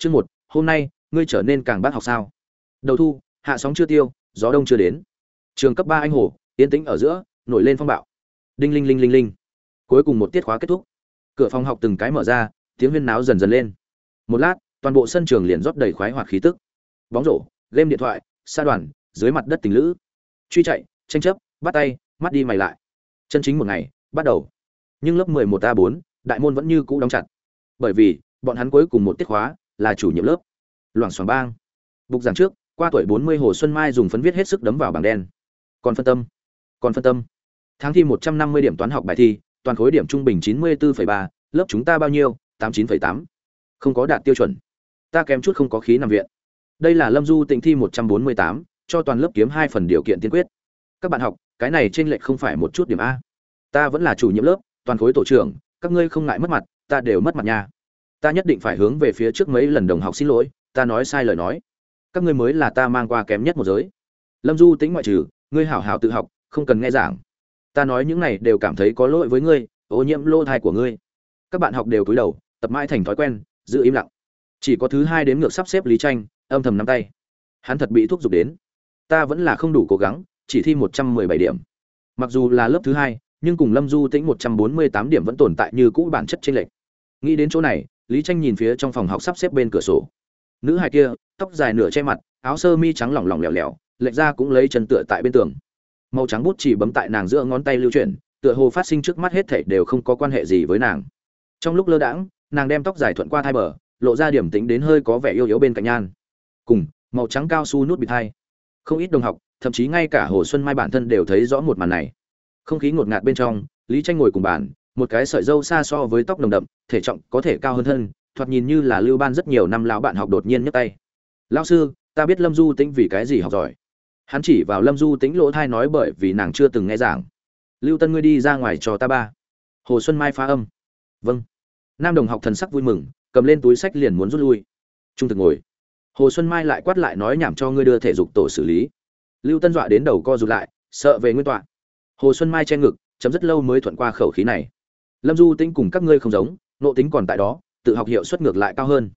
Chương một, hôm nay, ngươi trở nên càng bác học sao? Đầu thu, hạ sóng chưa tiêu, gió đông chưa đến. Trường cấp ba anh hồ, yên tĩnh ở giữa, nổi lên phong bạo. Đinh linh linh linh linh. Cuối cùng một tiết khóa kết thúc. Cửa phòng học từng cái mở ra, tiếng huyên náo dần dần lên. Một lát, toàn bộ sân trường liền rót đầy khoái hoạt khí tức. Bóng rổ, game điện thoại, sa đoàn, dưới mặt đất tình lữ. Truy chạy, tranh chấp, bắt tay, mắt đi mày lại. Chân chính một ngày, bắt đầu. Nhưng lớp 11 A4, đại môn vẫn như cũ đóng chặt. Bởi vì, bọn hắn cuối cùng một tiết khóa là chủ nhiệm lớp. Loảng xoảng bang. Bục giảng trước, qua tuổi 40 Hồ Xuân Mai dùng phấn viết hết sức đấm vào bảng đen. Còn phân tâm, còn phân tâm. Tháng thi 150 điểm toán học bài thi, toàn khối điểm trung bình 94,3, lớp chúng ta bao nhiêu? 89,8. Không có đạt tiêu chuẩn. Ta kém chút không có khí nằm viện. Đây là Lâm Du Tịnh thi 148, cho toàn lớp kiếm hai phần điều kiện tiên quyết. Các bạn học, cái này trên lệch không phải một chút điểm a. Ta vẫn là chủ nhiệm lớp, toàn khối tổ trưởng, các ngươi không ngại mất mặt, ta đều mất mặt nha. Ta nhất định phải hướng về phía trước mấy lần đồng học xin lỗi, ta nói sai lời nói. Các ngươi mới là ta mang qua kém nhất một giới. Lâm Du tính ngoại trừ, ngươi hảo hảo tự học, không cần nghe giảng. Ta nói những này đều cảm thấy có lỗi với ngươi, ô nhiễm lô thai của ngươi. Các bạn học đều cúi đầu, tập mãi thành thói quen, giữ im lặng. Chỉ có thứ hai đến ngược sắp xếp Lý Tranh, âm thầm nắm tay. Hắn thật bị thúc giục đến. Ta vẫn là không đủ cố gắng, chỉ thi một trăm mười bảy điểm. Mặc dù là lớp thứ hai, nhưng cùng Lâm Du Tĩnh một trăm bốn mươi tám điểm vẫn tồn tại như cũ bản chất chênh lệch. Nghĩ đến chỗ này, Lý Tranh nhìn phía trong phòng học sắp xếp bên cửa sổ. Nữ hài kia, tóc dài nửa che mặt, áo sơ mi trắng lỏng lỏng lẻo lẻo, lệch ra cũng lấy chân tựa tại bên tường. Màu trắng bút chỉ bấm tại nàng giữa ngón tay lưu chuyển, tựa hồ phát sinh trước mắt hết thảy đều không có quan hệ gì với nàng. Trong lúc lơ đãng, nàng đem tóc dài thuận qua thai bờ, lộ ra điểm tính đến hơi có vẻ yêu yếu bên cạnh nhan. Cùng, màu trắng cao su nút bịt hai. Không ít đồng học, thậm chí ngay cả Hồ Xuân Mai bản thân đều thấy rõ một màn này. Không khí ngột ngạt bên trong, Lý Tranh ngồi cùng bàn, một cái sợi râu xa so với tóc nồng đậm, thể trọng có thể cao hơn thân, thoạt nhìn như là Lưu Ban rất nhiều năm lão bạn học đột nhiên nhấc tay. "Lão sư, ta biết Lâm Du Tĩnh vì cái gì học giỏi." Hắn chỉ vào Lâm Du Tĩnh lỗ thai nói bởi vì nàng chưa từng nghe giảng. "Lưu Tân ngươi đi ra ngoài cho ta ba." Hồ Xuân Mai phá âm. "Vâng." Nam đồng học thần sắc vui mừng, cầm lên túi sách liền muốn rút lui. Trung thực ngồi. Hồ Xuân Mai lại quát lại nói nhảm cho ngươi đưa thể dục tổ xử lý. Lưu Tân dọa đến đầu co rụt lại, sợ về nguyên tọa. Hồ Xuân Mai che ngực, chấm rất lâu mới thuận qua khẩu khí này. Lâm Du tính cùng các ngươi không giống, nộ tính còn tại đó, tự học hiệu suất ngược lại cao hơn.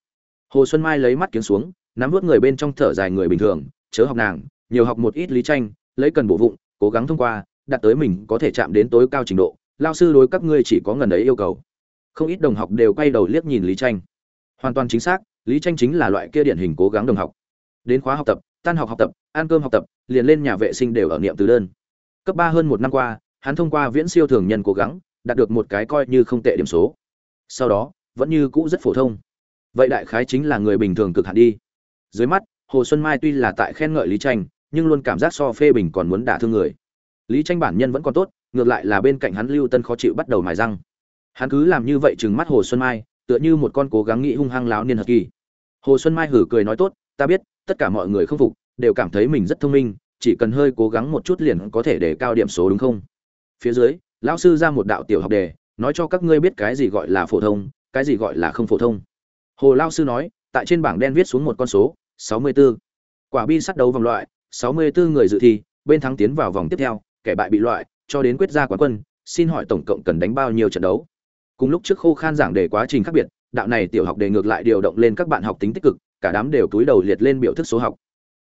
Hồ Xuân Mai lấy mắt kiếm xuống, nắm vút người bên trong thở dài người bình thường, chớ học nàng, nhiều học một ít lý tranh, lấy cần bổ vụng, cố gắng thông qua, đạt tới mình có thể chạm đến tối cao trình độ. Lao sư đối các ngươi chỉ có ngần ấy yêu cầu. Không ít đồng học đều quay đầu liếc nhìn Lý Tranh. Hoàn toàn chính xác, Lý Tranh chính là loại kia điển hình cố gắng đồng học. Đến khóa học tập, tan học học tập, ăn cơm học tập, liền lên nhà vệ sinh đều ở niệm từ đơn. Cấp ba hơn một năm qua, hắn thông qua viễn siêu thường nhân cố gắng, đạt được một cái coi như không tệ điểm số. Sau đó, vẫn như cũ rất phổ thông. Vậy đại khái chính là người bình thường cực hạn đi. Dưới mắt, Hồ Xuân Mai tuy là tại khen ngợi Lý Tranh, nhưng luôn cảm giác so phê bình còn muốn đả thương người. Lý Tranh bản nhân vẫn còn tốt, ngược lại là bên cạnh hắn Lưu Tân khó chịu bắt đầu mài răng. Hắn cứ làm như vậy chừng mắt Hồ Xuân Mai, tựa như một con cố gắng nghĩ hung hăng láo niên hật kỳ. Hồ Xuân Mai hử cười nói tốt, ta biết, tất cả mọi người không phục, đều cảm thấy mình rất thông minh, chỉ cần hơi cố gắng một chút liền có thể để cao điểm số đúng không? Phía dưới, lão sư ra một đạo tiểu học đề, nói cho các ngươi biết cái gì gọi là phổ thông, cái gì gọi là không phổ thông. Hồ lão sư nói, tại trên bảng đen viết xuống một con số, 64. Quả bi sắt đấu vòng loại, 64 người dự thi, bên thắng tiến vào vòng tiếp theo, kẻ bại bị loại, cho đến quyết ra quán quân, xin hỏi tổng cộng cần đánh bao nhiêu trận đấu? Cùng lúc trước khô khan giảng đề quá trình khác biệt, đạo này tiểu học đề ngược lại điều động lên các bạn học tính tích cực, cả đám đều túi đầu liệt lên biểu thức số học.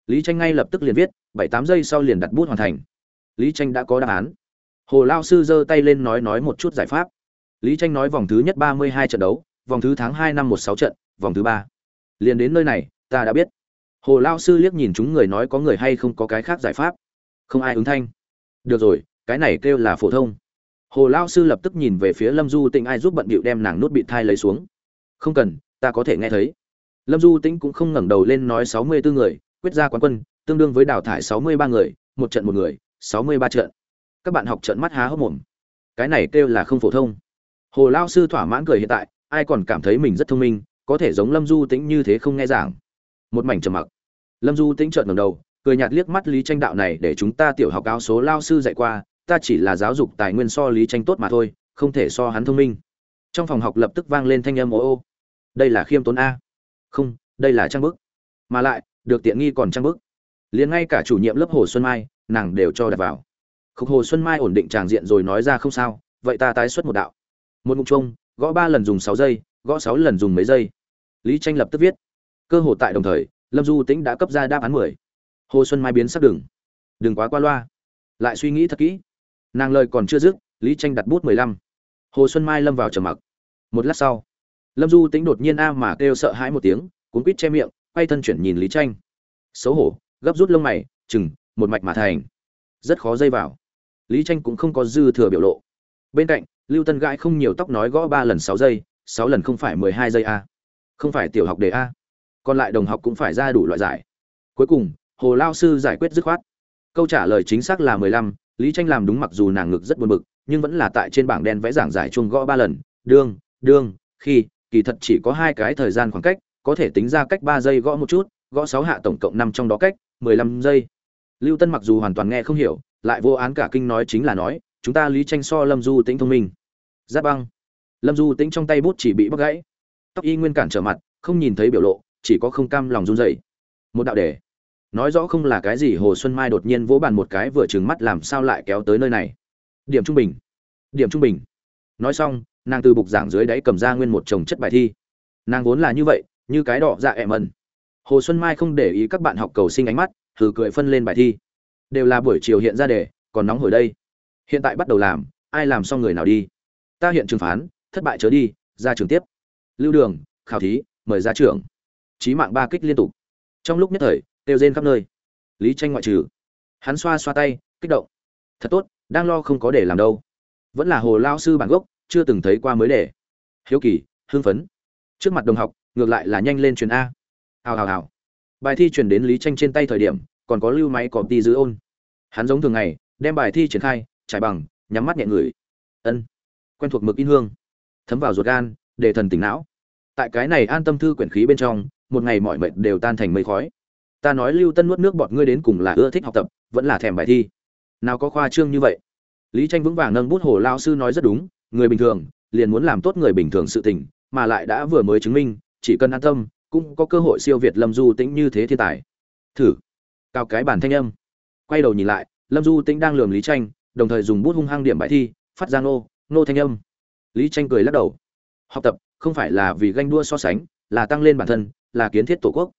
Lý Tranh ngay lập tức liền viết, 7 8 giây sau liền đặt bút hoàn thành. Lý Tranh đã có đáp án. Hồ Lao sư giơ tay lên nói nói một chút giải pháp. Lý Tranh nói vòng thứ nhất 32 trận đấu, vòng thứ tháng 2 năm 16 trận, vòng thứ 3. Liền đến nơi này, ta đã biết. Hồ Lao sư liếc nhìn chúng người nói có người hay không có cái khác giải pháp. Không ai ứng thanh. Được rồi, cái này kêu là phổ thông hồ lao sư lập tức nhìn về phía lâm du tĩnh ai giúp bận bịu đem nàng nút bị thai lấy xuống không cần ta có thể nghe thấy lâm du tĩnh cũng không ngẩng đầu lên nói sáu mươi bốn người quyết ra quán quân tương đương với đào thải sáu mươi ba người một trận một người sáu mươi ba trận các bạn học trợn mắt há hốc mồm. Cái này kêu là không phổ thông. Hồ lao sư thỏa mãn cười hiện tại, ai còn cảm thấy mình rất thông minh, có thể giống lâm du tĩnh như thế không nghe giảng. Một mảnh trầm mặc. Lâm du tĩnh trợn ngầm đầu, cười nhạt liếc mắt lý tranh đạo này để chúng ta tiểu học áo số lao sư dạy qua, ta chỉ là giáo dục tài nguyên so lý tranh tốt mà thôi, không thể so hắn thông minh. Trong phòng học lập tức vang lên thanh âm ô ô. Đây là khiêm tốn a. Không, đây là trang bức. Mà lại, được tiện nghi còn trang bức. Liền ngay cả chủ nhiệm lớp hồ xuân mai, nàng đều cho đặt vào khục hồ xuân mai ổn định tràng diện rồi nói ra không sao, vậy ta tái xuất một đạo. Một mục chung gõ ba lần dùng sáu giây, gõ sáu lần dùng mấy giây. Lý tranh lập tức viết. Cơ hội tại đồng thời, lâm du tĩnh đã cấp ra đáp án mười. Hồ xuân mai biến sắc đường đừng quá qua loa. Lại suy nghĩ thật kỹ. Nàng lời còn chưa dứt, lý tranh đặt bút mười lăm. Hồ xuân mai lâm vào trầm mặc. Một lát sau, lâm du tĩnh đột nhiên a mà kêu sợ hãi một tiếng cuốn quít che miệng, quay thân chuyển nhìn lý tranh. Xấu hổ, gấp rút lông mày, chừng, một mạch mà thành. Rất khó dây vào lý tranh cũng không có dư thừa biểu lộ. Bên cạnh, lưu tân gãi không nhiều tóc nói gõ ba lần sáu giây, sáu lần không phải mười hai giây a. Không phải tiểu học đề a. Còn lại đồng học cũng phải ra đủ loại giải. Cuối cùng, hồ lao sư giải quyết dứt khoát. Câu trả lời chính xác là mười lăm, lý tranh làm đúng mặc dù nàng ngực rất buồn bực, nhưng vẫn là tại trên bảng đen vẽ giảng giải chung gõ ba lần. Đương đương, khi, kỳ thật chỉ có hai cái thời gian khoảng cách, có thể tính ra cách ba giây gõ một chút, gõ sáu hạ tổng cộng năm trong đó cách, mười lăm giây. Lưu tân mặc dù hoàn toàn nghe không hiểu lại vô án cả kinh nói chính là nói, chúng ta lý tranh so lâm du tĩnh thông minh. Giáp băng. Lâm du tĩnh trong tay bút chỉ bị bóc gãy. Tóc y nguyên cản trở mặt, không nhìn thấy biểu lộ, chỉ có không cam lòng run rẩy. Một đạo đề. Nói rõ không là cái gì, hồ xuân mai đột nhiên vỗ bàn một cái vừa trừng mắt làm sao lại kéo tới nơi này. Điểm trung bình. Điểm trung bình. Nói xong, nàng từ bục giảng dưới đáy cầm ra nguyên một chồng chất bài thi. Nàng vốn là như vậy, như cái đỏ dạ ẹ mần. Hồ xuân mai không để ý các bạn học cầu sinh ánh mắt thử cười phân lên bài thi đều là buổi chiều hiện ra đề còn nóng hồi đây. Hiện tại bắt đầu làm, ai làm xong người nào đi? Ta hiện trường phán, thất bại chớ đi, ra trường tiếp. Lưu đường, khảo thí, mời ra trường. Trí mạng ba kích liên tục. Trong lúc nhất thời, kêu rên khắp nơi. Lý tranh ngoại trừ. Hắn xoa xoa tay, kích động. Thật tốt, đang lo không có để làm đâu. Vẫn là hồ lao sư bản gốc, chưa từng thấy qua mới để. Hiếu kỳ, hưng phấn. Trước mặt đồng học, ngược lại là nhanh lên truyền a. Hào hào hào. Bài thi truyền đến lý tranh trên tay thời điểm còn có lưu máy cọp ti giữ ôn. Hắn giống thường ngày, đem bài thi triển khai, trải bằng, nhắm mắt nhẹ người. Ân. Quen thuộc mực in hương. Thấm vào ruột gan, để thần tỉnh não. Tại cái này an tâm thư quyển khí bên trong, một ngày mọi mệt đều tan thành mây khói. Ta nói lưu tân nuốt nước bọt ngươi đến cùng là ưa thích học tập, vẫn là thèm bài thi. Nào có khoa trương như vậy. Lý tranh vững vàng nâng bút hồ lao sư nói rất đúng, người bình thường, liền muốn làm tốt người bình thường sự tình, mà lại đã vừa mới chứng minh, chỉ cần an tâm, cũng có cơ hội siêu việt lâm du tĩnh như thế thiên tài. Thử cao cái bản thanh âm. Quay đầu nhìn lại, lâm du tĩnh đang lườm lý tranh đồng thời dùng bút hung hăng điểm bài thi, phát ra nô nô thanh âm. Lý tranh cười lắc đầu. Học tập, không phải là vì ganh đua so sánh, là tăng lên bản thân, là kiến thiết tổ quốc.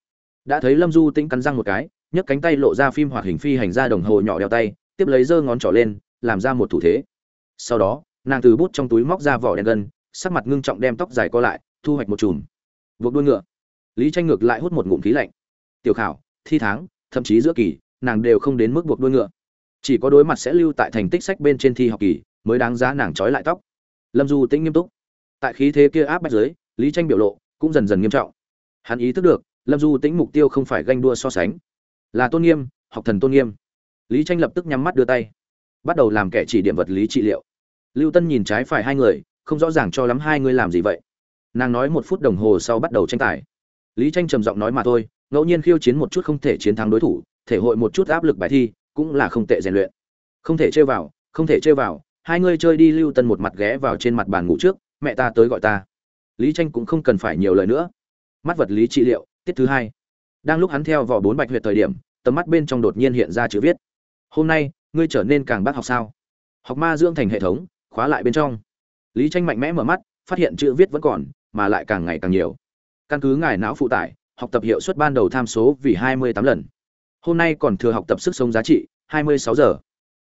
Đã thấy lâm du tĩnh cắn răng một cái, nhấc cánh tay lộ ra phim hoạt hình phi hành ra đồng hồ nhỏ đeo tay, tiếp lấy giơ ngón trỏ lên, làm ra một thủ thế. Sau đó, nàng từ bút trong túi móc ra vỏ đèn gân, sắc mặt ngưng trọng đem tóc dài co lại, thu hoạch một chùm. Buộc đuôi ngựa. Lý tranh ngược lại hút một ngụm khí lạnh. Tiểu khảo, thi tháng thậm chí giữa kỳ, nàng đều không đến mức buộc đuôi ngựa. Chỉ có đối mặt sẽ lưu tại thành tích sách bên trên thi học kỳ mới đáng giá nàng trói lại tóc. Lâm du tĩnh nghiêm túc. Tại khí thế kia áp bách giới lý tranh biểu lộ cũng dần dần nghiêm trọng. Hắn ý thức được, lâm du tĩnh mục tiêu không phải ganh đua so sánh, là tôn nghiêm, học thần tôn nghiêm. Lý tranh lập tức nhắm mắt đưa tay, bắt đầu làm kẻ chỉ điểm vật lý trị liệu. Lưu tân nhìn trái phải hai người, không rõ ràng cho lắm hai người làm gì vậy. Nàng nói một phút đồng hồ sau bắt đầu tranh tài. Lý tranh trầm giọng nói mà thôi ngẫu nhiên khiêu chiến một chút không thể chiến thắng đối thủ, thể hội một chút áp lực bài thi, cũng là không tệ rèn luyện. Không thể chơi vào, không thể chơi vào, hai người chơi đi lưu tân một mặt ghé vào trên mặt bàn ngủ trước, mẹ ta tới gọi ta. Lý tranh cũng không cần phải nhiều lời nữa. Mắt vật lý trị liệu, tiết thứ hai. Đang lúc hắn theo vỏ bốn bạch huyệt thời điểm, tầm mắt bên trong đột nhiên hiện ra chữ viết. Hôm nay, ngươi trở nên càng bác học sao? Học ma dưỡng thành hệ thống, khóa lại bên trong. Lý tranh mạnh mẽ mở mắt, phát hiện chữ viết vẫn còn, mà lại càng ngày càng nhiều. Căn cứ ngài não phụ tải học tập hiệu suất ban đầu tham số vì 28 lần. Hôm nay còn thừa học tập sức sống giá trị 26 giờ.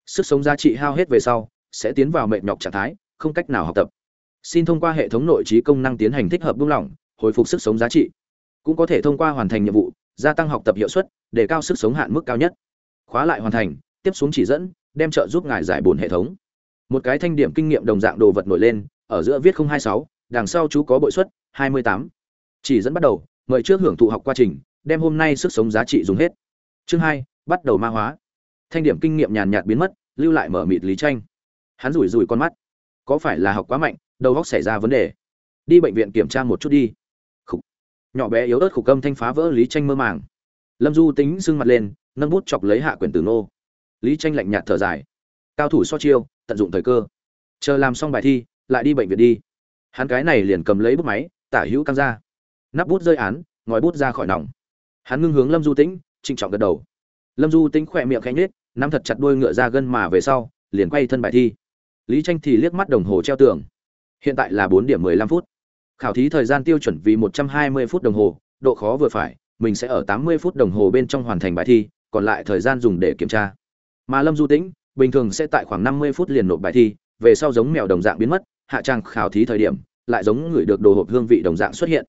Sức sống giá trị hao hết về sau sẽ tiến vào mệt nhọc trạng thái không cách nào học tập. Xin thông qua hệ thống nội trí công năng tiến hành thích hợp buông lỏng hồi phục sức sống giá trị. Cũng có thể thông qua hoàn thành nhiệm vụ gia tăng học tập hiệu suất để cao sức sống hạn mức cao nhất. Khóa lại hoàn thành tiếp xuống chỉ dẫn đem trợ giúp ngài giải buồn hệ thống. Một cái thanh điểm kinh nghiệm đồng dạng đồ vật nổi lên ở giữa viết 026, đằng sau chú có bội suất 28. chỉ dẫn bắt đầu mời trước hưởng thụ học quá trình, đem hôm nay sức sống giá trị dùng hết. Chương hai, bắt đầu ma hóa. Thanh điểm kinh nghiệm nhàn nhạt biến mất, lưu lại mở mịt lý tranh. Hắn rủi rủi con mắt. Có phải là học quá mạnh, đầu óc xảy ra vấn đề? Đi bệnh viện kiểm tra một chút đi. Khủ. nhỏ bé yếu ớt khục câm thanh phá vỡ lý tranh mơ màng. Lâm du tính sưng mặt lên, nâng bút chọc lấy hạ quyển tử nô. Lý tranh lạnh nhạt thở dài. Cao thủ so chiêu, tận dụng thời cơ. Chờ làm xong bài thi, lại đi bệnh viện đi. Hắn cái này liền cầm lấy bút máy, tả hữu căng ra nắp bút rơi án ngòi bút ra khỏi nòng. Hắn ngưng hướng lâm du tĩnh, trịnh trọng gật đầu. Lâm du tĩnh khỏe miệng khẽ nhếch, nắm thật chặt đuôi ngựa ra gân mà về sau, liền quay thân bài thi. Lý tranh thì liếc mắt đồng hồ treo tường. Hiện tại là bốn điểm mười lăm phút. Khảo thí thời gian tiêu chuẩn vì một trăm hai mươi phút đồng hồ, độ khó vừa phải, mình sẽ ở 80 phút đồng hồ bên trong hoàn thành bài thi, còn lại thời gian dùng để kiểm tra. Mà lâm du tĩnh, bình thường sẽ tại khoảng 50 phút liền nộp bài thi, về sau giống mèo đồng dạng biến mất, hạ trang khảo thí thời điểm, lại giống người được đồ hộp hương vị đồng dạng xuất hiện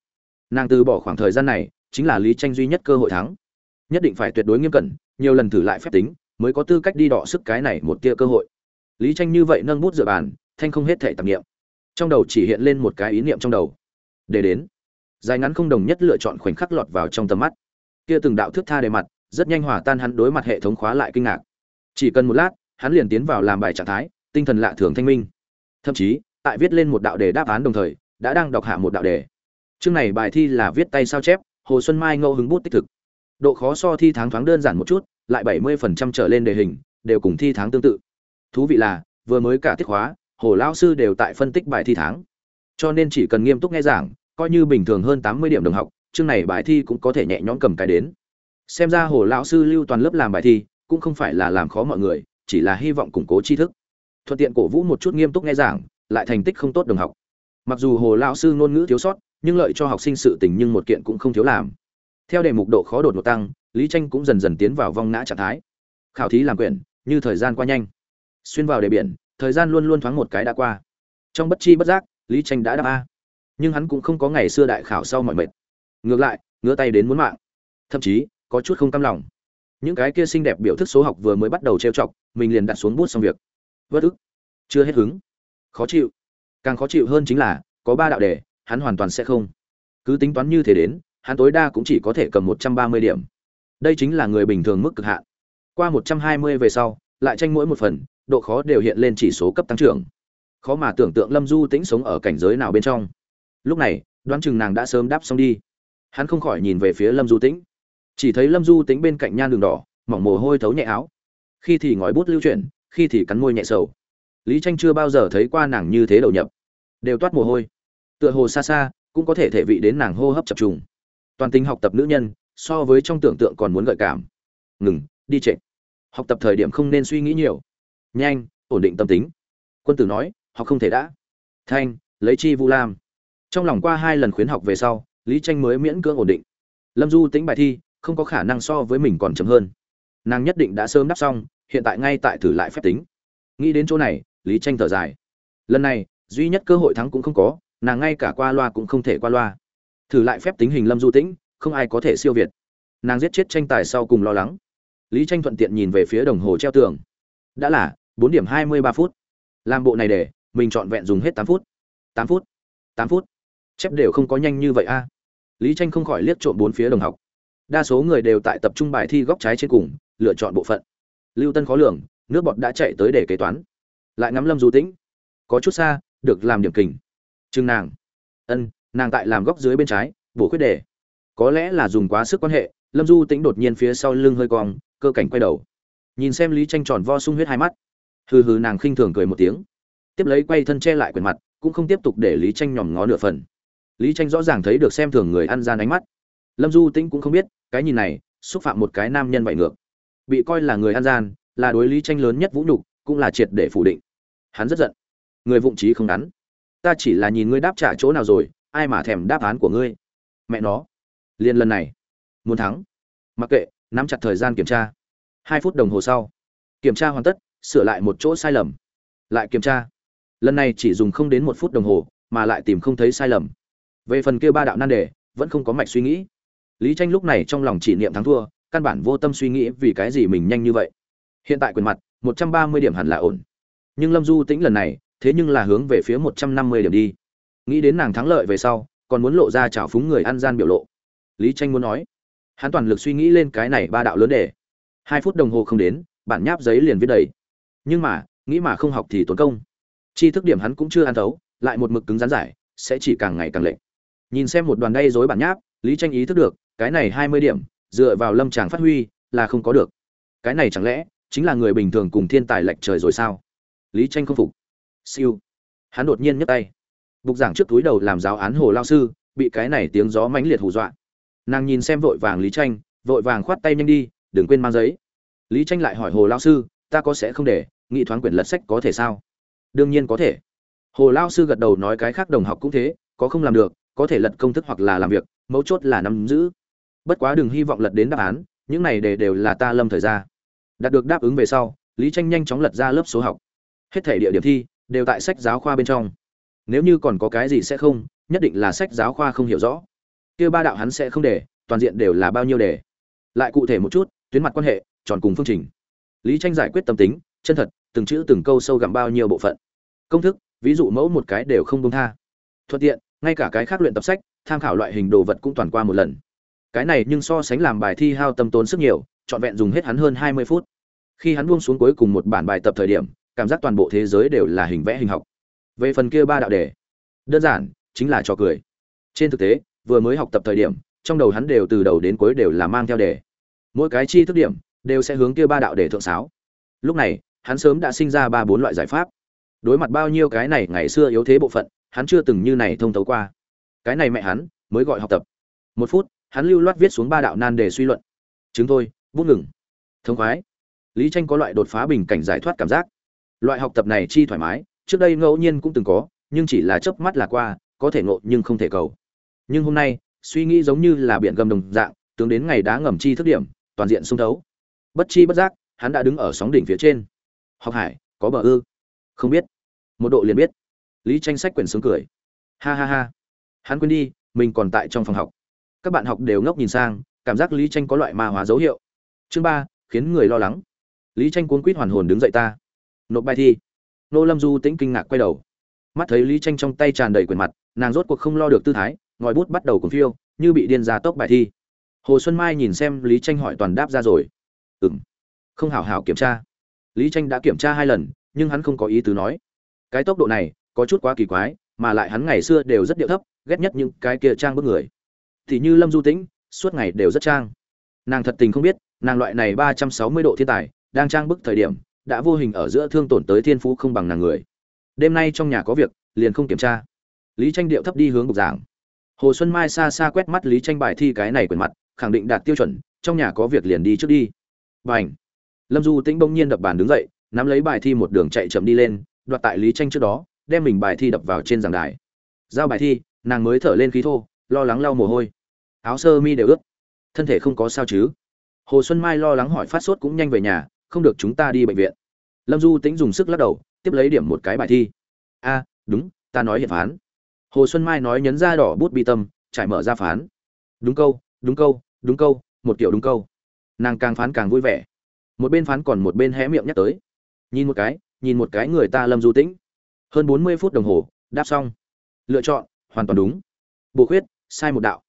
nàng từ bỏ khoảng thời gian này chính là lý tranh duy nhất cơ hội thắng. Nhất định phải tuyệt đối nghiêm cẩn, nhiều lần thử lại phép tính, mới có tư cách đi đọ sức cái này một tia cơ hội. Lý tranh như vậy nâng bút dựa bàn, thanh không hết thể tạp niệm. Trong đầu chỉ hiện lên một cái ý niệm trong đầu. Để đến. Dài ngắn không đồng nhất lựa chọn khoảnh khắc lọt vào trong tầm mắt. Kia từng đạo thước tha đề mặt, rất nhanh hòa tan hắn đối mặt hệ thống khóa lại kinh ngạc. Chỉ cần một lát, hắn liền tiến vào làm bài trạng thái, tinh thần lạ thường thanh minh. Thậm chí, tại viết lên một đạo đề đáp án đồng thời, đã đang đọc hạ một đạo đề chương này bài thi là viết tay sao chép, hồ xuân mai ngẫu hứng bút tích thực. Độ khó so thi tháng thoáng đơn giản một chút, lại bảy mươi phần trăm trở lên đề hình, đều cùng thi tháng tương tự. Thú vị là, vừa mới cả tiết khóa, hồ lão sư đều tại phân tích bài thi tháng. Cho nên chỉ cần nghiêm túc nghe giảng, coi như bình thường hơn tám mươi điểm đồng học, chương này bài thi cũng có thể nhẹ nhõm cầm cái đến. Xem ra hồ lão sư lưu toàn lớp làm bài thi, cũng không phải là làm khó mọi người, chỉ là hy vọng củng cố tri thức. Thuận tiện cổ vũ một chút nghiêm túc nghe giảng, lại thành tích không tốt đồng học. Mặc dù hồ lão sư ngôn ngữ thiếu sót nhưng lợi cho học sinh sự tình nhưng một kiện cũng không thiếu làm. Theo đề mục độ khó đột ngột tăng, lý tranh cũng dần dần tiến vào vong ngã trạng thái. Khảo thí làm quyển, như thời gian qua nhanh. Xuyên vào đề biển, thời gian luôn luôn thoáng một cái đã qua. Trong bất chi bất giác, lý tranh đã đáp a. Nhưng hắn cũng không có ngày xưa đại khảo sau mọi mệt. Ngược lại, ngứa tay đến muốn mạng. Thậm chí, có chút không cam lòng. Những cái kia xinh đẹp biểu thức số học vừa mới bắt đầu trêu chọc, mình liền đặt xuống bút xong việc. Vất ức. Chưa hết hứng. Khó chịu. Càng khó chịu hơn chính là, có ba đạo đề hắn hoàn toàn sẽ không. Cứ tính toán như thế đến, hắn tối đa cũng chỉ có thể cầm một trăm ba mươi điểm. Đây chính là người bình thường mức cực hạn. Qua một trăm hai mươi về sau, lại tranh mỗi một phần, độ khó đều hiện lên chỉ số cấp tăng trưởng. Khó mà tưởng tượng lâm du tĩnh sống ở cảnh giới nào bên trong. Lúc này, đoán chừng nàng đã sớm đáp xong đi. Hắn không khỏi nhìn về phía lâm du tĩnh. Chỉ thấy lâm du tĩnh bên cạnh nhan đường đỏ, mỏng mồ hôi thấu nhẹ áo. Khi thì ngói bút lưu chuyển, khi thì cắn môi nhẹ sầu. Lý tranh chưa bao giờ thấy qua nàng như thế đầu nhập. Đều toát mồ hôi tựa hồ xa xa cũng có thể thể vị đến nàng hô hấp chập trùng. Toàn tính học tập nữ nhân, so với trong tưởng tượng còn muốn gợi cảm. Ngừng, đi trệ học tập thời điểm không nên suy nghĩ nhiều. Nhanh, ổn định tâm tính. Quân tử nói, học không thể đã. Thanh, lấy chi vu lam. Trong lòng qua hai lần khuyến học về sau, lý tranh mới miễn cưỡng ổn định. Lâm du tính bài thi, không có khả năng so với mình còn chậm hơn. Nàng nhất định đã sớm đáp xong, hiện tại ngay tại thử lại phép tính. Nghĩ đến chỗ này, lý tranh thở dài. Lần này, duy nhất cơ hội thắng cũng không có nàng ngay cả qua loa cũng không thể qua loa. Thử lại phép tính hình lâm du tĩnh, không ai có thể siêu việt. Nàng giết chết tranh tài sau cùng lo lắng. Lý tranh thuận tiện nhìn về phía đồng hồ treo tường. Đã là bốn điểm hai mươi ba phút. Làm bộ này để, mình chọn vẹn dùng hết tám phút. Tám phút. Tám phút. Chép đều không có nhanh như vậy a. Lý tranh không khỏi liếc trộm bốn phía đồng học. Đa số người đều tại tập trung bài thi góc trái trên cùng, lựa chọn bộ phận. Lưu tân khó lường, nước bọt đã chạy tới để kế toán. Lại ngắm lâm du tĩnh. Có chút xa, được làm điểm kình chừng nàng. Ân, nàng tại làm góc dưới bên trái, bổ khuyết đề. Có lẽ là dùng quá sức quan hệ, lâm du tĩnh đột nhiên phía sau lưng hơi cong, cơ cảnh quay đầu. Nhìn xem lý tranh tròn vo sung huyết hai mắt. Hừ hừ, nàng khinh thường cười một tiếng. Tiếp lấy quay thân che lại quyền mặt, cũng không tiếp tục để lý tranh nhòm ngó nửa phần. Lý tranh rõ ràng thấy được xem thường người ăn gian ánh mắt. Lâm du tĩnh cũng không biết, cái nhìn này, xúc phạm một cái nam nhân bại ngược. Bị coi là người ăn gian, là đối lý tranh lớn nhất vũ nhục, cũng là triệt để phủ định. Hắn rất giận. Người vụng trí không đắn ta chỉ là nhìn ngươi đáp trả chỗ nào rồi, ai mà thèm đáp án của ngươi? Mẹ nó. Liên lần này, muốn thắng. Mặc kệ, nắm chặt thời gian kiểm tra. Hai phút đồng hồ sau, kiểm tra hoàn tất, sửa lại một chỗ sai lầm. Lại kiểm tra. Lần này chỉ dùng không đến một phút đồng hồ, mà lại tìm không thấy sai lầm. Về phần kia ba đạo nan đề, vẫn không có mạch suy nghĩ. Lý tranh lúc này trong lòng chỉ niệm thắng thua, căn bản vô tâm suy nghĩ vì cái gì mình nhanh như vậy. Hiện tại quyền mặt, một trăm ba mươi điểm hẳn là ổn. Nhưng lâm du tĩnh lần này thế nhưng là hướng về phía một trăm năm mươi điểm đi. Nghĩ đến nàng thắng lợi về sau, còn muốn lộ ra trào phúng người ăn gian biểu lộ. Lý tranh muốn nói, hắn toàn lực suy nghĩ lên cái này ba đạo lớn để hai phút đồng hồ không đến, bản nháp giấy liền viết đầy. Nhưng mà, nghĩ mà không học thì tốn công. Chi thức điểm hắn cũng chưa ăn thấu, lại một mực cứng rắn giải, sẽ chỉ càng ngày càng lệch. Nhìn xem một đoàn đay dối bản nháp, lý tranh ý thức được, cái này hai mươi điểm, dựa vào lâm tràng phát huy, là không có được. Cái này chẳng lẽ, chính là người bình thường cùng thiên tài lệch trời rồi sao? Lý tranh không phục siêu. Hắn đột nhiên nhấc tay. Bục giảng trước túi đầu làm giáo án hồ lao sư, bị cái này tiếng gió mãnh liệt hù dọa. Nàng nhìn xem vội vàng lý tranh vội vàng khoát tay nhanh đi, đừng quên mang giấy. Lý tranh lại hỏi hồ lao sư, ta có sẽ không để, nghị thoáng quyển lật sách có thể sao? Đương nhiên có thể. Hồ lao sư gật đầu nói cái khác đồng học cũng thế, có không làm được, có thể lật công thức hoặc là làm việc, mấu chốt là nắm giữ. Bất quá đừng hy vọng lật đến đáp án, những này đề đều là ta lâm thời ra. Đạt được đáp ứng về sau, lý tranh nhanh chóng lật ra lớp số học. Hết thể địa điểm thi đều tại sách giáo khoa bên trong. Nếu như còn có cái gì sẽ không, nhất định là sách giáo khoa không hiểu rõ. Kia ba đạo hắn sẽ không để, toàn diện đều là bao nhiêu đề lại cụ thể một chút, tuyến mặt quan hệ, tròn cùng phương trình. Lý tranh giải quyết tâm tính, chân thật, từng chữ từng câu sâu gặm bao nhiêu bộ phận. Công thức, ví dụ mẫu một cái đều không công tha. Thuận tiện, ngay cả cái khác luyện tập sách, tham khảo loại hình đồ vật cũng toàn qua một lần. Cái này nhưng so sánh làm bài thi hao tâm tốn sức nhiều, trọn vẹn dùng hết hắn hơn hai mươi phút. Khi hắn buông xuống cuối cùng một bản bài tập thời điểm cảm giác toàn bộ thế giới đều là hình vẽ hình học. Về phần kia ba đạo đề, đơn giản, chính là trò cười. Trên thực tế, vừa mới học tập thời điểm, trong đầu hắn đều từ đầu đến cuối đều là mang theo đề. Mỗi cái chi thức điểm, đều sẽ hướng kia ba đạo đề thượng sáo. Lúc này, hắn sớm đã sinh ra ba bốn loại giải pháp. Đối mặt bao nhiêu cái này ngày xưa yếu thế bộ phận, hắn chưa từng như này thông thấu qua. Cái này mẹ hắn, mới gọi học tập. Một phút, hắn lưu loát viết xuống ba đạo nan đề suy luận. Chứng thôi, bút ngừng. Thông khoái. Lý tranh có loại đột phá bình cảnh giải thoát cảm giác loại học tập này chi thoải mái, trước đây ngẫu nhiên cũng từng có, nhưng chỉ là chớp mắt là qua, có thể ngộ nhưng không thể cầu. Nhưng hôm nay, suy nghĩ giống như là biển gầm đồng dạng, tướng đến ngày đá ngầm chi thức điểm, toàn diện sung thấu. Bất chi bất giác, hắn đã đứng ở sóng đỉnh phía trên. Học hải, có bờ ư? Không biết. Một độ liền biết. Lý tranh sách quyển sướng cười. Ha ha ha. Hắn quên đi, mình còn tại trong phòng học. Các bạn học đều ngốc nhìn sang, cảm giác lý tranh có loại ma hóa dấu hiệu. Chương ba, khiến người lo lắng. Lý tranh cuốn quýt hoàn hồn đứng dậy ta nộp bài thi. Nô lâm du tĩnh kinh ngạc quay đầu. Mắt thấy lý tranh trong tay tràn đầy quyển mặt nàng rốt cuộc không lo được tư thái ngòi bút bắt đầu cùng phiêu như bị điên ra tốc bài thi. Hồ xuân mai nhìn xem lý tranh hỏi toàn đáp ra rồi. Ừm, không hảo hảo kiểm tra. Lý tranh đã kiểm tra hai lần nhưng hắn không có ý tứ nói. Cái tốc độ này có chút quá kỳ quái mà lại hắn ngày xưa đều rất điệu thấp ghét nhất những cái kia trang bức người. Thì như lâm du tĩnh suốt ngày đều rất trang. Nàng thật tình không biết nàng loại này ba trăm sáu mươi độ thiên tài đang trang bức thời điểm đã vô hình ở giữa thương tổn tới thiên phú không bằng nàng người. Đêm nay trong nhà có việc, liền không kiểm tra. Lý tranh điệu thấp đi hướng bục giảng. Hồ xuân mai xa xa quét mắt lý tranh bài thi cái này quyền mặt, khẳng định đạt tiêu chuẩn, trong nhà có việc liền đi trước đi. Bành! Lâm du tĩnh bỗng nhiên đập bàn đứng dậy, nắm lấy bài thi một đường chạy chậm đi lên, đoạt tại lý tranh trước đó, đem mình bài thi đập vào trên giảng đài. Giao bài thi, nàng mới thở lên khí thô, lo lắng lau mồ hôi. Áo sơ mi đều ướt. Thân thể không có sao chứ? Hồ xuân mai lo lắng hỏi phát sốt cũng nhanh về nhà không được chúng ta đi bệnh viện. Lâm du tĩnh dùng sức lắc đầu, tiếp lấy điểm một cái bài thi. A, đúng, ta nói hiện phán. Hồ xuân mai nói nhấn ra đỏ bút bi tâm, trải mở ra phán. Đúng câu đúng câu đúng câu, một kiểu đúng câu. Nàng càng phán càng vui vẻ. Một bên phán còn một bên hé miệng nhắc tới. Nhìn một cái, nhìn một cái người ta lâm du tĩnh. Hơn bốn mươi phút đồng hồ, đáp xong. Lựa chọn, hoàn toàn đúng. Bộ khuyết, sai một đạo.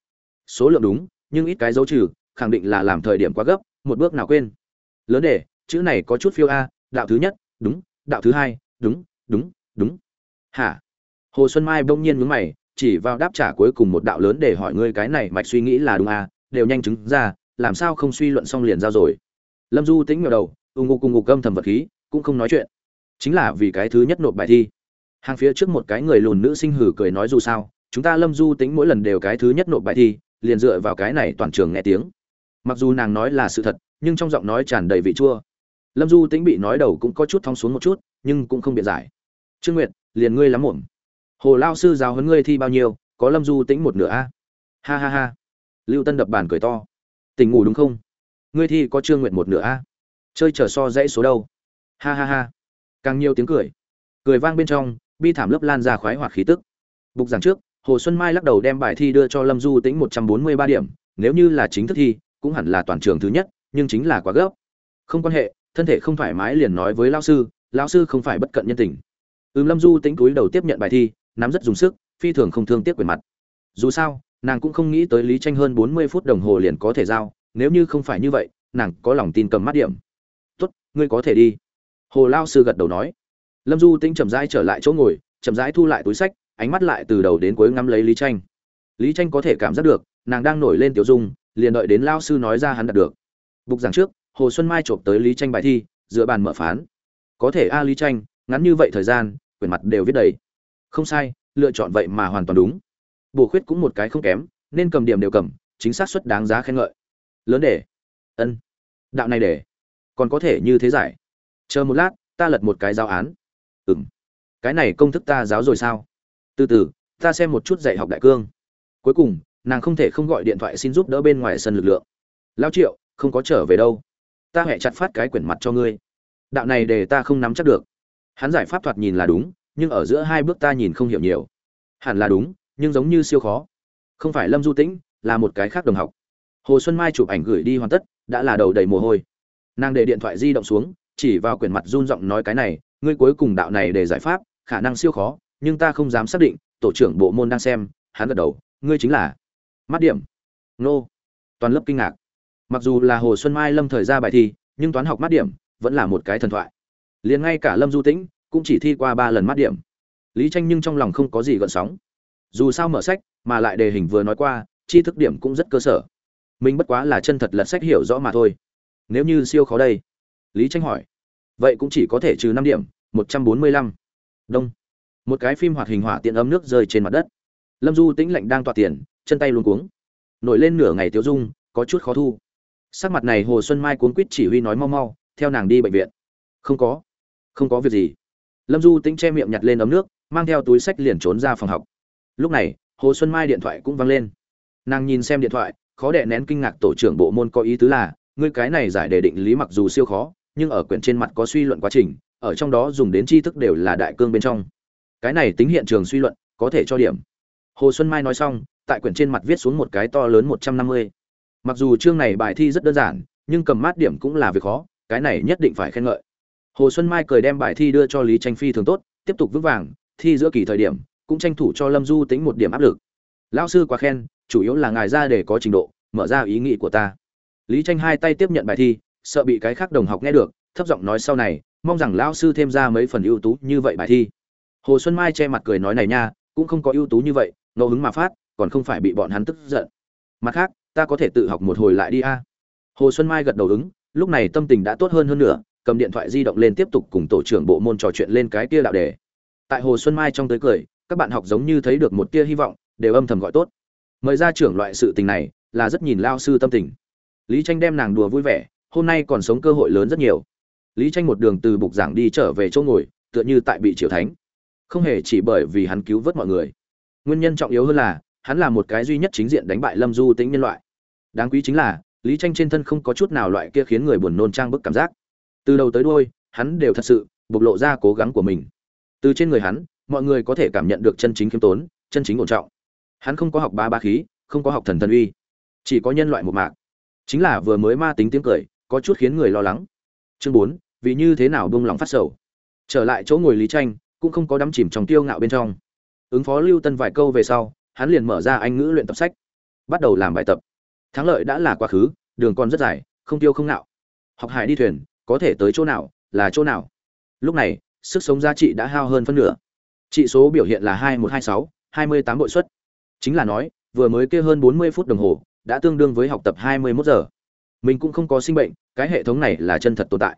Số lượng đúng, nhưng ít cái dấu trừ, khẳng định là làm thời điểm quá gấp, một bước nào quên. Lớn đề chữ này có chút phiêu a, đạo thứ nhất, đúng, đạo thứ hai, đúng đúng đúng. Hả? Hồ xuân mai bỗng nhiên mướn mày, chỉ vào đáp trả cuối cùng một đạo lớn để hỏi ngươi cái này mạch suy nghĩ là đúng a, đều nhanh chứng ra, làm sao không suy luận xong liền giao rồi? Lâm du tính ngờ đầu ung ngục cùng ngục gâm thầm vật khí, cũng không nói chuyện. Chính là vì cái thứ nhất nộp bài thi. Hàng phía trước một cái người lùn nữ sinh hử cười nói dù sao, chúng ta lâm du tính mỗi lần đều cái thứ nhất nộp bài thi, liền dựa vào cái này toàn trường nghe tiếng. Mặc dù nàng nói là sự thật, nhưng trong giọng nói tràn đầy vị chua lâm du Tĩnh bị nói đầu cũng có chút thong xuống một chút, nhưng cũng không biện giải. Trương nguyệt, liền ngươi lắm muộn. Hồ lao sư giáo huấn ngươi thi bao nhiêu, có lâm du Tĩnh một nửa a? Ha ha ha. Lưu tân đập bàn cười to. Tỉnh ngủ đúng không? Ngươi thi có trương nguyệt một nửa a? Chơi chờ so dãy số đâu? Ha ha ha. Càng nhiều tiếng cười. Cười vang bên trong, bi thảm lớp lan ra khoái hoạt khí tức. Bục giảng trước, hồ xuân mai lắc đầu đem bài thi đưa cho lâm du Tĩnh một trăm bốn mươi ba điểm, nếu như là chính thức thi, cũng hẳn là toàn trường thứ nhất, nhưng chính là quá gấp. Không quan hệ thân thể không thoải mái liền nói với lao sư, lão sư không phải bất cận nhân tình. Ừm lâm du tính túi đầu tiếp nhận bài thi, nắm rất dùng sức, phi thường không thương tiếc quyền mặt. Dù sao, nàng cũng không nghĩ tới lý tranh hơn bốn mươi phút đồng hồ liền có thể giao, nếu như không phải như vậy, nàng có lòng tin cầm mắt điểm. Tốt, ngươi có thể đi. Hồ lao sư gật đầu nói. Lâm du tĩnh chậm rãi trở lại chỗ ngồi, chậm rãi thu lại túi sách, ánh mắt lại từ đầu đến cuối ngắm lấy lý tranh lý tranh có thể cảm giác được, nàng đang nổi lên tiểu dung, liền đợi đến lao sư nói ra hắn đạt được. Bục giảng trước hồ xuân mai chộp tới lý tranh bài thi dựa bàn mở phán. Có thể a lý tranh ngắn như vậy thời gian quyển mặt đều viết đầy. Không sai lựa chọn vậy mà hoàn toàn đúng. Bổ khuyết cũng một cái không kém nên cầm điểm đều cầm chính xác suất đáng giá khen ngợi. Lớn để. Ân. Đạo này để. Còn có thể như thế giải. Chờ một lát ta lật một cái giáo án. Ừm, cái này công thức ta giáo rồi sao? Từ từ ta xem một chút dạy học đại cương. Cuối cùng nàng không thể không gọi điện thoại xin giúp đỡ bên ngoài sân lực lượng. Lao triệu không có trở về đâu ta hẹ chặt phát cái quyển mặt cho ngươi. Đạo này để ta không nắm chắc được. Hắn giải pháp thoạt nhìn là đúng, nhưng ở giữa hai bước ta nhìn không hiểu nhiều. Hẳn là đúng, nhưng giống như siêu khó. Không phải lâm du tĩnh, là một cái khác đồng học. Hồ xuân mai chụp ảnh gửi đi hoàn tất, đã là đầu đầy mồ hôi. Nàng để điện thoại di động xuống, chỉ vào quyển mặt run giọng nói cái này, ngươi cuối cùng đạo này để giải pháp, khả năng siêu khó, nhưng ta không dám xác định, tổ trưởng bộ môn đang xem, hắn gật đầu, ngươi chính là. Mắt điểm. Nô. Toàn lớp kinh ngạc mặc dù là hồ xuân mai lâm thời ra bài thi, nhưng toán học mắt điểm vẫn là một cái thần thoại. Liền ngay cả lâm du tĩnh cũng chỉ thi qua ba lần mắt điểm. Lý tranh nhưng trong lòng không có gì gợn sóng. Dù sao mở sách, mà lại đề hình vừa nói qua, tri thức điểm cũng rất cơ sở. Mình bất quá là chân thật lật sách hiểu rõ mà thôi. Nếu như siêu khó đây? Lý tranh hỏi. Vậy cũng chỉ có thể trừ năm điểm, một trăm bốn mươi lăm. Đông. Một cái phim hoạt hình hỏa tiện ấm nước rơi trên mặt đất. Lâm du tĩnh lạnh đang tọa tiền, chân tay luôn cuống. Nổi lên nửa ngày tiêu dung, có chút khó thu sắc mặt này hồ xuân mai cuốn quýt chỉ huy nói mau mau, theo nàng đi bệnh viện. Không có. Không có việc gì. Lâm du tĩnh che miệng nhặt lên ấm nước, mang theo túi sách liền trốn ra phòng học. Lúc này, hồ xuân mai điện thoại cũng văng lên. Nàng nhìn xem điện thoại, khó đệ nén kinh ngạc tổ trưởng bộ môn có ý tứ là, ngươi cái này giải đề định lý mặc dù siêu khó, nhưng ở quyển trên mặt có suy luận quá trình, ở trong đó dùng đến tri thức đều là đại cương bên trong. Cái này tính hiện trường suy luận, có thể cho điểm. Hồ xuân mai nói xong, tại quyển trên mặt viết xuống một cái to lớn một trăm năm mươi mặc dù chương này bài thi rất đơn giản, nhưng cầm mát điểm cũng là việc khó, cái này nhất định phải khen ngợi. Hồ xuân mai cười đem bài thi đưa cho lý tranh phi thường tốt, tiếp tục vững vàng, thi giữa kỳ thời điểm, cũng tranh thủ cho lâm du tính một điểm áp lực. Lão sư quá khen, chủ yếu là ngài ra để có trình độ, mở ra ý nghĩ của ta. Lý tranh hai tay tiếp nhận bài thi, sợ bị cái khác đồng học nghe được, thấp giọng nói sau này, mong rằng lão sư thêm ra mấy phần ưu tú như vậy bài thi. Hồ xuân mai che mặt cười nói này nha, cũng không có ưu tú như vậy, ngẫu hứng mà phát, còn không phải bị bọn hắn tức giận. Mặt khác ta có thể tự học một hồi lại đi a. Hồ xuân mai gật đầu ứng, lúc này tâm tình đã tốt hơn hơn nữa, cầm điện thoại di động lên tiếp tục cùng tổ trưởng bộ môn trò chuyện lên cái tia đạo đề. Tại hồ xuân mai trong tới cười, các bạn học giống như thấy được một tia hy vọng, đều âm thầm gọi tốt. Mời ra trưởng loại sự tình này, là rất nhìn lao sư tâm tình. Lý tranh đem nàng đùa vui vẻ, hôm nay còn sống cơ hội lớn rất nhiều. Lý tranh một đường từ bục giảng đi trở về chỗ ngồi, tựa như tại bị triều thánh. Không hề chỉ bởi vì hắn cứu vớt mọi người. Nguyên nhân trọng yếu hơn là, hắn là một cái duy nhất chính diện đánh bại lâm du tính nhân loại đáng quý chính là, lý tranh trên thân không có chút nào loại kia khiến người buồn nôn trang bức cảm giác. Từ đầu tới đuôi, hắn đều thật sự bộc lộ ra cố gắng của mình. Từ trên người hắn, mọi người có thể cảm nhận được chân chính khiêm tốn, chân chính ổn trọng. Hắn không có học ba ba khí, không có học thần thần uy, chỉ có nhân loại một mạc. Chính là vừa mới ma tính tiếng cười, có chút khiến người lo lắng. Chương bốn, vì như thế nào buông lòng phát sầu. Trở lại chỗ ngồi lý tranh cũng không có đắm chìm trong tiêu ngạo bên trong. Ứng phó lưu tân vài câu về sau, hắn liền mở ra anh ngữ luyện tập sách. Bắt đầu làm bài tập thắng lợi đã là quá khứ, đường còn rất dài, không tiêu không nạo. Học hải đi thuyền, có thể tới chỗ nào, là chỗ nào. Lúc này, sức sống giá trị đã hao hơn phân nửa. Trị số biểu hiện là hai một hai sáu, hai mươi tám bội suất chính là nói, vừa mới kêu hơn bốn mươi phút đồng hồ, đã tương đương với học tập hai mươi mốt giờ. Mình cũng không có sinh bệnh, cái hệ thống này là chân thật tồn tại.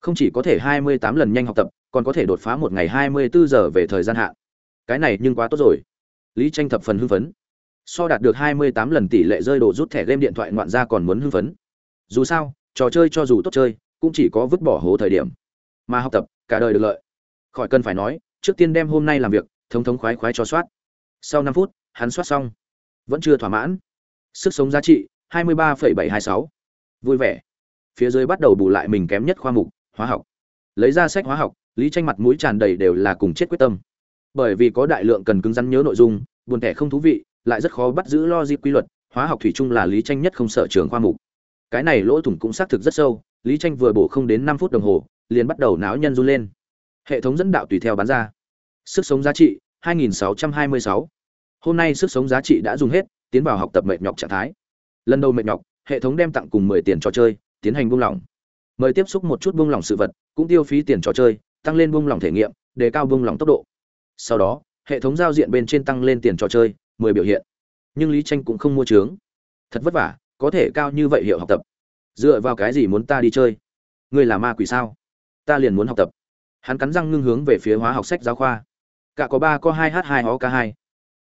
Không chỉ có thể hai mươi tám lần nhanh học tập, còn có thể đột phá một ngày hai mươi bốn giờ về thời gian hạn. Cái này nhưng quá tốt rồi. Lý tranh thập phần hưng phấn so đạt được hai mươi tám lần tỷ lệ rơi đồ rút thẻ game điện thoại ngoạn ra còn muốn hưng phấn. Dù sao trò chơi cho dù tốt chơi cũng chỉ có vứt bỏ hố thời điểm. Mà học tập cả đời được lợi. Khỏi cần phải nói trước tiên đem hôm nay làm việc thống thống khoái khoái cho soát. Sau năm phút hắn soát xong. Vẫn chưa thỏa mãn. Sức sống giá trị 23,726. vui vẻ. Phía dưới bắt đầu bù lại mình kém nhất khoa mục hóa học. Lấy ra sách hóa học lý tranh mặt mũi tràn đầy đều là cùng chết quyết tâm. Bởi vì có đại lượng cần cứng rắn nhớ nội dung buồn thẻ không thú vị lại rất khó bắt giữ logic quy luật, hóa học thủy chung là lý tranh nhất không sợ trường khoa mục. Cái này lỗ thủng cũng xác thực rất sâu, lý tranh vừa bổ không đến năm phút đồng hồ, liền bắt đầu náo nhân run lên. Hệ thống dẫn đạo tùy theo bán ra. Sức sống giá trị 2626. hôm nay sức sống giá trị đã dùng hết, tiến vào học tập mệt nhọc trạng thái. Lần đầu mệt nhọc, hệ thống đem tặng cùng 10 tiền trò chơi, tiến hành buông lỏng. Mời tiếp xúc một chút buông lỏng sự vật, cũng tiêu phí tiền trò chơi, tăng lên buông lỏng thể nghiệm, đề cao buông lỏng tốc độ. Sau đó, hệ thống giao diện bên trên tăng lên tiền trò chơi 10 biểu hiện. Nhưng lý tranh cũng không mua trướng thật vất vả, có thể cao như vậy hiệu học tập. Dựa vào cái gì muốn ta đi chơi? Ngươi là ma quỷ sao? Ta liền muốn học tập. Hắn cắn răng ngưng hướng về phía hóa học sách giáo khoa. Cả có ba, có hai h hai ó cả hai.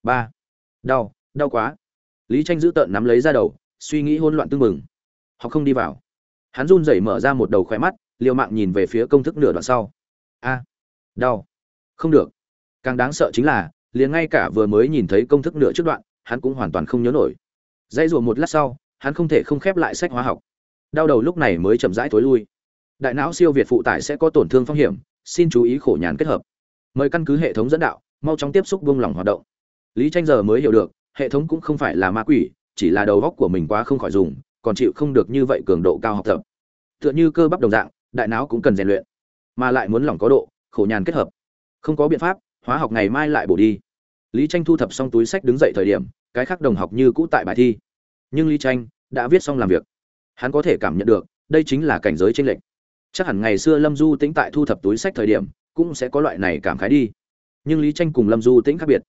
Ba. Đau đau quá. Lý tranh giữ tợn nắm lấy ra đầu, suy nghĩ hỗn loạn tương mừng học không đi vào. Hắn run rẩy mở ra một đầu khóe mắt, liều mạng nhìn về phía công thức nửa đoạn sau. A. Đau. Không được. Càng đáng sợ chính là liền ngay cả vừa mới nhìn thấy công thức nửa trước đoạn, hắn cũng hoàn toàn không nhớ nổi. Dãy rùa một lát sau, hắn không thể không khép lại sách hóa học. Đau đầu lúc này mới chậm rãi tối lui. Đại não siêu việt phụ tải sẽ có tổn thương phong hiểm, xin chú ý khổ nhàn kết hợp. Mời căn cứ hệ thống dẫn đạo, mau chóng tiếp xúc buông lỏng hoạt động. Lý tranh giờ mới hiểu được, hệ thống cũng không phải là ma quỷ, chỉ là đầu óc của mình quá không khỏi dùng, còn chịu không được như vậy cường độ cao học tập. Tựa như cơ bắp đồng dạng, đại não cũng cần rèn luyện, mà lại muốn lỏng có độ, khổ nhàn kết hợp. Không có biện pháp hóa học ngày mai lại bổ đi. Lý tranh thu thập xong túi sách đứng dậy thời điểm, cái khác đồng học như cũ tại bài thi. Nhưng lý tranh đã viết xong làm việc. Hắn có thể cảm nhận được, đây chính là cảnh giới tranh lệch. Chắc hẳn ngày xưa lâm du tĩnh tại thu thập túi sách thời điểm, cũng sẽ có loại này cảm khái đi. Nhưng lý tranh cùng lâm du tĩnh khác biệt.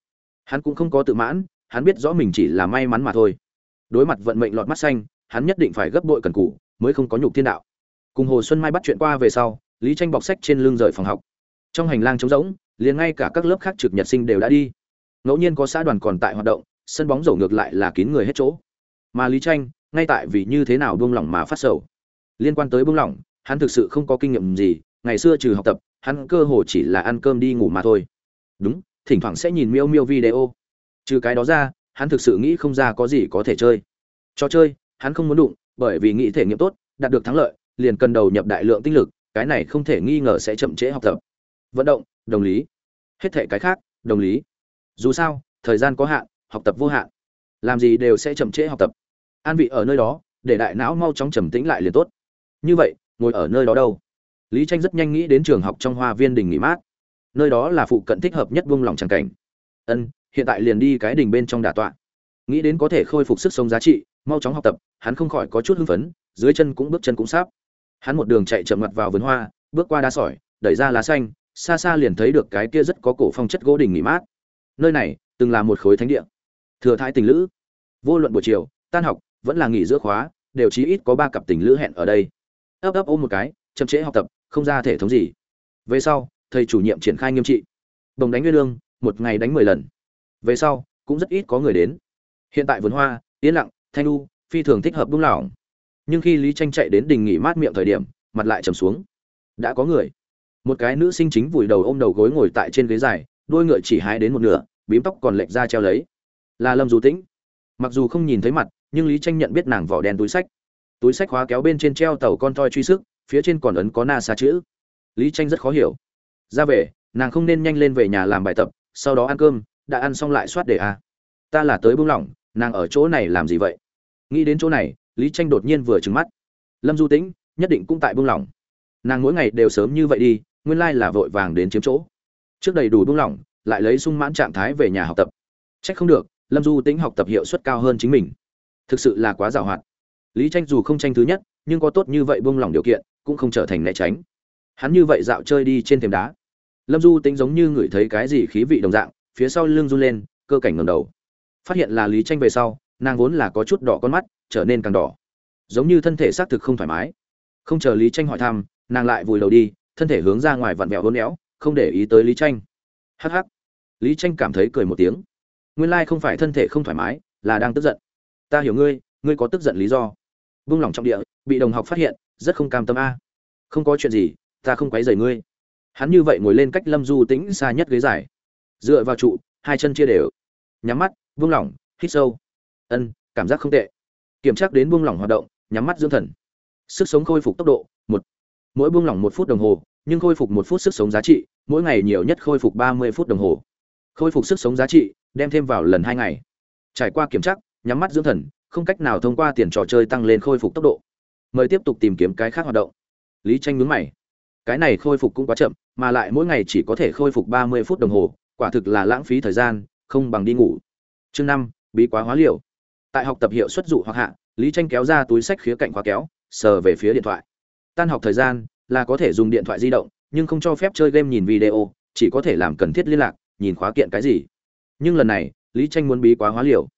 Hắn cũng không có tự mãn, hắn biết rõ mình chỉ là may mắn mà thôi. Đối mặt vận mệnh lọt mắt xanh, hắn nhất định phải gấp bội cần cù, mới không có nhục thiên đạo. Cùng hồ xuân mai bắt chuyện qua về sau, lý tranh bọc sách trên lưng rời phòng học. Trong hành lang trống rỗng liền ngay cả các lớp khác trực nhật sinh đều đã đi. Ngẫu nhiên có xã đoàn còn tại hoạt động, sân bóng rổ ngược lại là kín người hết chỗ. Mà lý tranh, ngay tại vì như thế nào buông lỏng mà phát sầu. Liên quan tới buông lỏng, hắn thực sự không có kinh nghiệm gì, ngày xưa trừ học tập, hắn cơ hồ chỉ là ăn cơm đi ngủ mà thôi. Đúng, thỉnh thoảng sẽ nhìn miêu miêu video. Trừ cái đó ra, hắn thực sự nghĩ không ra có gì có thể chơi. Trò chơi, hắn không muốn đụng, bởi vì nghĩ thể nghiệm tốt, đạt được thắng lợi, liền cần đầu nhập đại lượng tinh lực, cái này không thể nghi ngờ sẽ chậm trễ học tập. Vận động đồng lý. Hết thể cái khác, đồng lý. Dù sao, thời gian có hạn, học tập vô hạn. Làm gì đều sẽ chậm trễ học tập. An vị ở nơi đó, để đại não mau chóng trầm tĩnh lại liền tốt. Như vậy, ngồi ở nơi đó đâu? Lý tranh rất nhanh nghĩ đến trường học trong hoa viên đình nghỉ mát. Nơi đó là phụ cận thích hợp nhất buông lòng tràng cảnh. Ân, hiện tại liền đi cái đình bên trong đả tọa. Nghĩ đến có thể khôi phục sức sống giá trị, mau chóng học tập, hắn không khỏi có chút hưng phấn, dưới chân cũng bước chân cũng sáp hắn một đường chạy chậm mặt vào vườn hoa, bước qua đá sỏi, đẩy ra lá xanh xa xa liền thấy được cái kia rất có cổ phong chất gỗ đình nghỉ mát. Nơi này, từng là một khối thánh địa. Thừa thái tình lữ, vô luận buổi chiều, tan học, vẫn là nghỉ giữa khóa, đều chí ít có ba cặp tình lữ hẹn ở đây. Ấp ấp ôm một cái, chậm trễ học tập, không ra thể thống gì. Về sau, thầy chủ nhiệm triển khai nghiêm trị. Bồng đánh nguyên lương, một ngày đánh mười lần. Về sau, cũng rất ít có người đến. Hiện tại vườn hoa, yên lặng, thanh lu phi thường thích hợp đúng lỏng. Nhưng khi lý tranh chạy đến đình nghỉ mát miệng thời điểm, mặt lại trầm xuống. Đã có người một cái nữ sinh chính vùi đầu ôm đầu gối ngồi tại trên ghế dài, đôi ngựa chỉ hái đến một nửa, bím tóc còn lệch ra treo lấy. Là lâm du tĩnh. Mặc dù không nhìn thấy mặt, nhưng lý tranh nhận biết nàng vỏ đen túi sách. Túi sách khóa kéo bên trên treo tàu con toi truy sức, phía trên còn ấn có na xa chữ. Lý tranh rất khó hiểu. Ra về, nàng không nên nhanh lên về nhà làm bài tập, sau đó ăn cơm, đã ăn xong lại soát để a à. ta là tới buông lỏng, nàng ở chỗ này làm gì vậy? Nghĩ đến chỗ này, lý tranh đột nhiên vừa trừng mắt. Lâm du tĩnh, nhất định cũng tại buông lỏng. Nàng mỗi ngày đều sớm như vậy đi nguyên lai là vội vàng đến chiếm chỗ. Trước đầy đủ buông lỏng, lại lấy sung mãn trạng thái về nhà học tập. Trách không được, lâm du tĩnh học tập hiệu suất cao hơn chính mình. Thực sự là quá giàu hoạt lý tranh dù không tranh thứ nhất, nhưng có tốt như vậy buông lỏng điều kiện, cũng không trở thành né tránh. Hắn như vậy dạo chơi đi trên thềm đá. Lâm du tính giống như ngửi thấy cái gì khí vị đồng dạng, phía sau lưng run lên, cơ cảnh ngầm đầu. Phát hiện là lý tranh về sau, nàng vốn là có chút đỏ con mắt, trở nên càng đỏ. Giống như thân thể xác thực không thoải mái. Không chờ lý tranh hỏi thăm, nàng lại vùi đầu đi thân thể hướng ra ngoài vặn vẹo hôn éo, không để ý tới lý tranh hắc hắc. Lý tranh cảm thấy cười một tiếng. Nguyên lai không phải thân thể không thoải mái, là đang tức giận. Ta hiểu ngươi ngươi có tức giận lý do. Vung lòng trong địa, bị đồng học phát hiện, rất không cam tâm a. Không có chuyện gì, ta không quấy rầy ngươi. Hắn như vậy ngồi lên cách lâm du tĩnh xa nhất ghế dài. Dựa vào trụ, hai chân chia đều. Nhắm mắt, vung lỏng hít sâu. Ân, cảm giác không tệ. Kiểm tra đến buông lỏng hoạt động, nhắm mắt dưỡng thần. Sức sống khôi phục tốc độ, một mỗi buông lỏng một phút đồng hồ, nhưng khôi phục một phút sức sống giá trị, mỗi ngày nhiều nhất khôi phục ba mươi phút đồng hồ. Khôi phục sức sống giá trị, đem thêm vào lần hai ngày. Trải qua kiểm tra, nhắm mắt dưỡng thần, không cách nào thông qua tiền trò chơi tăng lên khôi phục tốc độ. Mời tiếp tục tìm kiếm cái khác hoạt động. Lý tranh nhướng mày. Cái này khôi phục cũng quá chậm, mà lại mỗi ngày chỉ có thể khôi phục ba mươi phút đồng hồ, quả thực là lãng phí thời gian, không bằng đi ngủ. Chương năm, bí quá hóa liều. Tại học tập hiệu suất dụ hoặc hạ, lý tranh kéo ra túi sách khía cạnh khóa kéo, sờ về phía điện thoại tan học thời gian, là có thể dùng điện thoại di động, nhưng không cho phép chơi game nhìn video, chỉ có thể làm cần thiết liên lạc, nhìn khóa kiện cái gì. Nhưng lần này, lý tranh muốn bí quá hóa liều.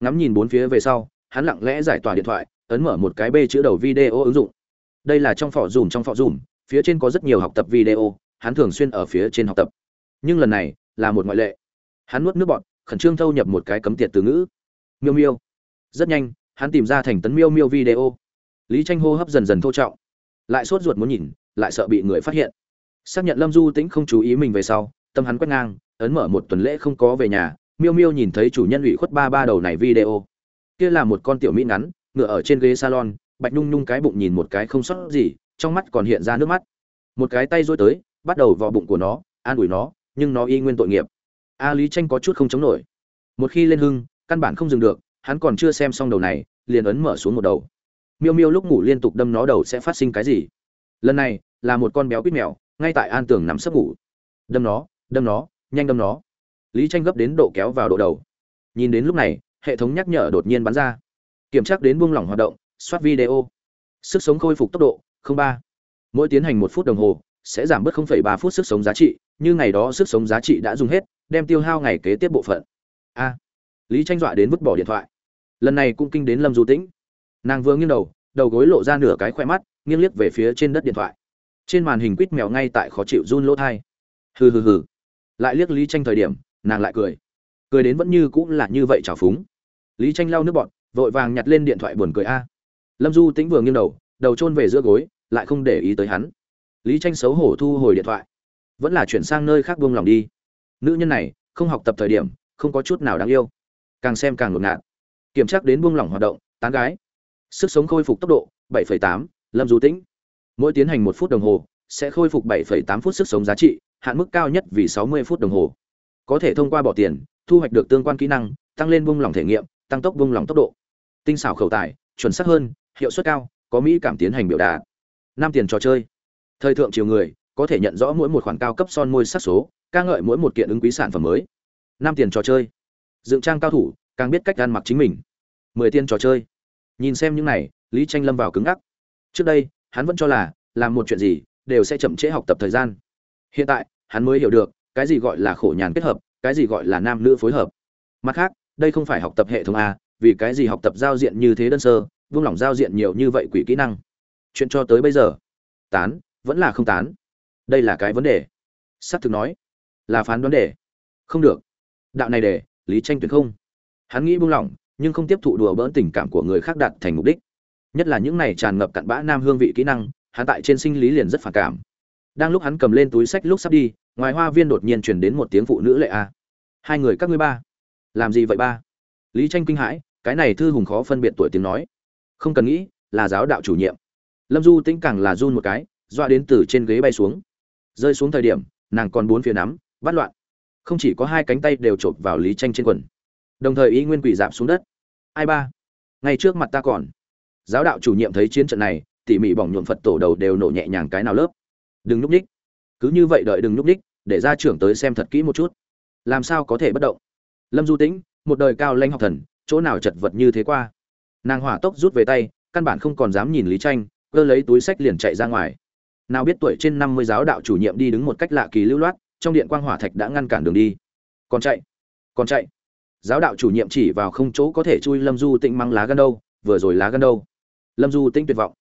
Ngắm nhìn bốn phía về sau, hắn lặng lẽ giải tỏa điện thoại, ấn mở một cái b chữ đầu video ứng dụng. Đây là trong phỏ dùm, trong phỏ dùm, phía trên có rất nhiều học tập video, hắn thường xuyên ở phía trên học tập. Nhưng lần này, là một ngoại lệ. Hắn nuốt nước bọt, khẩn trương thâu nhập một cái cấm tiệt từ ngữ. Miêu miêu. Rất nhanh, hắn tìm ra thành tấn miêu miêu video. Lý tranh hô hấp dần dần thô trọng lại sốt ruột muốn nhìn, lại sợ bị người phát hiện. Xác nhận lâm du tĩnh không chú ý mình về sau, tâm hắn quét ngang, ấn mở một tuần lễ không có về nhà, miêu miêu nhìn thấy chủ nhân ủy khuất ba ba đầu này video. Kia là một con tiểu mỹ ngắn, ngựa ở trên ghế salon, bạch nhung nhung cái bụng nhìn một cái không sót gì, trong mắt còn hiện ra nước mắt. Một cái tay dối tới, bắt đầu vào bụng của nó, an ủi nó, nhưng nó y nguyên tội nghiệp. A lý tranh có chút không chống nổi. Một khi lên hưng, căn bản không dừng được, hắn còn chưa xem xong đầu này, liền ấn mở xuống một đầu miêu miêu lúc ngủ liên tục đâm nó đầu sẽ phát sinh cái gì? Lần này là một con béo quýt mèo ngay tại an tường nằm sấp ngủ. Đâm nó đâm nó nhanh đâm nó. Lý tranh gấp đến độ kéo vào độ đầu. Nhìn đến lúc này hệ thống nhắc nhở đột nhiên bắn ra. Kiểm tra đến buông lỏng hoạt động soát video. Sức sống khôi phục tốc độ 03. mỗi tiến hành một phút đồng hồ sẽ giảm bớt 0,3 phút sức sống giá trị như ngày đó sức sống giá trị đã dùng hết đem tiêu hao ngày kế tiếp bộ phận. A. Lý tranh dọa đến vứt bỏ điện thoại. Lần này cũng kinh đến lâm du tĩnh nàng vừa nghiêng đầu đầu gối lộ ra nửa cái khoe mắt nghiêng liếc về phía trên đất điện thoại. Trên màn hình quýt mèo ngay tại khó chịu run lỗ thai. Hừ hừ hừ. Lại liếc lý tranh thời điểm nàng lại cười. Cười đến vẫn như cũng là như vậy trào phúng. Lý tranh lau nước bọt, vội vàng nhặt lên điện thoại buồn cười a. Lâm du tĩnh vừa nghiêng đầu đầu chôn về giữa gối lại không để ý tới hắn. Lý tranh xấu hổ thu hồi điện thoại. Vẫn là chuyển sang nơi khác buông lòng đi. Nữ nhân này không học tập thời điểm không có chút nào đáng yêu. Càng xem càng ngột ngạt. Kiểm tra đến buông lỏng hoạt động tán gái sức sống khôi phục tốc độ 7,8, lâm du tĩnh. Mỗi tiến hành một phút đồng hồ sẽ khôi phục 7,8 phút sức sống giá trị hạn mức cao nhất vì 60 phút đồng hồ. Có thể thông qua bỏ tiền thu hoạch được tương quan kỹ năng tăng lên vung lòng thể nghiệm tăng tốc vung lòng tốc độ. Tinh xảo khẩu tài chuẩn xác hơn hiệu suất cao có mỹ cảm tiến hành biểu đạt. Năm tiền trò chơi. Thời thượng chiều người có thể nhận rõ mỗi một khoản cao cấp son môi sắc số ca ngợi mỗi một kiện ứng quý sản phẩm mới. Năm tiền trò chơi. Dựng trang cao thủ càng biết cách ăn mặc chính mình. Mười tiền trò chơi nhìn xem những này, lý tranh lâm vào cứng ngắc. Trước đây, hắn vẫn cho là, làm một chuyện gì, đều sẽ chậm trễ học tập thời gian. Hiện tại, hắn mới hiểu được, cái gì gọi là khổ nhàn kết hợp, cái gì gọi là nam nữ phối hợp. Mặt khác, đây không phải học tập hệ thống a, vì cái gì học tập giao diện như thế đơn sơ, vung lỏng giao diện nhiều như vậy quỷ kỹ năng. Chuyện cho tới bây giờ, tán, vẫn là không tán. Đây là cái vấn đề. S c thực nói, là phán đoán đề. Không được. Đạo này để lý tranh tuyển không. Hắn nghĩ buông lỏng nhưng không tiếp thụ đùa bỡn tình cảm của người khác đạt thành mục đích. Nhất là những này tràn ngập cặn bã nam hương vị kỹ năng, hắn tại trên sinh lý liền rất phản cảm. Đang lúc hắn cầm lên túi sách lúc sắp đi, ngoài hoa viên đột nhiên truyền đến một tiếng phụ nữ lệ a. Hai người các ngươi ba, làm gì vậy ba? Lý tranh kinh hãi, cái này thư hùng khó phân biệt tuổi tiếng nói. Không cần nghĩ, là giáo đạo chủ nhiệm. Lâm du tĩnh càng là run một cái, dọa đến từ trên ghế bay xuống. Rơi xuống thời điểm, nàng còn bốn phía nắm, bắt loạn. Không chỉ có hai cánh tay đều chộp vào lý tranh trên quần đồng thời ý nguyên quỷ dạp xuống đất. Ai ba? Ngay trước mặt ta còn. Giáo đạo chủ nhiệm thấy chiến trận này, tỉ mỉ bỏng nhuộm phật tổ đầu đều nổ nhẹ nhàng cái nào lớp. Đừng núp ních cứ như vậy đợi đừng núp ních để ra trưởng tới xem thật kỹ một chút. Làm sao có thể bất động? Lâm du tĩnh, một đời cao lanh học thần, chỗ nào chật vật như thế qua? Nàng hỏa tốc rút về tay, căn bản không còn dám nhìn lý tranh, cơ lấy túi sách liền chạy ra ngoài. Nào biết tuổi trên năm mươi giáo đạo chủ nhiệm đi đứng một cách lạ kỳ lưu loát, trong điện quang hỏa thạch đã ngăn cản đường đi. Còn chạy còn chạy giáo đạo chủ nhiệm chỉ vào không chỗ có thể chui lâm du tĩnh mang lá gân đâu, vừa rồi lá gân đâu? Lâm du tĩnh tuyệt vọng.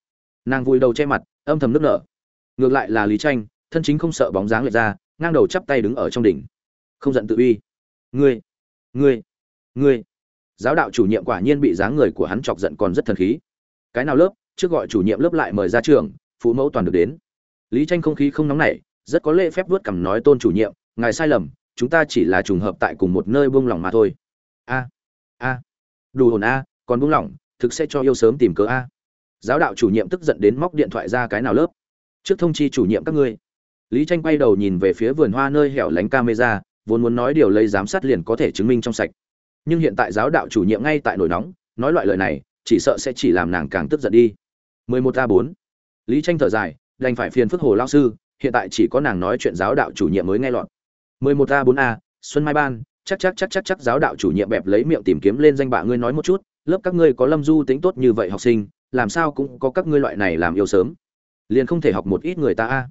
Nàng vùi đầu che mặt, âm thầm nước nở. Ngược lại là lý tranh, thân chính không sợ bóng dáng lệch ra, ngang đầu chắp tay đứng ở trong đỉnh. Không giận tự uy. Ngươi ngươi ngươi. Giáo đạo chủ nhiệm quả nhiên bị dáng người của hắn chọc giận còn rất thần khí. Cái nào lớp, trước gọi chủ nhiệm lớp lại mời ra trường, phụ mẫu toàn được đến. Lý tranh không khí không nóng nảy, rất có lễ phép vuốt cằm nói tôn chủ nhiệm, ngài sai lầm, chúng ta chỉ là trùng hợp tại cùng một nơi buông lỏng mà thôi a a. Đủ hồn a, còn buông lỏng, thực sẽ cho yêu sớm tìm cớ a. Giáo đạo chủ nhiệm tức giận đến móc điện thoại ra cái nào lớp? Trước thông chi chủ nhiệm các ngươi. Lý tranh quay đầu nhìn về phía vườn hoa nơi hẻo lánh camera, vốn muốn nói điều lấy giám sát liền có thể chứng minh trong sạch. Nhưng hiện tại giáo đạo chủ nhiệm ngay tại nổi nóng, nói loại lời này, chỉ sợ sẽ chỉ làm nàng càng tức giận đi. 11 a 4 lý tranh thở dài, đành phải phiền phức hồ lão sư, hiện tại chỉ có nàng nói chuyện giáo đạo chủ nhiệm mới nghe lọt. 11 a 4 a, xuân mai ban chắc chắc chắc chắc chắc giáo đạo chủ nhiệm bẹp lấy miệng tìm kiếm lên danh bạ ngươi nói một chút, lớp các ngươi có lâm du tính tốt như vậy học sinh, làm sao cũng có các ngươi loại này làm yêu sớm. Liền không thể học một ít người ta a.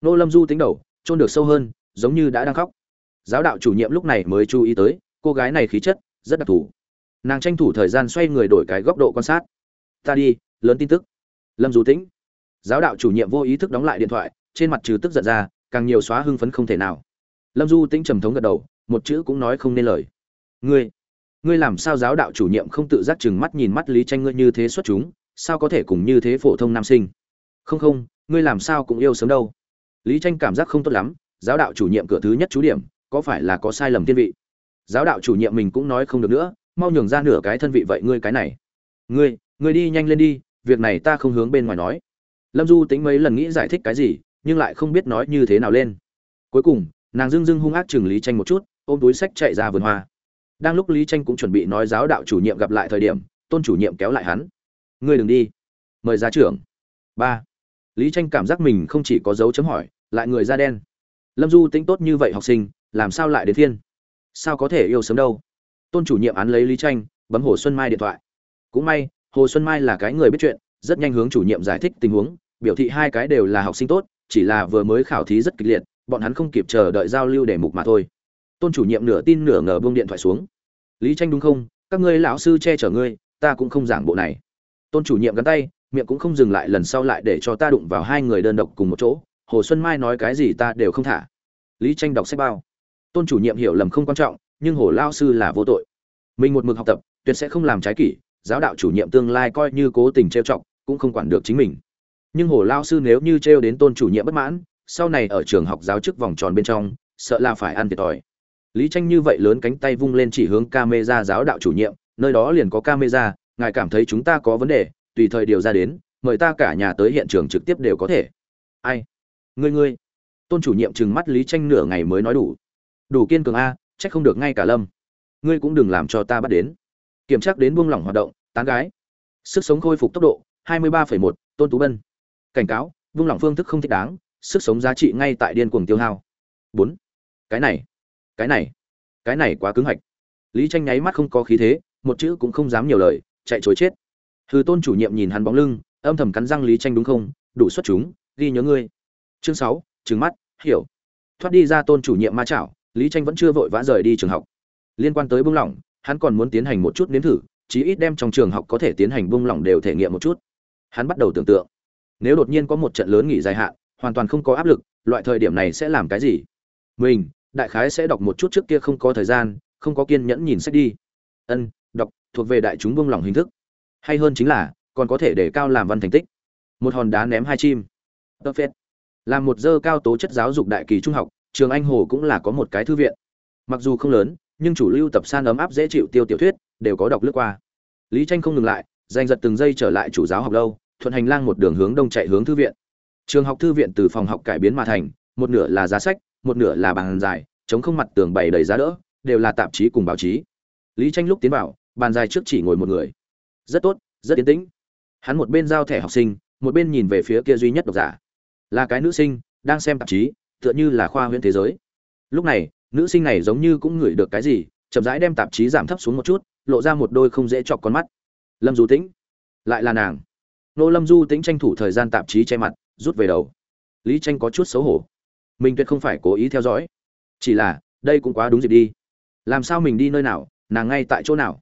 Nô lâm du tính đầu trôn được sâu hơn, giống như đã đang khóc. Giáo đạo chủ nhiệm lúc này mới chú ý tới, cô gái này khí chất, rất đặc thù. Nàng tranh thủ thời gian xoay người đổi cái góc độ quan sát. Ta đi, lớn tin tức. Lâm du tĩnh giáo đạo chủ nhiệm vô ý thức đóng lại điện thoại, trên mặt trừ tức giận ra, càng nhiều xóa hưng phấn không thể nào. Lâm du tĩnh trầm thống gật đầu một chữ cũng nói không nên lời. Ngươi ngươi làm sao giáo đạo chủ nhiệm không tự giác chừng mắt nhìn mắt lý tranh ngươi như thế xuất chúng, sao có thể cùng như thế phổ thông nam sinh? Không không, ngươi làm sao cũng yêu sớm đâu. Lý tranh cảm giác không tốt lắm, giáo đạo chủ nhiệm cửa thứ nhất chú điểm, có phải là có sai lầm thiên vị? Giáo đạo chủ nhiệm mình cũng nói không được nữa, mau nhường ra nửa cái thân vị vậy ngươi cái này. Ngươi ngươi đi nhanh lên đi, việc này ta không hướng bên ngoài nói. Lâm du tính mấy lần nghĩ giải thích cái gì, nhưng lại không biết nói như thế nào lên. Cuối cùng, nàng dưng dưng hung ác chừng lý tranh một chút ôm túi sách chạy ra vườn hoa. Đang lúc lý tranh cũng chuẩn bị nói giáo đạo chủ nhiệm gặp lại thời điểm, tôn chủ nhiệm kéo lại hắn. Ngươi đừng đi. Mời ra trưởng. Ba. Lý tranh cảm giác mình không chỉ có dấu chấm hỏi, lại người da đen. Lâm du tính tốt như vậy học sinh, làm sao lại đến thiên sao có thể yêu sớm đâu? Tôn chủ nhiệm án lấy lý tranh bấm hồ xuân mai điện thoại. Cũng may, hồ xuân mai là cái người biết chuyện, rất nhanh hướng chủ nhiệm giải thích tình huống, biểu thị hai cái đều là học sinh tốt, chỉ là vừa mới khảo thí rất kịch liệt, bọn hắn không kịp chờ đợi giao lưu để mục mà thôi tôn chủ nhiệm nửa tin nửa ngờ buông điện thoại xuống. Lý tranh đúng không? Các ngươi lão sư che chở ngươi, ta cũng không giảng bộ này. Tôn chủ nhiệm gắn tay, miệng cũng không dừng lại, lần sau lại để cho ta đụng vào hai người đơn độc cùng một chỗ. Hồ xuân mai nói cái gì ta đều không thả. Lý tranh đọc sách bao. Tôn chủ nhiệm hiểu lầm không quan trọng, nhưng hồ lao sư là vô tội. Mình một mực học tập, tuyệt sẽ không làm trái kỷ, giáo đạo chủ nhiệm tương lai coi như cố tình trêu chọc, cũng không quản được chính mình. Nhưng hồ lao sư nếu như trêu đến tôn chủ nhiệm bất mãn, sau này ở trường học giáo chức vòng tròn bên trong, sợ là phải ăn thiệt thòi lý tranh như vậy lớn cánh tay vung lên chỉ hướng camera giáo đạo chủ nhiệm nơi đó liền có camera ngài cảm thấy chúng ta có vấn đề tùy thời điều ra đến mời ta cả nhà tới hiện trường trực tiếp đều có thể. Ai? Ngươi ngươi. Tôn chủ nhiệm trừng mắt lý tranh nửa ngày mới nói đủ. Đủ kiên cường a trách không được ngay cả lâm. Ngươi cũng đừng làm cho ta bắt đến. Kiểm tra đến buông lỏng hoạt động tán gái. Sức sống khôi phục tốc độ 23,1, tôn tú bân. Cảnh cáo buông lỏng phương thức không thích đáng sức sống giá trị ngay tại điên cuồng tiêu hao. Bốn. Cái này cái này cái này quá cứng hạch. Lý tranh nháy mắt không có khí thế, một chữ cũng không dám nhiều lời, chạy chối chết. Hư tôn chủ nhiệm nhìn hắn bóng lưng, âm thầm cắn răng lý tranh đúng không? Đủ xuất chúng, ghi nhớ ngươi. Chương sáu, trừng mắt, hiểu. Thoát đi ra tôn chủ nhiệm ma chảo, lý tranh vẫn chưa vội vã rời đi trường học. Liên quan tới buông lỏng, hắn còn muốn tiến hành một chút nếm thử, chí ít đem trong trường học có thể tiến hành buông lỏng đều thể nghiệm một chút. Hắn bắt đầu tưởng tượng, nếu đột nhiên có một trận lớn nghỉ dài hạn, hoàn toàn không có áp lực, loại thời điểm này sẽ làm cái gì? Mình đại khái sẽ đọc một chút trước kia không có thời gian, không có kiên nhẫn nhìn sách đi. Ân, đọc, thuộc về đại chúng buông lỏng hình thức. Hay hơn chính là, còn có thể để cao làm văn thành tích. Một hòn đá ném hai chim. Tơ phết. Làm một dơ cao tố chất giáo dục đại kỳ trung học, trường anh hồ cũng là có một cái thư viện. Mặc dù không lớn, nhưng chủ lưu tập san ấm áp dễ chịu tiêu tiểu thuyết, đều có đọc lướt qua. Lý tranh không ngừng lại, giành giật từng giây trở lại chủ giáo học lâu, thuận hành lang một đường hướng đông chạy hướng thư viện. Trường học thư viện từ phòng học cải biến mà thành, một nửa là giá sách một nửa là bàn dài, chống không mặt tường bày đầy giá đỡ, đều là tạp chí cùng báo chí. Lý tranh lúc tiến vào, bàn dài trước chỉ ngồi một người. Rất tốt, rất yên tĩnh. Hắn một bên giao thẻ học sinh, một bên nhìn về phía kia duy nhất độc giả. Là cái nữ sinh, đang xem tạp chí, tựa như là khoa huyễn thế giới. Lúc này, nữ sinh này giống như cũng ngửi được cái gì, chậm rãi đem tạp chí giảm thấp xuống một chút, lộ ra một đôi không dễ chọc con mắt. Lâm du tĩnh. Lại là nàng. Nô lâm du tĩnh tranh thủ thời gian tạp chí che mặt, rút về đầu. Lý tranh có chút xấu hổ mình tuyệt không phải cố ý theo dõi. Chỉ là, đây cũng quá đúng dịp đi. Làm sao mình đi nơi nào, nàng ngay tại chỗ nào?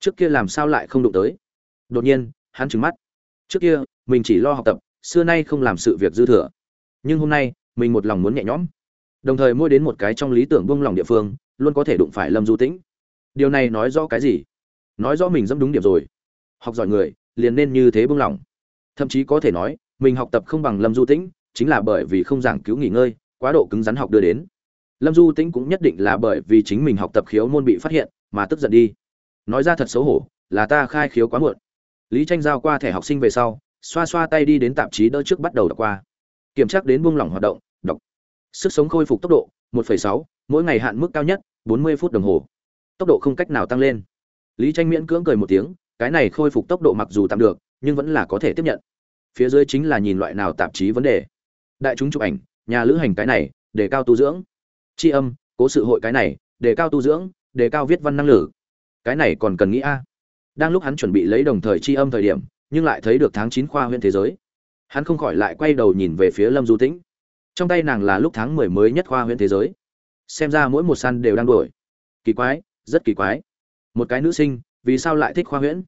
Trước kia làm sao lại không đụng tới? Đột nhiên, hắn trừng mắt. Trước kia, mình chỉ lo học tập, xưa nay không làm sự việc dư thừa. Nhưng hôm nay, mình một lòng muốn nhẹ nhõm. Đồng thời mua đến một cái trong lý tưởng buông lòng địa phương, luôn có thể đụng phải lâm du tĩnh. Điều này nói rõ cái gì? Nói rõ mình dẫm đúng điểm rồi. Học giỏi người, liền nên như thế buông lòng. Thậm chí có thể nói, mình học tập không bằng lâm du tĩnh, chính là bởi vì không giảng cứu nghỉ ngơi quá độ cứng rắn học đưa đến. Lâm du tĩnh cũng nhất định là bởi vì chính mình học tập khiếu môn bị phát hiện mà tức giận đi. Nói ra thật xấu hổ là ta khai khiếu quá muộn. Lý tranh giao qua thẻ học sinh về sau xoa xoa tay đi đến tạp chí đỡ trước bắt đầu đọc qua. Kiểm tra đến buông lỏng hoạt động đọc. Sức sống khôi phục tốc độ 1,6, mỗi ngày hạn mức cao nhất 40 phút đồng hồ. Tốc độ không cách nào tăng lên. Lý tranh miễn cưỡng cười một tiếng cái này khôi phục tốc độ mặc dù tạm được nhưng vẫn là có thể tiếp nhận. Phía dưới chính là nhìn loại nào tạp chí vấn đề. Đại chúng chụp ảnh nhà lữ hành cái này đề cao tu dưỡng. Tri âm, cố sự hội cái này đề cao tu dưỡng đề cao viết văn năng lực cái này còn cần nghĩ a. Đang lúc hắn chuẩn bị lấy đồng thời tri âm thời điểm, nhưng lại thấy được tháng chín khoa huyện thế giới. Hắn không khỏi lại quay đầu nhìn về phía lâm du tĩnh. Trong tay nàng là lúc tháng mười mới nhất khoa huyện thế giới. Xem ra mỗi một săn đều đang đổi kỳ quái, rất kỳ quái. Một cái nữ sinh, vì sao lại thích khoa huyễn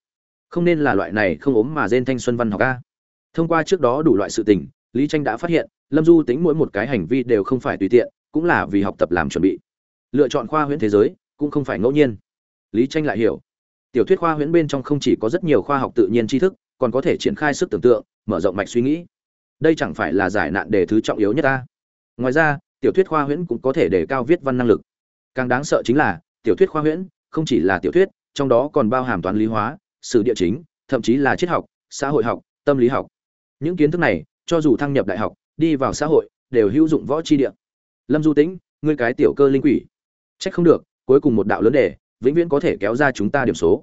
không nên là loại này không ốm mà rên thanh xuân văn học a. Thông qua trước đó đủ loại sự tình lý tranh đã phát hiện, lâm du tính mỗi một cái hành vi đều không phải tùy tiện, cũng là vì học tập làm chuẩn bị. Lựa chọn khoa huyễn thế giới, cũng không phải ngẫu nhiên. Lý tranh lại hiểu. Tiểu thuyết khoa huyễn bên trong không chỉ có rất nhiều khoa học tự nhiên tri thức, còn có thể triển khai sức tưởng tượng, mở rộng mạch suy nghĩ. Đây chẳng phải là giải nạn đề thứ trọng yếu nhất ta. Ngoài ra, tiểu thuyết khoa huyễn cũng có thể đề cao viết văn năng lực. Càng đáng sợ chính là, tiểu thuyết khoa huyễn không chỉ là tiểu thuyết, trong đó còn bao hàm toán lý hóa, sử địa chính, thậm chí là triết học, xã hội học, tâm lý học. Những kiến thức này cho dù thăng nhập đại học, đi vào xã hội, đều hữu dụng võ chi địa. Lâm du tĩnh, ngươi cái tiểu cơ linh quỷ. Trách không được, cuối cùng một đạo lớn đề, vĩnh viễn có thể kéo ra chúng ta điểm số.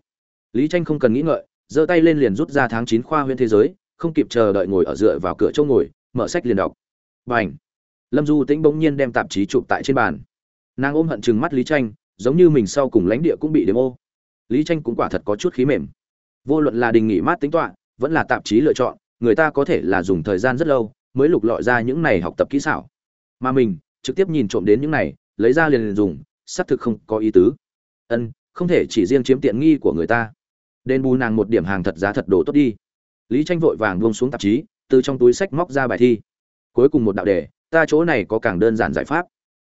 Lý tranh không cần nghĩ ngợi, giơ tay lên liền rút ra tháng chín khoa huyện thế giới, không kịp chờ đợi ngồi ở dựa vào cửa chỗ ngồi, mở sách liền đọc. Bảnh lâm du tĩnh bỗng nhiên đem tạp chí chụp tại trên bàn. Nàng ôm hận chừng mắt lý tranh, giống như mình sau cùng lãnh địa cũng bị đếm ô. Lý tranh cũng quả thật có chút khí mềm. Vô luận là đình nghỉ mát tính toán, vẫn là tạp chí lựa chọn người ta có thể là dùng thời gian rất lâu mới lục lọi ra những này học tập kỹ xảo. Mà mình trực tiếp nhìn trộm đến những này lấy ra liền, liền dùng xác thực không có ý tứ. Ân không thể chỉ riêng chiếm tiện nghi của người ta. Đền bù nàng một điểm hàng thật giá thật đồ tốt đi. Lý tranh vội vàng buông xuống tạp chí từ trong túi sách móc ra bài thi. Cuối cùng một đạo đề ta chỗ này có càng đơn giản giải pháp.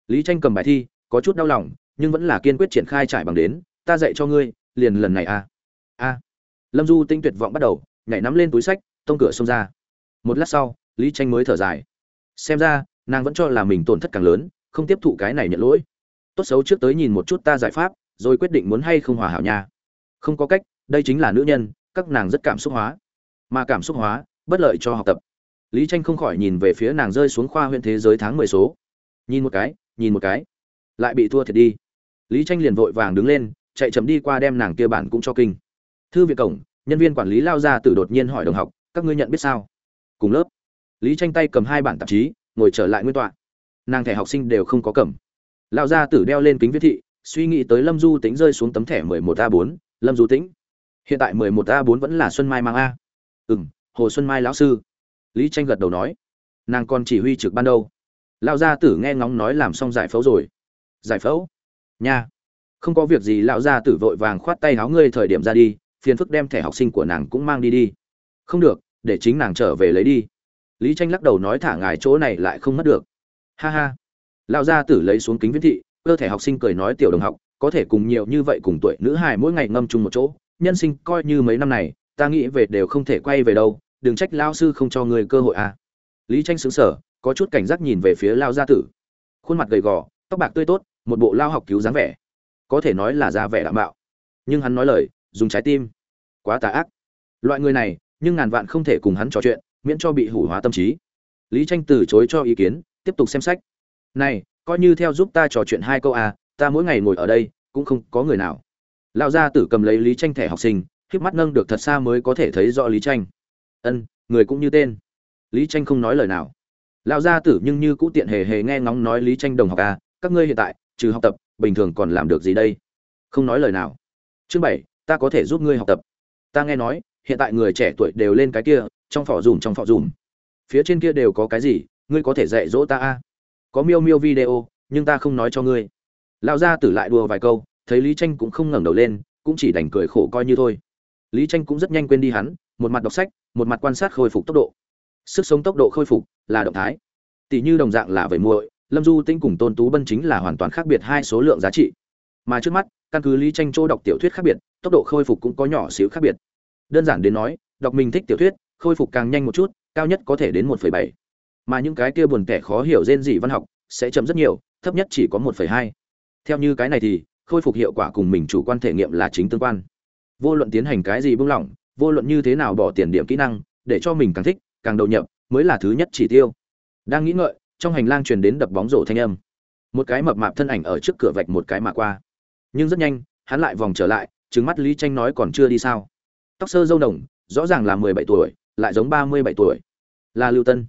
Lý tranh cầm bài thi có chút đau lòng nhưng vẫn là kiên quyết triển khai trải bằng đến ta dạy cho ngươi liền lần này a a lâm du tinh tuyệt vọng bắt đầu nhảy nắm lên túi sách tông cửa xông ra. Một lát sau, lý tranh mới thở dài. Xem ra, nàng vẫn cho là mình tổn thất càng lớn, không tiếp thụ cái này nhận lỗi. Tốt xấu trước tới nhìn một chút ta giải pháp, rồi quyết định muốn hay không hòa hảo nha. Không có cách, đây chính là nữ nhân, các nàng rất cảm xúc hóa. Mà cảm xúc hóa, bất lợi cho học tập. Lý tranh không khỏi nhìn về phía nàng rơi xuống khoa huyện thế giới tháng mười số. Nhìn một cái, nhìn một cái. Lại bị thua thiệt đi. Lý tranh liền vội vàng đứng lên, chạy chậm đi qua đem nàng kia bản cũng cho kinh. Thư viện cổng, nhân viên quản lý lao ra từ đột nhiên hỏi đồng học các ngươi nhận biết sao? Cùng lớp. Lý tranh tay cầm hai bản tạp chí, ngồi trở lại nguyên tọa. Nàng thẻ học sinh đều không có cầm. Lão gia tử đeo lên kính viết thị, suy nghĩ tới lâm du tính rơi xuống tấm thẻ mười một a bốn. Lâm du tĩnh. Hiện tại mười một a bốn vẫn là xuân mai mang a. Ừ m hồ xuân mai lão sư. Lý tranh gật đầu nói. Nàng còn chỉ huy trực ban đâu. Lão gia tử nghe ngóng nói làm xong giải phẫu rồi. Giải phẫu? Nha. Không có việc gì, lão gia tử vội vàng khoát tay háo ngươi thời điểm ra đi, phiền phức đem thẻ học sinh của nàng cũng mang đi đi không được, để chính nàng trở về lấy đi. Lý tranh lắc đầu nói thả ngài chỗ này lại không mất được. Ha ha. Lão gia tử lấy xuống kính viễn thị, cơ thể học sinh cười nói tiểu đồng học, có thể cùng nhiều như vậy cùng tuổi nữ hài mỗi ngày ngâm chung một chỗ, nhân sinh coi như mấy năm này, ta nghĩ về đều không thể quay về đâu, đừng trách lao sư không cho người cơ hội à. Lý tranh sững sở có chút cảnh giác nhìn về phía lao gia tử. Khuôn mặt gầy gò, tóc bạc tươi tốt, một bộ lao học cứu dáng vẻ. Có thể nói là ra vẻ đảm bảo nhưng hắn nói lời, dùng trái tim. Quá tà ác. Loại người này nhưng ngàn vạn không thể cùng hắn trò chuyện, miễn cho bị hủ hóa tâm trí. Lý tranh từ chối cho ý kiến, tiếp tục xem sách. Này, coi như theo giúp ta trò chuyện hai câu à ta mỗi ngày ngồi ở đây, cũng không có người nào. Lão gia tử cầm lấy lý tranh thẻ học sinh, khiếp mắt nâng được thật xa mới có thể thấy rõ lý tranh. Ân, người cũng như tên. Lý tranh không nói lời nào. Lão gia tử nhưng như cũ tiện hề hề nghe ngóng nói lý tranh đồng học à các ngươi hiện tại, trừ học tập, bình thường còn làm được gì đây? Không nói lời nào. Chương bảy, ta có thể giúp ngươi học tập. Ta nghe nói hiện tại người trẻ tuổi đều lên cái kia, trong phỏ dùm, trong phỏ dùm. Phía trên kia đều có cái gì, ngươi có thể dạy dỗ ta a? Có miêu miêu video, nhưng ta không nói cho ngươi. Lão gia tử lại đùa vài câu, thấy lý tranh cũng không ngẩng đầu lên, cũng chỉ đành cười khổ coi như thôi. Lý tranh cũng rất nhanh quên đi hắn, một mặt đọc sách, một mặt quan sát khôi phục tốc độ. Sức sống tốc độ khôi phục là động thái. Tỷ như đồng dạng là về muội, lâm du tinh cùng tôn tú bân chính là hoàn toàn khác biệt hai số lượng giá trị. Mà trước mắt, căn cứ lý tranh chỗ đọc tiểu thuyết khác biệt, tốc độ khôi phục cũng có nhỏ xíu khác biệt đơn giản đến nói đọc mình thích tiểu thuyết khôi phục càng nhanh một chút cao nhất có thể đến 1,7. mà những cái kia buồn tẻ khó hiểu rên dị văn học sẽ chậm rất nhiều thấp nhất chỉ có 1,2. theo như cái này thì khôi phục hiệu quả cùng mình chủ quan thể nghiệm là chính tương quan. Vô luận tiến hành cái gì buông lỏng vô luận như thế nào bỏ tiền điểm kỹ năng để cho mình càng thích càng đầu nhập mới là thứ nhất chỉ tiêu. Đang nghĩ ngợi trong hành lang truyền đến đập bóng rổ thanh âm. Một cái mập mạp thân ảnh ở trước cửa vạch một cái mà qua. Nhưng rất nhanh hắn lại vòng trở lại trứng mắt lý tranh nói còn chưa đi sao? Tóc sơ dâu nồng, rõ ràng là mười bảy tuổi lại giống ba mươi bảy tuổi. Là lưu tân.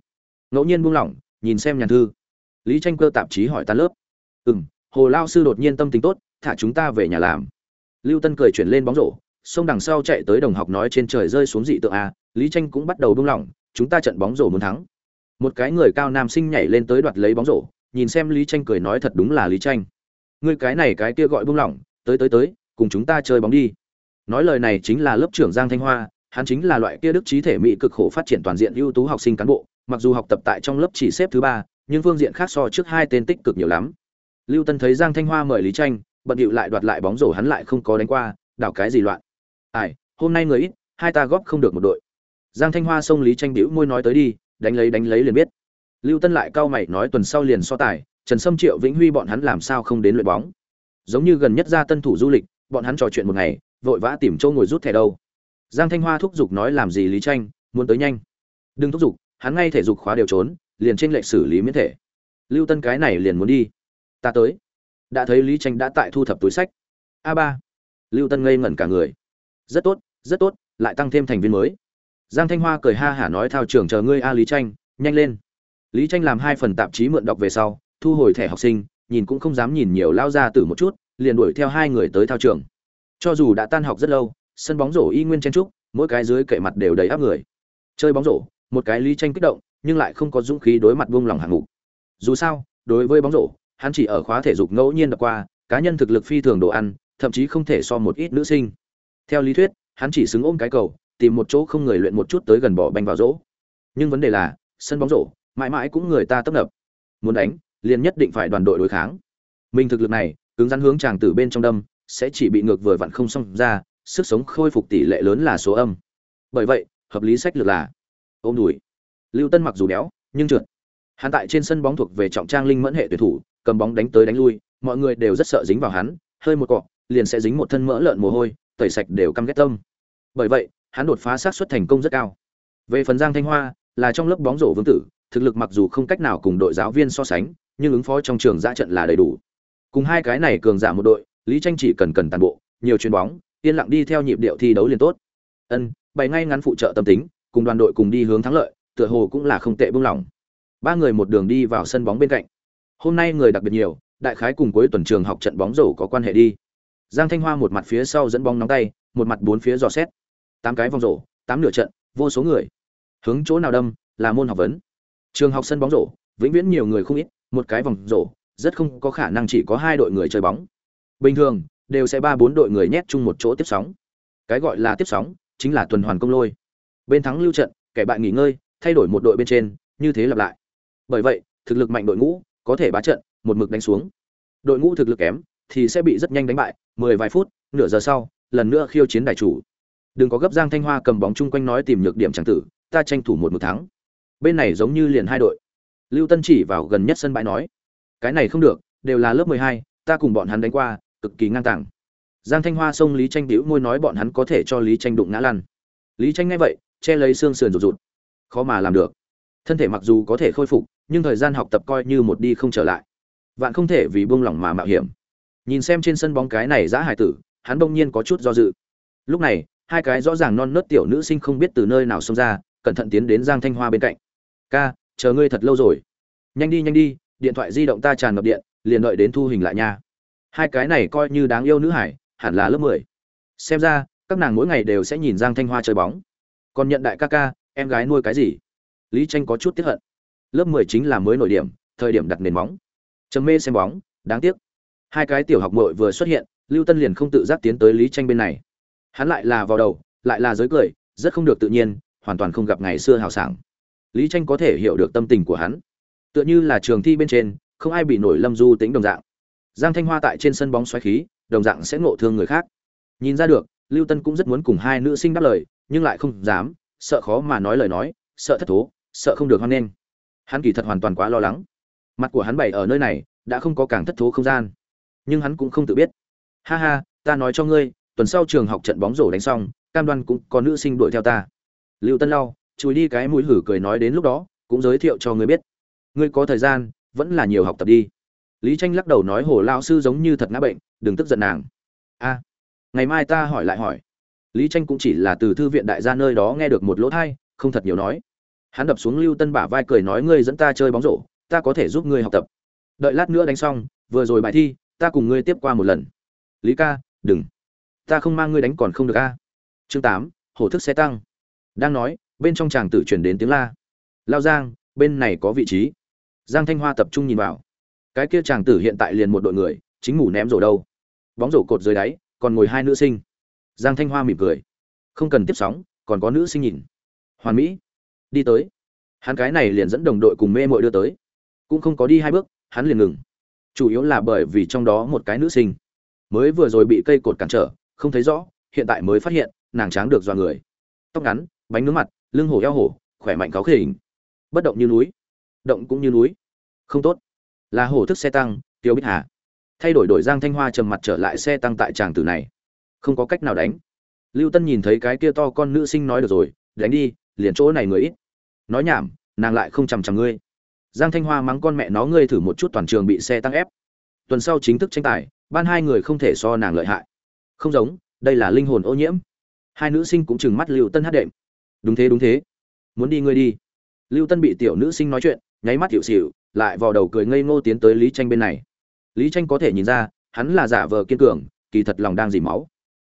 Ngẫu nhiên buông lỏng nhìn xem nhàn thư. Lý tranh cơ tạp chí hỏi tan lớp. Ừ m hồ lao sư đột nhiên tâm tính tốt thả chúng ta về nhà làm. Lưu tân cười chuyển lên bóng rổ xông đằng sau chạy tới đồng học nói trên trời rơi xuống dị tượng a lý tranh cũng bắt đầu buông lỏng chúng ta trận bóng rổ muốn thắng. Một cái người cao nam sinh nhảy lên tới đoạt lấy bóng rổ nhìn xem lý tranh cười nói thật đúng là lý tranh. Ngươi cái này cái kia gọi buông lỏng tới tới tới cùng chúng ta chơi bóng đi nói lời này chính là lớp trưởng giang thanh hoa, hắn chính là loại kia đức trí thể mỹ cực khổ phát triển toàn diện ưu tú học sinh cán bộ, mặc dù học tập tại trong lớp chỉ xếp thứ ba, nhưng phương diện khác so trước hai tên tích cực nhiều lắm. Lưu tân thấy giang thanh hoa mời lý tranh, bận điệu lại đoạt lại bóng rổ hắn lại không có đánh qua, đảo cái gì loạn. Ai, hôm nay người ít, hai ta góp không được một đội. Giang thanh hoa xông lý tranh bĩu môi nói tới đi, đánh lấy đánh lấy liền biết. Lưu tân lại cau mày nói tuần sau liền so tài, trần sâm, triệu vĩnh huy bọn hắn làm sao không đến luyện bóng. Giống như gần nhất ra tân thủ du lịch, bọn hắn trò chuyện một ngày vội vã tìm chỗ ngồi rút thẻ đâu. Giang thanh hoa thúc giục nói làm gì lý tranh, muốn tới nhanh. Đừng thúc giục, hắn ngay thể dục khóa đều trốn, liền trên lệnh xử lý miễn thể. Lưu tân cái này liền muốn đi. Ta tới. Đã thấy lý tranh đã tại thu thập túi sách. A ba. Lưu tân ngây ngẩn cả người. Rất tốt rất tốt, lại tăng thêm thành viên mới. Giang thanh hoa cười ha hả nói thao trường chờ ngươi a lý tranh, nhanh lên. Lý tranh làm hai phần tạp chí mượn đọc về sau, thu hồi thẻ học sinh, nhìn cũng không dám nhìn nhiều lao ra từ một chút, liền đuổi theo hai người tới thao trường cho dù đã tan học rất lâu, sân bóng rổ y nguyên chen trúc, mỗi cái dưới kệ mặt đều đầy áp người. Chơi bóng rổ, một cái lý tranh kích động, nhưng lại không có dũng khí đối mặt buông lòng hạng mục. Dù sao, đối với bóng rổ, hắn chỉ ở khóa thể dục ngẫu nhiên đọc qua, cá nhân thực lực phi thường đồ ăn, thậm chí không thể so một ít nữ sinh. Theo lý thuyết, hắn chỉ xứng ôm cái cầu, tìm một chỗ không người luyện một chút tới gần bỏ banh vào rổ. Nhưng vấn đề là, sân bóng rổ, mãi mãi cũng người ta tấp nập. Muốn đánh, liền nhất định phải đoàn đội đối kháng. Mình thực lực này, cứng rắn hướng chàng tử bên trong đâm sẽ chỉ bị ngược vừa vặn không xong ra, sức sống khôi phục tỷ lệ lớn là số âm. Bởi vậy, hợp lý sách lược là, ôm đùi. Lưu tân mặc dù béo, nhưng trượt. Hắn tại trên sân bóng thuộc về trọng trang linh mẫn hệ tuyển thủ, cầm bóng đánh tới đánh lui, mọi người đều rất sợ dính vào hắn, hơi một cọ, liền sẽ dính một thân mỡ lợn mồ hôi, tẩy sạch đều căm ghét tâm. Bởi vậy, hắn đột phá sát xuất thành công rất cao. Về phần giang thanh hoa, là trong lớp bóng rổ vương tử, thực lực mặc dù không cách nào cùng đội giáo viên so sánh, nhưng ứng phó trong trường ra trận là đầy đủ. Cùng hai cái này cường giả một đội lý tranh chỉ cần cần tàn bộ, nhiều chuyền bóng, yên lặng đi theo nhịp điệu thi đấu liền tốt. Ân, bày ngay ngắn phụ trợ tâm tính, cùng đoàn đội cùng đi hướng thắng lợi, tựa hồ cũng là không tệ buông lỏng. Ba người một đường đi vào sân bóng bên cạnh. Hôm nay người đặc biệt nhiều, đại khái cùng cuối tuần trường học trận bóng rổ có quan hệ đi. Giang thanh hoa một mặt phía sau dẫn bóng nóng tay, một mặt bốn phía dò xét. Tám cái vòng rổ, tám nửa trận, vô số người. Hướng chỗ nào đâm, là môn học vấn. Trường học sân bóng rổ, vĩnh viễn nhiều người không ít, một cái vòng rổ, rất không có khả năng chỉ có hai đội người chơi bóng bình thường, đều sẽ ba bốn đội người nhét chung một chỗ tiếp sóng. Cái gọi là tiếp sóng chính là tuần hoàn công lôi. Bên thắng lưu trận, kẻ bại nghỉ ngơi, thay đổi một đội bên trên, như thế lặp lại. Bởi vậy, thực lực mạnh đội ngũ có thể bá trận, một mực đánh xuống. Đội ngũ thực lực kém thì sẽ bị rất nhanh đánh bại, mười vài phút, nửa giờ sau, lần nữa khiêu chiến đại chủ. Đừng có gấp giang thanh hoa cầm bóng chung quanh nói tìm nhược điểm chẳng tử, ta tranh thủ một một thắng. Bên này giống như liền hai đội. Lưu tân chỉ vào gần nhất sân bãi nói, cái này không được, đều là lớp mười hai, ta cùng bọn hắn đánh qua cực kỳ ngang tàng. Giang thanh hoa xông lý tranh bĩu môi nói bọn hắn có thể cho lý tranh đụng ngã lăn. Lý tranh nghe vậy, che lấy xương sườn rụt rụt. Khó mà làm được. Thân thể mặc dù có thể khôi phục, nhưng thời gian học tập coi như một đi không trở lại. Vạn không thể vì buông lỏng mà mạo hiểm. Nhìn xem trên sân bóng cái này giã hải tử, hắn đông nhiên có chút do dự. Lúc này, hai cái rõ ràng non nớt tiểu nữ sinh không biết từ nơi nào xông ra, cẩn thận tiến đến giang thanh hoa bên cạnh. Ca, chờ ngươi thật lâu rồi. Nhanh đi nhanh đi, điện thoại di động ta tràn ngập điện, liền đợi đến thu hình lại nha hai cái này coi như đáng yêu nữ hải, hẳn là lớp mười. Xem ra, các nàng mỗi ngày đều sẽ nhìn giang thanh hoa chơi bóng. Còn nhận đại ca ca, em gái nuôi cái gì? Lý tranh có chút tiếc hận. Lớp mười chính là mới nổi điểm, thời điểm đặt nền móng. Trầm mê xem bóng, đáng tiếc. Hai cái tiểu học mội vừa xuất hiện, lưu tân liền không tự giác tiến tới lý tranh bên này. Hắn lại là vào đầu, lại là giới cười, rất không được tự nhiên, hoàn toàn không gặp ngày xưa hào sảng. Lý tranh có thể hiểu được tâm tình của hắn. Tựa như là trường thi bên trên, không ai bị nổi lâm du tính đồng dạng giang thanh hoa tại trên sân bóng xoáy khí, đồng dạng sẽ ngộ thương người khác. Nhìn ra được, lưu tân cũng rất muốn cùng hai nữ sinh đáp lời, nhưng lại không dám, sợ khó mà nói lời nói, sợ thất thố, sợ không được hoan nghênh. Hắn kỳ thật hoàn toàn quá lo lắng. Mặt của hắn bày ở nơi này, đã không có càng thất thố không gian. Nhưng hắn cũng không tự biết. Ha ha, ta nói cho ngươi, tuần sau trường học trận bóng rổ đánh xong, cam đoan cũng có nữ sinh đuổi theo ta. Lưu tân lau, chùi đi cái mũi hử cười nói đến lúc đó, cũng giới thiệu cho ngươi biết. Ngươi có thời gian, vẫn là nhiều học tập đi lý tranh lắc đầu nói hồ lao sư giống như thật ngã bệnh đừng tức giận nàng. A ngày mai ta hỏi lại hỏi. Lý tranh cũng chỉ là từ thư viện đại gia nơi đó nghe được một lỗ thay, không thật nhiều nói. Hắn đập xuống lưu tân bả vai cười nói ngươi dẫn ta chơi bóng rổ ta có thể giúp ngươi học tập. Đợi lát nữa đánh xong vừa rồi bài thi ta cùng ngươi tiếp qua một lần. Lý ca đừng. Ta không mang ngươi đánh còn không được a. Chương tám hổ thức xe tăng. Đang nói bên trong chàng tử chuyển đến tiếng la. Lao giang bên này có vị trí. Giang thanh hoa tập trung nhìn vào cái kia chàng tử hiện tại liền một đội người, chính ngủ ném rổ đâu. Bóng rổ cột dưới đáy, còn ngồi hai nữ sinh. Giang thanh hoa mỉm cười. Không cần tiếp sóng, còn có nữ sinh nhìn. Hoàn mỹ, đi tới. Hắn cái này liền dẫn đồng đội cùng mê mội đưa tới. Cũng không có đi hai bước, hắn liền ngừng. Chủ yếu là bởi vì trong đó một cái nữ sinh. Mới vừa rồi bị cây cột cản trở, không thấy rõ, hiện tại mới phát hiện, nàng tráng được dọa người. Tóc ngắn, bánh nướng mặt, lưng hổ eo hổ, khỏe mạnh cáo khỉnh. Bất động như núi. Động cũng như núi. Không tốt là hổ thức xe tăng, tiêu bích hà. Thay đổi đổi giang thanh hoa trầm mặt trở lại xe tăng tại tràng tử này. Không có cách nào đánh. Lưu tân nhìn thấy cái kia to con nữ sinh nói được rồi, đánh đi, liền chỗ này người ít. Nói nhảm, nàng lại không chằm chằm ngươi. Giang thanh hoa mắng con mẹ nó, ngươi thử một chút toàn trường bị xe tăng ép. Tuần sau chính thức tranh tài, ban hai người không thể so nàng lợi hại. Không giống, đây là linh hồn ô nhiễm. Hai nữ sinh cũng chừng mắt lưu tân hát đệm. Đúng thế đúng thế. Muốn đi, ngươi đi. Lưu tân bị tiểu nữ sinh nói chuyện, nháy mắt hiệu xịu lại vào đầu cười ngây ngô tiến tới lý tranh bên này. Lý tranh có thể nhìn ra, hắn là giả vờ kiên cường, kỳ thật lòng đang dỉ máu.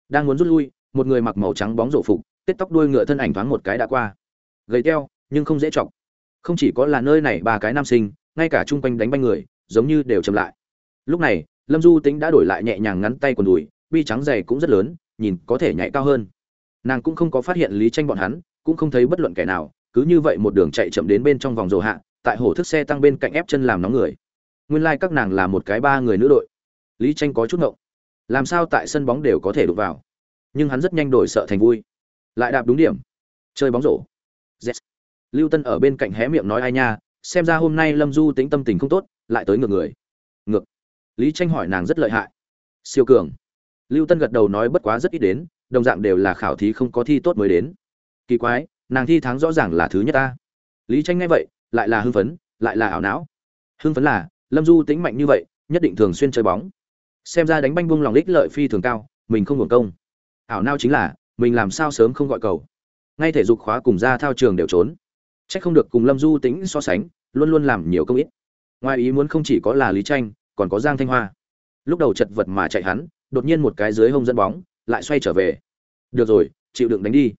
Đang muốn rút lui, một người mặc màu trắng bóng rổ phục, tết tóc đuôi ngựa thân ảnh thoáng một cái đã qua. Gầy teo, nhưng không dễ chọc. Không chỉ có là nơi này ba cái nam sinh, ngay cả chung quanh đánh banh người, giống như đều chậm lại. Lúc này, lâm du tính đã đổi lại nhẹ nhàng ngắn tay quần đùi, bi trắng dày cũng rất lớn, nhìn có thể nhảy cao hơn. Nàng cũng không có phát hiện lý tranh bọn hắn, cũng không thấy bất luận kẻ nào, cứ như vậy một đường chạy chậm đến bên trong vòng rổ hạ tại hổ thức xe tăng bên cạnh ép chân làm nóng người. Nguyên lai các nàng là một cái ba người nữ đội. Lý tranh có chút ngộng. Làm sao tại sân bóng đều có thể đụng vào? Nhưng hắn rất nhanh đổi sợ thành vui. Lại đạp đúng điểm. Chơi bóng rổ. Yes. lưu tân ở bên cạnh hé miệng nói ai nha, xem ra hôm nay lâm du tính tâm tình không tốt, lại tới ngược người. Ngược. Lý tranh hỏi nàng rất lợi hại. Siêu cường. Lưu tân gật đầu nói bất quá rất ít đến, đồng dạng đều là khảo thí không có thi tốt mới đến. Kỳ quái, nàng thi thắng rõ ràng là thứ nhất ta. Lý tranh nghe vậy lại là hưng phấn, lại là ảo não. Hưng phấn là, lâm du tính mạnh như vậy, nhất định thường xuyên chơi bóng. Xem ra đánh banh bung lòng đích lợi phi thường cao, mình không hưởng công. Ảo não chính là, mình làm sao sớm không gọi cầu. Ngay thể dục khóa cùng ra thao trường đều trốn. C h ắ c không được cùng lâm du tính so sánh, luôn luôn làm nhiều công ít. Ngoài ý muốn không chỉ có là lý tranh, còn có giang thanh hoa. Lúc đầu chật vật mà chạy hắn, đột nhiên một cái dưới hông dẫn bóng, lại xoay trở về. Được rồi, chịu đựng đánh đi.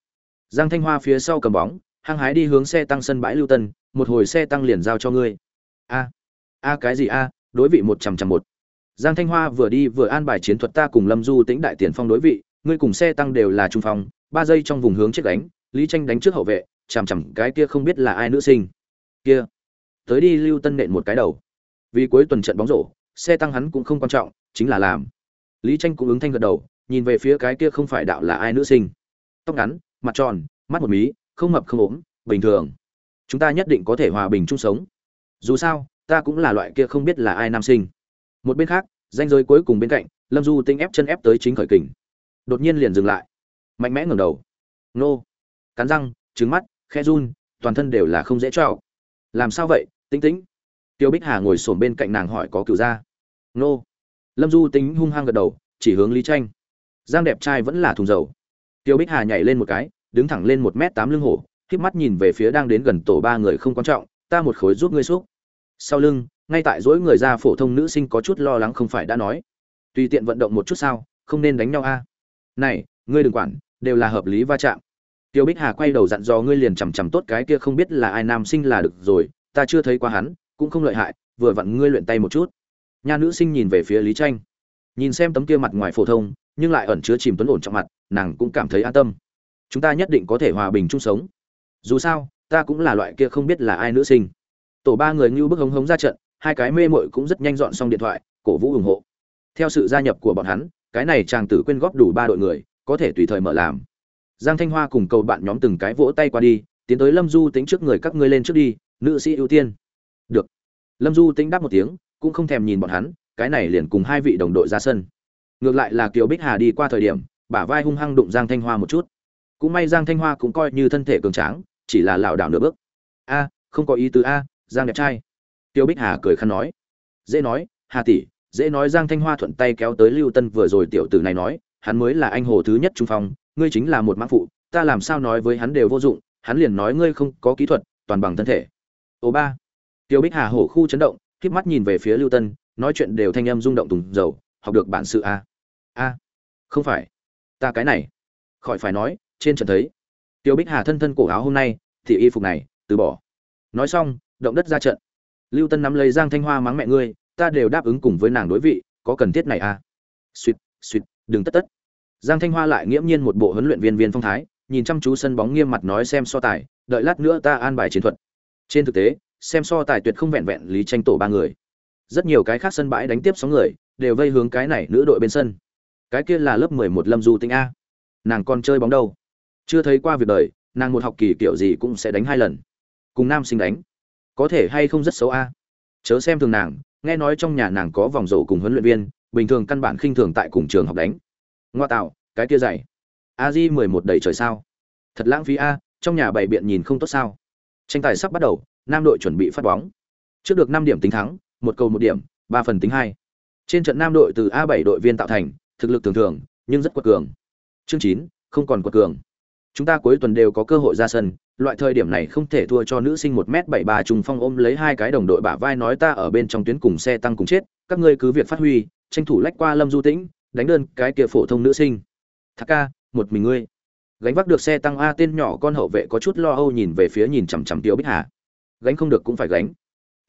Giang thanh hoa phía sau cầm bóng, hăng hái đi hướng xe tăng sân bãi lưu tân một hồi xe tăng liền giao cho ngươi. A a cái gì a, đối vị một trăm trăm một. Giang thanh hoa vừa đi vừa an bài chiến thuật ta cùng lâm du tĩnh đại tiền phong đối vị, ngươi cùng xe tăng đều là trung phong, ba giây trong vùng hướng chết đánh lý tranh đánh trước hậu vệ, chằm chằm cái kia không biết là ai nữ sinh. Kia, tới đi lưu tân nện một cái đầu. Vì cuối tuần trận bóng rổ, xe tăng hắn cũng không quan trọng, chính là làm. Lý tranh cũng ứng thanh gật đầu, nhìn về phía cái kia không phải đạo là ai nữ sinh. Tóc ngắn, mặt tròn, mắt một mí, không mập không ốm, bình thường chúng ta nhất định có thể hòa bình chung sống. Dù sao, ta cũng là loại kia không biết là ai nam sinh. Một bên khác, danh giới cuối cùng bên cạnh, lâm du tinh ép chân ép tới chính khởi kình. Đột nhiên liền dừng lại. Mạnh mẽ ngẩng đầu. Nô. Cắn răng trứng mắt khe run, toàn thân đều là không dễ cho. Làm sao vậy? Tĩnh tĩnh. Tiêu bích hà ngồi xổm bên cạnh nàng hỏi có cựu ra. Nô. Lâm du tính hung hăng gật đầu, chỉ hướng lý tranh. Giang đẹp trai vẫn là thùng dầu. Tiêu bích hà nhảy lên một cái, đứng thẳng lên một m tám lưng hổ híp mắt nhìn về phía đang đến gần tổ ba người không quan trọng, ta một khối giúp ngươi xúc. Sau lưng, ngay tại dỗi người ra phổ thông nữ sinh có chút lo lắng không phải đã nói, tùy tiện vận động một chút sao, không nên đánh nhau a. Này, ngươi đừng quản, đều là hợp lý va chạm. Tiêu bích hà quay đầu dặn dò, ngươi liền chằm chằm tốt cái kia không biết là ai nam sinh là được rồi, ta chưa thấy qua hắn, cũng không lợi hại, vừa vặn ngươi luyện tay một chút. Nha nữ sinh nhìn về phía lý tranh nhìn xem tấm kia mặt ngoài phổ thông, nhưng lại ẩn chứa chìm tuấn ổn trong mặt, nàng cũng cảm thấy an tâm. Chúng ta nhất định có thể hòa bình chung sống dù sao, ta cũng là loại kia không biết là ai nữ sinh. Tổ ba người như bức hống hống ra trận, hai cái mê mội cũng rất nhanh dọn xong điện thoại, cổ vũ ủng hộ. Theo sự gia nhập của bọn hắn, cái này chàng tử quyên góp đủ ba đội người, có thể tùy thời mở làm. Giang thanh hoa cùng cầu bạn nhóm từng cái vỗ tay qua đi, tiến tới lâm du tính trước người các ngươi lên trước đi, nữ sĩ ưu tiên. Được. Lâm du tính đáp một tiếng, cũng không thèm nhìn bọn hắn, cái này liền cùng hai vị đồng đội ra sân. Ngược lại là kiều bích hà đi qua thời điểm, bả vai hung hăng đụng giang thanh hoa một chút. Cũng may giang thanh hoa cũng coi như thân thể cường tráng chỉ là lảo đảo nửa bước. A, không có ý tứ a, giang đẹp trai. Tiêu bích hà cười khăn nói. Dễ nói, hà tỷ, dễ nói giang thanh hoa thuận tay kéo tới lưu tân vừa rồi tiểu tử này nói, hắn mới là anh hồ thứ nhất trung phong, ngươi chính là một mã phụ, ta làm sao nói với hắn đều vô dụng, hắn liền nói ngươi không có kỹ thuật, toàn bằng thân thể. Ô ba. Tiêu bích hà hổ khu chấn động k mắt nhìn về phía lưu tân, nói chuyện đều thanh âm rung động tùng dầu, học được bản sự a. A. Không phải. Ta cái này. Khỏi phải nói, trên trận thấy tiêu bích hà thân thân cổ áo hôm nay, thì y phục này, từ bỏ. Nói xong, động đất ra trận. Lưu tân nắm lấy giang thanh hoa mắng mẹ ngươi, ta đều đáp ứng cùng với nàng đối vị, có cần thiết này à? Suýt suýt đừng tất tất. Giang thanh hoa lại nghiễm nhiên một bộ huấn luyện viên viên phong thái, nhìn chăm chú sân bóng nghiêm mặt nói xem so tài, đợi lát nữa ta an bài chiến thuật. Trên thực tế, xem so tài tuyệt không vẹn vẹn lý tranh tổ ba người. Rất nhiều cái khác sân bãi đánh tiếp sáu người, đều vây hướng cái này nữ đội bên sân. Cái kia là lớp mười một lâm du tinh a. Nàng còn chơi bóng đâu? Chưa thấy qua việc đời, nàng một học kỳ kiểu gì cũng sẽ đánh hai lần. Cùng nam sinh đánh. Có thể hay không rất xấu a. Chớ xem thường nàng, nghe nói trong nhà nàng có vòng rổ cùng huấn luyện viên, bình thường căn bản khinh thường tại cùng trường học đánh. Ngoa tạo, cái kia dày a di mười một đầy trời sao? Thật lãng phí a, trong nhà bày biện nhìn không tốt sao? Tranh tài sắp bắt đầu, nam đội chuẩn bị phát bóng. Trước được năm điểm tính thắng, một cầu một điểm, ba phần tính hai. Trên trận nam đội từ a bảy đội viên tạo thành, thực lực thường thường, nhưng rất quật cường. Chương chín, không còn quật cường chúng ta cuối tuần đều có cơ hội ra sân, loại thời điểm này không thể thua cho nữ sinh một m bảy ba trùng phong ôm lấy hai cái đồng đội bả vai nói ta ở bên trong tuyến cùng xe tăng cùng chết, các ngươi cứ việc phát huy, tranh thủ lách qua lâm du tĩnh, đánh đơn cái kia phổ thông nữ sinh. Thạc ca, một mình ngươi. Gánh vác được xe tăng a tên nhỏ con hậu vệ có chút lo âu nhìn về phía nhìn chằm chằm tiêu bích hà. Gánh không được cũng phải gánh.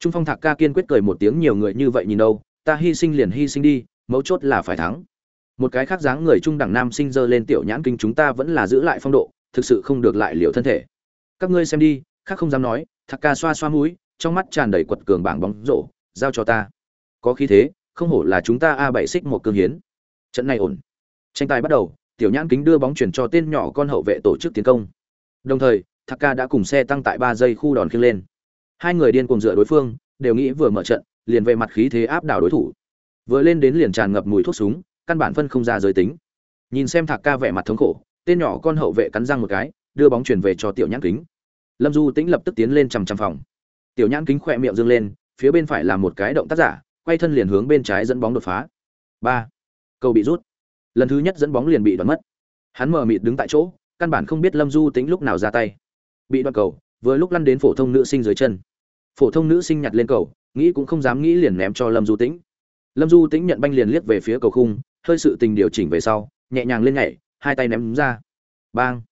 Trung phong thạc ca kiên quyết cười một tiếng nhiều người như vậy nhìn đâu, ta hy sinh liền hy sinh đi, mấu chốt là phải thắng một cái khác dáng người trung đẳng nam sinh dơ lên tiểu nhãn kinh chúng ta vẫn là giữ lại phong độ, thực sự không được lại liệu thân thể. Các ngươi xem đi, khác không dám nói thạc ca xoa xoa mũi, trong mắt tràn đầy quật cường bảng bóng rổ, giao cho ta. Có khí thế, không hổ là chúng ta a bảy xích một cương hiến. Trận này ổn. Tranh tài bắt đầu, tiểu nhãn kính đưa bóng chuyển cho tên nhỏ con hậu vệ tổ chức tiến công. Đồng thời thạc ca đã cùng xe tăng tại ba giây khu đòn khiêng lên. Hai người điên cùng dựa đối phương, đều nghĩ vừa mở trận, liền về mặt khí thế áp đảo đối thủ. Vừa lên đến liền tràn ngập mùi thuốc súng căn bản phân không ra giới tính. Nhìn xem thạc ca vẻ mặt thống khổ, tên nhỏ con hậu vệ cắn răng một cái, đưa bóng chuyển về cho tiểu nhãn kính. Lâm du tĩnh lập tức tiến lên chằm chằm phòng. Tiểu nhãn kính khỏe miệng dương lên, phía bên phải là một cái động tác giả, quay thân liền hướng bên trái dẫn bóng đột phá. Ba. Cầu bị rút. Lần thứ nhất dẫn bóng liền bị đoạt mất. Hắn mờ mịt đứng tại chỗ, căn bản không biết lâm du tính lúc nào ra tay. Bị đoạt cầu, vừa lúc lăn đến phổ thông nữ sinh dưới chân. Phổ thông nữ sinh nhặt lên cầu, nghĩ cũng không dám nghĩ liền ném cho lâm du tĩnh. Lâm du tĩnh nhận banh liền liếc về phía cầu khung hơi sự tình điều chỉnh về sau, nhẹ nhàng lên nhảy, hai tay ném ra. Bang!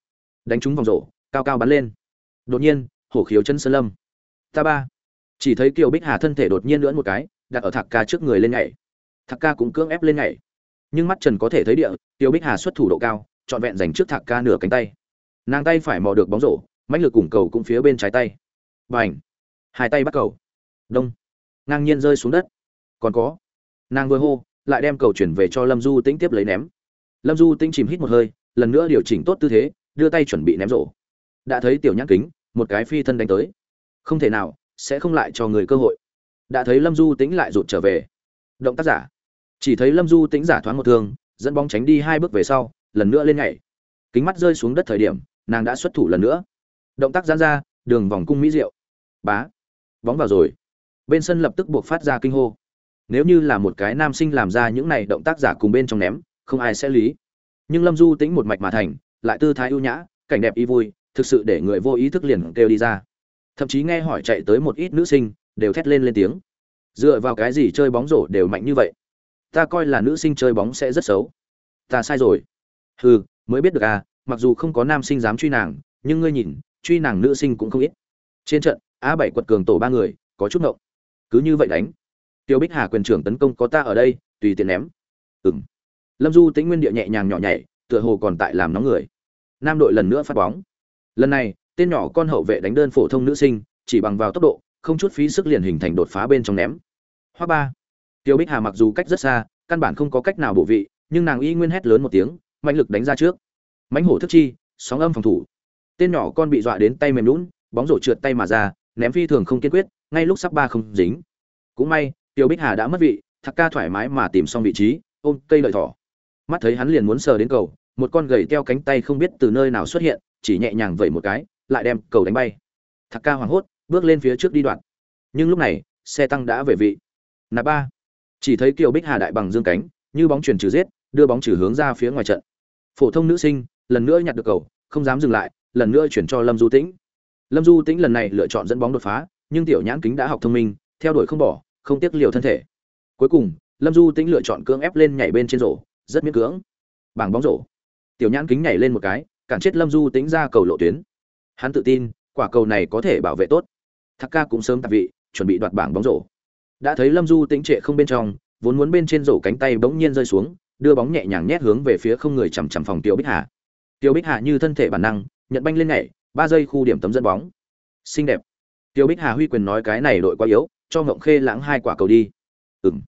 Đánh trúng vòng rổ, cao cao bắn lên. Đột nhiên, hổ khiếu chân sơn lâm. Ta ba! Chỉ thấy kiều bích hà thân thể đột nhiên lưỡn một cái, đặt ở thạc ca trước người lên nhảy. Thạc ca cũng cưỡng ép lên nhảy. Nhưng mắt trần có thể thấy địa, kiều bích hà xuất thủ độ cao, trọn vẹn dành trước thạc ca nửa cánh tay. Nàng tay phải mò được bóng rổ, mãnh lực cùng cầu cũng phía bên trái tay. B à n h hai tay bắt cầu. Đông! Ngang nhiên rơi xuống đất. Còn có. Nàng vừa hô lại đem cầu chuyển về cho lâm du tĩnh tiếp lấy ném. Lâm du tĩnh chìm hít một hơi, lần nữa điều chỉnh tốt tư thế, đưa tay chuẩn bị ném rổ. Đã thấy tiểu nhãn kính, một cái phi thân đánh tới. Không thể nào, sẽ không lại cho người cơ hội. Đã thấy lâm du tĩnh lại rụt trở về. Động tác giả. Chỉ thấy lâm du tĩnh giả thoáng một thương, dẫn bóng tránh đi hai bước về sau, lần nữa lên nhảy. Kính mắt rơi xuống đất thời điểm, nàng đã xuất thủ lần nữa. Động tác giãn ra, đường vòng cung mỹ diệu. Bá. Bóng vào rồi. Bên sân lập tức buộc phát ra kinh hô nếu như là một cái nam sinh làm ra những này động tác giả cùng bên trong ném, không ai sẽ lý. Nhưng lâm du tĩnh một mạch mà thành, lại tư thái ưu nhã, cảnh đẹp y vui, thực sự để người vô ý thức liền kêu đi ra. Thậm chí nghe hỏi chạy tới một ít nữ sinh, đều thét lên lên tiếng. Dựa vào cái gì chơi bóng rổ đều mạnh như vậy? Ta coi là nữ sinh chơi bóng sẽ rất xấu. Ta sai rồi. Hừ, mới biết được à mặc dù không có nam sinh dám truy nàng, nhưng ngươi nhìn, truy nàng nữ sinh cũng không ít. Trên trận, a bảy quật cường tổ ba người, có chút ngộng. Cứ như vậy đánh tiêu bích hà quyền trưởng tấn công có ta ở đây, tùy tiện ném. Ừng lâm du tĩnh nguyên địa nhẹ nhàng nhỏ nhảy, tựa hồ còn tại làm nóng người. Nam đội lần nữa phát bóng. Lần này, tên nhỏ con hậu vệ đánh đơn phổ thông nữ sinh, chỉ bằng vào tốc độ, không chút phí sức liền hình thành đột phá bên trong ném. Hoa ba. Tiêu bích hà mặc dù cách rất xa, căn bản không có cách nào bổ vị, nhưng nàng y nguyên hét lớn một tiếng, mạnh lực đánh ra trước. Mãnh hổ thức chi, sóng âm phòng thủ. Tên nhỏ con bị dọa đến tay mềm lún bóng rổ trượt tay mà ra, ném phi thường không kiên quyết, ngay lúc sắp ba không dính. Cũng may tiêu bích hà đã mất vị, thạc ca thoải mái mà tìm xong vị trí, ôm cây lợi thỏ. Mắt thấy hắn liền muốn sờ đến cầu, một con gầy teo cánh tay không biết từ nơi nào xuất hiện, chỉ nhẹ nhàng vẩy một cái, lại đem cầu đánh bay. Thạc ca hoảng hốt, bước lên phía trước đi đoạn. Nhưng lúc này, xe tăng đã về vị. Nạp ba. Chỉ thấy kiều bích hà đại bằng dương cánh, như bóng chuyển trừ giết, đưa bóng trừ hướng ra phía ngoài trận. Phổ thông nữ sinh, lần nữa nhặt được cầu, không dám dừng lại, lần nữa chuyển cho lâm du tĩnh. Lâm du tĩnh lần này lựa chọn dẫn bóng đột phá, nhưng tiểu nhãn kính đã học thông minh, theo đuổi không bỏ không tiếc liều thân thể. Cuối cùng, lâm du tĩnh lựa chọn cưỡng ép lên nhảy bên trên rổ, rất miễn cưỡng. Bảng bóng rổ. Tiểu nhãn kính nhảy lên một cái, cản chết lâm du tĩnh ra cầu lộ tuyến. Hắn tự tin, quả cầu này có thể bảo vệ tốt. Thạc ca cũng sớm tạp vị, chuẩn bị đoạt bảng bóng rổ. Đã thấy lâm du tĩnh trệ không bên trong, vốn muốn bên trên rổ cánh tay bỗng nhiên rơi xuống, đưa bóng nhẹ nhàng nhét hướng về phía không người chằm chằm phòng Tiểu bích hà. Tiểu bích hà như thân thể bản năng, nhận banh lên nhảy, ba giây khu điểm tấm dẫn bóng. Xinh đẹp. Tiểu bích hà huy quyền nói cái này đội quá yếu cho ngộng khê lãng hai quả cầu đi. Ừng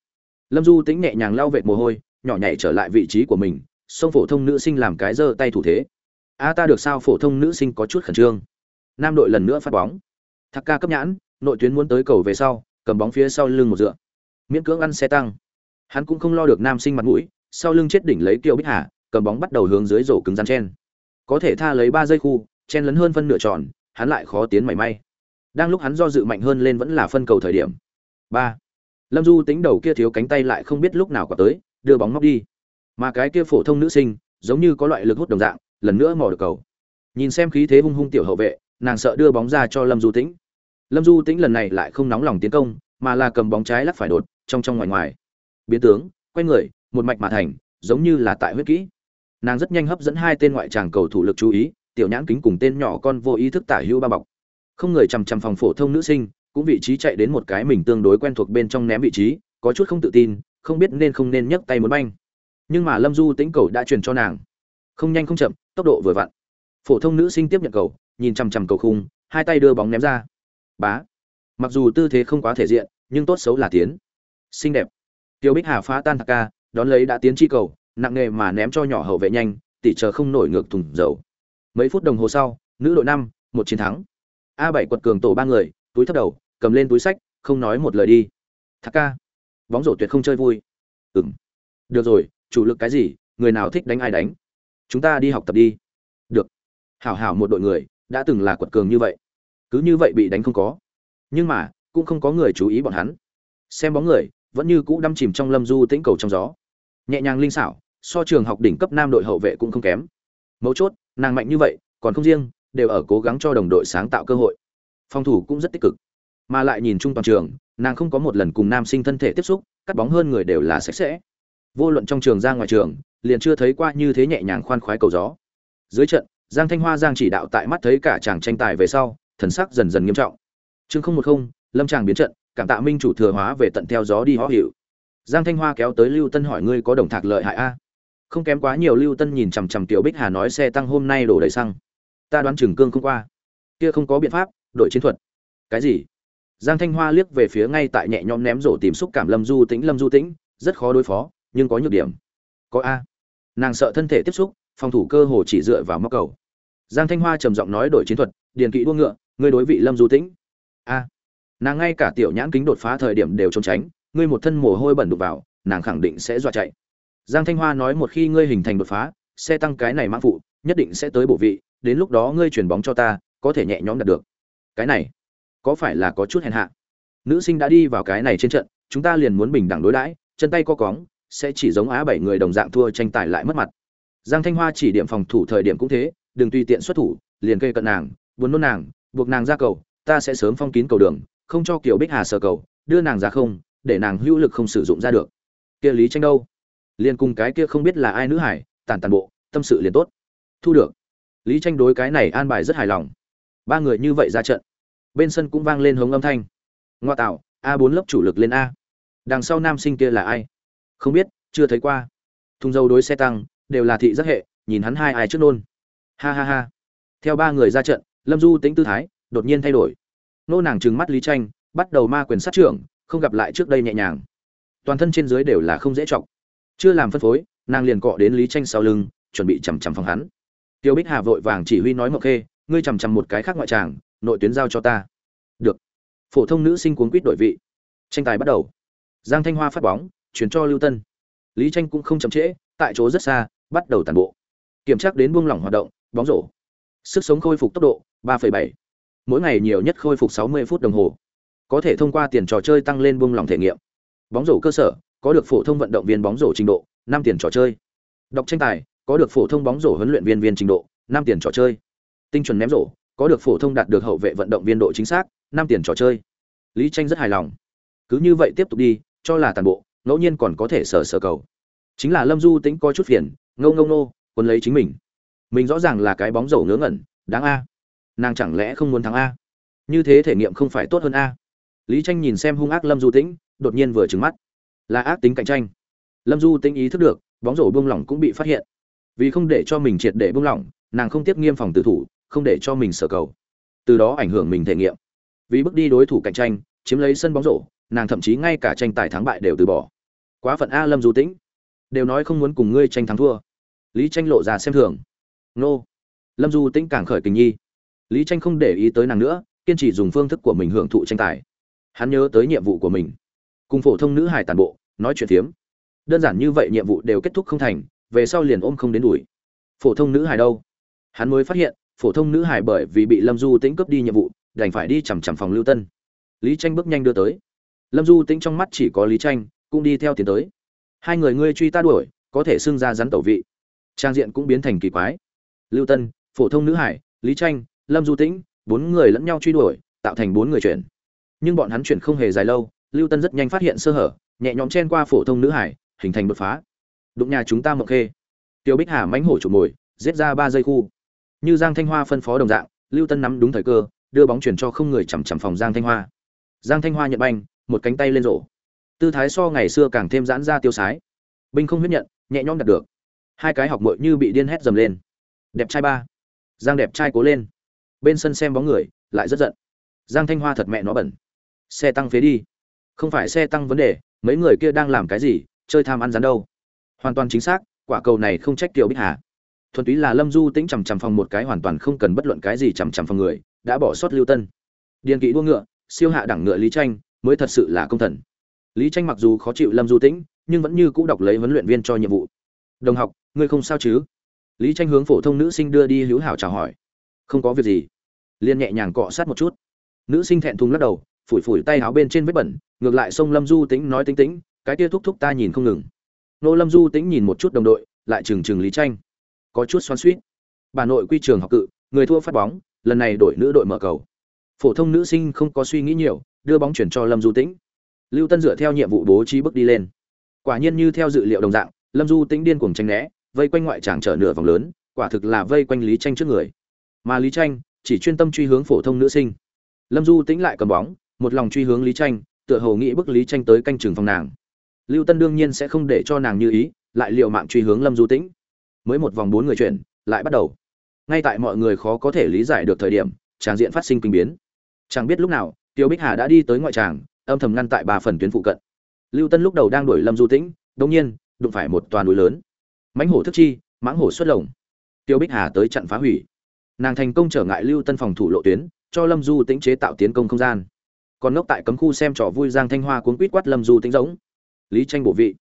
lâm du tĩnh nhẹ nhàng lau vệt mồ hôi, nhỏ nhảy trở lại vị trí của mình, sông phổ thông nữ sinh làm cái giơ tay thủ thế. A, ta được sao phổ thông nữ sinh có chút khẩn trương. Nam đội lần nữa phát bóng. Thạc ca cấp nhãn, nội tuyến muốn tới cầu về sau, cầm bóng phía sau lưng một dựa. Miễn cưỡng ăn xe tăng. Hắn cũng không lo được nam sinh mặt mũi, sau lưng chết đỉnh lấy kiều bích hà, cầm bóng bắt đầu hướng dưới rổ cứng rắn chen. Có thể tha lấy ba giây khu, chen lấn hơn phân nửa tròn, hắn lại khó tiến mảy may đang lúc hắn do dự mạnh hơn lên vẫn là phân cầu thời điểm. Ba. Lâm du tính đầu kia thiếu cánh tay lại không biết lúc nào quả tới, đưa bóng móc đi. Mà cái kia phổ thông nữ sinh, giống như có loại lực hút đồng dạng, lần nữa mò được cầu. Nhìn xem khí thế hung hung tiểu hậu vệ, nàng sợ đưa bóng ra cho lâm du tĩnh lâm du tĩnh lần này lại không nóng lòng tiến công, mà là cầm bóng trái lắc phải đột, trong trong ngoài ngoài. Biến tướng, quay người, một mạch mà thành, giống như là tại huyết kỹ. Nàng rất nhanh hấp dẫn hai tên ngoại tràng cầu thủ lực chú ý, tiểu nhãn kính cùng tên nhỏ con vô ý thức tả hữu ba bọc không người chằm chằm phòng phổ thông nữ sinh, cũng vị trí chạy đến một cái mình tương đối quen thuộc bên trong ném vị trí, có chút không tự tin, không biết nên không nên nhấc tay muốn banh. Nhưng mà lâm du tĩnh cầu đã truyền cho nàng. Không nhanh không chậm, tốc độ vừa vặn. Phổ thông nữ sinh tiếp nhận cầu, nhìn chằm chằm cầu khung, hai tay đưa bóng ném ra. Bá. Mặc dù tư thế không quá thể diện, nhưng tốt xấu là tiến. Xinh đẹp. Tiêu bích hà phá tan thạc ca, đón lấy đã tiến chi cầu, nặng nề mà ném cho nhỏ hậu vệ nhanh tỷ chờ không nổi ngược thùng dầu. Mấy phút đồng hồ sau, nữ đội năm, một chiến thắng a bảy quật cường tổ ba người, túi thấp đầu, cầm lên túi sách, không nói một lời đi. Thạc ca, bóng rổ tuyệt không chơi vui. Ừm. Được rồi, chủ lực cái gì, người nào thích đánh ai đánh? Chúng ta đi học tập đi. Được. Hảo hảo một đội người, đã từng là quật cường như vậy. Cứ như vậy bị đánh không có. Nhưng mà, cũng không có người chú ý bọn hắn. Xem bóng người, vẫn như cũ đâm chìm trong lâm du tĩnh cầu trong gió. Nhẹ nhàng linh xảo, so trường học đỉnh cấp nam đội hậu vệ cũng không kém. Mấu chốt, nàng mạnh như vậy, còn không riêng đều ở cố gắng cho đồng đội sáng tạo cơ hội. Phòng thủ cũng rất tích cực. Mà lại nhìn chung toàn trường, nàng không có một lần cùng nam sinh thân thể tiếp xúc, cắt bóng hơn người đều là sạch sẽ. Vô luận trong trường ra ngoài trường, liền chưa thấy qua như thế nhẹ nhàng khoan khoái cầu gió. Dưới trận, giang thanh hoa giang chỉ đạo tại mắt thấy cả chàng tranh tài về sau, thần sắc dần dần nghiêm trọng. Chương không một không, lâm tràng biến trận, cảm tạ minh chủ thừa hóa về tận theo gió đi hó hiệu. Giang thanh hoa kéo tới lưu tân hỏi ngươi có đồng thạc lợi hại a? Không kém quá nhiều lưu tân nhìn chằm chằm tiểu bích hà nói xe tăng hôm nay đổ đầy xăng ta đoán chừng cương không qua. Kia không có biện pháp đội chiến thuật. Cái gì? Giang thanh hoa liếc về phía ngay tại nhẹ nhõm ném rổ tìm xúc cảm lâm du tĩnh, lâm du tĩnh, rất khó đối phó, nhưng có nhược điểm. Có a. Nàng sợ thân thể tiếp xúc, phòng thủ cơ hồ chỉ dựa vào móc cầu. Giang thanh hoa trầm giọng nói đổi chiến thuật, điền kỵ đua ngựa, ngươi đối vị lâm du tĩnh. A. Nàng ngay cả tiểu nhãn kính đột phá thời điểm đều trốn tránh, ngươi một thân mồ hôi bẩn đục vào, nàng khẳng định sẽ dọa chạy. Giang thanh hoa nói một khi ngươi hình thành đột phá xe tăng cái này mã phụ, nhất định sẽ tới bổ vị đến lúc đó ngươi chuyển bóng cho ta, có thể nhẹ nhõm đạt được. Cái này, có phải là có chút hèn hạ? Nữ sinh đã đi vào cái này trên trận, chúng ta liền muốn bình đẳng đối đãi, chân tay co cóng, sẽ chỉ giống á bảy người đồng dạng thua tranh tài lại mất mặt. Giang thanh hoa chỉ điểm phòng thủ thời điểm cũng thế, đừng tùy tiện xuất thủ, liền cây cận nàng, buồn nôn nàng, buộc nàng ra cầu, ta sẽ sớm phong kín cầu đường, không cho kiểu bích hà sờ cầu, đưa nàng ra không, để nàng hữu lực không sử dụng ra được. Kia lý tranh đâu? Liền cùng cái kia không biết là ai nữ hải tàn tàn bộ, tâm sự liền tốt. Thu được lý tranh đối cái này an bài rất hài lòng. Ba người như vậy ra trận, bên sân cũng vang lên hống âm thanh. Ngoa tạo, a bốn lớp chủ lực lên a. Đằng sau nam sinh kia là ai? Không biết, chưa thấy qua. Thùng dâu đối xe tăng, đều là thị giác hệ, nhìn hắn hai ai trước nôn. Ha ha ha. Theo ba người ra trận, lâm du tính tư thái, đột nhiên thay đổi. Nô nàng trừng mắt lý tranh, bắt đầu ma quyền sát trưởng, không gặp lại trước đây nhẹ nhàng. Toàn thân trên dưới đều là không dễ chọc. Chưa làm phân phối, nàng liền cọ đến lý tranh sau lưng, chuẩn bị chầm chầm phòng hắn tiêu bích hà vội vàng chỉ huy nói mộc khê ngươi chằm chằm một cái khác ngoại tràng nội tuyến giao cho ta. Được. Phổ thông nữ sinh cuốn quýt đổi vị. Tranh tài bắt đầu. Giang thanh hoa phát bóng chuyển cho lưu tân. Lý tranh cũng không chậm trễ tại chỗ rất xa bắt đầu tàn bộ. Kiểm tra đến buông lỏng hoạt động bóng rổ. Sức sống khôi phục tốc độ 3,7. mỗi ngày nhiều nhất khôi phục 60 phút đồng hồ. Có thể thông qua tiền trò chơi tăng lên buông lỏng thể nghiệm. Bóng rổ cơ sở có được phổ thông vận động viên bóng rổ trình độ năm tiền trò chơi. Đọc tranh tài có được phổ thông bóng rổ huấn luyện viên viên trình độ, năm tiền trò chơi. Tinh chuẩn ném rổ, có được phổ thông đạt được hậu vệ vận động viên độ chính xác, năm tiền trò chơi. Lý tranh rất hài lòng. Cứ như vậy tiếp tục đi, cho là toàn bộ, ngẫu nhiên còn có thể sở sở cầu. Chính là lâm du tính có chút phiền ngô ngô nô quân lấy chính mình. Mình rõ ràng là cái bóng rổ ngớ ngẩn, đáng a. Nàng chẳng lẽ không muốn thắng a? Như thế thể nghiệm không phải tốt hơn a. Lý tranh nhìn xem hung ác lâm du tĩnh, đột nhiên vừa trừng mắt. Là ác tính cạnh tranh. Lâm du tĩnh ý thức được, bóng rổ buông lỏng cũng bị phát hiện vì không để cho mình triệt để buông lỏng, nàng không tiếp nghiêm phòng tử thủ, không để cho mình sở cầu. Từ đó ảnh hưởng mình thể nghiệm. Vì bước đi đối thủ cạnh tranh, chiếm lấy sân bóng rổ, nàng thậm chí ngay cả tranh tài thắng bại đều từ bỏ. Quá phận a lâm du tĩnh, đều nói không muốn cùng ngươi tranh thắng thua. Lý tranh lộ ra xem thường. Nô. Lâm du tĩnh càng khởi tình nhi. Lý tranh không để ý tới nàng nữa, kiên trì dùng phương thức của mình hưởng thụ tranh tài. Hắn nhớ tới nhiệm vụ của mình. Cùng phổ thông nữ hải tàn bộ, nói chuyện phiếm. Đơn giản như vậy nhiệm vụ đều kết thúc không thành về sau liền ôm không đến đuổi. Phổ thông nữ hài đâu? Hắn mới phát hiện, phổ thông nữ hài bởi vì bị lâm du tĩnh cướp đi nhiệm vụ, đành phải đi chằm chằm phòng lưu tân. Lý tranh bước nhanh đưa tới. Lâm du tĩnh trong mắt chỉ có lý tranh, cũng đi theo tiến tới. Hai người ngươi truy ta đuổi, có thể xưng ra rắn tẩu vị. Trang diện cũng biến thành kỳ quái. Lưu tân, phổ thông nữ hải lý tranh, lâm du tĩnh, bốn người lẫn nhau truy đuổi, tạo thành bốn người chuyển. Nhưng bọn hắn chuyển không hề dài lâu, lưu tân rất nhanh phát hiện sơ hở, nhẹ nhõm chen qua phổ thông nữ hải hình thành đột phá đụng nhà chúng ta mộng khê. Tiêu bích hà mánh hổ chụp mồi, giết ra ba giây khu. Như giang thanh hoa phân phó đồng dạng, lưu tân nắm đúng thời cơ, đưa bóng chuyển cho không người chằm chằm phòng giang thanh hoa. Giang thanh hoa nhận banh, một cánh tay lên rổ. Tư thái so ngày xưa càng thêm giãn ra tiêu sái. Binh không huyết nhận, nhẹ nhõm đạt được. Hai cái học mội như bị điên hét dầm lên. Đẹp trai ba. Giang đẹp trai cố lên. Bên sân xem bóng người, lại rất giận. Giang thanh hoa thật mẹ nó bẩn. Xe tăng phế đi. Không phải xe tăng vấn đề, mấy người kia đang làm cái gì, chơi tham ăn rắn đâu hoàn toàn chính xác, quả cầu này không trách tiểu bích hà. Thuần túy là lâm du tĩnh chằm chằm phòng một cái hoàn toàn không cần bất luận cái gì chằm chằm phòng người, đã bỏ sót lưu tân. Điền kỵ đua ngựa, siêu hạ đẳng ngựa lý tranh, mới thật sự là công thần. Lý tranh mặc dù khó chịu lâm du tĩnh, nhưng vẫn như cũ đọc lấy huấn luyện viên cho nhiệm vụ. Đồng học, ngươi không sao chứ? Lý tranh hướng phổ thông nữ sinh đưa đi hữu hảo chào hỏi. Không có việc gì. Liên nhẹ nhàng cọ sát một chút. Nữ sinh thẹn thùng lắc đầu, phủi phủi tay áo bên trên vết bẩn, ngược lại xông lâm du tĩnh nói tính tính, cái kia thúc thúc ta nhìn không ngừng nô lâm du tĩnh nhìn một chút đồng đội, lại trừng trừng lý tranh có chút xoắn xuýt. Bà nội quy trường học cự, người thua phát bóng, lần này đổi nữ đội mở cầu. Phổ thông nữ sinh không có suy nghĩ nhiều, đưa bóng chuyển cho lâm du tĩnh. Lưu tân dựa theo nhiệm vụ bố trí bước đi lên. Quả nhiên như theo dự liệu đồng dạng, lâm du tĩnh điên cuồng tranh né, vây quanh ngoại tràng trở nửa vòng lớn, quả thực là vây quanh lý tranh trước người. Mà lý tranh chỉ chuyên tâm truy hướng phổ thông nữ sinh. Lâm du tĩnh lại cầm bóng, một lòng truy hướng lý tranh tựa hồ nghĩ bức lý tranh tới canh trường phòng nàng lưu tân đương nhiên sẽ không để cho nàng như ý, lại liệu mạng truy hướng lâm du tĩnh. Mới một vòng bốn người chuyển, lại bắt đầu. Ngay tại mọi người khó có thể lý giải được thời điểm, tràng diện phát sinh kinh biến. Chẳng biết lúc nào, tiêu bích hà đã đi tới ngoại tràng, âm thầm ngăn tại ba phần tuyến phụ cận. Lưu tân lúc đầu đang đuổi lâm du tĩnh đống nhiên, đụng phải một toàn núi lớn. Mãnh hổ thức chi, mãng hổ xuất lồng. Tiêu bích hà tới chặn phá hủy. Nàng thành công trở ngại lưu tân phòng thủ lộ tuyến, cho lâm du tĩnh chế tạo tiến công không gian. Còn ngốc tại cấm khu xem trò vui giang thanh hoa cuốn quýt quát lâm du tĩnh giống lý tranh bổ vị.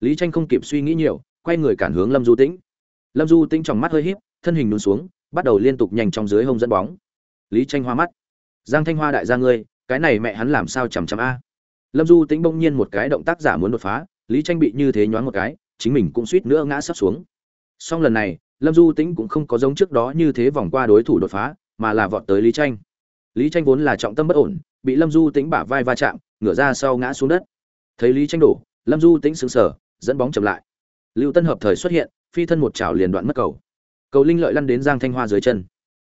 Lý tranh không kịp suy nghĩ nhiều, quay người cản hướng lâm du tĩnh. Lâm du tĩnh trong mắt hơi híp, thân hình lún xuống, bắt đầu liên tục nhanh trong dưới hông dẫn bóng. Lý tranh hoa mắt. Giang thanh hoa đại gia ngươi, cái này mẹ hắn làm sao chằm chằm a? Lâm du tĩnh bỗng nhiên một cái động tác giả muốn đột phá, lý tranh bị như thế nhoáng một cái, chính mình cũng suýt nữa ngã sắp xuống. Song lần này, lâm du tĩnh cũng không có giống trước đó như thế vòng qua đối thủ đột phá, mà là vọt tới lý tranh lý tranh vốn là trọng tâm bất ổn, bị lâm du tĩnh bả vai va chạm, ngửa ra sau ngã xuống đất. Thấy lý tranh đổ lâm du tĩnh sững sờ, dẫn bóng chậm lại. Lưu tân hợp thời xuất hiện, phi thân một chảo liền đoạn mất cầu. Cầu linh lợi lăn đến giang thanh hoa dưới chân.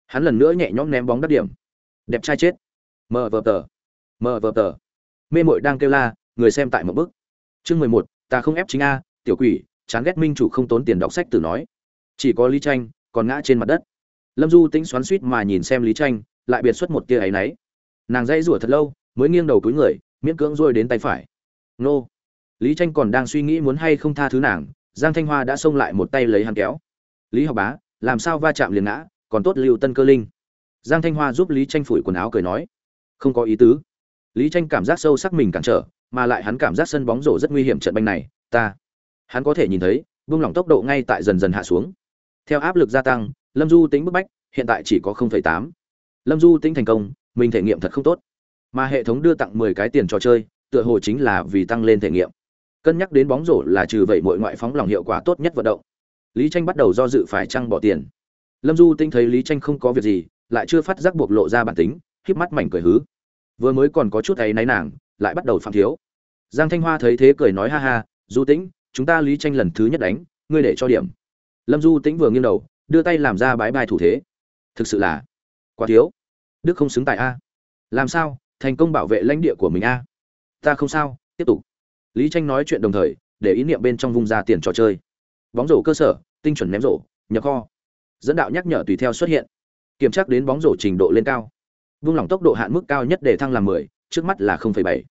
Hắn lần nữa nhẹ nhõm ném bóng đắc điểm. Đẹp trai chết. Mờ vờ tờ. Mờ vờ tờ. Mê mội đang kêu la, người xem tại một bức. Chương mười một, ta không ép chính a, tiểu quỷ, chán ghét minh chủ không tốn tiền đọc sách từ nói. Chỉ có lý tranh, còn ngã trên mặt đất. Lâm du tĩnh xoắn suýt mà nhìn xem lý tranh, lại biệt xuất một tia áy náy nàng dãy rủa thật lâu, mới nghiêng đầu túi người, miễn cưỡng rôi đến tay phải. Nô lý tranh còn đang suy nghĩ muốn hay không tha thứ nàng giang thanh hoa đã xông lại một tay lấy hắn kéo. Lý học bá làm sao va chạm liền ngã còn tốt lưu tân cơ linh. Giang thanh hoa giúp lý tranh phủi quần áo cười nói. Không có ý tứ. Lý tranh cảm giác sâu sắc mình cản trở mà lại hắn cảm giác sân bóng rổ rất nguy hiểm trận banh này ta hắn có thể nhìn thấy buông lỏng tốc độ ngay tại dần dần hạ xuống. Theo áp lực gia tăng lâm du tính bức bách hiện tại chỉ có 0,8. lâm du tính thành công mình thể nghiệm thật không tốt. Mà hệ thống đưa tặng 10 cái tiền trò chơi tựa hồ chính là vì tăng lên thể nghiệm cân nhắc đến bóng rổ là trừ vậy mọi ngoại phóng lòng hiệu quả tốt nhất vận động. Lý tranh bắt đầu do dự phải trăng bỏ tiền. Lâm du tinh thấy lý tranh không có việc gì, lại chưa phát giác buộc lộ ra bản tính, híp mắt mảnh cười hứ. Vừa mới còn có chút ấy náy nàng, lại bắt đầu phạm thiếu. Giang thanh hoa thấy thế cười nói ha ha, du tĩnh, chúng ta lý tranh lần thứ nhất đánh, ngươi để cho điểm. Lâm du tĩnh vừa nghiêng đầu, đưa tay làm ra bái bài thủ thế. Thực sự là quá thiếu. Đức không xứng tại a. Làm sao, thành công bảo vệ lãnh địa của mình a. Ta không sao, tiếp tục lý tranh nói chuyện đồng thời để ý niệm bên trong vung ra tiền trò chơi. Bóng rổ cơ sở tinh chuẩn ném rổ nhập kho. Dẫn đạo nhắc nhở tùy theo xuất hiện. Kiểm tra đến bóng rổ trình độ lên cao. Vung lỏng tốc độ hạn mức cao nhất để thăng làm 10, trước mắt là 0,7.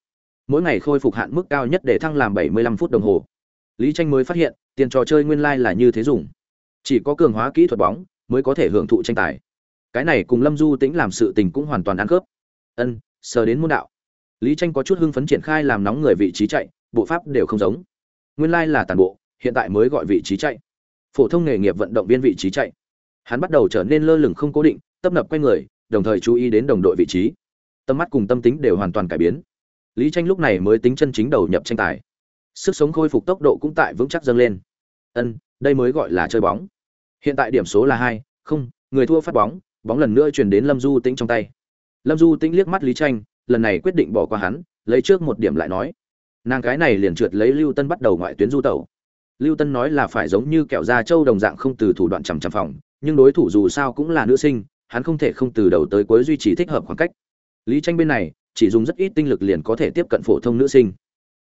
mỗi ngày khôi phục hạn mức cao nhất để thăng làm 75 phút đồng hồ. Lý tranh mới phát hiện tiền trò chơi nguyên lai like là như thế dùng. Chỉ có cường hóa kỹ thuật bóng mới có thể hưởng thụ tranh tài. Cái này cùng lâm du tĩnh làm sự tình cũng hoàn toàn ăn khớp. Ân sờ đến môn đạo. Lý tranh có chút hưng phấn triển khai làm nóng người vị trí chạy bộ pháp đều không giống. Nguyên lai là tàn bộ, hiện tại mới gọi vị trí chạy. Phổ thông nghề nghiệp vận động viên vị trí chạy. Hắn bắt đầu trở nên lơ lửng không cố định, tấp nập quay người, đồng thời chú ý đến đồng đội vị trí. Tâm mắt cùng tâm tính đều hoàn toàn cải biến. Lý tranh lúc này mới tính chân chính đầu nhập tranh tài. Sức sống khôi phục tốc độ cũng tại vững chắc dâng lên. Ân, đây mới gọi là chơi bóng. Hiện tại điểm số là hai, không, người thua phát bóng bóng lần nữa chuyển đến lâm du tĩnh trong tay. Lâm du tĩnh liếc mắt lý tranh, lần này quyết định bỏ qua hắn, lấy trước một điểm lại nói nàng cái này liền trượt lấy lưu tân bắt đầu ngoại tuyến du tẩu. Lưu tân nói là phải giống như kẹo da trâu đồng dạng không từ thủ đoạn chằm chằm phòng, nhưng đối thủ dù sao cũng là nữ sinh, hắn không thể không từ đầu tới cuối duy trì thích hợp khoảng cách. Lý tranh bên này, chỉ dùng rất ít tinh lực liền có thể tiếp cận phổ thông nữ sinh.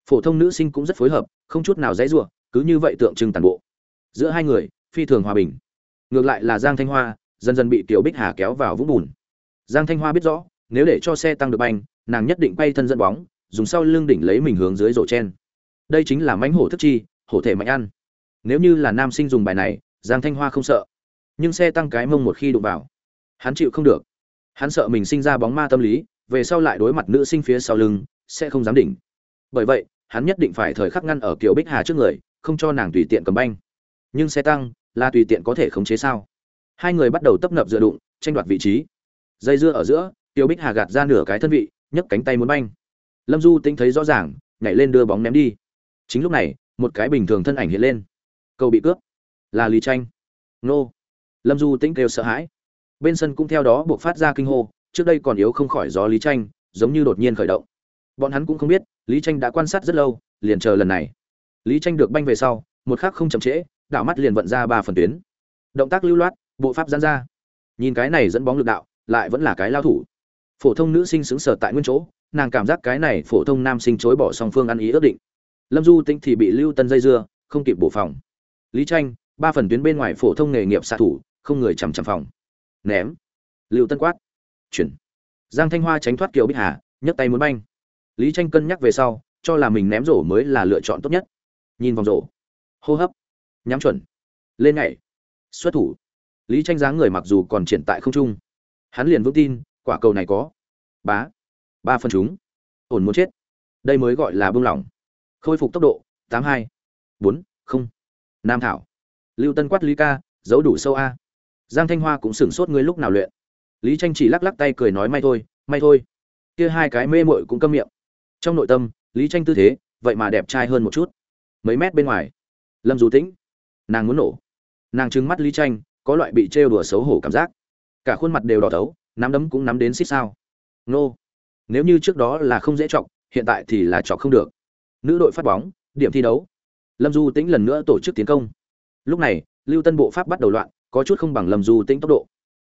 Phổ thông nữ sinh cũng rất phối hợp, không chút nào dãy rủa, cứ như vậy tượng trưng toàn bộ. Giữa hai người, phi thường hòa bình. Ngược lại là giang thanh hoa, dần dần bị tiểu bích hà kéo vào vũng bùn. Giang thanh hoa biết rõ, nếu để cho xe tăng được banh nàng nhất định quay thân dẫn bóng dùng sau lưng đỉnh lấy mình hướng dưới rổ chen. Đây chính là mãnh hổ thức chi, hổ thể mạnh ăn. Nếu như là nam sinh dùng bài này, giang thanh hoa không sợ. Nhưng xe tăng cái mông một khi đụng vào, hắn chịu không được. Hắn sợ mình sinh ra bóng ma tâm lý, về sau lại đối mặt nữ sinh phía sau lưng, sẽ không dám đỉnh. Bởi vậy, hắn nhất định phải thời khắc ngăn ở kiều bích hà trước người, không cho nàng tùy tiện cầm banh. Nhưng xe tăng, là tùy tiện có thể khống chế sao? Hai người bắt đầu tấp nập dựa đụng, tranh đoạt vị trí. Dây dưa ở giữa, kiều bích hà gạt ra nửa cái thân vị, nhấc cánh tay muốn banh lâm du tính thấy rõ ràng, nhảy lên đưa bóng ném đi. Chính lúc này, một cái bình thường thân ảnh hiện lên. Cầu bị cướp. Là lý tranh nô. Lâm du tĩnh kêu sợ hãi. Bên sân cũng theo đó buộc phát ra kinh hô, trước đây còn yếu không khỏi gió lý tranh giống như đột nhiên khởi động. Bọn hắn cũng không biết, lý tranh đã quan sát rất lâu, liền chờ lần này. Lý tranh được banh về sau, một khắc không chậm trễ, đảo mắt liền vận ra ba phần tuyến. Động tác lưu loát, bộ pháp giãn ra. Nhìn cái này dẫn bóng lực đạo, lại vẫn là cái lao thủ. Phổ thông nữ sinh xứng sở tại nguyên chỗ nàng cảm giác cái này phổ thông nam sinh chối bỏ song phương ăn ý ước định. Lâm du tĩnh thì bị lưu tân dây dưa, không kịp bổ phòng. Lý tranh, ba phần tuyến bên ngoài phổ thông nghề nghiệp xạ thủ, không người chằm chằm phòng. Ném. Lưu tân quát. Chuyển. Giang thanh hoa tránh thoát kiều bích hà, nhấc tay muốn banh. Lý tranh cân nhắc về sau, cho là mình ném rổ mới là lựa chọn tốt nhất. Nhìn vòng rổ. Hô hấp. Nhắm chuẩn. Lên nhảy. Xuất thủ. Lý tranh dáng người mặc dù còn triển tại không trung. Hắn liền vững tin, quả cầu này có. Bá ba phần chúng. Ổn muốn chết. Đây mới gọi là buông lỏng. Khôi phục tốc độ, tám hai, bốn, không. Nam thảo. Lưu tân quát lý ca, giấu đủ sâu a. Giang thanh hoa cũng sửng sốt ngươi lúc nào luyện. Lý tranh chỉ lắc lắc tay cười nói may thôi may thôi. Kia hai cái mê mội cũng câm miệng. Trong nội tâm, lý tranh tư thế, vậy mà đẹp trai hơn một chút. Mấy mét bên ngoài. Lâm du tĩnh. Nàng muốn nổ. Nàng trừng mắt lý tranh, có loại bị trêu đùa xấu hổ cảm giác. Cả khuôn mặt đều đỏ thấu, nắm đấm cũng nắm đến xích sao. Nô nếu như trước đó là không dễ chọc, hiện tại thì là chọc không được. Nữ đội phát bóng, điểm thi đấu. Lâm du tĩnh lần nữa tổ chức tiến công. Lúc này, lưu tân bộ pháp bắt đầu loạn, có chút không bằng lâm du tĩnh tốc độ.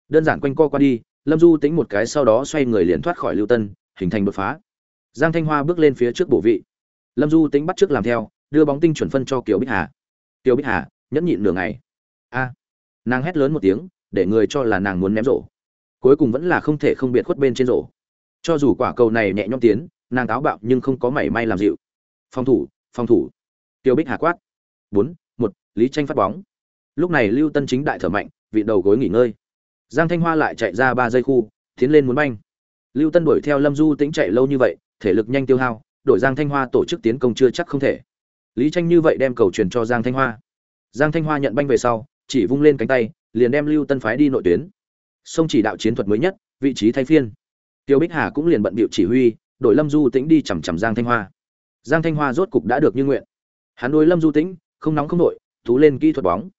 Đơn giản quanh co qua đi, lâm du tĩnh một cái sau đó xoay người liền thoát khỏi lưu tân, hình thành đột phá. Giang thanh hoa bước lên phía trước bổ vị. Lâm du tĩnh bắt trước làm theo, đưa bóng tinh chuẩn phân cho kiều bích hà. Kiều bích hà, nhẫn nhịn nửa ngày. A. Nàng hét lớn một tiếng, để người cho là nàng muốn ném rổ. Cuối cùng vẫn là không thể không biệt khuất bên trên rổ cho dù quả cầu này nhẹ nhõm tiến, nàng táo bạo nhưng không có mảy may làm dịu. Phòng thủ phòng thủ. Tiêu bích hà quát. Bốn, một, lý tranh phát bóng. Lúc này lưu tân chính đại thở mạnh, vị đầu gối nghỉ ngơi. Giang thanh hoa lại chạy ra ba giây khu, tiến lên muốn banh. Lưu tân đuổi theo lâm du tĩnh chạy lâu như vậy, thể lực nhanh tiêu hao, đổi giang thanh hoa tổ chức tiến công chưa chắc không thể. Lý tranh như vậy đem cầu truyền cho giang thanh hoa. Giang thanh hoa nhận banh về sau, chỉ vung lên cánh tay, liền đem lưu tân phái đi nội tuyến. Sông chỉ đạo chiến thuật mới nhất, vị trí thay phiên tiêu bích hà cũng liền bận bịu chỉ huy đội lâm du tĩnh đi chằm chằm giang thanh hoa. Giang thanh hoa rốt cục đã được như nguyện. Hắn đối lâm du tĩnh, không nóng không nội tú lên kỹ thuật bóng.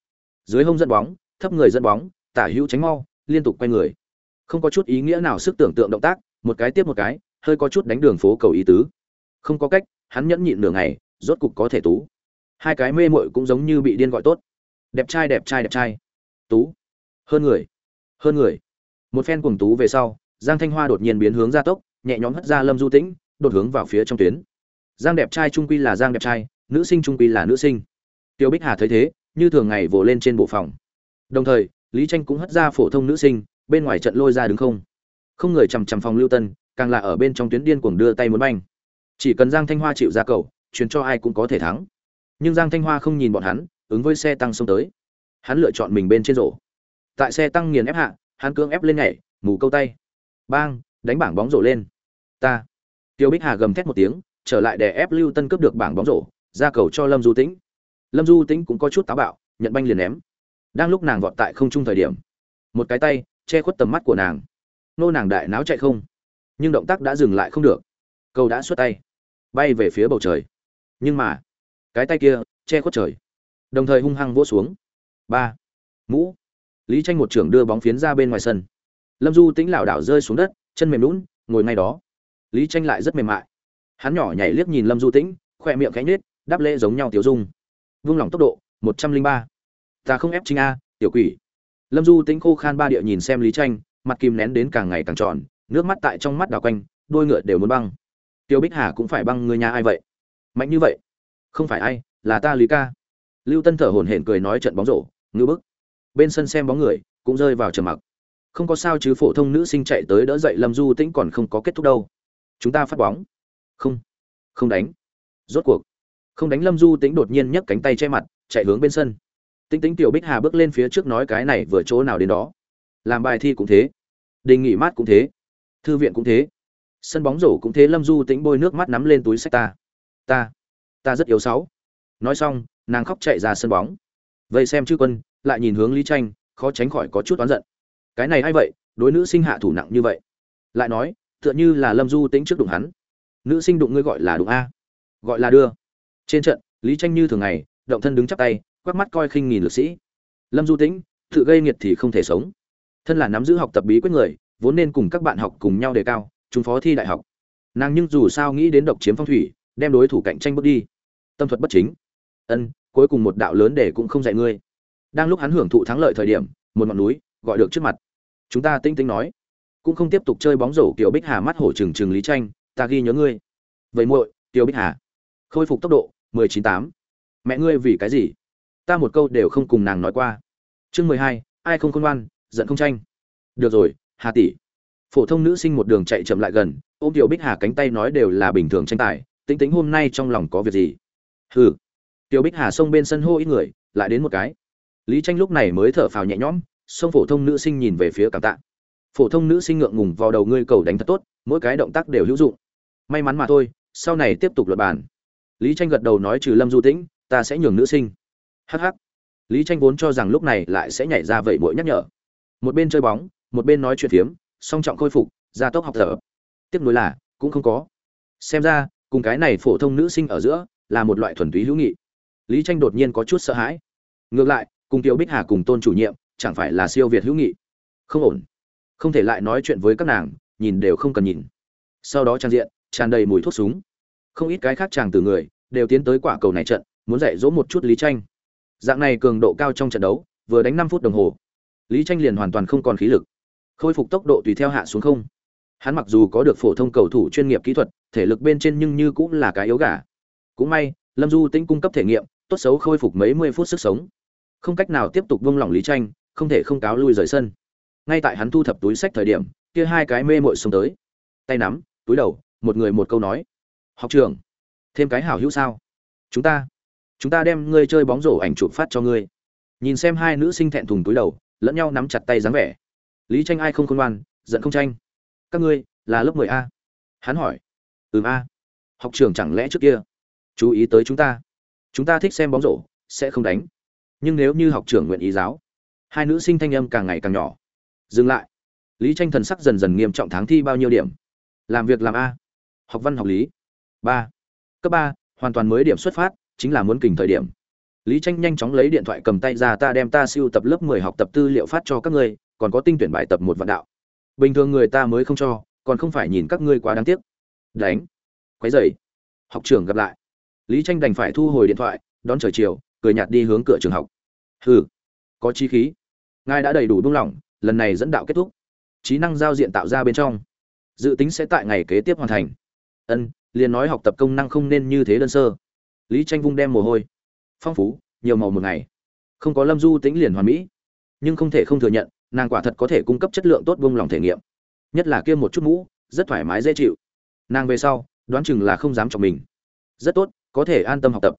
Dưới hông dẫn bóng, thấp người dẫn bóng, tả hữu tránh mau, liên tục quay người. Không có chút ý nghĩa nào sức tưởng tượng động tác, một cái tiếp một cái, hơi có chút đánh đường phố cầu ý tứ. Không có cách, hắn nhẫn nhịn nửa ngày, rốt cục có thể tú. Hai cái mê mội cũng giống như bị điên gọi tốt. Đẹp trai đẹp trai đẹp trai. Tú. Hơn người. Hơn người. Một phen cuồng tú về sau giang thanh hoa đột nhiên biến hướng gia tốc, nhẹ nhõm hất ra lâm du tĩnh, đột hướng vào phía trong tuyến. Giang đẹp trai trung quy là giang đẹp trai, nữ sinh trung quy là nữ sinh. Tiêu bích hà thấy thế, như thường ngày vồ lên trên bộ phòng. Đồng thời, lý tranh cũng hất ra phổ thông nữ sinh, bên ngoài trận lôi ra đứng không. Không người chằm chằm phòng lưu tân, càng là ở bên trong tuyến điên cuồng đưa tay muốn banh. Chỉ cần giang thanh hoa chịu ra cầu chuyến cho ai cũng có thể thắng. Nhưng giang thanh hoa không nhìn bọn hắn, ứng với xe tăng xông tới. Hắn lựa chọn mình bên trên rổ. Tại xe tăng nghiền ép hạ, hắn cưỡng ép lên nhảy, mù câu tay bang, đánh bảng bóng rổ lên. Ta. Tiêu bích hà gầm thét một tiếng, trở lại để ép lưu tân cướp được bảng bóng rổ, ra cầu cho lâm du tĩnh. Lâm du tĩnh cũng có chút táo bạo, nhận banh liền ném. Đang lúc nàng vọt tại không trung thời điểm, một cái tay che khuất tầm mắt của nàng. Nô nàng đại náo chạy không, nhưng động tác đã dừng lại không được. Cầu đã xuất tay, bay về phía bầu trời. Nhưng mà, cái tay kia che khuất trời, đồng thời hung hăng vỗ xuống. Ba. Mũ. Lý tranh một trưởng đưa bóng phiến ra bên ngoài sân lâm du tĩnh lảo đảo rơi xuống đất, chân mềm lún ngồi ngay đó. Lý tranh lại rất mềm mại. Hắn nhỏ nhảy liếc nhìn lâm du tĩnh khoe miệng cánh nết đáp lễ giống nhau tiểu dung. Vung lòng tốc độ, một trăm linh ba. Ta không ép chính a, tiểu quỷ. Lâm du tĩnh khô khan ba địa nhìn xem lý tranh mặt kim nén đến càng ngày càng tròn, nước mắt tại trong mắt đào quanh, đôi ngựa đều muốn băng. Tiêu bích hà cũng phải băng người nhà ai vậy? Mạnh như vậy? Không phải ai, là ta lý ca. Lưu tân thở hổn hển cười nói trận bóng rổ ngư bức. Bên sân xem bóng người, cũng rơi vào trầm mặc không có sao chứ phổ thông nữ sinh chạy tới đỡ dậy lâm du tĩnh còn không có kết thúc đâu. Chúng ta phát bóng. Không. Không đánh. Rốt cuộc. Không đánh lâm du tĩnh đột nhiên nhấc cánh tay che mặt, chạy hướng bên sân. Tinh Tĩnh, tiểu bích hà bước lên phía trước nói cái này vừa chỗ nào đến đó. Làm bài thi cũng thế. Đình nghị mát cũng thế. Thư viện cũng thế. Sân bóng rổ cũng thế, lâm du tĩnh bôi nước mắt nắm lên túi sách ta. Ta. Ta rất yếu sáu. Nói xong, nàng khóc chạy ra sân bóng. Vậy xem chư quân, lại nhìn hướng lý tranh, khó tránh khỏi có chút oán giận cái này hay vậy, đối nữ sinh hạ thủ nặng như vậy? Lại nói, tựa như là lâm du tính trước đụng hắn. Nữ sinh đụng ngươi gọi là đụng a. Gọi là đưa. Trên trận, lý tranh như thường ngày, động thân đứng chắp tay, quắc mắt coi khinh nghìn lực sĩ. Lâm du tĩnh, tự gây nghiệt thì không thể sống. Thân là nắm giữ học tập bí quyết người, vốn nên cùng các bạn học cùng nhau đề cao, chúng phó thi đại học. Nàng nhưng dù sao nghĩ đến độc chiếm phong thủy, đem đối thủ cạnh tranh bước đi. Tâm thuật bất chính. Ân, cuối cùng một đạo lớn để cũng không dạy ngươi. Đang lúc hắn hưởng thụ thắng lợi thời điểm, một ngọn núi, gọi được trước mặt chúng ta tinh tinh nói. Cũng không tiếp tục chơi bóng rổ kiểu bích hà mắt hổ trừng trừng lý tranh, ta ghi nhớ ngươi. Vậy muội Tiểu bích hà. Khôi phục tốc độ, mười chín tám. Mẹ ngươi vì cái gì? Ta một câu đều không cùng nàng nói qua. Chương mười hai, ai không khôn ngoan, giận không tranh. Được rồi, hà tỷ. Phổ thông nữ sinh một đường chạy chậm lại gần, ôm tiểu bích hà cánh tay nói đều là bình thường tranh tài tính tính hôm nay trong lòng có việc gì? Hừ. Tiểu bích hà xông bên sân hô ít người, lại đến một cái. Lý tranh lúc này mới thở phào nhẹ nhõm Song phổ thông nữ sinh nhìn về phía cảm tạ. Phổ thông nữ sinh ngượng ngùng vào đầu ngươi cầu đánh thật tốt mỗi cái động tác đều hữu dụng. May mắn mà thôi sau này tiếp tục luật bàn. Lý tranh gật đầu nói trừ lâm du tĩnh ta sẽ nhường nữ sinh. Hh lý tranh vốn cho rằng lúc này lại sẽ nhảy ra vậy mỗi nhắc nhở. Một bên chơi bóng một bên nói chuyện phiếm song trọng khôi phục gia tốc học tập. Tiếp nối là cũng không có. Xem ra cùng cái này phổ thông nữ sinh ở giữa là một loại thuần túy hữu nghị. Lý tranh đột nhiên có chút sợ hãi. Ngược lại cùng Tiểu Bích Hà cùng Tôn chủ nhiệm, chẳng phải là siêu việt hữu nghị. Không ổn. Không thể lại nói chuyện với các nàng, nhìn đều không cần nhìn. Sau đó trang diện, tràn đầy mùi thuốc súng. Không ít cái khác chàng từ người, đều tiến tới quả cầu này trận, muốn dạy dỗ một chút Lý Tranh. Dạng này cường độ cao trong trận đấu, vừa đánh 5 phút đồng hồ, Lý Tranh liền hoàn toàn không còn khí lực. Khôi phục tốc độ tùy theo hạ xuống không. Hắn mặc dù có được phổ thông cầu thủ chuyên nghiệp kỹ thuật, thể lực bên trên nhưng như cũng là cái yếu gà. Cũng may, Lâm Du Tĩnh cung cấp thể nghiệm, tốt xấu khôi phục mấy mươi phút sức sống không cách nào tiếp tục buông lỏng lý tranh không thể không cáo lui rời sân. Ngay tại hắn thu thập túi sách thời điểm, kia hai cái mê mội xuống tới. Tay nắm, túi đầu, một người một câu nói. Học trường thêm cái hảo hữu sao? Chúng ta chúng ta đem ngươi chơi bóng rổ ảnh chụp phát cho ngươi. Nhìn xem hai nữ sinh thẹn thùng túi đầu, lẫn nhau nắm chặt tay dáng vẻ. Lý tranh ai không khôn ngoan, giận không tranh. Các ngươi là lớp mười a? Hắn hỏi. Ừm a. Học trường chẳng lẽ trước kia chú ý tới chúng ta? Chúng ta thích xem bóng rổ, sẽ không đánh. Nhưng nếu như học trưởng nguyện ý giáo hai nữ sinh thanh âm càng ngày càng nhỏ. Dừng lại. Lý tranh thần sắc dần dần nghiêm trọng tháng thi bao nhiêu điểm? Làm việc làm a. Học văn học lý. Ba. Cấp ba, hoàn toàn mới điểm xuất phát, chính là muốn kình thời điểm. Lý tranh nhanh chóng lấy điện thoại cầm tay ra ta đem ta siêu tập lớp 10 học tập tư liệu phát cho các ngươi, còn có tinh tuyển bài tập một vạn đạo. Bình thường người ta mới không cho, còn không phải nhìn các ngươi quá đáng tiếc. Đánh. Quấy dậy học trưởng gặp lại. Lý tranh đành phải thu hồi điện thoại, đón trời chiều, cười nhạt đi hướng cửa trường học. Hừ có chi khí. Ngài đã đầy đủ buông lỏng, lần này dẫn đạo kết thúc. Trí năng giao diện tạo ra bên trong. Dự tính sẽ tại ngày kế tiếp hoàn thành. Ân, liền nói học tập công năng không nên như thế đơn sơ. Lý tranh vung đem mồ hôi. Phong phú, nhiều màu một ngày. Không có lâm du tính liền hoàn mỹ. Nhưng không thể không thừa nhận, nàng quả thật có thể cung cấp chất lượng tốt vung lòng thể nghiệm. Nhất là kia một chút mũ, rất thoải mái dễ chịu. Nàng về sau, đoán chừng là không dám chọc mình. Rất tốt, có thể an tâm học tập.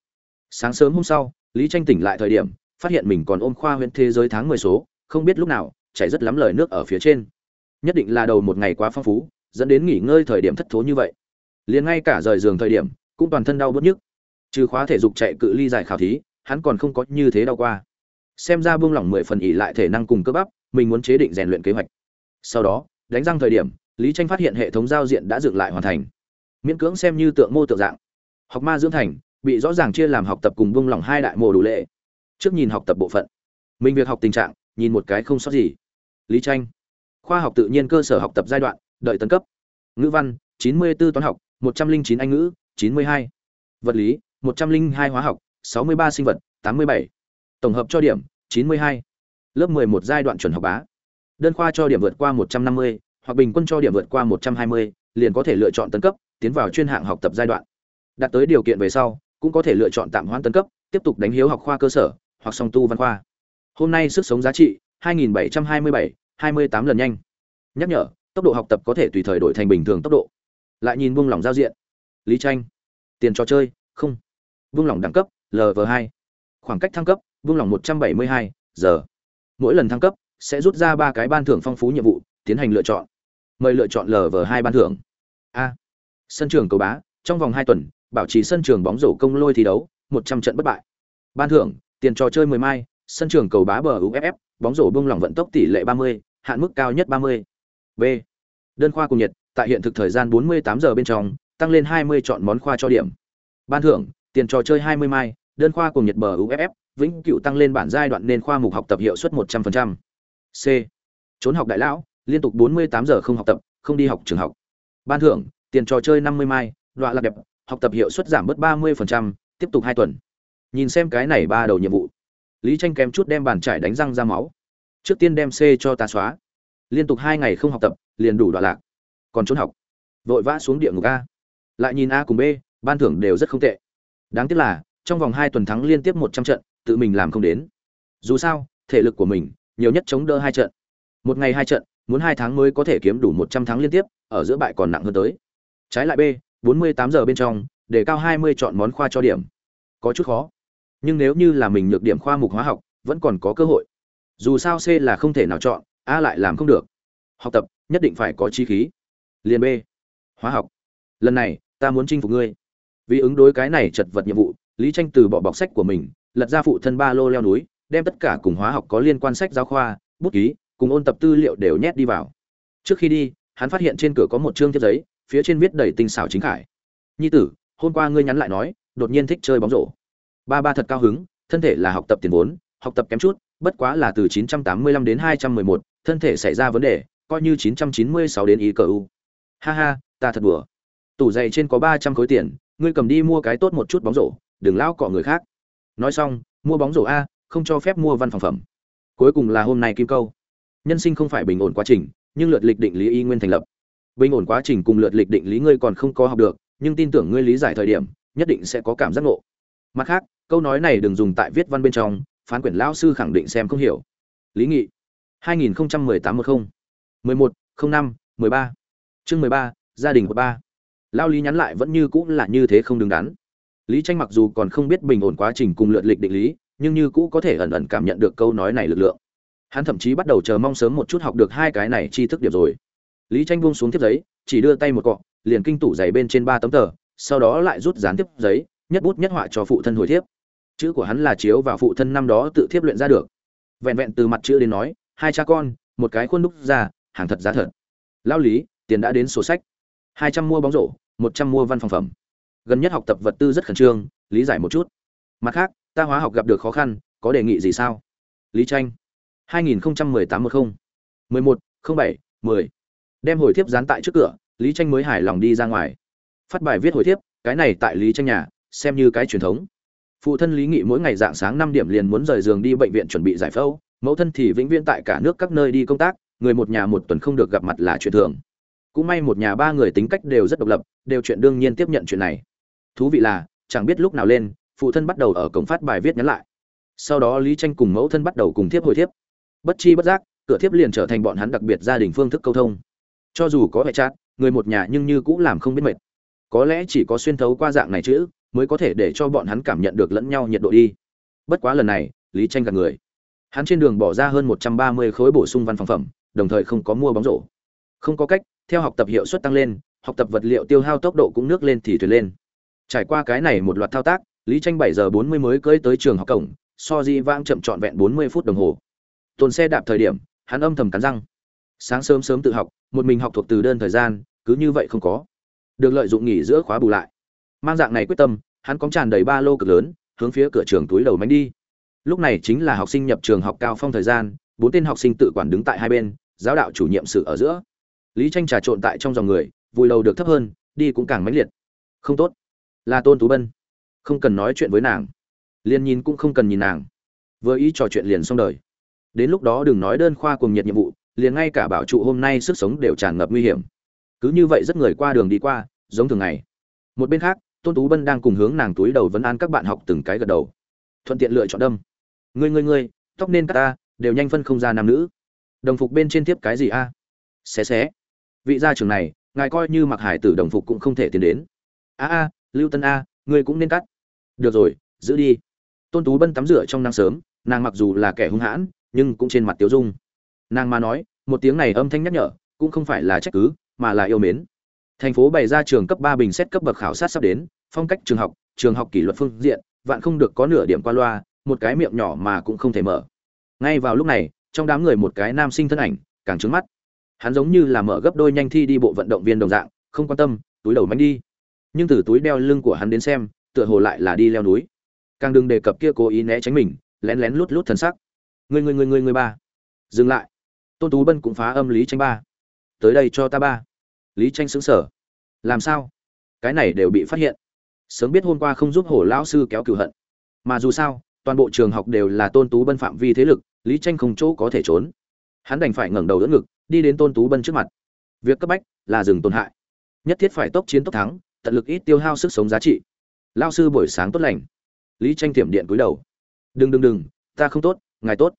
Sáng sớm hôm sau, lý tranh tỉnh lại thời điểm phát hiện mình còn ôm khoa huyện thế giới tháng mười số, không biết lúc nào, chảy rất lắm lời nước ở phía trên. Nhất định là đầu một ngày quá phong phú, dẫn đến nghỉ ngơi thời điểm thất thố như vậy. Liền ngay cả rời giường thời điểm, cũng toàn thân đau bớt nhức. Trừ khóa thể dục chạy cự ly dài khảo thí, hắn còn không có như thế đau qua. Xem ra buông lỏng mười phần ỉ lại thể năng cùng cơ bắp, mình muốn chế định rèn luyện kế hoạch. Sau đó, đánh răng thời điểm, lý tranh phát hiện hệ thống giao diện đã dựng lại hoàn thành. Miễn cưỡng xem như tượng mô tượng dạng. Học ma dưỡng thành, bị rõ ràng chia làm học tập cùng buông lỏng hai đại mô đủ lệ trước nhìn học tập bộ phận. Mình việc học tình trạng, nhìn một cái không sót gì. Lý tranh khoa học tự nhiên cơ sở học tập giai đoạn, đợi tấn cấp. Ngữ văn 94 toán học 109 anh ngữ 92 vật lý 102 hóa học 63 sinh vật 87 tổng hợp cho điểm 92 lớp 11 giai đoạn chuẩn học bá. Đơn khoa cho điểm vượt qua 150 hoặc bình quân cho điểm vượt qua 120 liền có thể lựa chọn tấn cấp, tiến vào chuyên hạng học tập giai đoạn. Đạt tới điều kiện về sau, cũng có thể lựa chọn tạm hoãn tấn cấp, tiếp tục đánh hiếu học khoa cơ sở hoặc song tu văn khoa. Hôm nay sức sống giá trị 2727 28 lần nhanh. Nhắc nhở, tốc độ học tập có thể tùy thời đổi thành bình thường tốc độ. Lại nhìn buông lỏng giao diện. Lý tranh. Tiền trò chơi, không. Buông lỏng đẳng cấp lv 2 khoảng cách thăng cấp, buông lỏng 172 giờ mỗi lần thăng cấp, sẽ rút ra ba cái ban thưởng phong phú nhiệm vụ, tiến hành lựa chọn. Mời lựa chọn lv 2 ban thưởng. A. Sân trường cầu bá, trong vòng hai tuần, bảo trì sân trường bóng rổ công lôi thi đấu 100 trận bất bại. Ban thưởng tiền trò chơi 10 mai sân trường cầu bá bờ uff bóng rổ bung lỏng vận tốc tỷ lệ 30, hạn mức cao nhất 30. b. Đơn khoa cùng nhiệt tại hiện thực thời gian 48 giờ bên trong tăng lên 20 chọn món khoa cho điểm. Ban thưởng tiền trò chơi 20 mai đơn khoa cùng nhiệt bờ uff vĩnh cửu tăng lên bản giai đoạn nên khoa mục học tập hiệu suất 100%. c. Trốn học đại lão liên tục 48 giờ không học tập không đi học trường học. Ban thưởng tiền trò chơi 50 mai loại là đẹp học tập hiệu suất giảm bớt 30%, tiếp tục 2 tuần nhìn xem cái này ba đầu nhiệm vụ. Lý tranh kém chút đem bàn trải đánh răng ra máu. Trước tiên đem c cho ta xóa. Liên tục hai ngày không học tập, liền đủ đoạn lạc. Còn trốn học. Vội vã xuống địa ngục a. Lại nhìn a cùng b, ban thưởng đều rất không tệ. Đáng tiếc là, trong vòng hai tuần thắng liên tiếp một trăm trận, tự mình làm không đến. Dù sao, thể lực của mình, nhiều nhất chống đỡ hai trận. Một ngày hai trận, muốn hai tháng mới có thể kiếm đủ một trăm tháng liên tiếp, ở giữa bại còn nặng hơn tới. Trái lại b, bốn mươi tám giờ bên trong để cao hai mươi chọn món khoa cho điểm. Có chút khó nhưng nếu như là mình nhược điểm khoa mục hóa học, vẫn còn có cơ hội. Dù sao c là không thể nào chọn, a lại làm không được. Học tập, nhất định phải có chi khí. Liền b, hóa học. Lần này, ta muốn chinh phục ngươi. Vì ứng đối cái này chật vật nhiệm vụ, lý tranh từ bỏ bọc sách của mình, lật ra phụ thân ba lô leo núi, đem tất cả cùng hóa học có liên quan sách giáo khoa, bút ký, cùng ôn tập tư liệu đều nhét đi vào. Trước khi đi, hắn phát hiện trên cửa có một chương thiếp giấy, phía trên viết đầy tinh xảo chính khải. Nhi tử, hôm qua ngươi nhắn lại nói, đột nhiên thích chơi bóng rổ ba ba thật cao hứng thân thể là học tập tiền vốn học tập kém chút bất quá là từ 985 đến 211, thân thể xảy ra vấn đề coi như 996 đến ý cờ u. Ha ha ta thật đùa. Tủ giày trên có 300 khối tiền ngươi cầm đi mua cái tốt một chút bóng rổ đừng lao cọ người khác. Nói xong mua bóng rổ a không cho phép mua văn phòng phẩm. Cuối cùng là hôm nay kim câu. Nhân sinh không phải bình ổn quá trình nhưng lượt lịch định lý y nguyên thành lập. Bình ổn quá trình cùng lượt lịch định lý ngươi còn không có học được nhưng tin tưởng ngươi lý giải thời điểm nhất định sẽ có cảm giác ngộ mặt khác, câu nói này đừng dùng tại viết văn bên trong, phán quyển lão sư khẳng định xem không hiểu. Lý nghị 2018 10 11 05 13 chương 13 gia đình của ba. Lao lý nhắn lại vẫn như cũ là như thế không đứng đắn. Lý tranh mặc dù còn không biết bình ổn quá trình cùng lượt lịch định lý, nhưng như cũ có thể ẩn ẩn cảm nhận được câu nói này lực lượng. Hắn thậm chí bắt đầu chờ mong sớm một chút học được hai cái này tri thức điểm rồi. Lý tranh buông xuống tiếp giấy, chỉ đưa tay một cọ, liền kinh tủ giày bên trên ba tấm tờ, sau đó lại rút dán tiếp giấy nhất bút nhất họa cho phụ thân hồi thiếp. Chữ của hắn là chiếu vào phụ thân năm đó tự thiếp luyện ra được. Vẹn vẹn từ mặt chữ đến nói, hai cha con, một cái khuôn đúc ra, hàng thật giá thật. Lao lý, tiền đã đến sổ sách. Hai trăm mua bóng rổ, một trăm mua văn phòng phẩm. Gần nhất học tập vật tư rất khẩn trương, lý giải một chút. Mặt khác, ta hóa học gặp được khó khăn, có đề nghị gì sao? Lý tranh. 2018 10 11 07 10 đem hồi thiếp dán tại trước cửa, lý tranh mới hài lòng đi ra ngoài. Phát bài viết hồi thiếp, cái này tại lý tranh nhà xem như cái truyền thống. Phụ thân lý nghị mỗi ngày dạng sáng năm điểm liền muốn rời giường đi bệnh viện chuẩn bị giải phẫu, mẫu thân thì vĩnh viễn tại cả nước các nơi đi công tác, người một nhà một tuần không được gặp mặt là chuyện thường. Cũng may một nhà ba người tính cách đều rất độc lập, đều chuyện đương nhiên tiếp nhận chuyện này. Thú vị là, chẳng biết lúc nào lên, phụ thân bắt đầu ở cổng phát bài viết nhắn lại. Sau đó lý tranh cùng mẫu thân bắt đầu cùng thiếp hồi thiếp. Bất chi bất giác, cửa thiếp liền trở thành bọn hắn đặc biệt gia đình phương thức câu thông. Cho dù có hệ chát, người một nhà nhưng như cũng làm không biết mệt. Có lẽ chỉ có xuyên thấu qua dạng này chữ mới có thể để cho bọn hắn cảm nhận được lẫn nhau nhiệt độ đi. Bất quá lần này, lý tranh gật người. Hắn trên đường bỏ ra hơn một trăm ba mươi khối bổ sung văn phòng phẩm, đồng thời không có mua bóng rổ. Không có cách, theo học tập hiệu suất tăng lên, học tập vật liệu tiêu hao tốc độ cũng nước lên thì thuyền lên. Trải qua cái này một loạt thao tác, lý tranh bảy giờ bốn mươi mới cưỡi tới trường học cổng, so di vãng chậm trọn vẹn bốn mươi phút đồng hồ. Tồn xe đạp thời điểm, hắn âm thầm cắn răng. Sáng sớm sớm tự học, một mình học thuộc từ đơn thời gian, cứ như vậy không có. Được lợi dụng nghỉ giữa khóa bù lại mang dạng này quyết tâm, hắn cóng tràn đầy ba lô cực lớn, hướng phía cửa trường túi đầu mánh đi. Lúc này chính là học sinh nhập trường học cao phong thời gian, bốn tên học sinh tự quản đứng tại hai bên, giáo đạo chủ nhiệm sự ở giữa. Lý tranh trà trộn tại trong dòng người, vùi đầu được thấp hơn, đi cũng càng mãnh liệt. Không tốt. Là tôn tú bân. Không cần nói chuyện với nàng. Liền nhìn cũng không cần nhìn nàng. Vừa ý trò chuyện liền xong đời. Đến lúc đó đừng nói đơn khoa cùng nhiệt nhiệm vụ, liền ngay cả bảo trụ hôm nay sức sống đều tràn ngập nguy hiểm. Cứ như vậy rất người qua đường đi qua, giống thường ngày. Một bên khác tôn tú bân đang cùng hướng nàng túi đầu vấn an các bạn học từng cái gật đầu. Thuận tiện lựa chọn đâm. Ngươi ngươi ngươi, tóc nên cắt ta, đều nhanh phân không ra nam nữ. Đồng phục bên trên tiếp cái gì a? Xé xé. Vị gia trưởng này, ngài coi như mặc hải tử đồng phục cũng không thể tiến đến. A a, lưu tân a, ngươi cũng nên cắt. Được rồi, giữ đi. Tôn tú bân tắm rửa trong nắng sớm, nàng mặc dù là kẻ hung hãn, nhưng cũng trên mặt tiếu dung. Nàng mà nói, một tiếng này âm thanh nhắc nhở, cũng không phải là trách cứ, mà là yêu mến thành phố bày ra trường cấp ba bình xét cấp bậc khảo sát sắp đến, phong cách trường học trường học kỷ luật phương diện, vạn không được có nửa điểm qua loa, một cái miệng nhỏ mà cũng không thể mở. Ngay vào lúc này, trong đám người một cái nam sinh thân ảnh, càng trướng mắt. Hắn giống như là mở gấp đôi nhanh thi đi bộ vận động viên đồng dạng, không quan tâm, túi đầu mánh đi. Nhưng từ túi đeo lưng của hắn đến xem, tựa hồ lại là đi leo núi. Càng đừng đề cập kia cố ý né tránh mình, lén lén lút lút thân sắc người người người người người ba. Dừng lại. Tôn tú bân cũng phá âm lý tranh ba. Tới đây cho ta ba lý tranh sững sờ, làm sao? Cái này đều bị phát hiện. Sớm biết hôm qua không giúp hổ lão sư kéo cửu hận. Mà dù sao toàn bộ trường học đều là tôn tú bân phạm vi thế lực lý tranh không chỗ có thể trốn. Hắn đành phải ngẩng đầu đỡ ngực đi đến tôn tú bân trước mặt. Việc cấp bách là dừng tổn hại. Nhất thiết phải tốc chiến tốc thắng tận lực ít tiêu hao sức sống giá trị. Lao sư buổi sáng tốt lành. Lý tranh tiệm điện cúi đầu. Đừng đừng đừng ta không tốt ngài tốt.